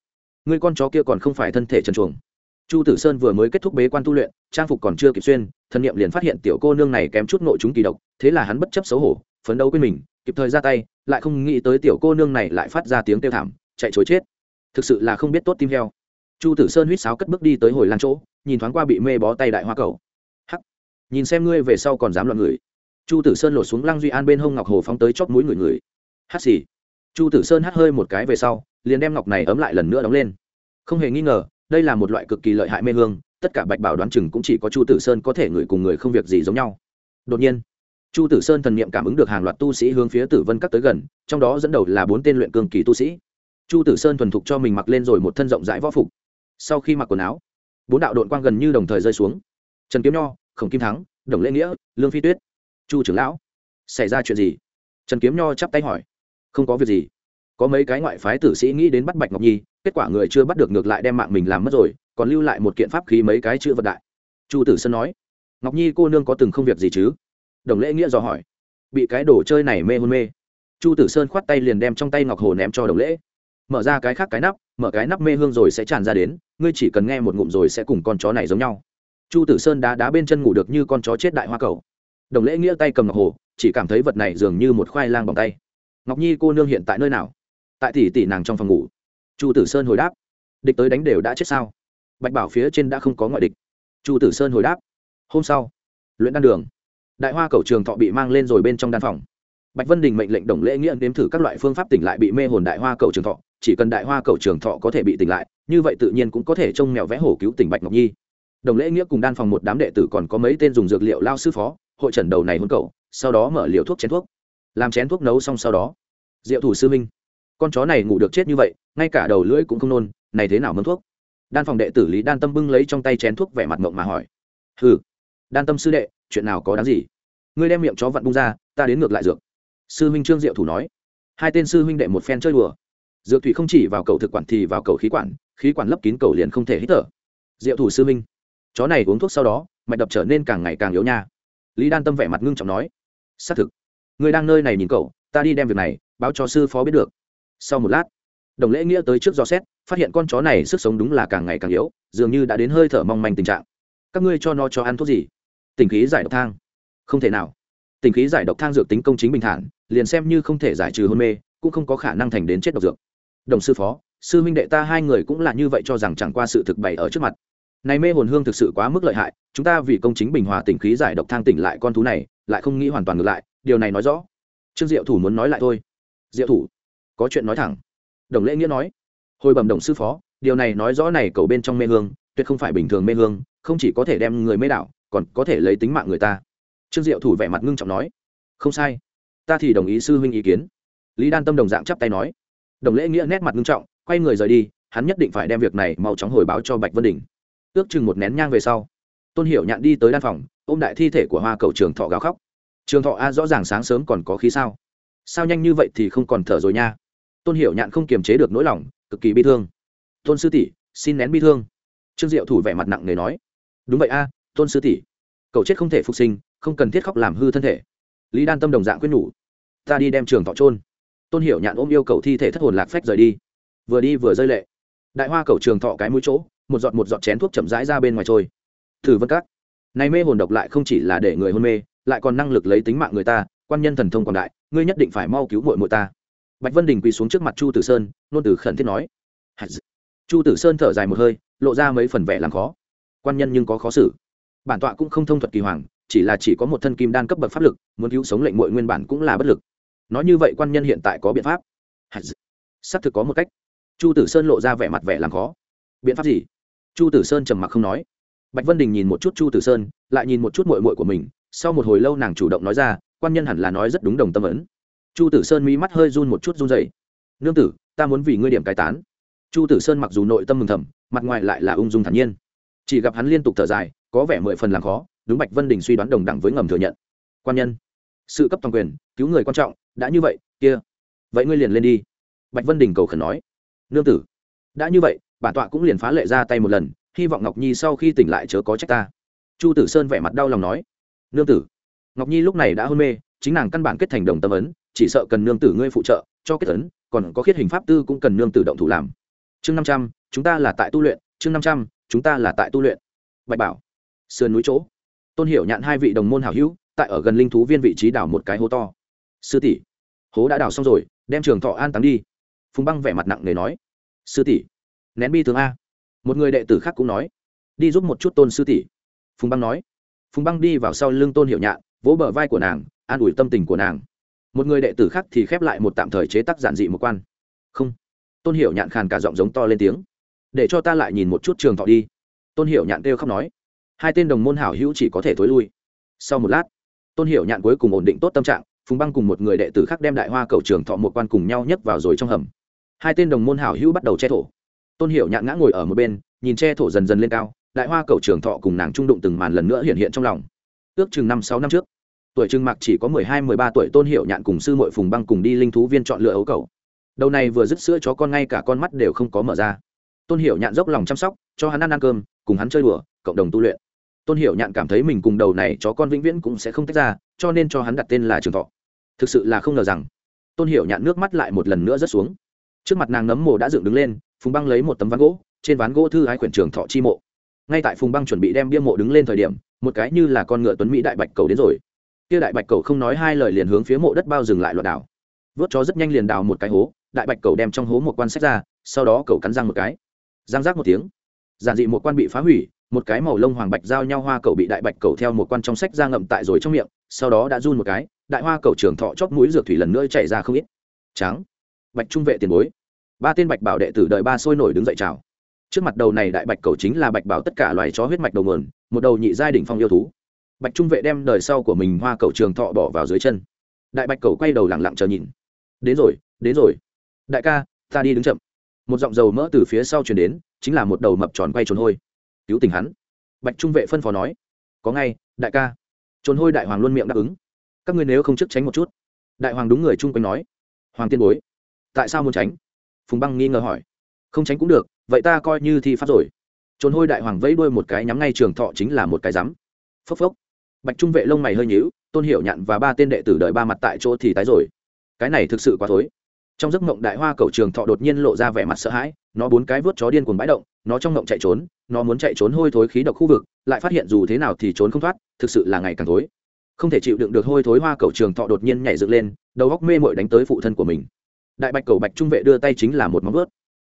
người con chó kia còn không phải thân thể trần chuồng chu tử sơn vừa mới kết thúc bế quan tu luyện, trang phục còn chưa kịp xuyên, thân nhiệm liền phát hiện tiểu cô nương này kém chút nội chúng kỳ độc, thế là hắn bất chấp xấu hổ, phấn đấu quên mình kịp thời ra tay, lại không nghĩ tới tiểu cô nương này lại phát ra tiếng kêu thảm, chạy chối chết. Thực sự là không biết tốt tim heo. Chu tử sơn huýt sáo cất bước đi tới hồi lan chỗ, nhìn thoáng qua bị mê bó tay đại hoa cầu. Hắc. Nhìn xem ngươi về sau còn dám loạn người. Chu tử sơn lột xuống lăng duy an bên hông ngọc hồ phóng tới chóp mũi người người. Hắt xì. Chu tử sơn hắt hơi một cái về sau, liền đem ngọc này ấm lại lần nữa đóng lên. Không hề nghi ngờ, đây là một loại cực kỳ lợi hại mê hương, tất cả bạch bảo đoán chừng cũng chỉ có chu tử sơn có thể ngửi cùng người không việc gì giống nhau. Đột nhiên chu tử sơn thần niệm cảm ứng được hàng loạt tu sĩ hướng phía tử vân các tới gần, trong đó dẫn đầu là bốn tên luyện cường kỳ tu sĩ. Chu tử sơn thuần thục cho mình mặc lên rồi một thân rộng rãi võ phục. Sau khi mặc quần áo, bốn đạo đội quang gần như đồng thời rơi xuống. Trần kiếm nho, khổng kim thắng, đồng lễ nghĩa, lương phi tuyết, chu trưởng lão. Xảy ra chuyện gì? Trần kiếm nho chắp tay hỏi. Không có việc gì. Có mấy cái ngoại phái tử sĩ nghĩ đến bắt bạch ngọc nhi, kết quả người chưa bắt được ngược lại đem mạng mình làm mất rồi, còn lưu lại một kiện pháp khí mấy cái chữ vật đại. Chu tử sơn nói. Ngọc nhi cô nương có từng không việc gì chứ? Đồng lễ nghĩa dò hỏi. Bị cái đồ chơi này mê hôn mê. Chu tử sơn khoát tay liền đem trong tay ngọc hồ ném cho đồng lễ. Mở ra cái khác cái nắp, mở cái nắp mê hương rồi sẽ tràn ra đến, ngươi chỉ cần nghe một ngụm rồi sẽ cùng con chó này giống nhau. Chu tử sơn đá đá bên chân ngủ được như con chó chết đại hoa cầu. Đồng lễ nghĩa tay cầm ngọc hồ, chỉ cảm thấy vật này dường như một khoai lang bằng tay. Ngọc nhi cô nương hiện tại nơi nào? Tại tỷ tỷ nàng trong phòng ngủ. Chu tử sơn hồi đáp. Địch tới đánh đều đã chết sao? Bạch bảo phía trên đã không có ngoại địch. Chu tử sơn hồi đáp. Hôm sau, luyện đan đường đại hoa cầu trường thọ bị mang lên rồi bên trong đan phòng. Bạch vân đình mệnh lệnh đồng lễ nghĩa nếm thử các loại phương pháp tỉnh lại bị mê hồn đại hoa cầu trường thọ. Chỉ cần đại hoa cầu trường thọ có thể bị tỉnh lại, như vậy tự nhiên cũng có thể trông mèo vẽ hổ cứu tỉnh bạch ngọc nhi. Đồng lễ nghĩa cùng đan phòng một đám đệ tử còn có mấy tên dùng dược liệu lao sư phó, hội trần đầu này hôn cầu, sau đó mở liều thuốc chén thuốc. Làm chén thuốc nấu xong sau đó, diệu thủ sư minh, con chó này ngủ được chết như vậy, ngay cả đầu lưỡi cũng không nôn, này thế nào mâm thuốc? Đan phòng đệ tử lý đan tâm bưng lấy trong tay chén thuốc vẻ mặt mộng mà hỏi. Ừ đan tâm sư đệ, chuyện nào có đáng gì? Ngươi đem miệng chó vặn bung ra, ta đến ngược lại dược. Sư huynh trương diệu thủ nói. Hai tên sư huynh đệ một phen chơi đùa. Dược thủy không chỉ vào cầu thực quản thì vào cầu khí quản khí quản lấp kín cầu liền không thể hít thở. Diệu thủ sư huynh, chó này uống thuốc sau đó, mạch đập trở nên càng ngày càng yếu nha. Lý đan tâm vẻ mặt ngưng trọng nói. Xác thực người đang nơi này nhìn cậu, ta đi đem việc này báo cho sư phó biết được. Sau một lát, đồng lễ nghĩa tới trước dò xét, phát hiện con chó này sức sống đúng là càng ngày càng yếu, dường như đã đến hơi thở mong manh tình trạng. Các ngươi cho nó cho ăn thuốc gì? Tình khí giải độc thang không thể nào. Tình khí giải độc thang dược tính công chính bình thản, liền xem như không thể giải trừ hôn mê, cũng không có khả năng thành đến chết độc dược. Đồng sư phó, sư huynh đệ ta hai người cũng là như vậy cho rằng chẳng qua sự thực bày ở trước mặt. Này mê hồn hương thực sự quá mức lợi hại, chúng ta vì công chính bình hòa tình khí giải độc thang tỉnh lại con thú này, lại không nghĩ hoàn toàn ngược lại, điều này nói rõ. Trương diệu thủ muốn nói lại thôi. Diệu thủ, có chuyện nói thẳng. Đồng lễ nghĩa nói. Hồi bẩm đồng sư phó, điều này nói rõ này cầu bên trong mê hương, tuyệt không phải bình thường mê hương, không chỉ có thể đem người mê đảo, còn có thể lấy tính mạng người ta trương diệu thủ vẻ mặt ngưng trọng nói, không sai, ta thì đồng ý sư huynh ý kiến. Lý đan tâm đồng dạng chắp tay nói. Đồng lễ nghĩa nét mặt ngưng trọng, quay người rời đi, hắn nhất định phải đem việc này mau chóng hồi báo cho bạch vân đình. Ước chừng một nén nhang về sau, tôn hiểu nhạn đi tới đan phòng, ôm đại thi thể của hoa cầu trường thọ gào khóc. Trường thọ a, rõ ràng sáng sớm còn có khí sao? Sao nhanh như vậy thì không còn thở rồi nha? Tôn hiểu nhạn không kiềm chế được nỗi lòng, cực kỳ bi thương. Tôn sư tỷ, xin nén bi thương. Trương diệu thủ vẻ mặt nặng nề nói. Đúng vậy a, tôn sư tỷ cậu chết không thể phục sinh không cần thiết khóc làm hư thân thể. Lý đan tâm đồng dạng quyết nhủ, ta đi đem trường thọ trôn tôn hiểu nhạn ôm yêu cầu thi thể thất hồn lạc phách rời đi. Vừa đi vừa rơi lệ. Đại hoa cầu trường thọ cái mũi chỗ, một giọt một giọt chén thuốc chậm rãi ra bên ngoài trôi. Thử vân các này mê hồn độc lại không chỉ là để người hôn mê, lại còn năng lực lấy tính mạng người ta, quan nhân thần thông còn đại, ngươi nhất định phải mau cứu mội mội ta. Bạch vân đình quỳ xuống trước mặt chu tử sơn, nôn từ khẩn thiết nói. Chu tử sơn thở dài một hơi, lộ ra mấy phần vẻ làm khó. Quan nhân nhưng có khó xử. Bản tọa cũng không thông thuật kỳ hoàng chỉ là chỉ có một thân kim đan cấp bậc pháp lực, muốn cứu sống lệnh mội nguyên bản cũng là bất lực. Nói như vậy quan nhân hiện tại có biện pháp? Xác thực có một cách. Chu tử sơn lộ ra vẻ mặt vẻ làm khó. Biện pháp gì? Chu tử sơn trầm mặc không nói. Bạch vân đình nhìn một chút chu tử sơn, lại nhìn một chút mội mội của mình, sau một hồi lâu nàng chủ động nói ra, quan nhân hẳn là nói rất đúng đồng tâm ấn. Chu tử sơn mí mắt hơi run một chút run dày nương tử, ta muốn vì ngươi điểm cai tán. Chu tử sơn mặc dù nội tâm mừng thầm, mặt ngoài lại là ung dung thản nhiên. Chỉ gặp hắn liên tục thở dài, có vẻ mười phần làm khó đúng bạch vân đình suy đoán đồng đẳng với ngầm thừa nhận. Quan nhân, sự cấp toàn quyền, cứu người quan trọng, đã như vậy, kia, vậy ngươi liền lên đi. Bạch vân đình cầu khẩn nói. Nương tử, đã như vậy, bản tọa cũng liền phá lệ ra tay một lần, hy vọng ngọc nhi sau khi tỉnh lại chớ có trách ta. Chu tử sơn vẻ mặt đau lòng nói. Nương tử, ngọc nhi lúc này đã hôn mê, chính nàng căn bản kết thành đồng tâm ấn, chỉ sợ cần nương tử ngươi phụ trợ, cho kết ấn, còn có khiết hình pháp tư cũng cần nương tử động thủ làm. Chương năm trăm, chúng ta là tại tu luyện, chương năm trăm, chúng ta là tại tu luyện. Bạch bảo, sườn núi chỗ tôn hiểu nhạn hai vị đồng môn hảo hữu, tại ở gần linh thú viên vị trí đào một cái hố to. Sư tỷ, hố đã đào xong rồi, đem trường thọ an táng đi. Phùng băng vẻ mặt nặng nề nói. Sư tỷ, nén bi thương a. Một người đệ tử khác cũng nói. Đi giúp một chút tôn sư tỷ. Phùng băng nói. Phùng băng đi vào sau lưng tôn hiểu nhạn, vỗ bờ vai của nàng, an ủi tâm tình của nàng. Một người đệ tử khác thì khép lại một tạm thời chế tác giản dị một quan. Không. Tôn hiểu nhạn khàn cả giọng giống to lên tiếng. Để cho ta lại nhìn một chút trường thọ đi. Tôn hiểu nhạn kêu khóc nói hai tên đồng môn hảo hữu chỉ có thể thối lui. Sau một lát, tôn hiểu nhạn cuối cùng ổn định tốt tâm trạng, phùng băng cùng một người đệ tử khác đem đại hoa cầu trường thọ một quan cùng nhau nhấc vào rồi trong hầm. Hai tên đồng môn hảo hữu bắt đầu che thổ. Tôn hiểu nhạn ngã ngồi ở một bên, nhìn che thổ dần dần lên cao, đại hoa cầu trường thọ cùng nàng trung đụng từng màn lần nữa hiện hiện trong lòng. Ước chừng năm sáu năm trước, tuổi trưng mạc chỉ có mười hai, mười ba tuổi tôn hiểu nhạn cùng sư mội phùng băng cùng đi linh thú viên chọn lựa ấu cầu. Đầu này vừa dứt sữa chó con ngay cả con mắt đều không có mở ra. Tôn hiểu nhạn dốc lòng chăm sóc, cho hắn ăn ăn cơm, cùng hắn chơi đùa, cộng đồng tu luyện tôn Hiểu nhạn cảm thấy mình cùng đầu này chó con vĩnh viễn cũng sẽ không tách ra, cho nên cho hắn đặt tên là trường thọ. Thực sự là không ngờ rằng, tôn Hiểu nhạn nước mắt lại một lần nữa rớt xuống. Trước mặt nàng nấm mồ đã dựng đứng lên, phùng băng lấy một tấm ván gỗ, trên ván gỗ thư hai quyển trường thọ chi mộ. Ngay tại phùng băng chuẩn bị đem bia mộ đứng lên thời điểm, một cái như là con ngựa tuấn mỹ đại bạch cầu đến rồi. Kia đại bạch cầu không nói hai lời liền hướng phía mộ đất bao dừng lại loạt đảo. Vớt chó rất nhanh liền đào một cái hố, đại bạch cầu đem trong hố một quan sách ra, sau đó cầu cắn răng một cái. Răng rác một tiếng. Giản dị một quan bị phá hủy một cái màu lông hoàng bạch giao nhau hoa cầu bị đại bạch cầu theo một quan trong sách ra ngậm tại rồi trong miệng, sau đó đã run một cái, đại hoa cầu trường thọ chóp mũi dược thủy lần nữa chạy ra không ít. Trắng. Bạch trung vệ tiền bối. Ba tên bạch bảo đệ tử đợi ba sôi nổi đứng dậy chào. Trước mặt đầu này đại bạch cầu chính là bạch bảo tất cả loài chó huyết mạch đầu nguồn, một đầu nhị giai đỉnh phong yêu thú. Bạch trung vệ đem đời sau của mình hoa cầu trường thọ bỏ vào dưới chân. Đại bạch cầu quay đầu lẳng lặng chờ nhìn. Đến rồi đến rồi. Đại ca, ta đi đứng chậm. Một giọng dầu mỡ từ phía sau chuyển đến, chính là một đầu mập tròn quay trốn hôi cứu tình hắn. Bạch trung vệ phân phó nói, có ngay, đại ca. Trốn hôi đại hoàng luôn miệng đáp ứng. Các ngươi nếu không trước tránh một chút. Đại hoàng đúng người chung quanh nói, hoàng tiên bối, tại sao muốn tránh? Phùng băng nghi ngờ hỏi. Không tránh cũng được, vậy ta coi như thi pháp rồi. Trốn hôi đại hoàng vẫy đuôi một cái nhắm ngay trường thọ chính là một cái rắm. Phốc phốc. Bạch trung vệ lông mày hơi nhíu, tôn hiểu nhặn và ba tên đệ tử đợi ba mặt tại chỗ thì tái rồi. Cái này thực sự quá thối trong giấc mộng đại hoa cầu trường thọ đột nhiên lộ ra vẻ mặt sợ hãi, nó bốn cái vớt chó điên cuồng bãi động, nó trong mộng chạy trốn, nó muốn chạy trốn hôi thối khí độc khu vực, lại phát hiện dù thế nào thì trốn không thoát, thực sự là ngày càng thối không thể chịu đựng được hôi thối hoa cầu trường thọ đột nhiên nhảy dựng lên, đầu góc mê mội đánh tới phụ thân của mình. Đại bạch cầu bạch trung vệ đưa tay chính là một móng vớt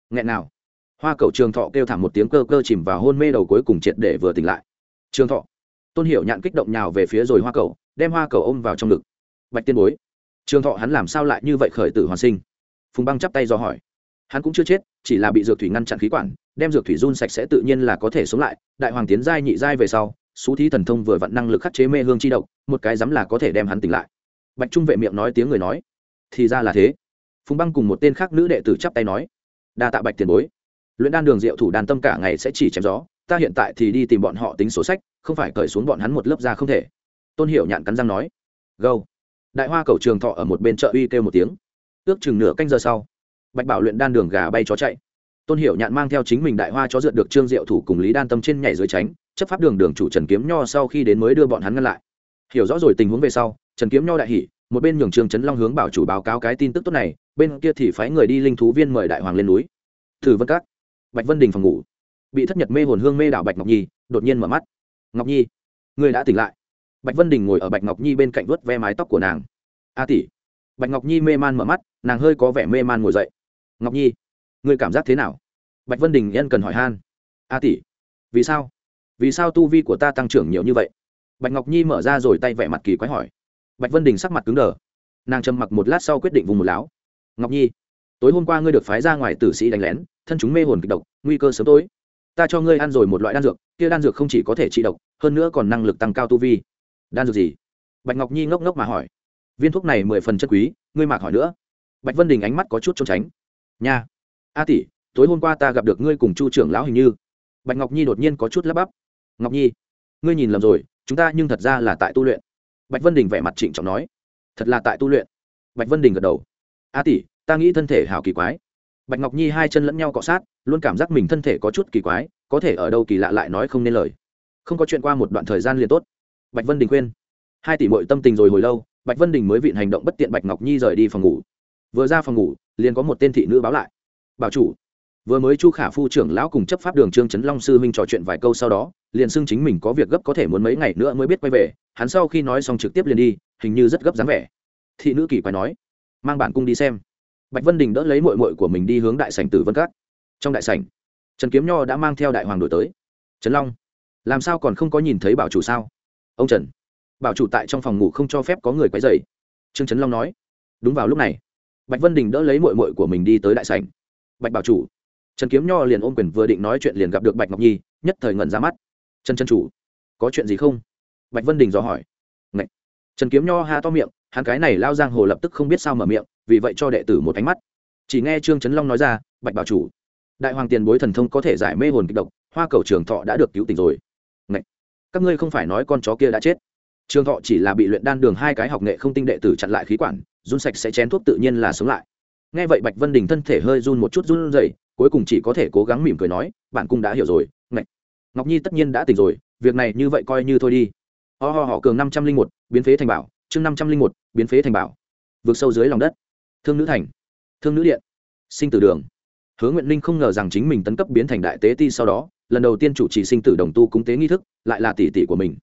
nghẹn nào. Hoa cầu trường thọ kêu thảm một tiếng cơ cơ chìm vào hôn mê đầu cuối cùng triệt để vừa tỉnh lại. Trường thọ. Tôn hiểu nhạn kích động nhào về phía rồi hoa cầu đem hoa cầu ôm vào trong ngực. Bạch tiên bối. Trường thọ hắn làm sao lại như vậy khởi tử hoàn sinh? Phùng băng chắp tay do hỏi. Hắn cũng chưa chết, chỉ là bị dược thủy ngăn chặn khí quản, đem dược thủy run sạch sẽ tự nhiên là có thể sống lại. Đại hoàng tiến giai nhị giai về sau, xú thí thần thông vừa vặn năng lực khắc chế mê hương chi độc, một cái dám là có thể đem hắn tỉnh lại. Bạch trung vệ miệng nói tiếng người nói. Thì ra là thế. Phùng băng cùng một tên khác nữ đệ tử chắp tay nói. Đa tạ bạch tiền bối. Luyện đan đường diệu thủ đàn tâm cả ngày sẽ chỉ chém gió, ta hiện tại thì đi tìm bọn họ tính số sách, không phải cởi xuống bọn hắn một lớp ra không thể. Tôn hiểu nhạn cắn răng nói. Gâu. Đại hoa cầu trường thọ ở một bên chợ uy kêu một tiếng ước chừng nửa canh giờ sau, bạch bảo luyện đan đường gà bay chó chạy. Tôn hiểu nhạn mang theo chính mình đại hoa chó dượt được trương diệu thủ cùng lý đan tâm trên nhảy dưới tránh, chấp pháp đường đường chủ trần kiếm nho sau khi đến mới đưa bọn hắn ngăn lại. Hiểu rõ rồi tình huống về sau, trần kiếm nho đại hỉ, một bên nhường trương trấn long hướng bảo chủ báo cáo cái tin tức tốt này, bên kia thì phái người đi linh thú viên mời đại hoàng lên núi. Thử vân các, bạch vân đình phòng ngủ. Bị thất nhật mê hồn hương mê đảo bạch ngọc nhi, đột nhiên mở mắt. Ngọc nhi, người đã tỉnh lại. Bạch vân đình ngồi ở bạch ngọc nhi bên cạnh vớt ve mái tóc của nàng. A tỷ. Bạch ngọc nhi mê man mở mắt nàng hơi có vẻ mê man ngồi dậy. Ngọc nhi người cảm giác thế nào? Bạch vân đình nhân cần hỏi han. A tỷ, vì sao? Vì sao tu vi của ta tăng trưởng nhiều như vậy? Bạch ngọc nhi mở ra rồi tay vẻ mặt kỳ quái hỏi. Bạch vân đình sắc mặt cứng đờ. Nàng trầm mặc một lát sau quyết định vùng một láo. Ngọc nhi, tối hôm qua ngươi được phái ra ngoài tử sĩ đánh lén, thân chúng mê hồn kịch độc, nguy cơ sớm tối. Ta cho ngươi ăn rồi một loại đan dược, kia đan dược không chỉ có thể trị độc, hơn nữa còn năng lực tăng cao tu vi. Đan dược gì? Bạch ngọc nhi ngốc ngốc mà hỏi. Viên thuốc này mười phần chất quý, ngươi mạc hỏi nữa bạch vân đình ánh mắt có chút trốn tránh. Nha, a tỷ, tối hôm qua ta gặp được ngươi cùng chu trưởng lão hình như. Bạch ngọc nhi đột nhiên có chút lắp bắp. Ngọc nhi, ngươi nhìn lầm rồi, chúng ta nhưng thật ra là tại tu luyện. Bạch vân đình vẻ mặt trịnh trọng nói. Thật là tại tu luyện. Bạch vân đình gật đầu. A tỷ, ta nghĩ thân thể hào kỳ quái. Bạch ngọc nhi hai chân lẫn nhau cọ sát, luôn cảm giác mình thân thể có chút kỳ quái, có thể ở đâu kỳ lạ lại nói không nên lời. Không có chuyện qua một đoạn thời gian liền tốt. Bạch vân đình khuyên. Hai tỷ mội tâm tình rồi hồi lâu, bạch vân đình mới vịn hành động bất tiện bạch ngọc nhi rời đi phòng ngủ vừa ra phòng ngủ, liền có một tên thị nữ báo lại. Bảo chủ. Vừa mới chu khả phu trưởng lão cùng chấp pháp đường trương trấn long sư huynh trò chuyện vài câu sau đó, liền xưng chính mình có việc gấp có thể muốn mấy ngày nữa mới biết quay về, hắn sau khi nói xong trực tiếp liền đi, hình như rất gấp dáng vẻ. Thị nữ kỳ quái nói, mang bản cung đi xem. Bạch vân đình đỡ lấy mội mội của mình đi hướng đại sảnh tử vân cát. trong đại sảnh, trần kiếm nho đã mang theo đại hoàng đổi tới. Trấn long, làm sao còn không có nhìn thấy bảo chủ sao? Ông trần. Bảo chủ tại trong phòng ngủ không cho phép có người quấy dày trương trấn long nói. Đúng vào lúc này bạch vân đình đỡ lấy mội mội của mình đi tới đại sảnh. Bạch bảo chủ. Trần kiếm nho liền ôm quyền vừa định nói chuyện liền gặp được bạch ngọc nhi, nhất thời ngẩn ra mắt. Trần trần chủ, có chuyện gì không? Bạch vân đình dò hỏi. Ngậy. trần kiếm nho ha to miệng, hắn cái này lao giang hồ lập tức không biết sao mở miệng, vì vậy cho đệ tử một ánh mắt. Chỉ nghe trương trấn long nói ra, bạch bảo chủ, đại hoàng tiền bối thần thông có thể giải mê hồn kịch độc, hoa cầu trường thọ đã được cứu tỉnh rồi. Ngậy. các ngươi không phải nói con chó kia đã chết. Trường thọ chỉ là bị luyện đan đường hai cái học nghệ không tinh đệ tử chặn lại khí quản run sạch sẽ chén thuốc tự nhiên là sống lại. Nghe vậy bạch vân đình thân thể hơi run một chút run rẩy, cuối cùng chỉ có thể cố gắng mỉm cười nói, bạn cũng đã hiểu rồi, ngạch. Ngọc nhi tất nhiên đã tỉnh rồi, việc này như vậy coi như thôi đi. Ho ho họ cường năm trăm linh một, biến phế thành bảo, chương năm trăm linh một, biến phế thành bảo. Vượt sâu dưới lòng đất. Thương nữ thành. Thương nữ điện. Sinh tử đường. Hứa nguyện linh không ngờ rằng chính mình tấn cấp biến thành đại tế ti sau đó, lần đầu tiên chủ trì sinh tử đồng tu cúng tế nghi thức, lại là tỷ tỷ của mình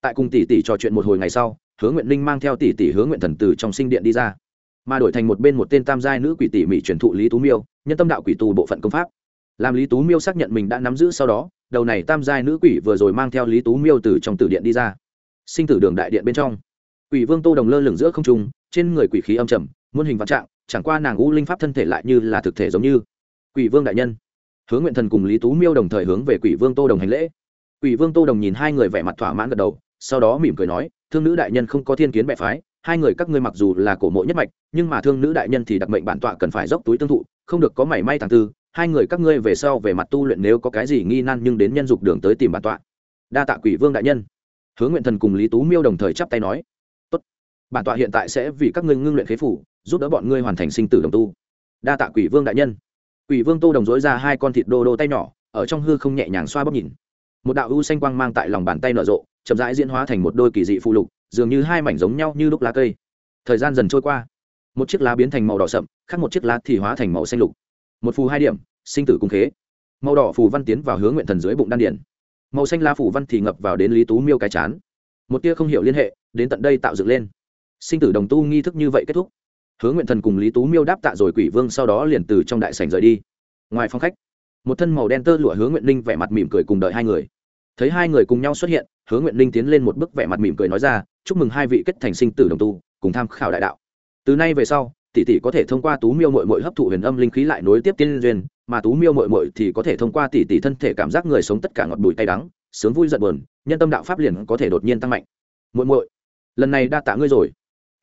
tại cùng tỷ tỷ trò chuyện một hồi ngày sau, hứa nguyện linh mang theo tỷ tỷ hứa nguyện thần từ trong sinh điện đi ra. Mà đổi thành một bên một tên tam giai nữ quỷ tỷ mỹ truyền thụ lý tú miêu, nhân tâm đạo quỷ tù bộ phận công pháp. Làm lý tú miêu xác nhận mình đã nắm giữ sau đó, đầu này tam giai nữ quỷ vừa rồi mang theo lý tú miêu từ trong tử điện đi ra. Sinh tử đường đại điện bên trong, quỷ vương tô đồng lơ lửng giữa không trung, trên người quỷ khí âm trầm, muôn hình vạn trạng, chẳng qua nàng u linh pháp thân thể lại như là thực thể giống như. Quỷ vương đại nhân hướng nguyện thần cùng lý tú miêu đồng thời hướng về quỷ vương tô đồng hành lễ. Quỷ vương tô đồng nhìn hai người vẻ mặt thỏa mãn gật đầu sau đó mỉm cười nói, thương nữ đại nhân không có thiên kiến bệ phái, hai người các ngươi mặc dù là cổ mộ nhất mạch, nhưng mà thương nữ đại nhân thì đặc mệnh bản tọa cần phải dốc túi tương thụ, không được có mảy may thằng tư, hai người các ngươi về sau về mặt tu luyện nếu có cái gì nghi nan nhưng đến nhân dục đường tới tìm bản tọa. Đa tạ quỷ vương đại nhân. Hướng nguyện thần cùng lý tú miêu đồng thời chắp tay nói, tốt, bản tọa hiện tại sẽ vì các ngươi ngưng luyện khế phủ, giúp đỡ bọn ngươi hoàn thành sinh tử đồng tu. Đa tạ quỷ vương đại nhân. Quỷ vương tô đồng dối ra hai con thịt đô đô tay nhỏ, ở trong hư không nhẹ nhàng xoa bóp nhìn. Một đạo u xanh quang mang tại lòng bàn tay nở rộ chậm rãi diễn hóa thành một đôi kỳ dị phụ lục, dường như hai mảnh giống nhau như lúc lá cây. Thời gian dần trôi qua. Một chiếc lá biến thành màu đỏ sậm, khác một chiếc lá thì hóa thành màu xanh lục. Một phù hai điểm, sinh tử cung khế. Màu đỏ phù văn tiến vào hướng nguyện thần dưới bụng đan điển màu xanh lá phù văn thì ngập vào đến lý tú miêu cái chán. Một tia không hiểu liên hệ, đến tận đây tạo dựng lên. Sinh tử đồng tu nghi thức như vậy kết thúc. Hướng nguyện thần cùng lý tú miêu đáp tạ rồi quỷ vương sau đó liền từ trong đại sảnh rời đi. Ngoài phòng khách, một thân màu đen tơ lụa hướng nguyện linh vẻ mặt mỉm cười cùng đợi hai người thấy hai người cùng nhau xuất hiện hướng nguyện linh tiến lên một bức vẻ mặt mỉm cười nói ra, chúc mừng hai vị kết thành sinh tử đồng tu, cùng tham khảo đại đạo. Từ nay về sau, tỷ tỷ có thể thông qua tú miêu mội mội hấp thụ huyền âm linh khí lại nối tiếp tiên duyên, mà tú miêu mội mội thì có thể thông qua tỷ tỷ thân thể cảm giác người sống tất cả ngọt bụi tay đắng, sướng vui giận buồn, nhân tâm đạo pháp liền có thể đột nhiên tăng mạnh. Muội muội, lần này đa tạ ngươi rồi.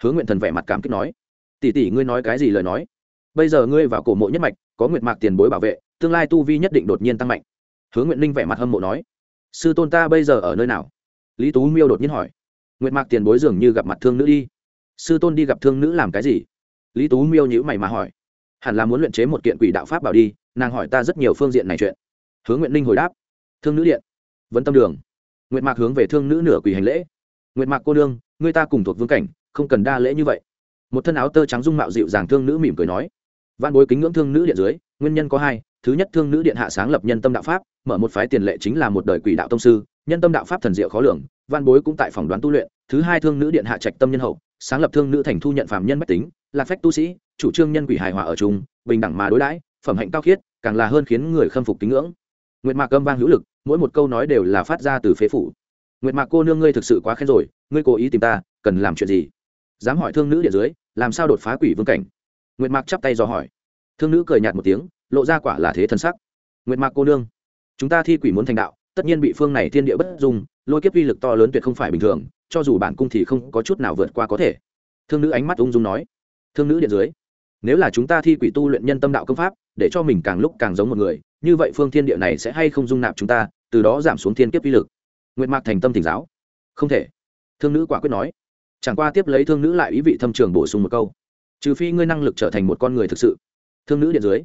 Hướng nguyện thần vẻ mặt cảm kích nói. Tỷ tỷ, ngươi nói cái gì lời nói? Bây giờ ngươi vào cổ mộ nhất mạch, có nguyệt mạc tiền bối bảo vệ, tương lai tu vi nhất định đột nhiên tăng mạnh. Hướng nguyện linh vẻ mặt hâm mộ nói sư tôn ta bây giờ ở nơi nào? Lý tú miêu đột nhiên hỏi. Nguyệt mạc tiền bối dường như gặp mặt thương nữ đi. Sư tôn đi gặp thương nữ làm cái gì? Lý tú miêu nhữ mày mà hỏi. Hẳn là muốn luyện chế một kiện quỷ đạo pháp bảo đi, nàng hỏi ta rất nhiều phương diện này chuyện. Hướng nguyện Ninh hồi đáp. Thương nữ điện. Vẫn tâm đường. Nguyệt mạc hướng về thương nữ nửa quỷ hành lễ. Nguyệt mạc cô đương người ta cùng thuộc vương cảnh, không cần đa lễ như vậy. Một thân áo tơ trắng dung mạo dịu dàng thương nữ mỉm cười nói văn bối kính ngưỡng thương nữ điện dưới, nguyên nhân có hai. Thứ nhất, thương nữ điện hạ sáng lập nhân tâm đạo pháp, mở một phái tiền lệ chính là một đời quỷ đạo tông sư, nhân tâm đạo pháp thần diệu khó lường văn bối cũng tại phòng đoán tu luyện. Thứ hai, thương nữ điện hạ trạch tâm nhân hậu, sáng lập thương nữ thành thu nhận phạm nhân bách tính lạc phách tu sĩ, chủ trương nhân quỷ hài hòa ở chung, bình đẳng mà đối đãi, phẩm hạnh cao khiết, càng là hơn khiến người khâm phục kính ngưỡng. Nguyệt mạc âm vang hữu lực, mỗi một câu nói đều là phát ra từ phế phủ. Nguyệt mạc cô nương ngươi thực sự quá khen rồi, ngươi cố ý tìm ta, cần làm chuyện gì? Dám hỏi thương nữ địa dưới, làm sao đột phá quỷ vương cảnh? Nguyệt mạc chắp tay do hỏi. Thương nữ cười nhạt một tiếng, lộ ra quả là thế thân sắc. Nguyệt mạc cô nương, chúng ta thi quỷ muốn thành đạo, tất nhiên bị phương này thiên địa bất dung, lôi kiếp uy lực to lớn tuyệt không phải bình thường, cho dù bản cung thì không có chút nào vượt qua có thể. Thương nữ ánh mắt ung dung nói. Thương nữ điện dưới, nếu là chúng ta thi quỷ tu luyện nhân tâm đạo công pháp, để cho mình càng lúc càng giống một người, như vậy phương thiên địa này sẽ hay không dung nạp chúng ta, từ đó giảm xuống thiên kiếp uy lực. Nguyệt mạc thành tâm thỉnh giáo. Không thể. Thương nữ quả quyết nói. Chẳng qua tiếp lấy thương nữ lại ý vị thâm trường bổ sung một câu trừ phi ngươi năng lực trở thành một con người thực sự. Thương nữ điện dưới,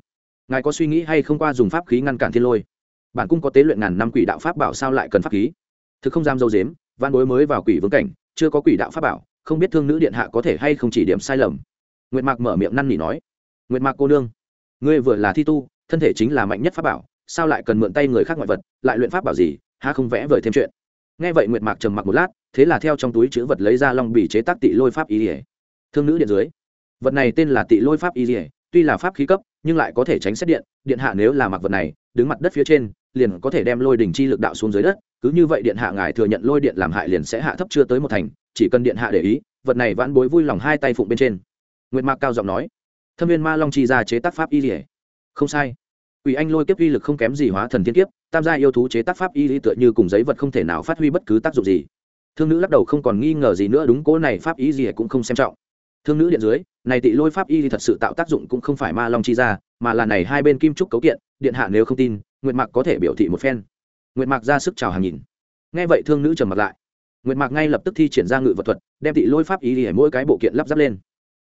ngài có suy nghĩ hay không qua dùng pháp khí ngăn cản thiên lôi? Bản cung có tế luyện ngàn năm quỷ đạo pháp bảo sao lại cần pháp khí? Thực không dám dâu dếm, văn bối mới vào quỷ vương cảnh, chưa có quỷ đạo pháp bảo, không biết thương nữ điện hạ có thể hay không chỉ điểm sai lầm. Nguyệt mạc mở miệng năn nỉ nói, nguyệt mạc cô nương, ngươi vừa là thi tu, thân thể chính là mạnh nhất pháp bảo, sao lại cần mượn tay người khác ngoại vật, lại luyện pháp bảo gì ha không vẽ vời thêm chuyện? Nghe vậy nguyệt mạc trầm mặc một lát, thế là theo trong túi chữ vật lấy ra long bì chế tác tị lôi pháp ý ỉa thương nữ điện dưới vật này tên là tị lôi pháp y dỉa tuy là pháp khí cấp, nhưng lại có thể tránh xét điện điện hạ nếu là mặc vật này, đứng mặt đất phía trên, liền có thể đem lôi đỉnh chi lực đạo xuống dưới đất, cứ như vậy điện hạ ngài thừa nhận lôi điện làm hại liền sẽ hạ thấp chưa tới một thành, chỉ cần điện hạ để ý, vật này vãn bối vui lòng hai tay phụng bên trên. Nguyệt mạc cao giọng nói, thâm viên ma long chi ra chế tác pháp y dỉa không sai. Ủy anh lôi kiếp uy lực không kém gì hóa thần thiên kiếp, tam gia yêu thú chế tác pháp y lý tựa như cùng giấy vật không thể nào phát huy bất cứ tác dụng gì. Thương nữ lắc đầu không còn nghi ngờ gì nữa, đúng cố này pháp y gì cũng không xem trọng thương nữ điện dưới, này tị lôi pháp y thì thật sự tạo tác dụng cũng không phải ma long chi ra, mà là này hai bên kim trúc cấu kiện, điện hạ nếu không tin, nguyệt mạc có thể biểu thị một phen. Nguyệt mạc ra sức chào hàng nhìn nghe vậy thương nữ trầm mặt lại. Nguyệt mạc ngay lập tức thi triển ra ngự vật thuật, đem tị lôi pháp y để mỗi cái bộ kiện lắp ráp lên.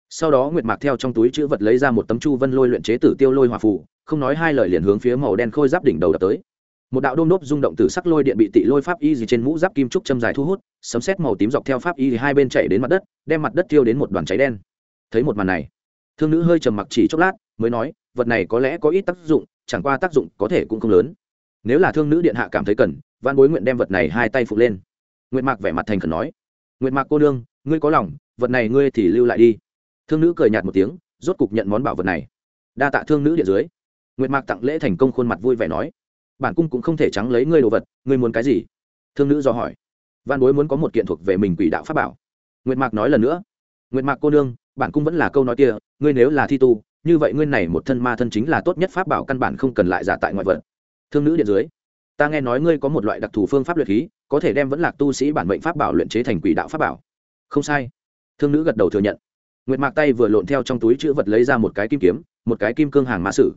Sau đó nguyệt mạc theo trong túi chữ vật lấy ra một tấm chu vân lôi luyện chế tử tiêu lôi hòa phù, không nói hai lời liền hướng phía màu đen khôi giáp đỉnh đầu đập tới một đạo đôm nốt rung động từ sắc lôi điện bị tị lôi pháp y gì trên mũ giáp kim trúc châm dài thu hút, sấm xét màu tím dọc theo pháp y hai bên chạy đến mặt đất, đem mặt đất tiêu đến một đoàn cháy đen. Thấy một màn này, thương nữ hơi trầm mặc chỉ chốc lát, mới nói, vật này có lẽ có ít tác dụng, chẳng qua tác dụng có thể cũng không lớn. Nếu là thương nữ điện hạ cảm thấy cần văn bối nguyện đem vật này hai tay phụ lên. Nguyệt mạc vẻ mặt thành khẩn nói, nguyệt mạc cô nương, ngươi có lòng, vật này ngươi thì lưu lại đi. Thương nữ cười nhạt một tiếng, rốt cục nhận món bảo vật này. Đa tạ thương nữ điện dưới. Nguyệt mạc tặng lễ thành công khuôn mặt vui vẻ nói bản cung cũng không thể trắng lấy ngươi đồ vật, ngươi muốn cái gì? Thương nữ do hỏi. Văn bối muốn có một kiện thuộc về mình quỷ đạo pháp bảo. Nguyệt mạc nói lần nữa. Nguyệt mạc cô nương, bản cung vẫn là câu nói kia, ngươi nếu là thi tu, như vậy ngươi này một thân ma thân chính là tốt nhất pháp bảo căn bản không cần lại giả tại ngoại vật. Thương nữ điện dưới. Ta nghe nói ngươi có một loại đặc thù phương pháp luyện khí, có thể đem vẫn lạc tu sĩ bản mệnh pháp bảo luyện chế thành quỷ đạo pháp bảo. Không sai. Thương nữ gật đầu thừa nhận. Nguyệt mạc tay vừa lộn theo trong túi chữ vật lấy ra một cái kim kiếm, một cái kim cương hàng mã sử.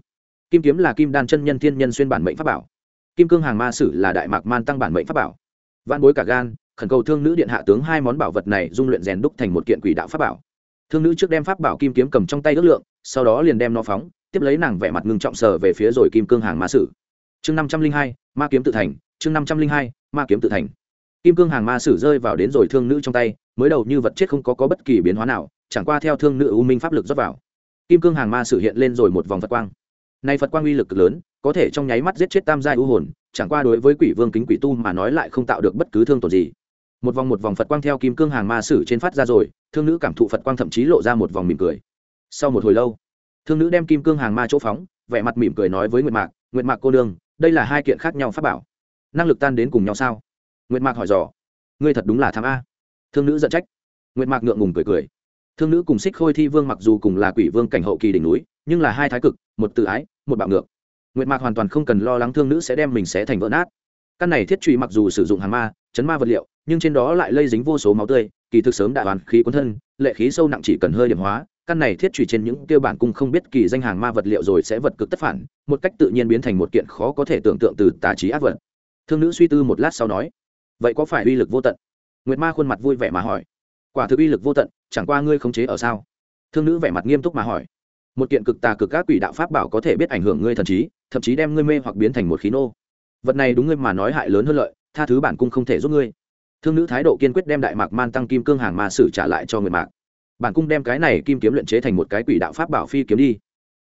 Kim kiếm là kim đan chân nhân thiên nhân xuyên bản mệnh pháp bảo kim cương hàng ma sử là đại mạc man tăng bản mệnh pháp bảo. Văn bối cả gan khẩn cầu thương nữ điện hạ tướng hai món bảo vật này dung luyện rèn đúc thành một kiện quỷ đạo pháp bảo. Thương nữ trước đem pháp bảo kim kiếm cầm trong tay ước lượng sau đó liền đem nó phóng tiếp lấy nàng vẻ mặt ngưng trọng sờ về phía rồi kim cương hàng ma sử. Chương năm trăm linh hai ma kiếm tự thành chương năm trăm linh hai ma kiếm tự thành. Kim cương hàng ma sử rơi vào đến rồi thương nữ trong tay mới đầu như vật chết không có, có bất kỳ biến hóa nào chẳng qua theo thương nữ u minh pháp lực rót vào. Kim cương hàng ma sử hiện lên rồi một vòng phật quang. Nay phật quang uy lực cực lớn có thể trong nháy mắt giết chết tam giai u hồn, chẳng qua đối với quỷ vương kính quỷ tu mà nói lại không tạo được bất cứ thương tổn gì. Một vòng một vòng phật quang theo kim cương hàng ma sử trên phát ra rồi, thương nữ cảm thụ phật quang thậm chí lộ ra một vòng mỉm cười. Sau một hồi lâu, thương nữ đem kim cương hàng ma chỗ phóng, vẻ mặt mỉm cười nói với nguyệt mạc nguyệt mạc cô đương đây là hai kiện khác nhau pháp bảo. Năng lực tan đến cùng nhau sao? Nguyệt mạc hỏi dò. Ngươi thật đúng là tham a. Thương nữ giận trách. Nguyệt mạc ngượng ngùng cười cười. Thương nữ cùng xích khôi thi vương mặc dù cùng là quỷ vương cảnh hậu kỳ đỉnh núi, nhưng là hai thái cực, một tự ái, một bạo ngược nguyệt mạc hoàn toàn không cần lo lắng thương nữ sẽ đem mình sẽ thành vỡ nát. Căn này thiết truy mặc dù sử dụng hàng ma, chấn ma vật liệu, nhưng trên đó lại lây dính vô số máu tươi, kỳ thực sớm đã hoàn khí cuốn thân, lệ khí sâu nặng chỉ cần hơi điểm hóa, căn này thiết truy trên những tiêu bản cung không biết kỳ danh hàng ma vật liệu rồi sẽ vật cực tất phản, một cách tự nhiên biến thành một kiện khó có thể tưởng tượng từ tà trí ác vật. Thương nữ suy tư một lát sau nói, vậy có phải uy lực vô tận? Nguyệt ma khuôn mặt vui vẻ mà hỏi. Quả thực uy lực vô tận, chẳng qua ngươi khống chế ở sao? Thương nữ vẻ mặt nghiêm túc mà hỏi một kiện cực tà cực các quỷ đạo pháp bảo có thể biết ảnh hưởng ngươi thần trí, thậm chí đem ngươi mê hoặc biến thành một khí nô. Vật này đúng ngươi mà nói hại lớn hơn lợi, tha thứ bản cung không thể giúp ngươi. Thương nữ thái độ kiên quyết đem đại mạc man tăng kim cương hàng ma sử trả lại cho người mạc. Bản cung đem cái này kim kiếm luyện chế thành một cái quỷ đạo pháp bảo phi kiếm đi.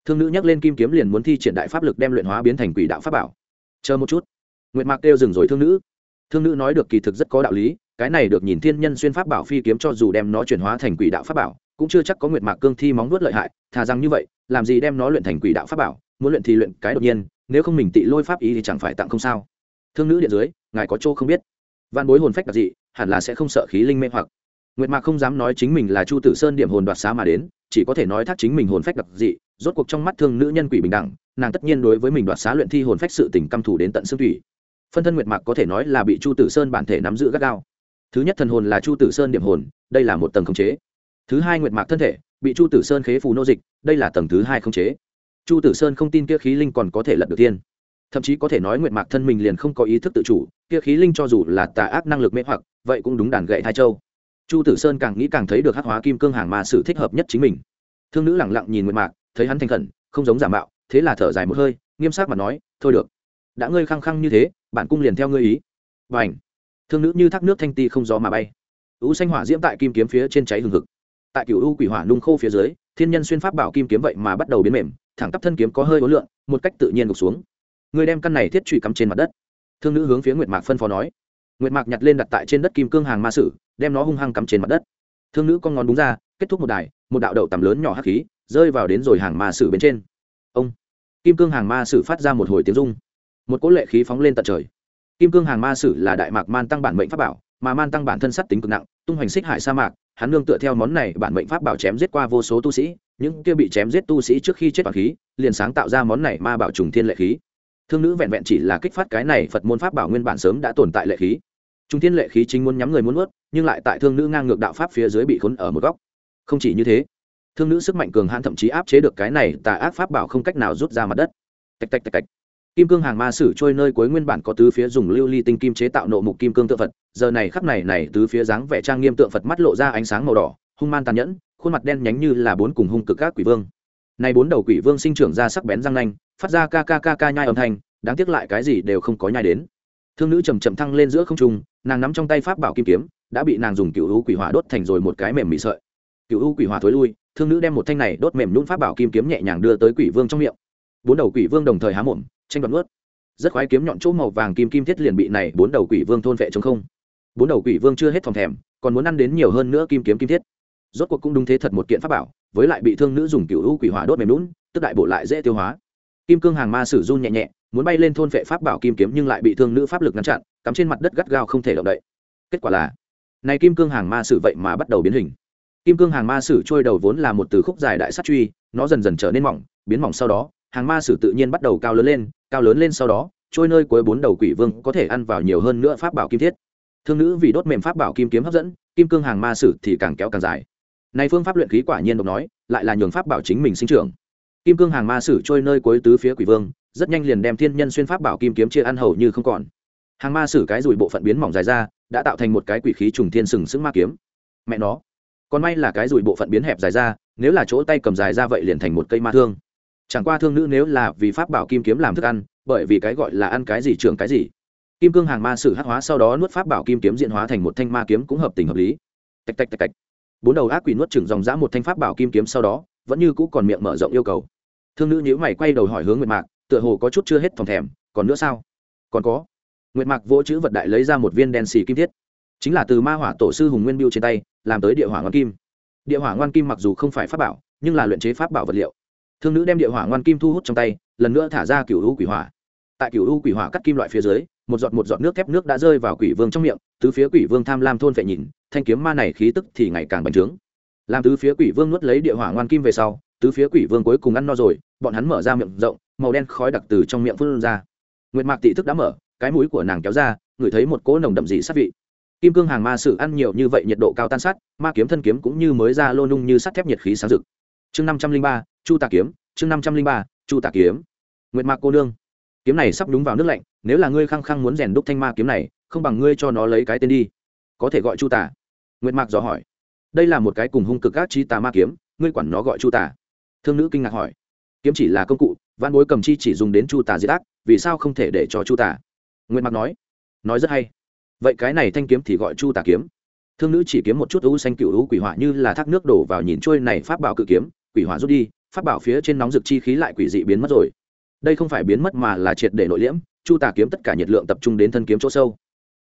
Thương nữ nhắc lên kim kiếm liền muốn thi triển đại pháp lực đem luyện hóa biến thành quỷ đạo pháp bảo. Chờ một chút. Nguyệt mạc kêu dừng rồi thương nữ. Thương nữ nói được kỳ thực rất có đạo lý, cái này được nhìn thiên nhân xuyên pháp bảo phi kiếm cho dù đem nó chuyển hóa thành quỷ đạo pháp bảo cũng chưa chắc có nguyệt mạc cương thi móng nuốt lợi hại, thà rằng như vậy, làm gì đem nó luyện thành quỷ đạo pháp bảo, muốn luyện thì luyện cái đột nhiên, nếu không mình tị lôi pháp ý thì chẳng phải tặng không sao. Thương nữ điện dưới, ngài có chỗ không biết. Văn bối hồn phách đặc dị, hẳn là sẽ không sợ khí linh mê hoặc. Nguyệt mạc không dám nói chính mình là chu tử sơn điểm hồn đoạt xá mà đến, chỉ có thể nói thác chính mình hồn phách đặc dị, rốt cuộc trong mắt thương nữ nhân quỷ bình đẳng, nàng tất nhiên đối với mình đoạt xá luyện thi hồn phách sự tình căm thủ đến tận xương thủy. Phân thân nguyệt mạc có thể nói là bị chu tử sơn bản thể nắm giữ gắt gao. Thứ nhất thần hồn là chu tử sơn điểm hồn, đây là một tầng khống chế thứ hai nguyệt mạc thân thể, bị chu tử sơn khế phù nô dịch, đây là tầng thứ hai không chế. Chu tử sơn không tin kia khí linh còn có thể lật được tiên. Thậm chí có thể nói nguyệt mạc thân mình liền không có ý thức tự chủ, kia khí linh cho dù là tà ác năng lực mê hoặc, vậy cũng đúng đàn gậy thai châu. Chu tử sơn càng nghĩ càng thấy được hắc hóa kim cương hàng mà sự thích hợp nhất chính mình. Thương nữ lẳng lặng nhìn nguyệt mạc, thấy hắn thành khẩn, không giống giả mạo, thế là thở dài một hơi, nghiêm sắc mà nói, thôi được. Đã ngươi khăng khăng như thế, bản cung liền theo ngươi ý. Và ảnh thương nữ như thác nước thanh ti không gió mà bay. Ú xanh hỏa diễm tại kim kiếm phía trên cháy hừng hực tại cựu u quỷ hỏa nung khô phía dưới thiên nhân xuyên pháp bảo kim kiếm vậy mà bắt đầu biến mềm thẳng tắp thân kiếm có hơi ối lượn, một cách tự nhiên gục xuống. Người đem căn này thiết trụy cắm trên mặt đất. Thương nữ hướng phía nguyệt mạc phân phó nói. Nguyệt mạc nhặt lên đặt tại trên đất kim cương hàng ma sử đem nó hung hăng cắm trên mặt đất. Thương nữ con ngón đúng ra kết thúc một đài một đạo đậu tầm lớn nhỏ hắc khí rơi vào đến rồi hàng ma sử bên trên. Ông! Kim cương hàng ma sử phát ra một hồi tiếng rung. Một cỗ lệ khí phóng lên tận trời. Kim cương hàng ma sử là đại mạc man tăng bản mệnh pháp bảo mà man tăng bản thân sắt tính cực nặng tung hoành xích hải sa mạc hắn nương tựa theo món này bản mệnh pháp bảo chém giết qua vô số tu sĩ, những kia bị chém giết tu sĩ trước khi chết bằng khí, liền sáng tạo ra món này ma bảo trùng thiên lệ khí. Thương nữ vẹn vẹn chỉ là kích phát cái này phật môn pháp bảo nguyên bản sớm đã tồn tại lệ khí. Trung thiên lệ khí chính muốn nhắm người muốn ướt nhưng lại tại thương nữ ngang ngược đạo pháp phía dưới bị khốn ở một góc. Không chỉ như thế, thương nữ sức mạnh cường hãn thậm chí áp chế được cái này tà ác pháp bảo không cách nào rút ra mặt đất. Tạch tạch tạch tạch kim cương hàng ma sử trôi nơi cuối nguyên bản có tứ phía dùng lưu ly tinh kim chế tạo nộ mục kim cương tượng phật. Giờ này khắp này này tứ phía dáng vẻ trang nghiêm tượng phật mắt lộ ra ánh sáng màu đỏ, hung man tàn nhẫn, khuôn mặt đen nhánh như là bốn cùng hung cực các quỷ vương. Này bốn đầu quỷ vương sinh trưởng ra sắc bén răng nanh, phát ra ca ca ca ca nhai âm thanh, đáng tiếc lại cái gì đều không có nhai đến. Thương nữ chầm chậm thăng lên giữa không trung, nàng nắm trong tay pháp bảo kim kiếm, đã bị nàng dùng cựu u quỷ hỏa đốt thành rồi một cái mềm mị sợi. Cựu u quỷ hỏa thối lui, thương nữ đem một thanh này đốt mềm nhún pháp bảo kim kiếm nhẹ nhàng đưa tới quỷ vương trong miệng. Bốn đầu quỷ vương đồng thời há mồm tranh đoạt nuốt. Rất khoái kiếm nhọn chỗ màu vàng kim kim thiết liền bị này bốn đầu quỷ vương thôn vệ chống không. Bốn đầu quỷ vương chưa hết thòng thèm, còn muốn ăn đến nhiều hơn nữa kim kiếm kim thiết. Rốt cuộc cũng đúng thế thật một kiện pháp bảo, với lại bị thương nữ dùng cựu u quỷ hỏa đốt mềm lún tức đại bộ lại dễ tiêu hóa. Kim cương hàng ma sử run nhẹ nhẹ, muốn bay lên thôn vệ pháp bảo kim kiếm nhưng lại bị thương nữ pháp lực ngăn chặn, cắm trên mặt đất gắt gao không thể động đậy. Kết quả là, này kim cương hàng ma sử vậy mà bắt đầu biến hình. Kim cương hàng ma sử trôi đầu vốn là một từ khúc dài đại sắt truy, nó dần dần trở nên mỏng, biến mỏng sau đó, hàng ma sử tự nhiên bắt đầu cao lớn lên cao lớn lên sau đó, trôi nơi cuối bốn đầu quỷ vương có thể ăn vào nhiều hơn nữa pháp bảo kim thiết. Thương nữ vì đốt mềm pháp bảo kim kiếm hấp dẫn, kim cương hàng ma sử thì càng kéo càng dài. Này phương pháp luyện khí quả nhiên độc nói, lại là nhường pháp bảo chính mình sinh trưởng. Kim cương hàng ma sử trôi nơi cuối tứ phía quỷ vương, rất nhanh liền đem thiên nhân xuyên pháp bảo kim kiếm chia ăn hầu như không còn. Hàng ma sử cái rủi bộ phận biến mỏng dài ra, đã tạo thành một cái quỷ khí trùng thiên sừng sững ma kiếm. Mẹ nó, còn may là cái rủi bộ phận biến hẹp dài ra, nếu là chỗ tay cầm dài ra vậy liền thành một cây ma thương chẳng qua thương nữ nếu là vì pháp bảo kim kiếm làm thức ăn, bởi vì cái gọi là ăn cái gì trường cái gì. Kim cương hàng ma sử hắc hóa sau đó nuốt pháp bảo kim kiếm diện hóa thành một thanh ma kiếm cũng hợp tình hợp lý. Tạch tạch tạch tạch. Bốn đầu ác quỷ nuốt chừng dòng dã một thanh pháp bảo kim kiếm sau đó, vẫn như cũ còn miệng mở rộng yêu cầu. Thương nữ nhíu mày quay đầu hỏi hướng nguyệt mạc, tựa hồ có chút chưa hết phòng thèm, còn nữa sao? Còn có. Nguyệt mạc vỗ chữ vật đại lấy ra một viên đen xì kim thiết. Chính là từ ma hỏa tổ sư hùng nguyên biêu trên tay, làm tới địa hỏa ngoan kim. Địa hỏa ngoan kim mặc dù không phải pháp bảo, nhưng là luyện chế pháp bảo vật liệu thương nữ đem địa hỏa ngoan kim thu hút trong tay, lần nữa thả ra cựu u quỷ hỏa. Tại cựu u quỷ hỏa cắt kim loại phía dưới, một giọt một giọt nước thép nước đã rơi vào quỷ vương trong miệng, tứ phía quỷ vương tham lam thôn vệ nhìn, thanh kiếm ma này khí tức thì ngày càng bành trướng. Làm tứ phía quỷ vương nuốt lấy địa hỏa ngoan kim về sau, tứ phía quỷ vương cuối cùng ăn no rồi, bọn hắn mở ra miệng rộng, màu đen khói đặc từ trong miệng phun ra. Nguyệt mạc tị thức đã mở, cái mũi của nàng kéo ra, ngửi thấy một cỗ nồng đậm dị sát vị. Kim cương hàng ma sử ăn nhiều như vậy nhiệt độ cao tan sát, ma kiếm thân kiếm cũng như mới ra lô nung như sắt thép nhiệt khí sáng rực. Chương năm trăm linh ba chu tà kiếm, chương năm trăm linh ba, chu tà kiếm. Nguyệt mạc cô nương, kiếm này sắp đúng vào nước lạnh, nếu là ngươi khăng khăng muốn rèn đúc thanh ma kiếm này, không bằng ngươi cho nó lấy cái tên đi. Có thể gọi chu tà? Nguyệt mạc dò hỏi. Đây là một cái cùng hung cực các chi tà ma kiếm, ngươi quản nó gọi chu tà? Thương nữ kinh ngạc hỏi. Kiếm chỉ là công cụ văn bối cầm chi chỉ dùng đến chu tà diệt ác, vì sao không thể để cho chu tà? Nguyệt mạc nói. Nói rất hay. Vậy cái này thanh kiếm thì gọi chu tà kiếm. Thương nữ chỉ kiếm một chút u xanh cựu u quỷ hỏa như là thác nước đổ vào nhìn trôi này pháp bảo cự kiếm, quỷ hỏa rút đi pháp bảo phía trên nóng dực chi khí lại quỷ dị biến mất rồi. Đây không phải biến mất mà là triệt để nội liễm, chu tà kiếm tất cả nhiệt lượng tập trung đến thân kiếm chỗ sâu.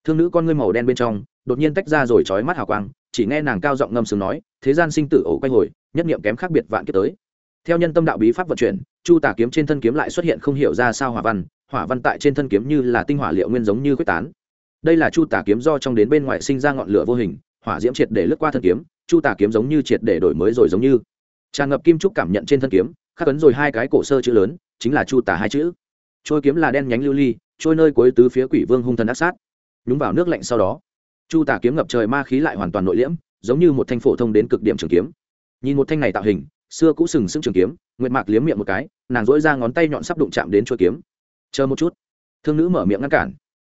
Thương nữ con ngươi màu đen bên trong, đột nhiên tách ra rồi trói mắt hào quang, chỉ nghe nàng cao giọng ngâm sướng nói, thế gian sinh tử ổ quay hồi, nhất niệm kém khác biệt vạn kiếp tới. Theo nhân tâm đạo bí pháp vận chuyển, chu tà kiếm trên thân kiếm lại xuất hiện không hiểu ra sao hỏa văn hỏa văn tại trên thân kiếm như là tinh hỏa liệu nguyên giống như quyết tán. Đây là chu tà kiếm do trong đến bên ngoài sinh ra ngọn lửa vô hình, hỏa diễm triệt để lướt qua thân kiếm, chu tà kiếm giống như triệt để đổi mới rồi giống như tràn ngập kim trúc cảm nhận trên thân kiếm, khắc ấn rồi hai cái cổ sơ chữ lớn, chính là chu Tả hai chữ. Trôi kiếm là đen nhánh lưu ly, trôi nơi cuối tứ phía quỷ vương hung thần ác sát. Nhúng vào nước lạnh sau đó, chu Tả kiếm ngập trời ma khí lại hoàn toàn nội liễm, giống như một thanh phổ thông đến cực điểm trường kiếm. Nhìn một thanh này tạo hình, xưa cũ sừng sững trường kiếm, nguyệt mạc liếm miệng một cái, nàng dỗi ra ngón tay nhọn sắp đụng chạm đến chuôi kiếm. Chờ một chút. Thương nữ mở miệng ngăn cản.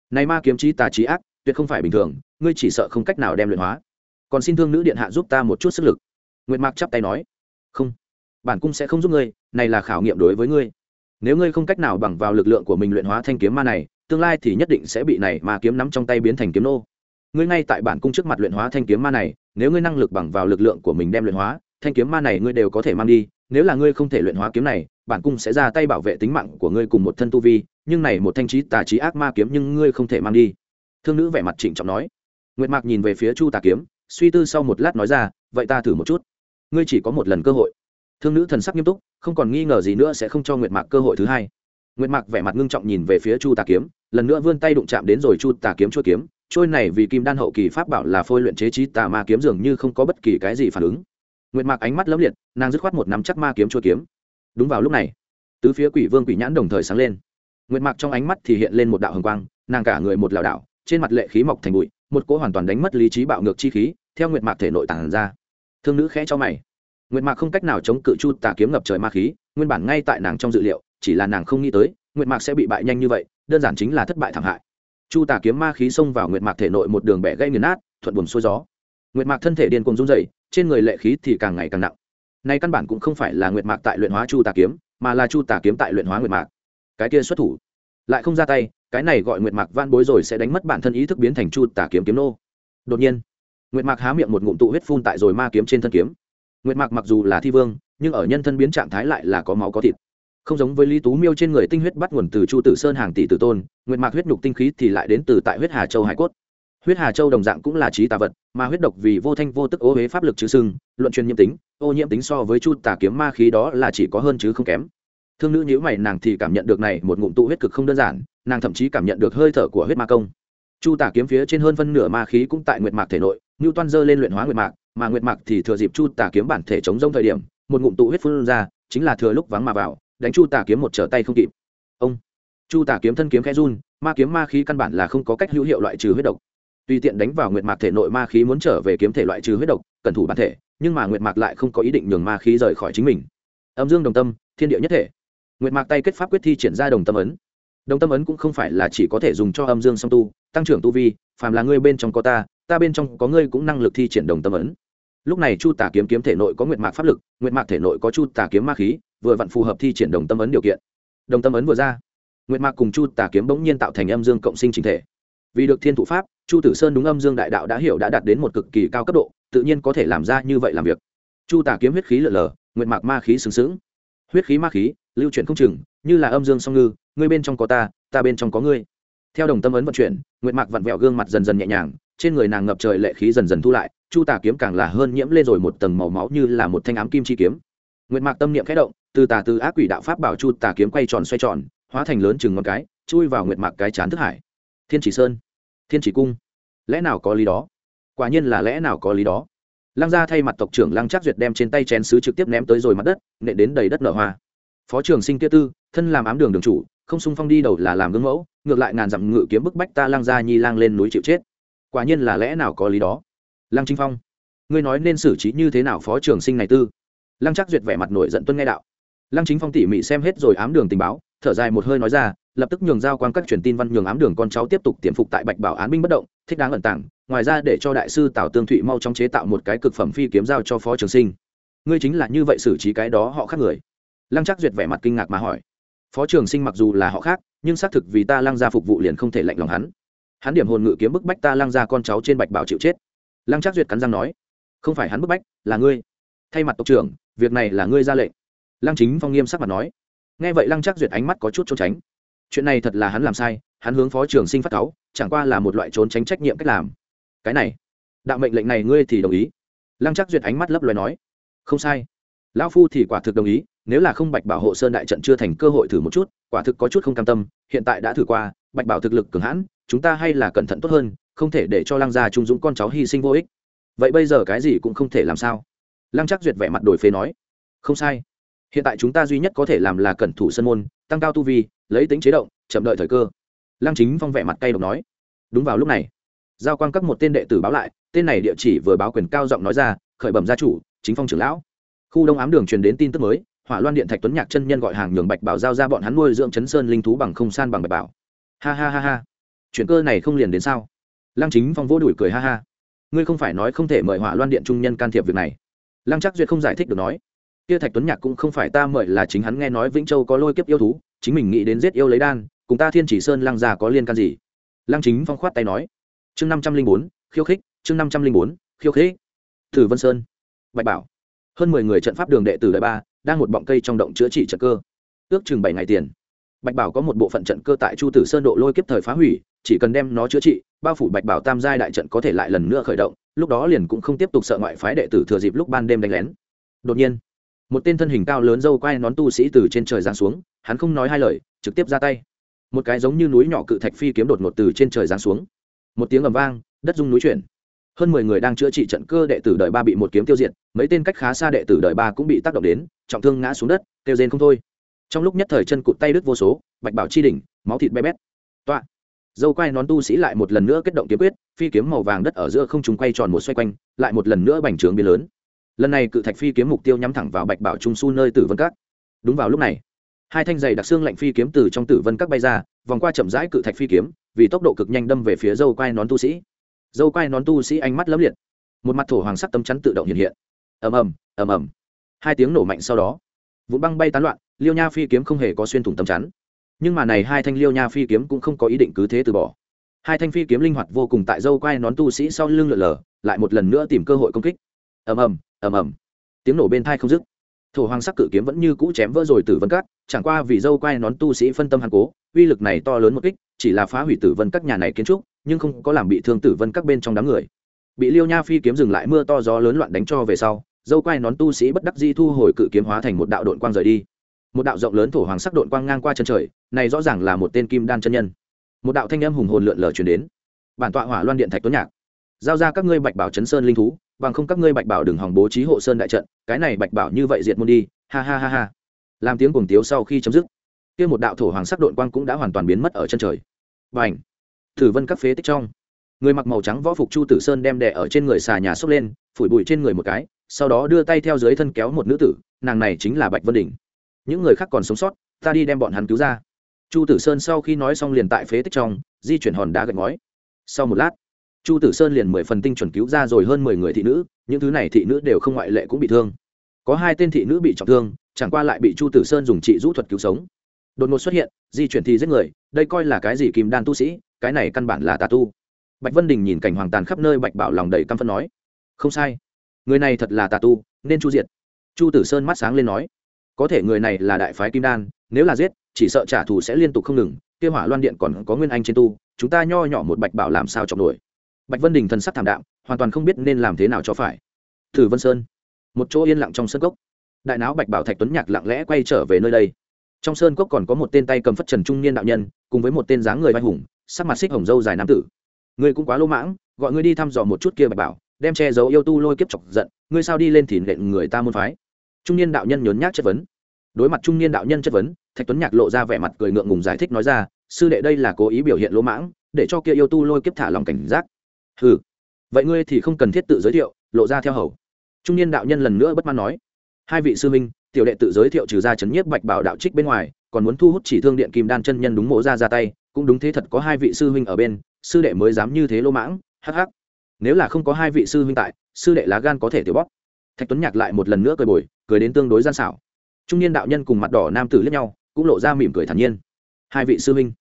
Này ma kiếm trí tà trí ác, tuyệt không phải bình thường, ngươi chỉ sợ không cách nào đem luyện hóa. Còn xin thương nữ điện hạ giúp ta một chút sức lực. Nguyệt mạc chắp tay nói không, bản cung sẽ không giúp ngươi, này là khảo nghiệm đối với ngươi. Nếu ngươi không cách nào bằng vào lực lượng của mình luyện hóa thanh kiếm ma này, tương lai thì nhất định sẽ bị này mà kiếm nắm trong tay biến thành kiếm nô. Ngươi ngay tại bản cung trước mặt luyện hóa thanh kiếm ma này, nếu ngươi năng lực bằng vào lực lượng của mình đem luyện hóa, thanh kiếm ma này ngươi đều có thể mang đi. Nếu là ngươi không thể luyện hóa kiếm này, bản cung sẽ ra tay bảo vệ tính mạng của ngươi cùng một thân tu vi, nhưng này một thanh trí, tà trí ác ma kiếm nhưng ngươi không thể mang đi. Thương nữ vẻ mặt trịnh trọng nói. Nguyệt mạc nhìn về phía chu tà kiếm, suy tư sau một lát nói ra, vậy ta thử một chút ngươi chỉ có một lần cơ hội. Thương nữ thần sắc nghiêm túc, không còn nghi ngờ gì nữa sẽ không cho nguyệt mạc cơ hội thứ hai. Nguyệt mạc vẻ mặt ngưng trọng nhìn về phía chu tà kiếm, lần nữa vươn tay đụng chạm đến rồi chu tà kiếm chuôi kiếm. Trôi này vì kim đan hậu kỳ pháp bảo là phôi luyện chế trí tà ma kiếm dường như không có bất kỳ cái gì phản ứng. Nguyệt mạc ánh mắt lấm liệt, nàng dứt khoát một nắm chắc ma kiếm chuôi kiếm. Đúng vào lúc này, tứ phía quỷ vương quỷ nhãn đồng thời sáng lên. Nguyệt mạc trong ánh mắt thì hiện lên một đạo hồng quang, nàng cả người một lảo đảo, trên mặt lệ khí mọc thành bụi, một cỗ hoàn toàn đánh mất lý trí bạo ngược chi khí, theo nguyệt mạc thể nội tản ra thương nữ khẽ cho mày. Nguyệt mạc không cách nào chống cự chu tà kiếm ngập trời ma khí, nguyên bản ngay tại nàng trong dự liệu, chỉ là nàng không nghĩ tới, nguyệt mạc sẽ bị bại nhanh như vậy, đơn giản chính là thất bại thảm hại. Chu tà kiếm ma khí xông vào nguyệt mạc thể nội một đường bẻ gây nghiền nát, thuận buồm xuôi gió. Nguyệt mạc thân thể điên cuồng run dày trên người lệ khí thì càng ngày càng nặng. Nay căn bản cũng không phải là nguyệt mạc tại luyện hóa chu tà kiếm, mà là chu tà kiếm tại luyện hóa nguyệt mạc. Cái kia xuất thủ, lại không ra tay, cái này gọi nguyệt mạc van bối rồi sẽ đánh mất bản thân ý thức biến thành chu tà kiếm kiếm nô. Đột nhiên nguyệt mạc há miệng một ngụm tụ huyết phun tại rồi ma kiếm trên thân kiếm. Nguyệt mạc mặc dù là thi vương, nhưng ở nhân thân biến trạng thái lại là có máu có thịt. Không giống với lý tú miêu trên người tinh huyết bắt nguồn từ chu tử sơn hàng tỷ tử tôn, nguyệt mạc huyết nhục tinh khí thì lại đến từ tại huyết hà châu hải cốt. Huyết hà châu đồng dạng cũng là trí tà vật, mà huyết độc vì vô thanh vô tức ô huế pháp lực chứ sưng luận chuyên nhiễm tính, ô nhiễm tính so với chu tà kiếm ma khí đó là chỉ có hơn chứ không kém. Thương nữ nhữ mày, nàng thì cảm nhận được này một ngụm tụ huyết cực không đơn giản, nàng thậm chí cảm nhận được hơi thở của huyết ma công chu Tả kiếm phía trên hơn phân nửa ma khí cũng tại nguyệt mạc thể nội ngưu toan dơ lên luyện hóa nguyệt mạc, mà nguyệt mạc thì thừa dịp chu Tả kiếm bản thể chống rông thời điểm, một ngụm tụ huyết phun ra, chính là thừa lúc vắng mà vào, đánh chu Tả kiếm một trở tay không kịp. Ông! Chu Tả kiếm thân kiếm khẽ run, ma kiếm ma khí căn bản là không có cách hữu hiệu loại trừ huyết độc. Tùy tiện đánh vào nguyệt mạc thể nội ma khí muốn trở về kiếm thể loại trừ huyết độc, cần thủ bản thể, nhưng mà nguyệt mạc lại không có ý định nhường ma khí rời khỏi chính mình. Âm dương đồng tâm, thiên địa nhất thể. Nguyệt mạc tay kết pháp quyết thi triển ra đồng tâm ấn đồng tâm ấn cũng không phải là chỉ có thể dùng cho âm dương song tu, tăng trưởng tu vi, phàm là ngươi bên trong có ta ta bên trong có ngươi cũng năng lực thi triển đồng tâm ấn. Lúc này chu tà kiếm kiếm thể nội có nguyệt mạc pháp lực, nguyệt mạc thể nội có chu tà kiếm ma khí, vừa vặn phù hợp thi triển đồng tâm ấn điều kiện. Đồng tâm ấn vừa ra, nguyệt mạc cùng chu tà kiếm bỗng nhiên tạo thành âm dương cộng sinh trình thể. Vì được thiên thụ pháp, chu tử sơn đúng âm dương đại đạo đã hiểu đã đạt đến một cực kỳ cao cấp độ, tự nhiên có thể làm ra như vậy làm việc. Chu tà kiếm huyết khí lở lở, nguyệt mạc ma khí sừng sững. Huyết khí ma khí lưu chuyển không chừng, như là âm dương song ngư, ngươi bên trong có ta ta bên trong có ngươi. Theo đồng tâm ấn vận chuyển, nguyệt mạc vặn vẹo gương mặt dần dần nhẹ nhàng, trên người nàng ngập trời lệ khí dần dần thu lại, chu tà kiếm càng là hơn nhiễm lên rồi một tầng màu máu như là một thanh ám kim chi kiếm. Nguyệt mạc tâm niệm khẽ động, từ tà từ ác quỷ đạo pháp bảo chu tà kiếm quay tròn xoay tròn, hóa thành lớn chừng ngón cái, chui vào nguyệt mạc cái chán thức hải. Thiên chỉ sơn, thiên chỉ cung, lẽ nào có lý đó? Quả nhiên là lẽ nào có lý đó? Lăng gia thay mặt tộc trưởng lăng trác duyệt đem trên tay chén sứ trực tiếp ném tới rồi mặt đất, nện đến đầy đất nở hoa phó trưởng sinh kia tư, thân làm ám đường đường chủ, không sung phong đi đầu là làm gương mẫu, ngược lại ngàn dặm ngự kiếm bức bách ta lang gia nhi lang lên núi chịu chết. Quả nhiên là lẽ nào có lý đó? Lăng trinh phong, ngươi nói nên xử trí như thế nào phó trưởng sinh này tư? Lăng trác duyệt vẻ mặt nổi giận tuân nghe đạo. Lăng chính phong tỉ mỉ xem hết rồi ám đường tình báo, thở dài một hơi nói ra, lập tức nhường giao quan các truyền tin văn nhường ám đường con cháu tiếp tục tiềm phục tại bạch bảo án binh bất động, thích đáng ẩn tàng, ngoài ra để cho đại sư tào tương thụy mau chóng chế tạo một cái cực phẩm phi kiếm giao cho phó trường sinh. Ngươi chính là như vậy xử trí cái đó họ khác người lăng chắc duyệt vẻ mặt kinh ngạc mà hỏi, phó trường sinh mặc dù là họ khác, nhưng xác thực vì ta lăng gia phục vụ liền không thể lạnh lòng hắn. Hắn điểm hồn ngự kiếm bức bách ta lăng gia con cháu trên bạch bảo chịu chết. Lăng chắc duyệt cắn răng nói, không phải hắn bức bách, là ngươi. Thay mặt tộc trưởng, việc này là ngươi ra lệnh. Lăng chính phong nghiêm sắc mặt nói, nghe vậy lăng chắc duyệt ánh mắt có chút trốn tránh. Chuyện này thật là hắn làm sai, hắn hướng phó trường sinh phát cáu, chẳng qua là một loại trốn tránh trách nhiệm cách làm. Cái này, đạo mệnh lệnh này ngươi thì đồng ý. Lăng chắc duyệt ánh mắt lấp loài nói, không sai. Lão phu thì quả thực đồng ý nếu là không bạch bảo hộ sơn đại trận chưa thành cơ hội thử một chút, quả thực có chút không cam tâm, hiện tại đã thử qua, bạch bảo thực lực cường hãn, chúng ta hay là cẩn thận tốt hơn, không thể để cho lăng gia trung dũng con cháu hy sinh vô ích. Vậy bây giờ cái gì cũng không thể làm sao? Lăng chắc duyệt vẻ mặt đổi phế nói. Không sai. Hiện tại chúng ta duy nhất có thể làm là cẩn thủ sân môn, tăng cao tu vi, lấy tính chế động, chậm đợi thời cơ. Lăng chính phong vẻ mặt cay độc nói. Đúng vào lúc này, giao quan các một tên đệ tử báo lại, tên này địa chỉ vừa báo quyền cao giọng nói ra, khởi bẩm gia chủ, chính phong trưởng lão. Khu đông ám đường truyền đến tin tức mới hỏa loan điện thạch tuấn nhạc chân nhân gọi hàng nhường bạch bảo giao ra bọn hắn nuôi dưỡng chấn sơn linh thú bằng không san bằng bạch bảo. Ha ha ha ha. Chuyện cơ này không liền đến sao? Lăng chính phong vỗ đùi cười ha ha. Ngươi không phải nói không thể mời hỏa loan điện trung nhân can thiệp việc này. Lăng chắc duyệt không giải thích được nói. Kia thạch tuấn nhạc cũng không phải ta mời là chính hắn nghe nói vĩnh châu có lôi kiếp yêu thú, chính mình nghĩ đến giết yêu lấy đan, cùng ta thiên chỉ sơn lăng già có liên can gì? Lăng chính phong khoát tay nói. Chương năm trăm linh bốn, khiêu khích, chương năm trăm linh bốn, khiêu khích. Thử vân sơn. Bạch bảo. Hơn mười người trận pháp đường đệ tử đại ba đang một bọng cây trong động chữa trị trận cơ. Ước chừng bảy ngày tiền. Bạch bảo có một bộ phận trận cơ tại chu tử sơn độ lôi kiếp thời phá hủy, chỉ cần đem nó chữa trị, bao phủ bạch bảo tam giai đại trận có thể lại lần nữa khởi động, lúc đó liền cũng không tiếp tục sợ ngoại phái đệ tử thừa dịp lúc ban đêm đánh lén. Đột nhiên, một tên thân hình cao lớn dâu quai nón tu sĩ từ trên trời giáng xuống, hắn không nói hai lời, trực tiếp ra tay. Một cái giống như núi nhỏ cự thạch phi kiếm đột ngột từ trên trời giáng xuống. Một tiếng ầm vang, đất rung núi chuyển hơn mười người đang chữa trị trận cơ đệ tử đời ba bị một kiếm tiêu diệt, mấy tên cách khá xa đệ tử đời ba cũng bị tác động đến, trọng thương ngã xuống đất, kêu rên không thôi. Trong lúc nhất thời chân cụt tay đứt vô số, bạch bảo chi đỉnh, máu thịt bé bét. Toạ. Dâu quai nón tu sĩ lại một lần nữa kết động kiếm quyết, phi kiếm màu vàng đất ở giữa không trùng quay tròn một xoay quanh, lại một lần nữa bành trướng biến lớn. Lần này cự thạch phi kiếm mục tiêu nhắm thẳng vào bạch bảo trung su nơi tử vân các. Đúng vào lúc này, hai thanh giày đặc xương lạnh phi kiếm từ trong tử vân các bay ra, vòng qua chậm rãi cự thạch phi kiếm, vì tốc độ cực nhanh đâm về phía dâu quai nón tu sĩ dâu quai nón tu sĩ ánh mắt lấm liệt. Một mặt thổ hoàng sắc tấm chắn tự động hiện hiện. Ầm ầm ầm ầm. Hai tiếng nổ mạnh sau đó vụ băng bay tán loạn, liêu nha phi kiếm không hề có xuyên thủng tấm chắn. Nhưng mà này hai thanh liêu nha phi kiếm cũng không có ý định cứ thế từ bỏ. Hai thanh phi kiếm linh hoạt vô cùng tại dâu quai nón tu sĩ sau lưng lượn lờ, lại một lần nữa tìm cơ hội công kích. Ầm ầm ầm ầm. Tiếng nổ bên thai không dứt. Thổ hoàng sắc cự kiếm vẫn như cũ chém vỡ rồi tử vân cát chẳng qua vì dâu quai nón tu sĩ phân tâm hàn cố, uy lực này to lớn một kích, chỉ là phá hủy tử vân các nhà này kiến trúc nhưng không có làm bị thương tử vân các bên trong đám người. Bị liêu nha phi kiếm dừng lại mưa to gió lớn loạn đánh cho về sau, dâu quai nón tu sĩ bất đắc di thu hồi cự kiếm hóa thành một đạo đội quang rời đi. Một đạo rộng lớn thổ hoàng sắc đội quang ngang qua chân trời, này rõ ràng là một tên kim đan chân nhân. Một đạo thanh âm hùng hồn lượn lờ chuyển đến. Bản tọa hỏa loan điện thạch tuấn nhạc. Giao ra các ngươi bạch bảo chấn sơn linh thú, bằng không các ngươi bạch bảo đừng hòng bố trí hộ sơn đại trận, cái này bạch bảo như vậy diệt môn đi, ha ha ha ha. Làm tiếng cuồng tiếu sau khi chấm dứt, kia một đạo thổ hoàng sắc đội quang cũng đã hoàn toàn biến mất ở chân trời. Và thử vân các phế tích trong. Người mặc màu trắng võ phục chu tử sơn đem đè ở trên người xà nhà xốc lên, phủi bụi trên người một cái, sau đó đưa tay theo dưới thân kéo một nữ tử, nàng này chính là bạch vân đình những người khác còn sống sót, ta đi đem bọn hắn cứu ra. Chu tử sơn sau khi nói xong liền tại phế tích trong, di chuyển hòn đá gạch ngói. Sau một lát, chu tử sơn liền mười phần tinh chuẩn cứu ra rồi hơn mười người thị nữ, những thứ này thị nữ đều không ngoại lệ cũng bị thương. Có hai tên thị nữ bị trọng thương, chẳng qua lại bị chu tử sơn dùng trị rũ thuật cứu sống. Đột ngột xuất hiện, di chuyển thì giết người, đây coi là cái gì kim đan tu sĩ cái này căn bản là tà tu. Bạch vân đình nhìn cảnh hoàng tàn khắp nơi, bạch bảo lòng đầy căm phân nói, không sai, người này thật là tà tu, nên chu diệt. Chu tử sơn mắt sáng lên nói, có thể người này là đại phái kim đan, nếu là giết, chỉ sợ trả thù sẽ liên tục không ngừng, kia hỏa loan điện còn có nguyên anh trên tu, chúng ta nho nhỏ một bạch bảo làm sao chọc nổi? Bạch vân đình thần sắc thảm đạm, hoàn toàn không biết nên làm thế nào cho phải. Thử vân sơn. Một chỗ yên lặng trong sân cốc, đại não bạch bảo thạch tuấn nhạc lặng lẽ quay trở về nơi đây. Trong sơn cốc còn có một tên tay cầm phất trần trung niên đạo nhân, cùng với một tên dáng người vai hùng sắc mặt xích hồng dâu dài nam tử. Ngươi cũng quá lỗ mãng, gọi ngươi đi thăm dò một chút kia bạch bảo, đem che giấu yêu tu lôi kiếp chọc giận, ngươi sao đi lên thì nện người ta môn phái? Trung niên đạo nhân nhốn nhác chất vấn. Đối mặt trung niên đạo nhân chất vấn, thạch tuấn nhạc lộ ra vẻ mặt cười ngượng ngùng giải thích nói ra, sư đệ đây là cố ý biểu hiện lỗ mãng, để cho kia yêu tu lôi kiếp thả lòng cảnh giác. Ừ vậy ngươi thì không cần thiết tự giới thiệu, lộ ra theo hầu. Trung niên đạo nhân lần nữa bất mãn nói, hai vị sư minh, tiểu đệ tự giới thiệu trừ ra chấn nhiếp bạch bảo đạo trích bên ngoài, còn muốn thu hút chỉ thương điện kim đan chân nhân đúng mộ ra ra tay cũng đúng thế thật có hai vị sư huynh ở bên, sư đệ mới dám như thế lô mãng, hắc hắc. Nếu là không có hai vị sư huynh tại, sư đệ lá gan có thể tiểu bóp. Thạch tuấn nhạc lại một lần nữa cười bồi, cười đến tương đối gian xảo. Trung niên đạo nhân cùng mặt đỏ nam tử liếc nhau, cũng lộ ra mỉm cười thản nhiên. Hai vị sư huynh.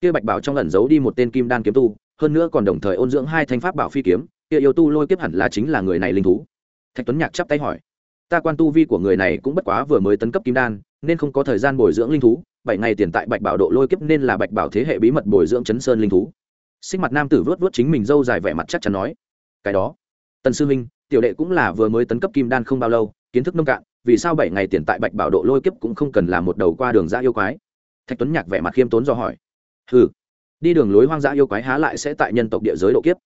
Kia bạch bảo trong ẩn giấu đi một tên kim đan kiếm tu, hơn nữa còn đồng thời ôn dưỡng hai thanh pháp bảo phi kiếm, kia yêu tu lôi kiếp hẳn là chính là người này linh thú. Thạch tuấn nhạc chắp tay hỏi, ta quan tu vi của người này cũng bất quá vừa mới tấn cấp kim đan, nên không có thời gian bồi dưỡng linh thú bảy ngày tiền tại bạch bảo độ lôi kiếp nên là bạch bảo thế hệ bí mật bồi dưỡng chấn sơn linh thú. Xích mặt nam tử vớt vớt chính mình dâu dài vẻ mặt chắc chắn nói, cái đó, tần sư minh tiểu đệ cũng là vừa mới tấn cấp kim đan không bao lâu, kiến thức nông cạn, vì sao bảy ngày tiền tại bạch bảo độ lôi kiếp cũng không cần là một đầu qua đường dã yêu quái? Thạch tuấn nhạc vẻ mặt khiêm tốn do hỏi, hừ, đi đường lối hoang dã yêu quái há lại sẽ tại nhân tộc địa giới độ kiếp?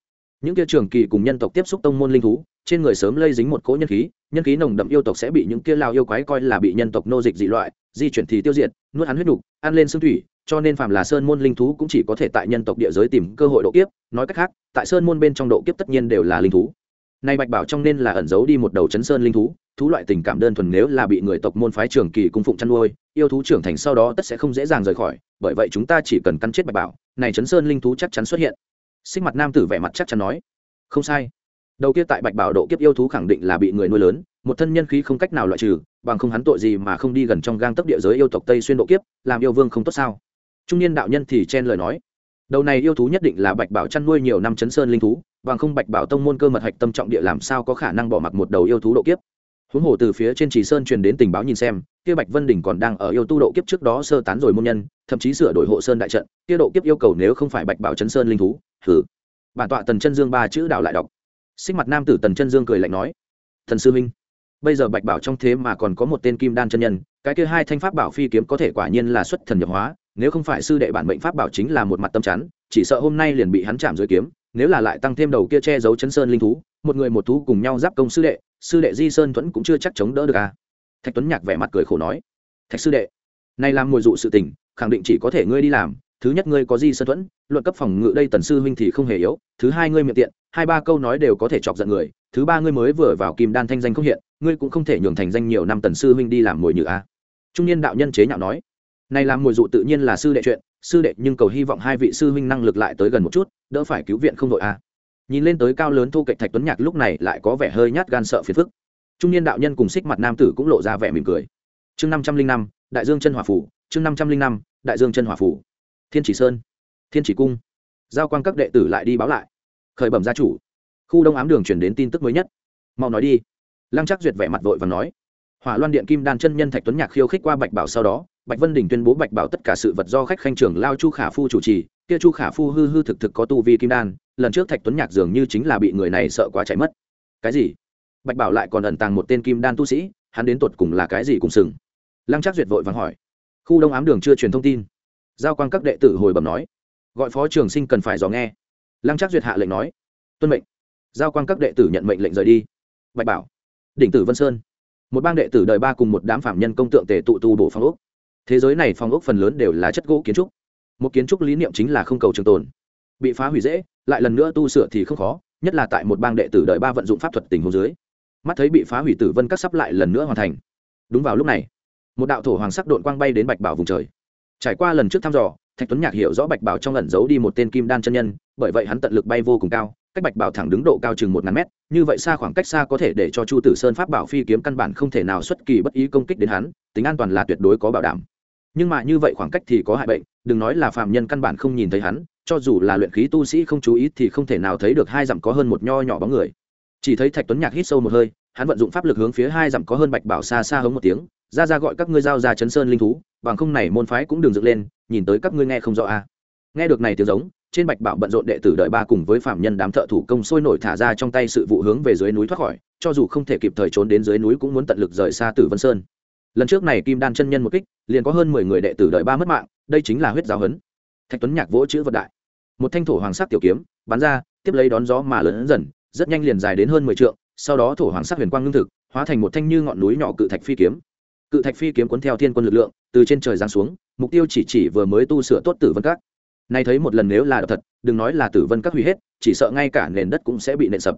Những kia trường kỳ cùng nhân tộc tiếp xúc tông môn linh thú, trên người sớm lây dính một cỗ nhân khí nhân khí nồng đậm yêu tộc sẽ bị những kia lao yêu quái coi là bị nhân tộc nô dịch dị loại, di chuyển thì tiêu diệt, nuốt hắn huyết đục ăn lên xương thủy, cho nên phàm là sơn môn linh thú cũng chỉ có thể tại nhân tộc địa giới tìm cơ hội độ kiếp, nói cách khác, tại sơn môn bên trong độ kiếp tất nhiên đều là linh thú. Nay bạch bảo trong nên là ẩn giấu đi một đầu chấn sơn linh thú thú loại tình cảm đơn thuần nếu là bị người tộc môn phái trường kỳ cung phụng chăn nuôi, yêu thú trưởng thành sau đó tất sẽ không dễ dàng rời khỏi, bởi vậy chúng ta chỉ cần căn chết bạch bảo, này chấn sơn linh thú chắc chắn xuất hiện sinh mặt nam tử vẻ mặt chắc chắn nói, không sai. Đầu kia tại bạch bảo độ kiếp yêu thú khẳng định là bị người nuôi lớn, một thân nhân khí không cách nào loại trừ, bằng không hắn tội gì mà không đi gần trong gang tấc địa giới yêu tộc tây xuyên độ kiếp, làm yêu vương không tốt sao? Trung niên đạo nhân thì chen lời nói, đầu này yêu thú nhất định là bạch bảo chăn nuôi nhiều năm chấn sơn linh thú, bằng không bạch bảo tông môn cơ mật hạch tâm trọng địa làm sao có khả năng bỏ mặc một đầu yêu thú độ kiếp? Huống hồ từ phía trên trì sơn truyền đến tình báo nhìn xem kia bạch vân đỉnh còn đang ở yêu tu độ kiếp trước đó sơ tán rồi môn nhân, thậm chí sửa đổi hộ sơn đại trận, kia độ kiếp yêu cầu nếu không phải bạch bảo chấn sơn linh thú thử bản tọa tần chân dương ba chữ đạo lại đọc. Xích mặt nam tử tần chân dương cười lạnh nói, thần sư minh bây giờ bạch bảo trong thế mà còn có một tên kim đan chân nhân, cái kia hai thanh pháp bảo phi kiếm có thể quả nhiên là xuất thần nhập hóa, nếu không phải sư đệ bản mệnh pháp bảo chính là một mặt tâm chắn, chỉ sợ hôm nay liền bị hắn chạm dưới kiếm, nếu là lại tăng thêm đầu kia che giấu Trấn sơn linh thú, một người một thú cùng nhau giáp công sư đệ sư đệ di sơn thuẫn cũng chưa chắc chống đỡ được à thạch tuấn nhạc vẻ mặt cười khổ nói, thạch sư đệ, nay làm mồi dụ sự tình, khẳng định chỉ có thể ngươi đi làm. Thứ nhất ngươi có di sơn thuẫn, luận cấp phòng ngự đây tần sư huynh thì không hề yếu. Thứ hai ngươi miệng tiện, hai ba câu nói đều có thể chọc giận người. Thứ ba ngươi mới vừa vào kim đan thanh danh không hiện, ngươi cũng không thể nhường thành danh nhiều năm tần sư huynh đi làm mồi nhự a. Trung niên đạo nhân chế nhạo nói này làm mồi dụ tự nhiên là sư đệ chuyện, sư đệ nhưng cầu hy vọng hai vị sư huynh năng lực lại tới gần một chút, đỡ phải cứu viện không đội a. Nhìn lên tới cao lớn thu cạnh thạch tuấn nhạc lúc này lại có vẻ hơi nhát gan sợ phiền phức trung niên đạo nhân cùng xích mặt nam tử cũng lộ ra vẻ mỉm cười. Chương năm trăm linh năm, đại dương chân hòa phủ, chương năm trăm linh năm, đại dương chân hòa phủ. Thiên chỉ sơn, thiên chỉ cung. Giao quan các đệ tử lại đi báo lại. Khởi bẩm gia chủ. Khu đông ám đường chuyển đến tin tức mới nhất. Mau nói đi. Lăng chắc duyệt vẻ mặt vội và nói. Hỏa loan điện kim đan chân nhân thạch tuấn nhạc khiêu khích qua bạch bảo sau đó, bạch vân đình tuyên bố bạch bảo tất cả sự vật do khách khanh trưởng lao chu khả phu chủ trì. Kia chu khả phu hư hư thực thực có tu vi kim đan, lần trước thạch tuấn nhạc dường như chính là bị người này sợ quá chạy mất. Cái gì? Bạch bảo lại còn ẩn tàng một tên kim đan tu sĩ, hắn đến tột cùng là cái gì cùng sừng? Lăng trác duyệt vội vàng hỏi. Khu đông ám đường chưa truyền thông tin. Giao quan các đệ tử hồi bẩm nói. Gọi phó trường sinh cần phải dò nghe. Lăng trác duyệt hạ lệnh nói. Tuân mệnh. Giao quan các đệ tử nhận mệnh lệnh rời đi. Bạch bảo. Đỉnh tử vân sơn. Một bang đệ tử đời ba cùng một đám phạm nhân công tượng tề tụ tu bổ phong ốc. Thế giới này phong ốc phần lớn đều là chất gỗ kiến trúc. Một kiến trúc lý niệm chính là không cầu trường tồn. Bị phá hủy dễ, lại lần nữa tu sửa thì không khó, nhất là tại một bang đệ tử đời ba vận dụng pháp thuật tình hồ dưới mắt thấy bị phá hủy tử vân các sắp lại lần nữa hoàn thành. Đúng vào lúc này, một đạo thổ hoàng sắc đội quang bay đến bạch bảo vùng trời. Trải qua lần trước thăm dò, thạch tuấn nhạc hiểu rõ bạch bảo trong ẩn giấu đi một tên kim đan chân nhân, bởi vậy hắn tận lực bay vô cùng cao, cách bạch bảo thẳng đứng độ cao chừng một ngàn mét, như vậy xa khoảng cách xa có thể để cho chu tử sơn pháp bảo phi kiếm căn bản không thể nào xuất kỳ bất ý công kích đến hắn, tính an toàn là tuyệt đối có bảo đảm. Nhưng mà như vậy khoảng cách thì có hại bệnh, đừng nói là phạm nhân căn bản không nhìn thấy hắn, cho dù là luyện khí tu sĩ không chú ý thì không thể nào thấy được hai dặm có hơn một nho nhỏ bóng người chỉ thấy thạch tuấn nhạc hít sâu một hơi, hắn vận dụng pháp lực hướng phía hai dặm có hơn bạch bảo xa xa hống một tiếng, ra ra gọi các ngươi giao ra chấn sơn linh thú, bằng không này môn phái cũng đừng dựng lên, nhìn tới các ngươi nghe không rõ a à. nghe được này tiếng giống, trên bạch bảo bận rộn đệ tử đợi ba cùng với phạm nhân đám thợ thủ công sôi nổi thả ra trong tay sự vụ hướng về dưới núi thoát khỏi, cho dù không thể kịp thời trốn đến dưới núi cũng muốn tận lực rời xa tử vân sơn. Lần trước này kim đan chân nhân một kích, liền có hơn mười người đệ tử đợi ba mất mạng, đây chính là huyết giáo hấn thạch tuấn nhạc vỗ chữ vật đại. Một thanh thổ hoàng sắc tiểu kiếm, bắn ra, tiếp lấy đón gió mà lớn dần rất nhanh liền dài đến hơn mười trượng, sau đó thổ hoàng sắc huyền quang ngưng thực, hóa thành một thanh như ngọn núi nhỏ cự thạch phi kiếm. Cự thạch phi kiếm cuốn theo thiên quân lực lượng, từ trên trời giáng xuống, mục tiêu chỉ chỉ vừa mới tu sửa tốt tử vân các. Nay thấy một lần nếu là thật, đừng nói là tử vân các hủy hết, chỉ sợ ngay cả nền đất cũng sẽ bị nện sập.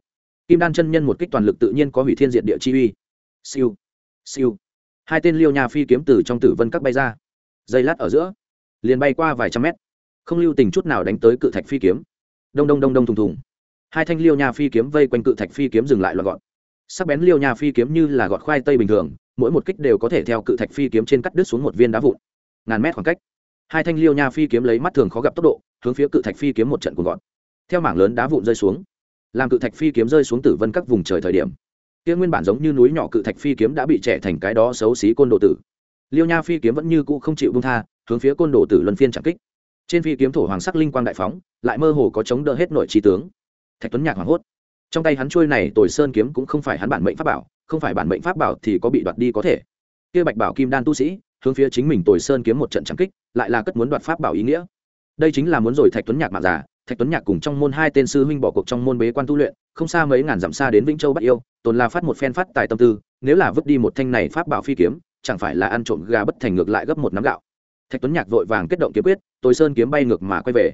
Kim đan chân nhân một kích toàn lực tự nhiên có hủy thiên diện địa chi uy. Siêu siêu. Hai tên liêu nhà phi kiếm từ trong tử vân các bay ra. Dây lát ở giữa, liền bay qua vài trăm mét, không lưu tình chút nào đánh tới cự thạch phi kiếm. Đông đông đông đông thùng thùng hai thanh liêu nha phi kiếm vây quanh cự thạch phi kiếm dừng lại loạn gọn sắc bén liêu nha phi kiếm như là gọt khoai tây bình thường mỗi một kích đều có thể theo cự thạch phi kiếm trên cắt đứt xuống một viên đá vụn ngàn mét khoảng cách hai thanh liêu nha phi kiếm lấy mắt thường khó gặp tốc độ hướng phía cự thạch phi kiếm một trận cuồng gọn theo mảng lớn đá vụn rơi xuống làm cự thạch phi kiếm rơi xuống tử vân các vùng trời thời điểm kia nguyên bản giống như núi nhỏ cự thạch phi kiếm đã bị trẻ thành cái đó xấu xí côn đồ tử liêu nha phi kiếm vẫn như cũ không chịu bung tha hướng phía côn đồ tử luân phiên trả kích trên phi kiếm thổ hoàng sắc linh quang đại phóng lại mơ hồ có chống đỡ hết nội trí tướng thạch tuấn nhạc hoảng hốt. Trong tay hắn trôi này tồi sơn kiếm cũng không phải hắn bản mệnh pháp bảo, không phải bản mệnh pháp bảo thì có bị đoạt đi có thể. Kia bạch bảo kim đan tu sĩ, hướng phía chính mình tồi sơn kiếm một trận trắng kích, lại là cất muốn đoạt pháp bảo ý nghĩa. Đây chính là muốn rồi thạch tuấn nhạc mạng giả thạch tuấn nhạc cùng trong môn hai tên sư huynh bỏ cuộc trong môn bế quan tu luyện, không xa mấy ngàn dặm xa đến vĩnh châu bắt yêu, tồn là phát một phen phát tài tâm tư, nếu là vứt đi một thanh này pháp bảo phi kiếm, chẳng phải là ăn trộm gà bất thành ngược lại gấp một nắm gạo. Thạch tuấn nhạc vội vàng kết động kiếm quyết, tồi sơn kiếm bay ngược mà quay về.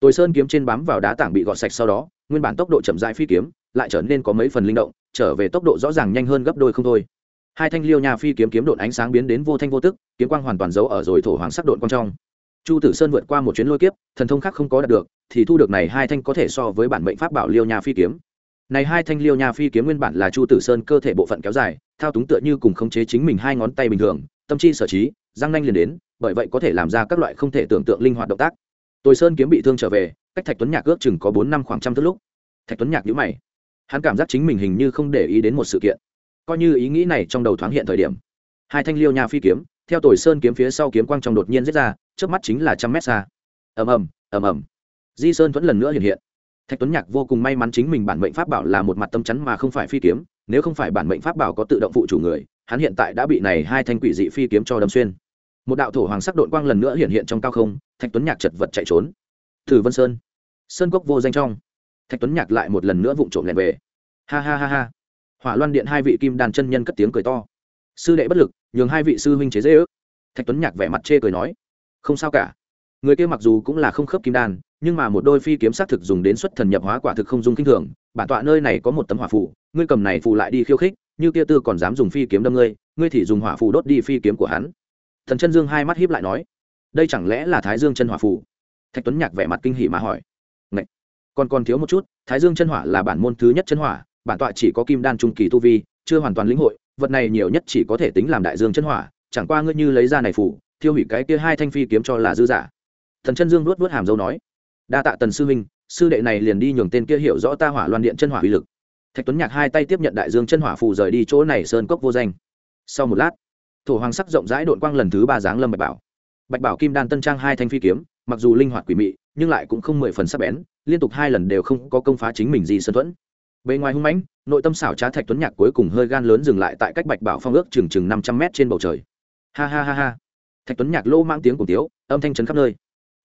Tồi sơn kiếm trên bám vào đá tảng bị gọt sạch sau đó nguyên bản tốc độ chậm rãi phi kiếm lại trở nên có mấy phần linh động, trở về tốc độ rõ ràng nhanh hơn gấp đôi không thôi. Hai thanh liêu nhà phi kiếm kiếm đột ánh sáng biến đến vô thanh vô tức, kiếm quang hoàn toàn giấu ở rồi thổ hoàng sắc đột quang trong. Chu tử sơn vượt qua một chuyến lôi kiếp, thần thông khác không có đạt được, thì thu được này hai thanh có thể so với bản mệnh pháp bảo liêu nhà phi kiếm. Này hai thanh liêu nha phi kiếm nguyên bản là chu tử sơn cơ thể bộ phận kéo dài, thao túng tựa như cùng khống chế chính mình hai ngón tay bình thường, tâm chi sở trí, răng nanh liền đến, bởi vậy có thể làm ra các loại không thể tưởng tượng linh hoạt động tác. Tôi sơn kiếm bị thương trở về cách thạch tuấn nhạc ước chừng có bốn năm khoảng trăm thước lúc, thạch tuấn nhạc nhữ mày. Hắn cảm giác chính mình hình như không để ý đến một sự kiện. Coi như ý nghĩ này trong đầu thoáng hiện thời điểm, hai thanh liêu nhà phi kiếm, theo tồi sơn kiếm phía sau kiếm quang trong đột nhiên giết ra, trước mắt chính là trăm mét xa. Ầm ầm ầm ầm. Di sơn vẫn lần nữa hiện hiện. Thạch tuấn nhạc vô cùng may mắn chính mình bản mệnh pháp bảo là một mặt tâm chắn mà không phải phi kiếm, nếu không phải bản mệnh pháp bảo có tự động phụ chủ người, hắn hiện tại đã bị này hai thanh quỷ dị phi kiếm cho đâm xuyên. Một đạo thổ hoàng sắc đội quang lần nữa hiện hiện trong cao không, thạch tuấn nhạc chật vật chạy trốn thử vân sơn. Sơn cốc vô danh trong. Thạch tuấn nhạc lại một lần nữa vụng trộm lẻn về. Ha ha ha ha. Hỏa loan điện hai vị kim đàn chân nhân cất tiếng cười to. Sư đệ bất lực, nhường hai vị sư huynh chế dễ ước thạch tuấn nhạc vẻ mặt chê cười nói, không sao cả. Người kia mặc dù cũng là không khớp kim đan nhưng mà một đôi phi kiếm xác thực dùng đến xuất thần nhập hóa quả thực không dung kinh thường. Bản tọa nơi này có một tấm hỏa phù, ngươi cầm này phù lại đi khiêu khích, như kia tư còn dám dùng phi kiếm đâm ngươi ngươi thì dùng hỏa phù đốt đi phi kiếm của hắn. Thần chân dương hai mắt hiếp lại nói, đây chẳng lẽ là thái dương chân hỏa phù? Thạch tuấn nhạc vẻ mặt kinh hỉ mà hỏi. Ngậy! còn còn thiếu một chút, thái dương chân hỏa là bản môn thứ nhất chân hỏa, bản tọa chỉ có kim đan trung kỳ tu vi, chưa hoàn toàn lĩnh hội, vật này nhiều nhất chỉ có thể tính làm đại dương chân hỏa, chẳng qua ngươi như lấy ra này phủ, thiêu hủy cái kia hai thanh phi kiếm cho là dư giả. Thần chân dương luốt vớt hàm dâu nói. Đa tạ tần sư huynh, sư đệ này liền đi nhường tên kia hiểu rõ ta hỏa loan điện chân hỏa uy lực. Thạch tuấn nhạc hai tay tiếp nhận đại dương chân hỏa phù rời đi chỗ này sơn cốc vô danh. Sau một lát, thổ hoàng sắc rộng rãi đội quang lần thứ ba giáng lâm bạch bảo. Bạch bảo kim đan tân trang hai thanh phi kiếm mặc dù linh hoạt quỷ mị, nhưng lại cũng không mười phần sắc bén, liên tục hai lần đều không có công phá chính mình gì sơn thuẫn. Bề ngoài hung mãnh, nội tâm xảo trá thạch tuấn nhạc cuối cùng hơi gan lớn dừng lại tại cách bạch bảo phong ước chừng chừng năm trăm mét trên bầu trời. Ha ha ha ha. Thạch tuấn nhạc lô mang tiếng cùng tiếu, âm thanh trấn khắp nơi.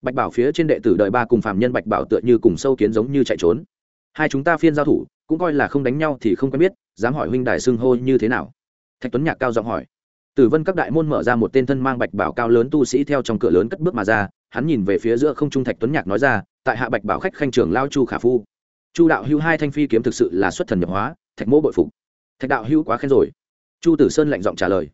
Bạch bảo phía trên đệ tử đời ba cùng phạm nhân bạch bảo tựa như cùng sâu kiến giống như chạy trốn. Hai chúng ta phiên giao thủ, cũng coi là không đánh nhau thì không quen biết, dám hỏi huynh đài xưng hô như thế nào? Thạch tuấn nhạc cao giọng hỏi. Tử vân các đại môn mở ra một tên thân mang bạch bảo cao lớn tu sĩ theo trong cửa lớn cất bước mà ra hắn nhìn về phía giữa không trung thạch tuấn nhạc nói ra, tại hạ bạch bảo khách khanh trường lao chu khả phu. Chu đạo hữu hai thanh phi kiếm thực sự là xuất thần nhập hóa, thạch mỗ bội phục. Thạch đạo hữu quá khen rồi. Chu tử sơn lạnh giọng trả lời.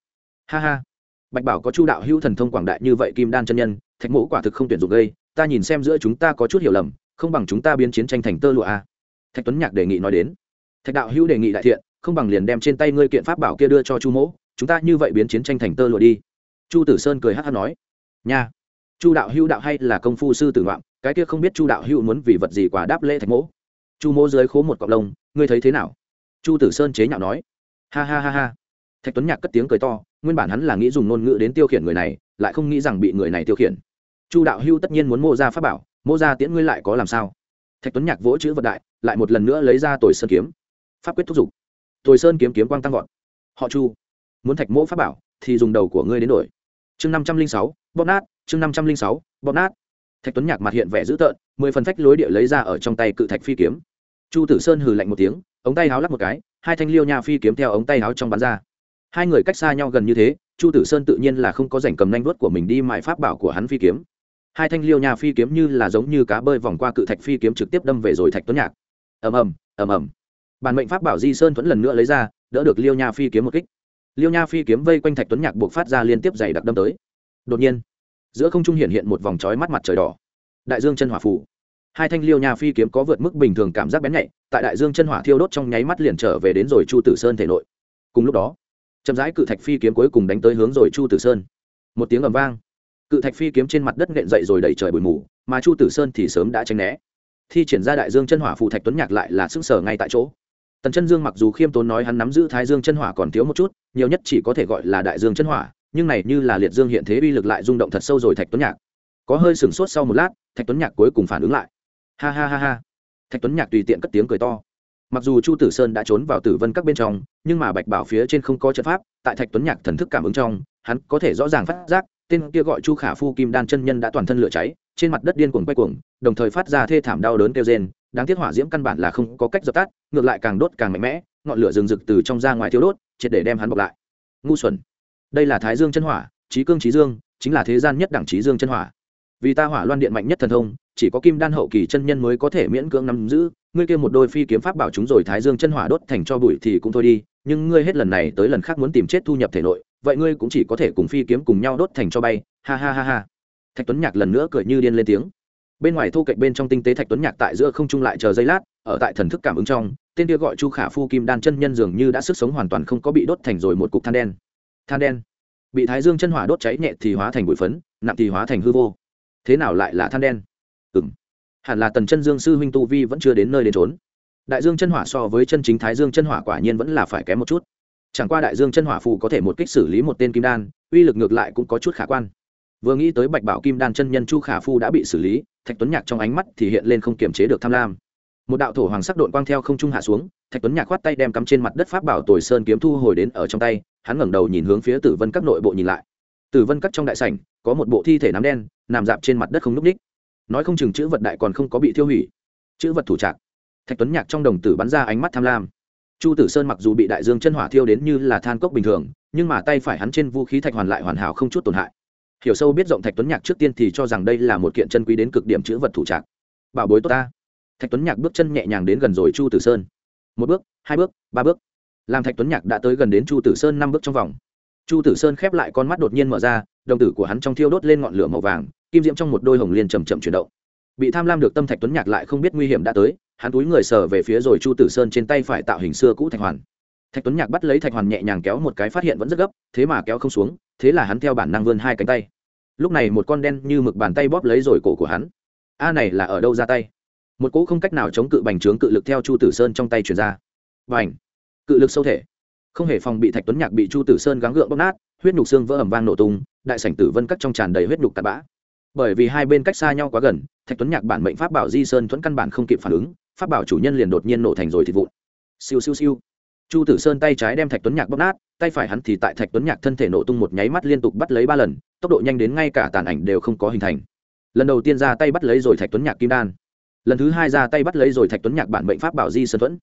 Ha ha. Bạch bảo có chu đạo hữu thần thông quảng đại như vậy kim đan chân nhân, thạch mỗ quả thực không tuyển dụng gây, ta nhìn xem giữa chúng ta có chút hiểu lầm, không bằng chúng ta biến chiến tranh thành tơ lụa a. Thạch tuấn nhạc đề nghị nói đến. Thạch đạo hữu đề nghị đại thiện, không bằng liền đem trên tay ngươi kiện pháp bảo kia đưa cho chu mỗ, chúng ta như vậy biến chiến tranh thành tơ lụa đi. Chu tử sơn cười hát hát nói. Nha chu đạo hữu đạo hay là công phu sư tử ngoạm, cái kia không biết chu đạo hữu muốn vì vật gì quả đáp lễ thạch mỗ. Chu mỗ dưới khố một cọc lông, ngươi thấy thế nào? Chu tử sơn chế nhạo nói. Ha ha ha ha. Thạch tuấn nhạc cất tiếng cười to, nguyên bản hắn là nghĩ dùng ngôn ngữ đến tiêu khiển người này, lại không nghĩ rằng bị người này tiêu khiển. Chu đạo hưu tất nhiên muốn mô ra pháp bảo, mô ra tiễn ngươi lại có làm sao? Thạch tuấn nhạc vỗ chữ vật đại, lại một lần nữa lấy ra tồi sơn kiếm. Pháp quyết thúc giục. Tồi sơn kiếm kiếm quang tăng vọt. Họ chu, muốn thạch mỗ pháp bảo thì dùng đầu của ngươi đến đổi. Chương năm trăm linh sáu, bóp nát chương năm trăm linh sáu, bóp nát. Thạch tuấn nhạc mặt hiện vẻ dữ tợn, mười phần phách lối địa lấy ra ở trong tay cự thạch phi kiếm. Chu tử sơn hừ lạnh một tiếng, ống tay háo lắp một cái, hai thanh liêu nha phi kiếm theo ống tay háo trong bắn ra. Hai người cách xa nhau gần như thế, chu tử sơn tự nhiên là không có rảnh cầm nanh vuốt của mình đi mại pháp bảo của hắn phi kiếm. Hai thanh liêu nha phi kiếm như là giống như cá bơi vòng qua cự thạch phi kiếm trực tiếp đâm về rồi thạch tuấn nhạc. Ầm ầm ầm ầm. Bản mệnh pháp bảo di sơn thuẫn lần nữa lấy ra, đỡ được liêu nha phi kiếm một kích. Liêu nha phi kiếm vây quanh thạch tuấn nhạc buộc phát ra liên tiếp dày đặc đâm tới. Đột nhiên giữa không trung hiện hiện một vòng trói mắt mặt trời đỏ. Đại dương chân hỏa phủ. Hai thanh liêu nha phi kiếm có vượt mức bình thường cảm giác bén nhạy, tại đại dương chân hỏa thiêu đốt trong nháy mắt liền trở về đến rồi chu tử sơn thể nội. Cùng lúc đó, chậm rãi cự thạch phi kiếm cuối cùng đánh tới hướng rồi chu tử sơn. Một tiếng ầm vang. Cự thạch phi kiếm trên mặt đất nện dậy rồi đẩy trời bụi mù, mà chu tử sơn thì sớm đã tránh né. Thi triển ra đại dương chân hỏa phù thạch tuấn nhạc lại là xứng sở ngay tại chỗ. Tần chân dương mặc dù khiêm tốn nói hắn nắm giữ thái dương chân hỏa còn thiếu một chút, nhiều nhất chỉ có thể gọi là đại dương chân hỏa nhưng này như là liệt dương hiện thế uy lực lại rung động thật sâu rồi thạch tuấn nhạc. Có hơi sửng sốt sau một lát, thạch tuấn nhạc cuối cùng phản ứng lại. Ha ha ha ha. Thạch tuấn nhạc tùy tiện cất tiếng cười to. Mặc dù chu tử sơn đã trốn vào tử vân các bên trong, nhưng mà bạch bảo phía trên không có trận pháp, tại thạch tuấn nhạc thần thức cảm ứng trong, hắn có thể rõ ràng phát giác, tên kia gọi chu khả phu kim đan chân nhân đã toàn thân lửa cháy, trên mặt đất điên cuồng quay cuồng, đồng thời phát ra thê thảm đau đớn kêu rên, đáng tiếc hỏa diễm căn bản là không có cách dập tắt, ngược lại càng đốt càng mạnh mẽ, ngọn lửa rừng rực từ trong ra ngoài thiêu đốt, triệt để đem hắn bọc lại. Ngu xuẩn đây là thái dương chân hỏa, trí cương trí dương, chính là thế gian nhất đẳng trí dương chân hỏa. Vì ta hỏa loan điện mạnh nhất thần thông, chỉ có kim đan hậu kỳ chân nhân mới có thể miễn cưỡng nắm giữ, ngươi kia một đôi phi kiếm pháp bảo chúng rồi thái dương chân hỏa đốt thành cho bụi thì cũng thôi đi, nhưng ngươi hết lần này tới lần khác muốn tìm chết thu nhập thể nội, vậy ngươi cũng chỉ có thể cùng phi kiếm cùng nhau đốt thành cho bay, ha ha ha ha. Thạch tuấn nhạc lần nữa cười như điên lên tiếng. Bên ngoài thu cạnh bên trong tinh tế thạch tuấn nhạc tại giữa không trung lại chờ giây lát, ở tại thần thức cảm ứng trong, tên kia gọi chu khả phu kim đan chân nhân dường như đã sức sống hoàn toàn không có bị đốt thành rồi một cục than đen than đen. Bị thái dương chân hỏa đốt cháy nhẹ thì hóa thành bụi phấn, nặng thì hóa thành hư vô. Thế nào lại là than đen? Ừ m hẳn là tần chân dương sư huynh tu vi vẫn chưa đến nơi đến trốn đại dương chân hỏa so với chân chính thái dương chân hỏa quả nhiên vẫn là phải kém một chút. Chẳng qua đại dương chân hỏa phù có thể một kích xử lý một tên kim đan, uy lực ngược lại cũng có chút khả quan. Vừa nghĩ tới bạch bảo kim đan chân nhân chu khả phu đã bị xử lý, thạch tuấn nhạc trong ánh mắt thì hiện lên không kiềm chế được tham lam. Một đạo thổ hoàng sắc đội quang theo không trung hạ xuống, thạch tuấn nhạc khoát tay đem cắm trên mặt đất pháp bảo tồi sơn kiếm thu hồi đến ở trong tay hắn ngẩng đầu nhìn hướng phía tử vân các nội bộ nhìn lại. Tử vân các trong đại sảnh, có một bộ thi thể nám đen, nằm dạp trên mặt đất không n ú c ních. Nói không chừng chữ vật đại còn không có bị tiêu hủy. Chữ vật thủ trạc. Thạch tuấn nhạc trong đồng tử bắn ra ánh mắt tham lam. Chu tử sơn mặc dù bị đại dương chân hỏa thiêu đến như là than cốc bình thường, nhưng mà tay phải hắn trên vũ khí thạch hoàn lại hoàn hảo không chút tổn hại. Hiểu sâu biết rộng thạch tuấn nhạc trước tiên thì cho rằng đây là một kiện chân quý đến cực điểm chữ vật thủ trạc. Bảo bối tốt ta. Thạch tuấn nhạc bước chân nhẹ nhàng đến gần rồi chu tử sơn. Một bước, hai bước, ba bước làm thạch tuấn nhạc đã tới gần đến chu tử sơn năm bước trong vòng. Chu tử sơn khép lại con mắt đột nhiên mở ra, đồng tử của hắn trong thiêu đốt lên ngọn lửa màu vàng, kim diễm trong một đôi hồng liên chầm chậm chuyển động. Bị tham lam được tâm thạch tuấn nhạc lại không biết nguy hiểm đã tới, hắn túi người sờ về phía rồi chu tử sơn trên tay phải tạo hình xưa cũ thạch hoàn. Thạch tuấn nhạc bắt lấy thạch hoàn nhẹ nhàng kéo một cái phát hiện vẫn rất gấp, thế mà kéo không xuống, thế là hắn theo bản năng vươn hai cánh tay. Lúc này một con đen như mực bàn tay bóp lấy rồi cổ của hắn. A này là ở đâu ra tay? Một cỗ không cách nào chống cự bành trướng cự lực theo chu tử sơn trong tay chuyển ra. Bành cự lực sâu thể. Không hề phòng bị thạch tuấn nhạc bị chu tử sơn gắng gượng bóp nát, huyết nhục xương vỡ ẩm vang nổ tung, đại sảnh tử vân cắt trong tràn đầy huyết nhục tạt bã. Bởi vì hai bên cách xa nhau quá gần, thạch tuấn nhạc bản mệnh pháp bảo di sơn thuẫn căn bản không kịp phản ứng, pháp bảo chủ nhân liền đột nhiên nổ thành rồi thịt vụn. Siêu siêu siêu. Chu tử sơn tay trái đem thạch tuấn nhạc bóp nát, tay phải hắn thì tại thạch tuấn nhạc thân thể nổ tung một nháy mắt liên tục bắt lấy ba lần, tốc độ nhanh đến ngay cả tàn ảnh đều không có hình thành. Lần đầu tiên ra tay bắt lấy rồi thạch tuấn nhạc kim đan. Lần thứ hai ra tay bắt lấy rồi thạch tuấn nhạc bản mệnh pháp bảo di sơn thuẫn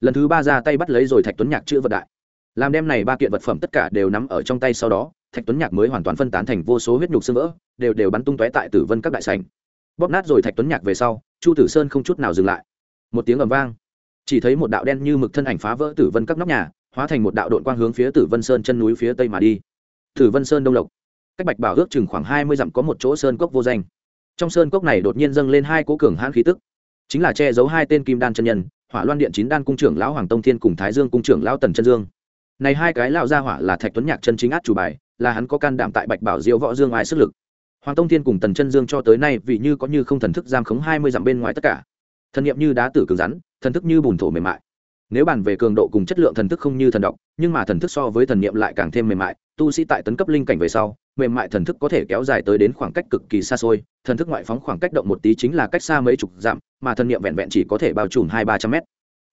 lần thứ ba ra tay bắt lấy rồi thạch tuấn nhạc chữ vật đại làm đem này ba kiện vật phẩm tất cả đều nắm ở trong tay sau đó thạch tuấn nhạc mới hoàn toàn phân tán thành vô số huyết nhục xương vỡ đều đều bắn tung tóe tại tử vân các đại sành bóp nát rồi thạch tuấn nhạc về sau chu tử sơn không chút nào dừng lại một tiếng ầm vang chỉ thấy một đạo đen như mực thân ảnh phá vỡ tử vân các nóc nhà hóa thành một đạo đội quang hướng phía tử vân sơn chân núi phía tây mà đi tử vân sơn đông lộc cách bạch bảo ước chừng khoảng hai mươi dặm có một chỗ sơn cốc vô danh trong sơn cốc này đột nhiên dâng lên hai cố cường hãn khí tức chính là che giấu hai tên kim đan chân nhân hỏa loan điện chín đan cung trưởng lão hoàng tông thiên cùng thái dương cung trưởng lão tần chân dương. Này hai cái lão gia hỏa là thạch tuấn nhạc chân chính át chủ bài, là hắn có can đảm tại bạch bảo Diêu võ dương ai sức lực. Hoàng tông thiên cùng tần chân dương cho tới nay vì như có như không thần thức giam khống hai mươi dặm bên ngoài tất cả. Thần niệm như đá tử cứng rắn, thần thức như bùn thổ mềm mại. Nếu bàn về cường độ cùng chất lượng thần thức không như thần độc, nhưng mà thần thức so với thần niệm lại càng thêm mềm mại, tu sĩ tại tấn cấp linh cảnh về sau mềm mại thần thức có thể kéo dài tới đến khoảng cách cực kỳ xa xôi, thần thức ngoại phóng khoảng cách động một tí chính là cách xa mấy chục dặm, mà thần niệm vẹn vẹn chỉ có thể bao trùm hai ba trăm mét.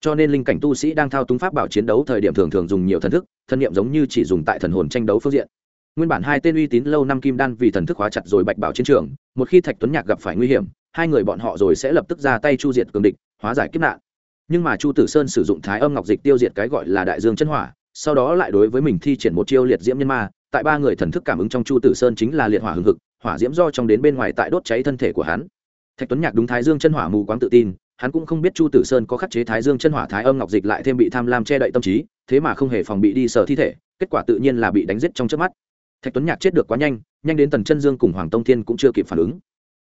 Cho nên linh cảnh tu sĩ đang thao túng pháp bảo chiến đấu thời điểm thường thường dùng nhiều thần thức, thần niệm giống như chỉ dùng tại thần hồn tranh đấu phương diện. Nguyên bản hai tên uy tín lâu năm kim đan vì thần thức hóa chặt rồi bạch bảo chiến trường, một khi thạch tuấn nhạc gặp phải nguy hiểm, hai người bọn họ rồi sẽ lập tức ra tay chu diệt cường địch, hóa giải kiếp nạn. Nhưng mà chu tử sơn sử dụng thái âm ngọc dịch tiêu diệt cái gọi là đại dương chân hỏa, sau đó lại đối với mình thi triển một chiêu liệt diễm nhân ma tại ba người thần thức cảm ứng trong chu tử sơn chính là liệt hỏa hừng hực, hỏa diễm do trong đến bên ngoài tại đốt cháy thân thể của hắn. Thạch tuấn nhạc đúng thái dương chân hỏa mù quáng tự tin, hắn cũng không biết chu tử sơn có khắc chế thái dương chân hỏa thái âm ngọc dịch lại thêm bị tham lam che đậy tâm trí, thế mà không hề phòng bị đi sở thi thể, kết quả tự nhiên là bị đánh giết trong trước mắt. Thạch tuấn nhạc chết được quá nhanh nhanh đến tần chân dương cùng hoàng tông thiên cũng chưa kịp phản ứng.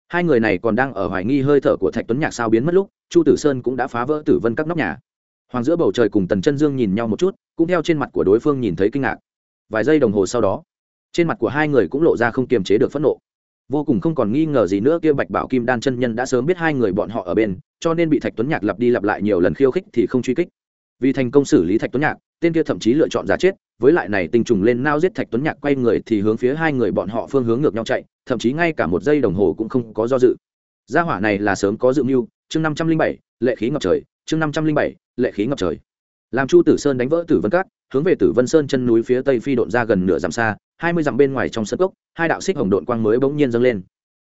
Hai người này còn đang ở hoài nghi hơi thở của thạch tuấn nhạc sao biến mất lúc, chu tử sơn cũng đã phá vỡ tử vân các nóc nhà. Hoàng giữa bầu trời cùng tần chân dương nhìn nhau một chút, cũng theo trên mặt của đối phương nhìn thấy kinh ngạc vài giây đồng hồ sau đó, trên mặt của hai người cũng lộ ra không kiềm chế được phẫn nộ. Vô cùng không còn nghi ngờ gì nữa, kia bạch bảo kim đan chân nhân đã sớm biết hai người bọn họ ở bên, cho nên bị thạch tuấn nhạc lặp đi lặp lại nhiều lần khiêu khích thì không truy kích. Vì thành công xử lý thạch tuấn nhạc, tên kia thậm chí lựa chọn giả chết, với lại này tình trùng lên nao giết thạch tuấn nhạc quay người thì hướng phía hai người bọn họ phương hướng ngược nhau chạy, thậm chí ngay cả một giây đồng hồ cũng không có do dự. Gia hỏa này là sớm có dự mưu, chương năm trăm linh bảy, lệ khí ngập trời, chương năm trăm linh bảy, lệ khí ngập trời làm chu tử sơn đánh vỡ tử vân cát hướng về tử vân sơn chân núi phía tây phi độn ra gần nửa dặm xa, hai mươi dặm bên ngoài trong sân cốc, hai đạo xích hồng độn quang mới bỗng nhiên dâng lên.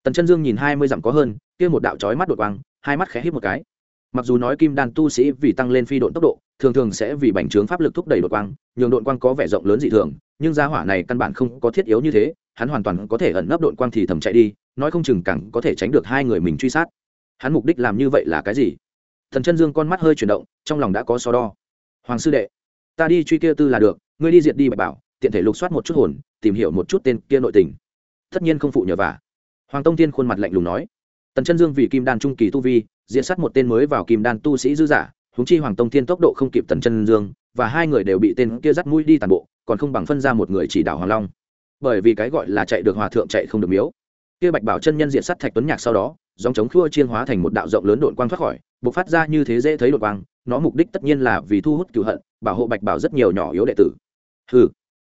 Tần chân dương nhìn hai mươi dặm có hơn, kia một đạo trói mắt đột quang, hai mắt khẽ hít một cái. Mặc dù nói kim đan tu sĩ vì tăng lên phi độn tốc độ, thường thường sẽ vì bành trướng pháp lực thúc đẩy đột quang, nhường đột quang có vẻ rộng lớn dị thường, nhưng gia hỏa này căn bản không có thiết yếu như thế, hắn hoàn toàn có thể ẩn nấp đột quang thì thầm chạy đi, nói không chừng cẳng có thể tránh được hai người mình truy sát. Hắn mục đích làm như vậy là cái gì? Thần chân dương con mắt hơi chuyển động, trong lòng đã có so đo hoàng sư đệ, ta đi truy kia tư là được, ngươi đi diệt đi bạch bảo, tiện thể lục soát một chút hồn, tìm hiểu một chút tên kia nội tình. Tất nhiên không phụ nhờ vả. Hoàng tông tiên khuôn mặt lạnh lùng nói. Tần chân dương vì kim đan trung kỳ tu vi diễn sát một tên mới vào kim đan tu sĩ dư giả húng chi hoàng tông thiên tốc độ không kịp tần chân dương, và hai người đều bị tên kia dắt mũi đi tàn bộ, còn không bằng phân ra một người chỉ đạo hoàng long. Bởi vì cái gọi là chạy được hòa thượng chạy không được miếu. Kia bạch bảo chân nhân diện sát thạch tuấn nhạc sau đó, dòng chống khua chiên hóa thành một đạo rộng lớn đội quang thoát khỏi, bộc phát ra như thế dễ thấy đội quang nó mục đích tất nhiên là vì thu hút cựu hận, bảo hộ bạch bảo rất nhiều nhỏ yếu đệ tử. Hừ,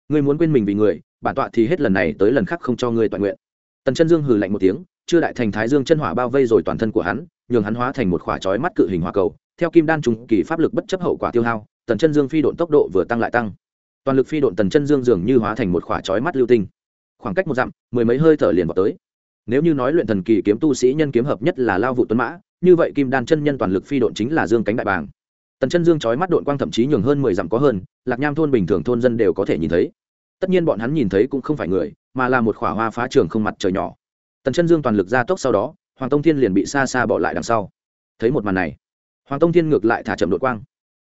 ngươi muốn quên mình vì người, bản tọa thì hết lần này tới lần khác không cho ngươi toàn nguyện. Tần chân dương hừ lạnh một tiếng, chưa đại thành thái dương chân hỏa bao vây rồi toàn thân của hắn, nhường hắn hóa thành một khỏa chói mắt cự hình hỏa cầu, theo kim đan trùng kỳ pháp lực bất chấp hậu quả tiêu hao, tần chân dương phi độn tốc độ vừa tăng lại tăng. Toàn lực phi độn tần chân dương dường như hóa thành một khỏa chói mắt lưu tinh. Khoảng cách một dặm, mười mấy hơi thở liền vào tới. Nếu như nói luyện thần kỳ kiếm tu sĩ nhân kiếm hợp nhất là lao vụ tuấn mã, như vậy kim đan chân nhân toàn lực phi độn chính là dương cánh đại bàng tần chân dương chói mắt đội quang thậm chí nhường hơn mười dặm có hơn, lạc nham thôn bình thường thôn dân đều có thể nhìn thấy. Tất nhiên bọn hắn nhìn thấy cũng không phải người, mà là một khỏa hoa phá trường không mặt trời nhỏ. Tần chân dương toàn lực ra tốc sau đó, hoàng tông thiên liền bị xa xa bỏ lại đằng sau. Thấy một màn này, hoàng tông thiên ngược lại thả chậm đội quang.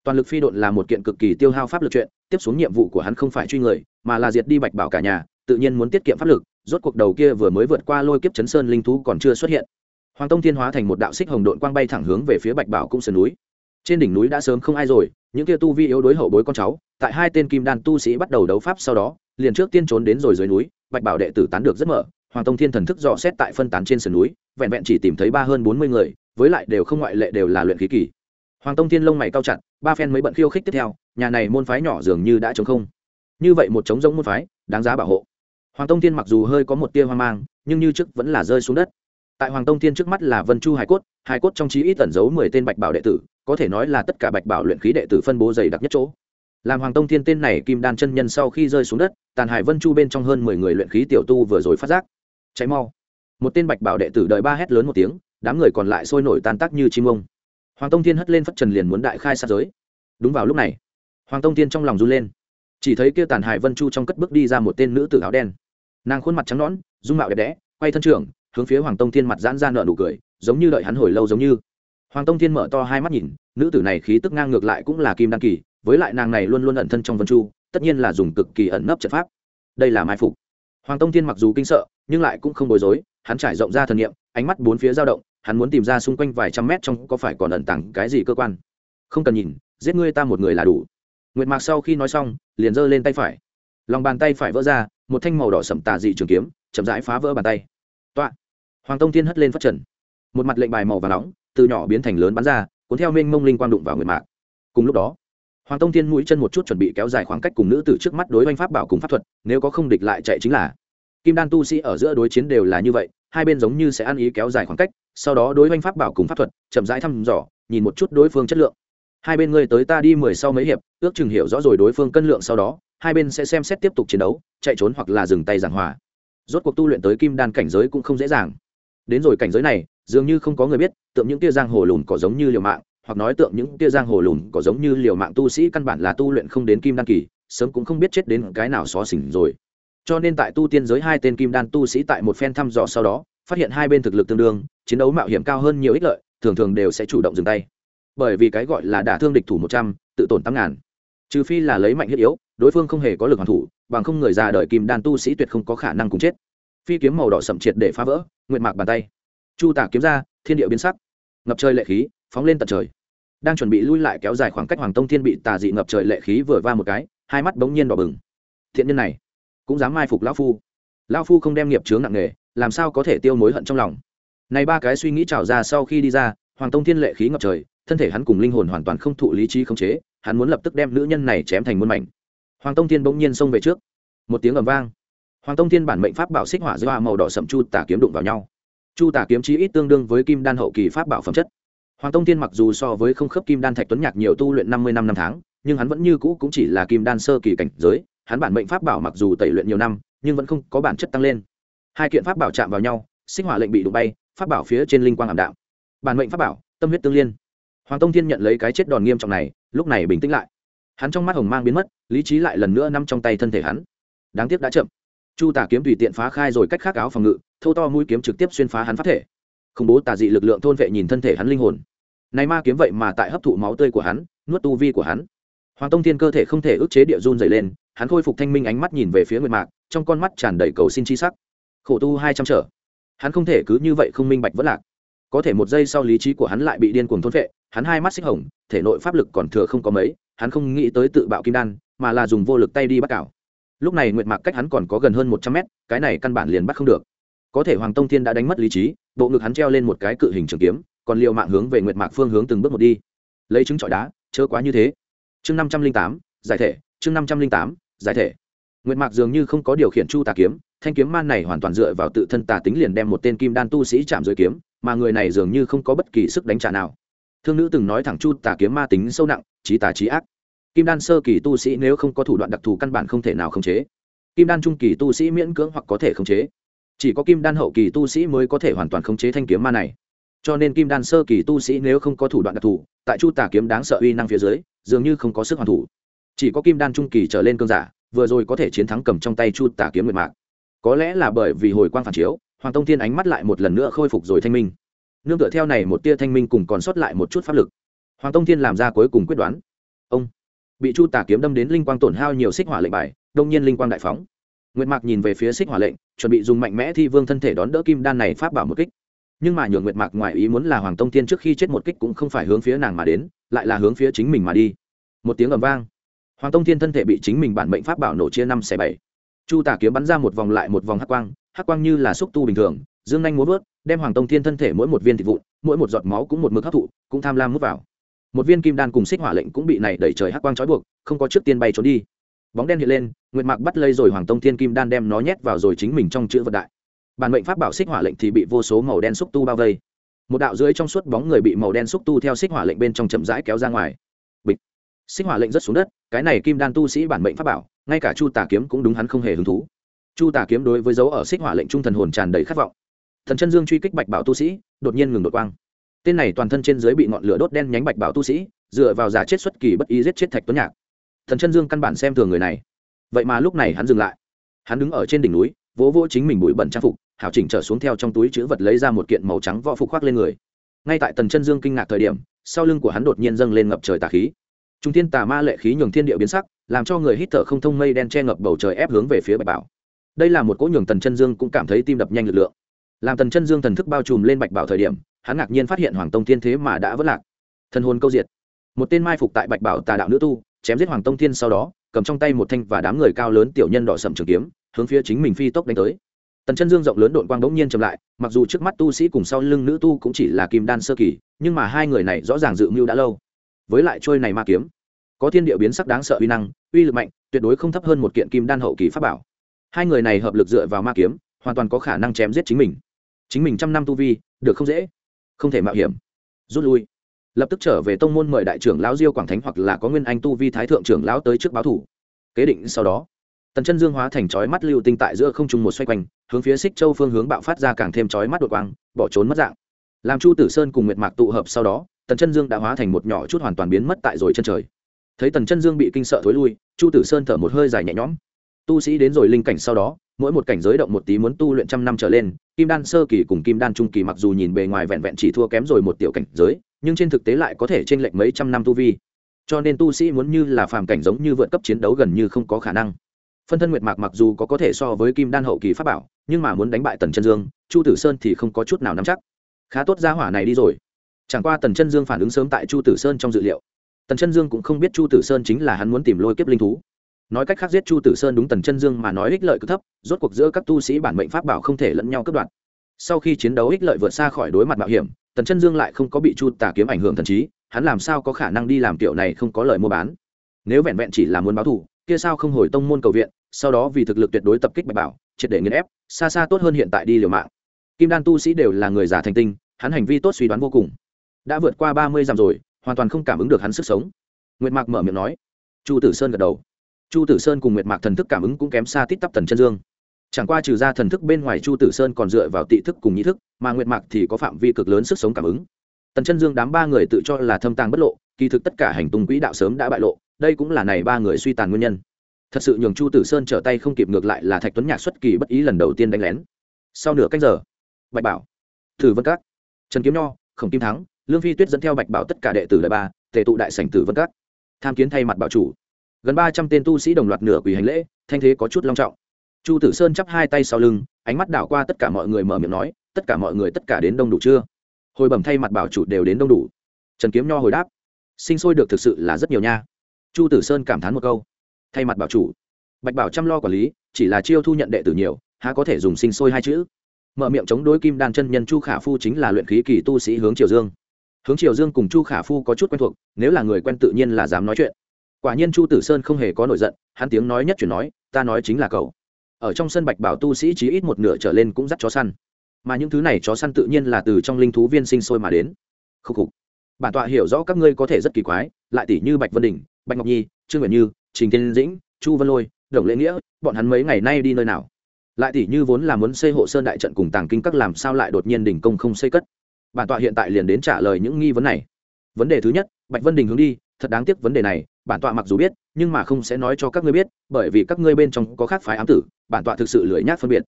Toàn lực phi độn là một kiện cực kỳ tiêu hao pháp lực chuyện, tiếp xuống nhiệm vụ của hắn không phải truy người, mà là diệt đi bạch bảo cả nhà, tự nhiên muốn tiết kiệm pháp lực, rốt cuộc đầu kia vừa mới vượt qua lôi kiếp chấn sơn linh thú còn chưa xuất hiện. Hoàng tông thiên hóa thành một đạo xích hồng đội quang bay thẳng hướng về phía bạch bảo cung sườn núi trên đỉnh núi đã sớm không ai rồi, những kia tu vi yếu đối hậu bối con cháu, tại hai tên kim đan tu sĩ bắt đầu đấu pháp sau đó, liền trước tiên trốn đến rồi dưới núi, bạch bảo đệ tử tán được rất mở, hoàng tông thiên thần thức dò xét tại phân tán trên sườn núi, vẹn vẹn chỉ tìm thấy ba hơn bốn mươi người, với lại đều không ngoại lệ đều là luyện khí kỳ. Hoàng tông thiên lông mày cao chặt, ba phen mới bận khiêu khích tiếp theo, nhà này môn phái nhỏ dường như đã chống không. Như vậy một chống giống môn phái, đáng giá bảo hộ. Hoàng tông thiên mặc dù hơi có một tia hoang mang, nhưng như trước vẫn là rơi xuống đất. Tại hoàng tông thiên trước mắt là vân chu hải cốt hải cốt trong trí ít tẩn giấu mười tên bạch bảo đệ tử có thể nói là tất cả bạch bảo luyện khí đệ tử phân bố dày đặc nhất chỗ. Làm hoàng tông thiên tên này kim đan chân nhân sau khi rơi xuống đất, tàn hải vân chu bên trong hơn mười người luyện khí tiểu tu vừa rồi phát giác. Cháy mau. Một tên bạch bảo đệ tử đợi ba hét lớn một tiếng, đám người còn lại sôi nổi tan tác như chim ông. Hoàng tông thiên hất lên phất trần liền muốn đại khai sát giới. Đúng vào lúc này, hoàng tông thiên trong lòng run lên. Chỉ thấy kia tàn hải vân chu trong cất bước đi ra một tên nữ tử áo đen. Nàng khuôn mặt trắng nõn, dung mạo đẹp đẽ, quay thân trưởng, hướng phía hoàng tông thiên mặt giãn ra nợ nụ cười, giống như đợi hắn hồi lâu giống như hoàng tông thiên mở to hai mắt nhìn, nữ tử này khí tức ngang ngược lại cũng là kim đan kỳ, với lại nàng này luôn luôn ẩn thân trong vân chu, tất nhiên là dùng cực kỳ ẩn nấp trận pháp. Đây là mai phục. Hoàng tông thiên mặc dù kinh sợ, nhưng lại cũng không bối rối, hắn trải rộng ra thần nghiệm ánh mắt bốn phía dao động, hắn muốn tìm ra xung quanh vài trăm mét trong có phải còn ẩn tàng cái gì cơ quan. Không cần nhìn, giết ngươi ta một người là đủ. Nguyệt mạc sau khi nói xong, liền giơ lên tay phải. Lòng bàn tay phải vỡ ra, một thanh màu đỏ sậm tà dị trường kiếm, chậm rãi phá vỡ bàn tay. Toa hoàng tông thiên hất lên phát trần. Một mặt lệnh bài màu và nóng từ nhỏ biến thành lớn bắn ra, cuốn theo mênh mông linh quang đụng vào nguyệt mạc. Cùng lúc đó, hoàng tông thiên mũi chân một chút chuẩn bị kéo dài khoảng cách cùng nữ từ trước mắt đối oanh pháp bảo cùng pháp thuật, nếu có không địch lại chạy chính là. Kim đan tu sĩ ở giữa đối chiến đều là như vậy, hai bên giống như sẽ ăn ý kéo dài khoảng cách, sau đó đối oanh pháp bảo cùng pháp thuật, chậm rãi thăm dò, nhìn một chút đối phương chất lượng. Hai bên ngươi tới ta đi mười sau mấy hiệp, ước chừng hiểu rõ rồi đối phương cân lượng sau đó, hai bên sẽ xem xét tiếp tục chiến đấu, chạy trốn hoặc là dừng tay giảng hòa. Rốt cuộc tu luyện tới kim đan cảnh giới cũng không dễ dàng. Đến rồi cảnh giới này dường như không có người biết, tượng những tia giang hồ lùn có giống như liều mạng, hoặc nói tượng những tia giang hồ lùn có giống như liều mạng tu sĩ căn bản là tu luyện không đến kim đan kỳ, sớm cũng không biết chết đến cái nào xó xỉnh rồi. Cho nên tại tu tiên giới hai tên kim đan tu sĩ tại một phen thăm dò sau đó, phát hiện hai bên thực lực tương đương, chiến đấu mạo hiểm cao hơn nhiều ích lợi, thường thường đều sẽ chủ động dừng tay. Bởi vì cái gọi là đả thương địch thủ một trăm, tự tổn tám ngàn. Trừ phi là lấy mạnh thiết yếu, đối phương không hề có lực hoàn thủ, bằng không người già đời kim đan tu sĩ tuyệt không có khả năng cùng chết. Phi kiếm màu đỏ sậm triệt để phá vỡ nguyện mạc bàn tay chu tả kiếm ra, thiên địa biến sắc. Ngập trời lệ khí, phóng lên tận trời. Đang chuẩn bị lui lại kéo dài khoảng cách hoàng tông thiên bị tà dị ngập trời lệ khí vừa va một cái, hai mắt bỗng nhiên đỏ bừng. Thiện nhân này, cũng dám mai phục lão phu. Lão phu không đem nghiệp chướng nặng nề, làm sao có thể tiêu mối hận trong lòng? Này ba cái suy nghĩ trào ra sau khi đi ra, hoàng tông thiên lệ khí ngập trời, thân thể hắn cùng linh hồn hoàn toàn không thụ lý trí khống chế, hắn muốn lập tức đem nữ nhân này chém thành muôn mảnh. Hoàng tông thiên bỗng nhiên xông về trước. Một tiếng ầm vang. Hoàng tông thiên bản mệnh pháp bảo xích hỏa giữa màu đỏ sậm chu tả kiếm đụng vào nhau chu tả kiếm chí ít tương đương với kim đan hậu kỳ pháp bảo phẩm chất. Hoàng tông thiên mặc dù so với không khớp kim đan thạch tuấn nhạc nhiều tu luyện năm mươi năm năm tháng, nhưng hắn vẫn như cũ cũng chỉ là kim đan sơ kỳ cảnh giới, hắn bản mệnh pháp bảo mặc dù tẩy luyện nhiều năm, nhưng vẫn không có bản chất tăng lên. Hai kiện pháp bảo chạm vào nhau, sinh hỏa lệnh bị đụng bay, pháp bảo phía trên linh quang ảm đạm. Bản mệnh pháp bảo, tâm huyết tương liên. Hoàng tông thiên nhận lấy cái chết đòn nghiêm trọng này, lúc này bình tĩnh lại. Hắn trong mắt hồng mang biến mất, lý trí lại lần nữa nằm trong tay thân thể hắn. Đáng tiếc đã chậm. Chu tả kiếm tùy tiện phá khai rồi cách khác áo phòng ngự thâu to mũi kiếm trực tiếp xuyên phá hắn phát thể. Khủng bố tà dị lực lượng thôn vệ nhìn thân thể hắn linh hồn. Này ma kiếm vậy mà tại hấp thụ máu tươi của hắn, nuốt tu vi của hắn. Hoàng tông thiên cơ thể không thể ức chế địa run dày lên, hắn khôi phục thanh minh ánh mắt nhìn về phía nguyệt mạc, trong con mắt tràn đầy cầu xin chi sắc. Khổ tu hai trăm trở. Hắn không thể cứ như vậy không minh bạch vất lạc. Có thể một giây sau lý trí của hắn lại bị điên cuồng thôn vệ, hắn hai mắt xích hồng, thể nội pháp lực còn thừa không có mấy, hắn không nghĩ tới tự bạo kim đan, mà là dùng vô lực tay đi bắt cào lúc này nguyệt mạc cách hắn còn có gần hơn một trăm mét, cái này căn bản liền bắt không được có thể hoàng tông thiên đã đánh mất lý trí, bộ ngực hắn treo lên một cái cự hình trường kiếm, còn liệu mạng hướng về nguyệt mạc phương hướng từng bước một đi. Lấy trứng trọi đá, chớ quá như thế. Chương năm trăm linh tám, giải thể, chương năm trăm linh tám, giải thể. Nguyệt mạc dường như không có điều khiển chu tà kiếm, thanh kiếm man này hoàn toàn dựa vào tự thân tà tính liền đem một tên kim đan tu sĩ chạm dưới kiếm, mà người này dường như không có bất kỳ sức đánh trả nào. Thương nữ từng nói thẳng chu tà kiếm ma tính sâu nặng trí tà trí ác. Kim đan sơ kỳ tu sĩ nếu không có thủ đoạn đặc thù căn bản không thể nào khống chế. Kim đan trung kỳ tu sĩ miễn cưỡng hoặc có thể khống chế chỉ có kim đan hậu kỳ tu sĩ mới có thể hoàn toàn khống chế thanh kiếm ma này. Cho nên kim đan sơ kỳ tu sĩ nếu không có thủ đoạn đặc thù, tại chu tà kiếm đáng sợ uy năng phía dưới, dường như không có sức hoàn thủ. Chỉ có kim đan trung kỳ trở lên cơn giả, vừa rồi có thể chiến thắng cầm trong tay chu tà kiếm nguyệt mạc. Có lẽ là bởi vì hồi quang phản chiếu, hoàng tông thiên ánh mắt lại một lần nữa khôi phục rồi thanh minh. Nương tựa theo này một tia thanh minh cùng còn sót lại một chút pháp lực. Hoàng tông thiên làm ra cuối cùng quyết đoán. Ông, bị chu tà kiếm đâm đến linh quang tổn hao nhiều xích hỏa lệnh bài, đông nhiên linh quang đại phóng nguyệt mạc nhìn về phía xích hỏa lệnh, chuẩn bị dùng mạnh mẽ thi vương thân thể đón đỡ kim đan này pháp bảo một kích. Nhưng mà nhường nguyệt mạc ngoài ý muốn là hoàng tông thiên trước khi chết một kích cũng không phải hướng phía nàng mà đến, lại là hướng phía chính mình mà đi. Một tiếng ầm vang. Hoàng tông thiên thân thể bị chính mình bản mệnh pháp bảo nổ chia năm xẻ bảy. Chu tả kiếm bắn ra một vòng lại một vòng hắc quang hắc quang như là xúc tu bình thường, dương nhanh muốn vớt, đem hoàng tông thiên thân thể mỗi một viên thịt vụn, mỗi một giọt máu cũng một mực hấp thụ, cũng tham lam mút vào. Một viên kim đan cùng xích hỏa lệnh cũng bị này đẩy trời hắc quang trói buộc, không có trước tiên bay trốn đi bóng đen hiện lên, nguyệt mạc bắt lây rồi hoàng tông thiên kim đan đem nó nhét vào rồi chính mình trong chữ vật đại. Bản mệnh pháp bảo xích hỏa lệnh thì bị vô số màu đen xúc tu bao vây. Một đạo dưới trong suốt bóng người bị màu đen xúc tu theo xích hỏa lệnh bên trong chậm rãi kéo ra ngoài. Bịch. Xích hỏa lệnh rất xuống đất, cái này kim đan tu sĩ bản mệnh pháp bảo, ngay cả chu tà kiếm cũng đúng hắn không hề hứng thú. Chu tà kiếm đối với dấu ở xích hỏa lệnh trung thần hồn tràn đầy khát vọng. Thần chân dương truy kích bạch bảo tu sĩ, đột nhiên ngừng đột quang. Tên này toàn thân trên dưới bị ngọn lửa đốt đen nhánh bạch bảo tu sĩ, dựa vào giả chết xuất kỳ bất ý giết chết thạch tuấn nhạc thần chân dương căn bản xem thường người này. Vậy mà lúc này hắn dừng lại. Hắn đứng ở trên đỉnh núi, vỗ vỗ chính mình bụi bẩn trang phục, hảo chỉnh trở xuống theo trong túi chữ vật lấy ra một kiện màu trắng võ phục khoác lên người. Ngay tại tần chân dương kinh ngạc thời điểm, sau lưng của hắn đột nhiên dâng lên ngập trời tà khí. Trung thiên tà ma lệ khí nhường thiên địa biến sắc, làm cho người hít thở không thông mây đen che ngập bầu trời ép hướng về phía bạch bảo. Đây là một cỗ nhường tần chân dương cũng cảm thấy tim đập nhanh lực lượng. Làm tần chân dương thần thức bao trùm lên bạch bảo thời điểm, hắn ngạc nhiên phát hiện hoàng tông thiên thế mà đã vất lạc. Thân hồn câu diệt. Một tên mai phục tại bạch bảo tà đạo nữ tu chém giết hoàng tông thiên sau đó, cầm trong tay một thanh và đám người cao lớn tiểu nhân đỏ sậm trường kiếm, hướng phía chính mình phi tốc đánh tới. Tần chân dương rộng lớn đội quang bỗng nhiên chậm lại, mặc dù trước mắt tu sĩ cùng sau lưng nữ tu cũng chỉ là kim đan sơ kỳ, nhưng mà hai người này rõ ràng dự mưu đã lâu. Với lại trôi này ma kiếm, có thiên địa biến sắc đáng sợ uy năng, uy lực mạnh, tuyệt đối không thấp hơn một kiện kim đan hậu kỳ pháp bảo. Hai người này hợp lực dựa vào ma kiếm, hoàn toàn có khả năng chém giết chính mình. Chính mình trăm năm tu vi, được không dễ, không thể mạo hiểm. Rút lui lập tức trở về tông môn mời đại trưởng lão diêu quảng thánh hoặc là có nguyên anh tu vi thái thượng trưởng lão tới trước báo thủ. Kế định sau đó, tần chân dương hóa thành chói mắt lưu tinh tại giữa không trung một xoay quanh, hướng phía xích châu phương hướng bạo phát ra càng thêm chói mắt đột quang, bỏ trốn mất dạng. Làm chu tử sơn cùng nguyệt mạc tụ hợp sau đó, tần chân dương đã hóa thành một nhỏ chút hoàn toàn biến mất tại rồi chân trời. Thấy tần chân dương bị kinh sợ thối lui, chu tử sơn thở một hơi dài nhẹ nhõm. Tu sĩ đến rồi linh cảnh sau đó, mỗi một cảnh giới động một tí muốn tu luyện trăm năm trở lên kim đan sơ kỳ cùng kim đan trung kỳ mặc dù nhìn bề ngoài vẹn vẹn chỉ thua kém rồi một tiểu cảnh giới, nhưng trên thực tế lại có thể t r ê n lệch mấy trăm năm tu vi. Cho nên tu sĩ muốn như là phàm cảnh giống như vượt cấp chiến đấu gần như không có khả năng. Phân thân nguyệt mạc mặc dù có có thể so với kim đan hậu kỳ pháp bảo, nhưng mà muốn đánh bại tần chân dương, chu tử sơn thì không có chút nào nắm chắc. Khá tốt ra hỏa này đi rồi. Chẳng qua tần chân dương phản ứng sớm tại chu tử sơn trong dự liệu. Tần chân dương cũng không biết chu tử sơn chính là hắn muốn tìm lôi kiếp linh thú nói cách khác giết chu tử sơn đúng tần chân dương mà nói ích lợi cứ thấp, rốt cuộc giữa các tu sĩ bản mệnh pháp bảo không thể lẫn nhau cướp đoạt. Sau khi chiến đấu ích lợi vượt xa khỏi đối mặt mạo hiểm, tần chân dương lại không có bị chu tà kiếm ảnh hưởng thần trí, hắn làm sao có khả năng đi làm kiểu này không có lợi mua bán? Nếu vẹn vẹn chỉ là muốn báo thù, kia sao không hồi tông môn cầu viện, sau đó vì thực lực tuyệt đối tập kích bạch bảo, triệt để nghiền ép, xa xa tốt hơn hiện tại đi liều mạng. Kim đan tu sĩ đều là người giả thành tinh, hắn hành vi tốt suy đoán vô cùng. Đã vượt qua ba mươi dặm rồi, hoàn toàn không cảm ứng được hắn sức sống. Nguyệt mạc mở miệng nói. Chu tử sơn gật đầu chu tử sơn cùng nguyệt mạc thần thức cảm ứng cũng kém xa tít tắp tần chân dương. Chẳng qua trừ ra thần thức bên ngoài chu tử sơn còn dựa vào tị thức cùng nhị thức, mà nguyệt mạc thì có phạm vi cực lớn sức sống cảm ứng. Tần chân dương đám ba người tự cho là thâm tàng bất lộ, kỳ thực tất cả hành tung quỹ đạo sớm đã bại lộ, đây cũng là này ba người suy tàn nguyên nhân. Thật sự nhường chu tử sơn trở tay không kịp ngược lại là thạch tuấn nhạc xuất kỳ bất ý lần đầu tiên đánh lén. Sau nửa cách giờ, bạch bảo, thử vân các, trần kiếm nho, khổng kim thắng, lương phi tuyết dẫn theo bạch bảo tất cả đệ tử đại ba, tề tụ đại sảnh tử vân các. Tham kiến thay mặt bảo chủ gần ba trăm tên tu sĩ đồng loạt nửa quỳ hành lễ, thanh thế có chút long trọng. Chu tử sơn chắp hai tay sau lưng, ánh mắt đảo qua tất cả mọi người mở miệng nói, tất cả mọi người tất cả đến đông đủ chưa? Hồi bẩm thay mặt bảo chủ đều đến đông đủ. Trần kiếm nho hồi đáp, sinh sôi được thực sự là rất nhiều nha. Chu tử sơn cảm thán một câu, thay mặt bảo chủ, bạch bảo chăm lo quản lý, chỉ là chiêu thu nhận đệ tử nhiều, há có thể dùng sinh sôi hai chữ? Mở miệng chống đối kim đan chân nhân chu khả phu chính là luyện khí kỳ tu sĩ hướng triều dương. Hướng triều dương cùng chu khả phu có chút quen thuộc, nếu là người quen tự nhiên là dám nói chuyện quả nhiên chu tử sơn không hề có nổi giận, hắn tiếng nói nhất chuyển nói, ta nói chính là cậu. Ở trong sân bạch bảo tu sĩ chỉ ít một nửa trở lên cũng dắt chó săn. Mà những thứ này chó săn tự nhiên là từ trong linh thú viên sinh sôi mà đến. Khúc khục. Bản tọa hiểu rõ các ngươi có thể rất kỳ quái, lại tỷ như bạch vân đình bạch ngọc nhi, trương nguyện như, trình thiên dĩnh, chu vân lôi, đồng lễ nghĩa, bọn hắn mấy ngày nay đi nơi nào? Lại tỷ như vốn là muốn xây hộ sơn đại trận cùng tàng kinh các làm sao lại đột nhiên đình công không xây cất? Bản tọa hiện tại liền đến trả lời những nghi vấn này. Vấn đề thứ nhất, bạch vân đình hướng đi, thật đáng tiếc vấn đề này bản tọa mặc dù biết, nhưng mà không sẽ nói cho các ngươi biết, bởi vì các ngươi bên trong có khác phái ám tử, bản tọa thực sự lười nhác phân biệt.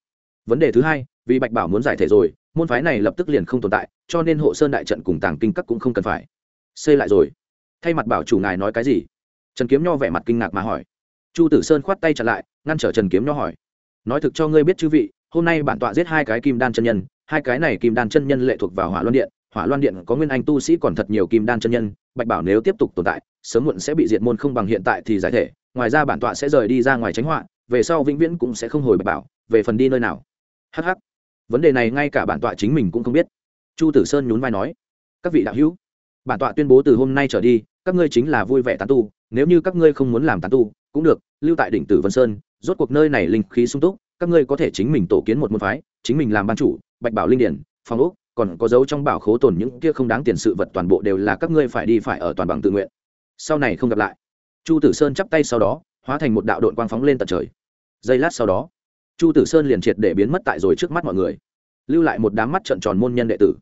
Vấn đề thứ hai, vì bạch bảo muốn giải thể rồi, môn phái này lập tức liền không tồn tại, cho nên hộ sơn đại trận cùng tàng kinh các cũng không cần phải. Xây lại rồi. Thay mặt bảo chủ ngài nói cái gì? Trần kiếm nho vẻ mặt kinh ngạc mà hỏi. Chu tử sơn khoát tay chặn lại, ngăn trở trần kiếm nho hỏi. Nói thực cho ngươi biết chư vị, hôm nay bản tọa giết hai cái kim đan chân nhân, hai cái này kim đan chân nhân lệ thuộc vào hỏa loan điện. Hỏa loan điện có nguyên anh tu sĩ còn thật nhiều kim đan chân nhân, bạch bảo nếu tiếp tục tồn tại sớm muộn sẽ bị diệt môn không bằng hiện tại thì giải thể, ngoài ra bản tọa sẽ rời đi ra ngoài tránh họa, về sau vĩnh viễn cũng sẽ không hồi bạch bảo, về phần đi nơi nào. Hh vấn đề này ngay cả bản tọa chính mình cũng không biết. Chu tử sơn nhún vai nói, các vị đạo hữu, bản tọa tuyên bố từ hôm nay trở đi, các ngươi chính là vui vẻ tán tu, nếu như các ngươi không muốn làm tán tu, cũng được, lưu tại đỉnh tử vân sơn, rốt cuộc nơi này linh khí sung túc, các ngươi có thể chính mình tổ kiến một môn phái, chính mình làm ban chủ, bạch bảo linh điển, phòng úc còn có dấu trong bảo khố tồn những kia không đáng tiền sự vật toàn bộ đều là các ngươi phải đi phải ở toàn bằng tự nguyện sau này không gặp lại. Chu tử sơn chắp tay sau đó, hóa thành một đạo đội quang phóng lên tận trời. Giây lát sau đó, chu tử sơn liền triệt để biến mất tại rồi trước mắt mọi người. Lưu lại một đám mắt trận tròn môn nhân đệ tử.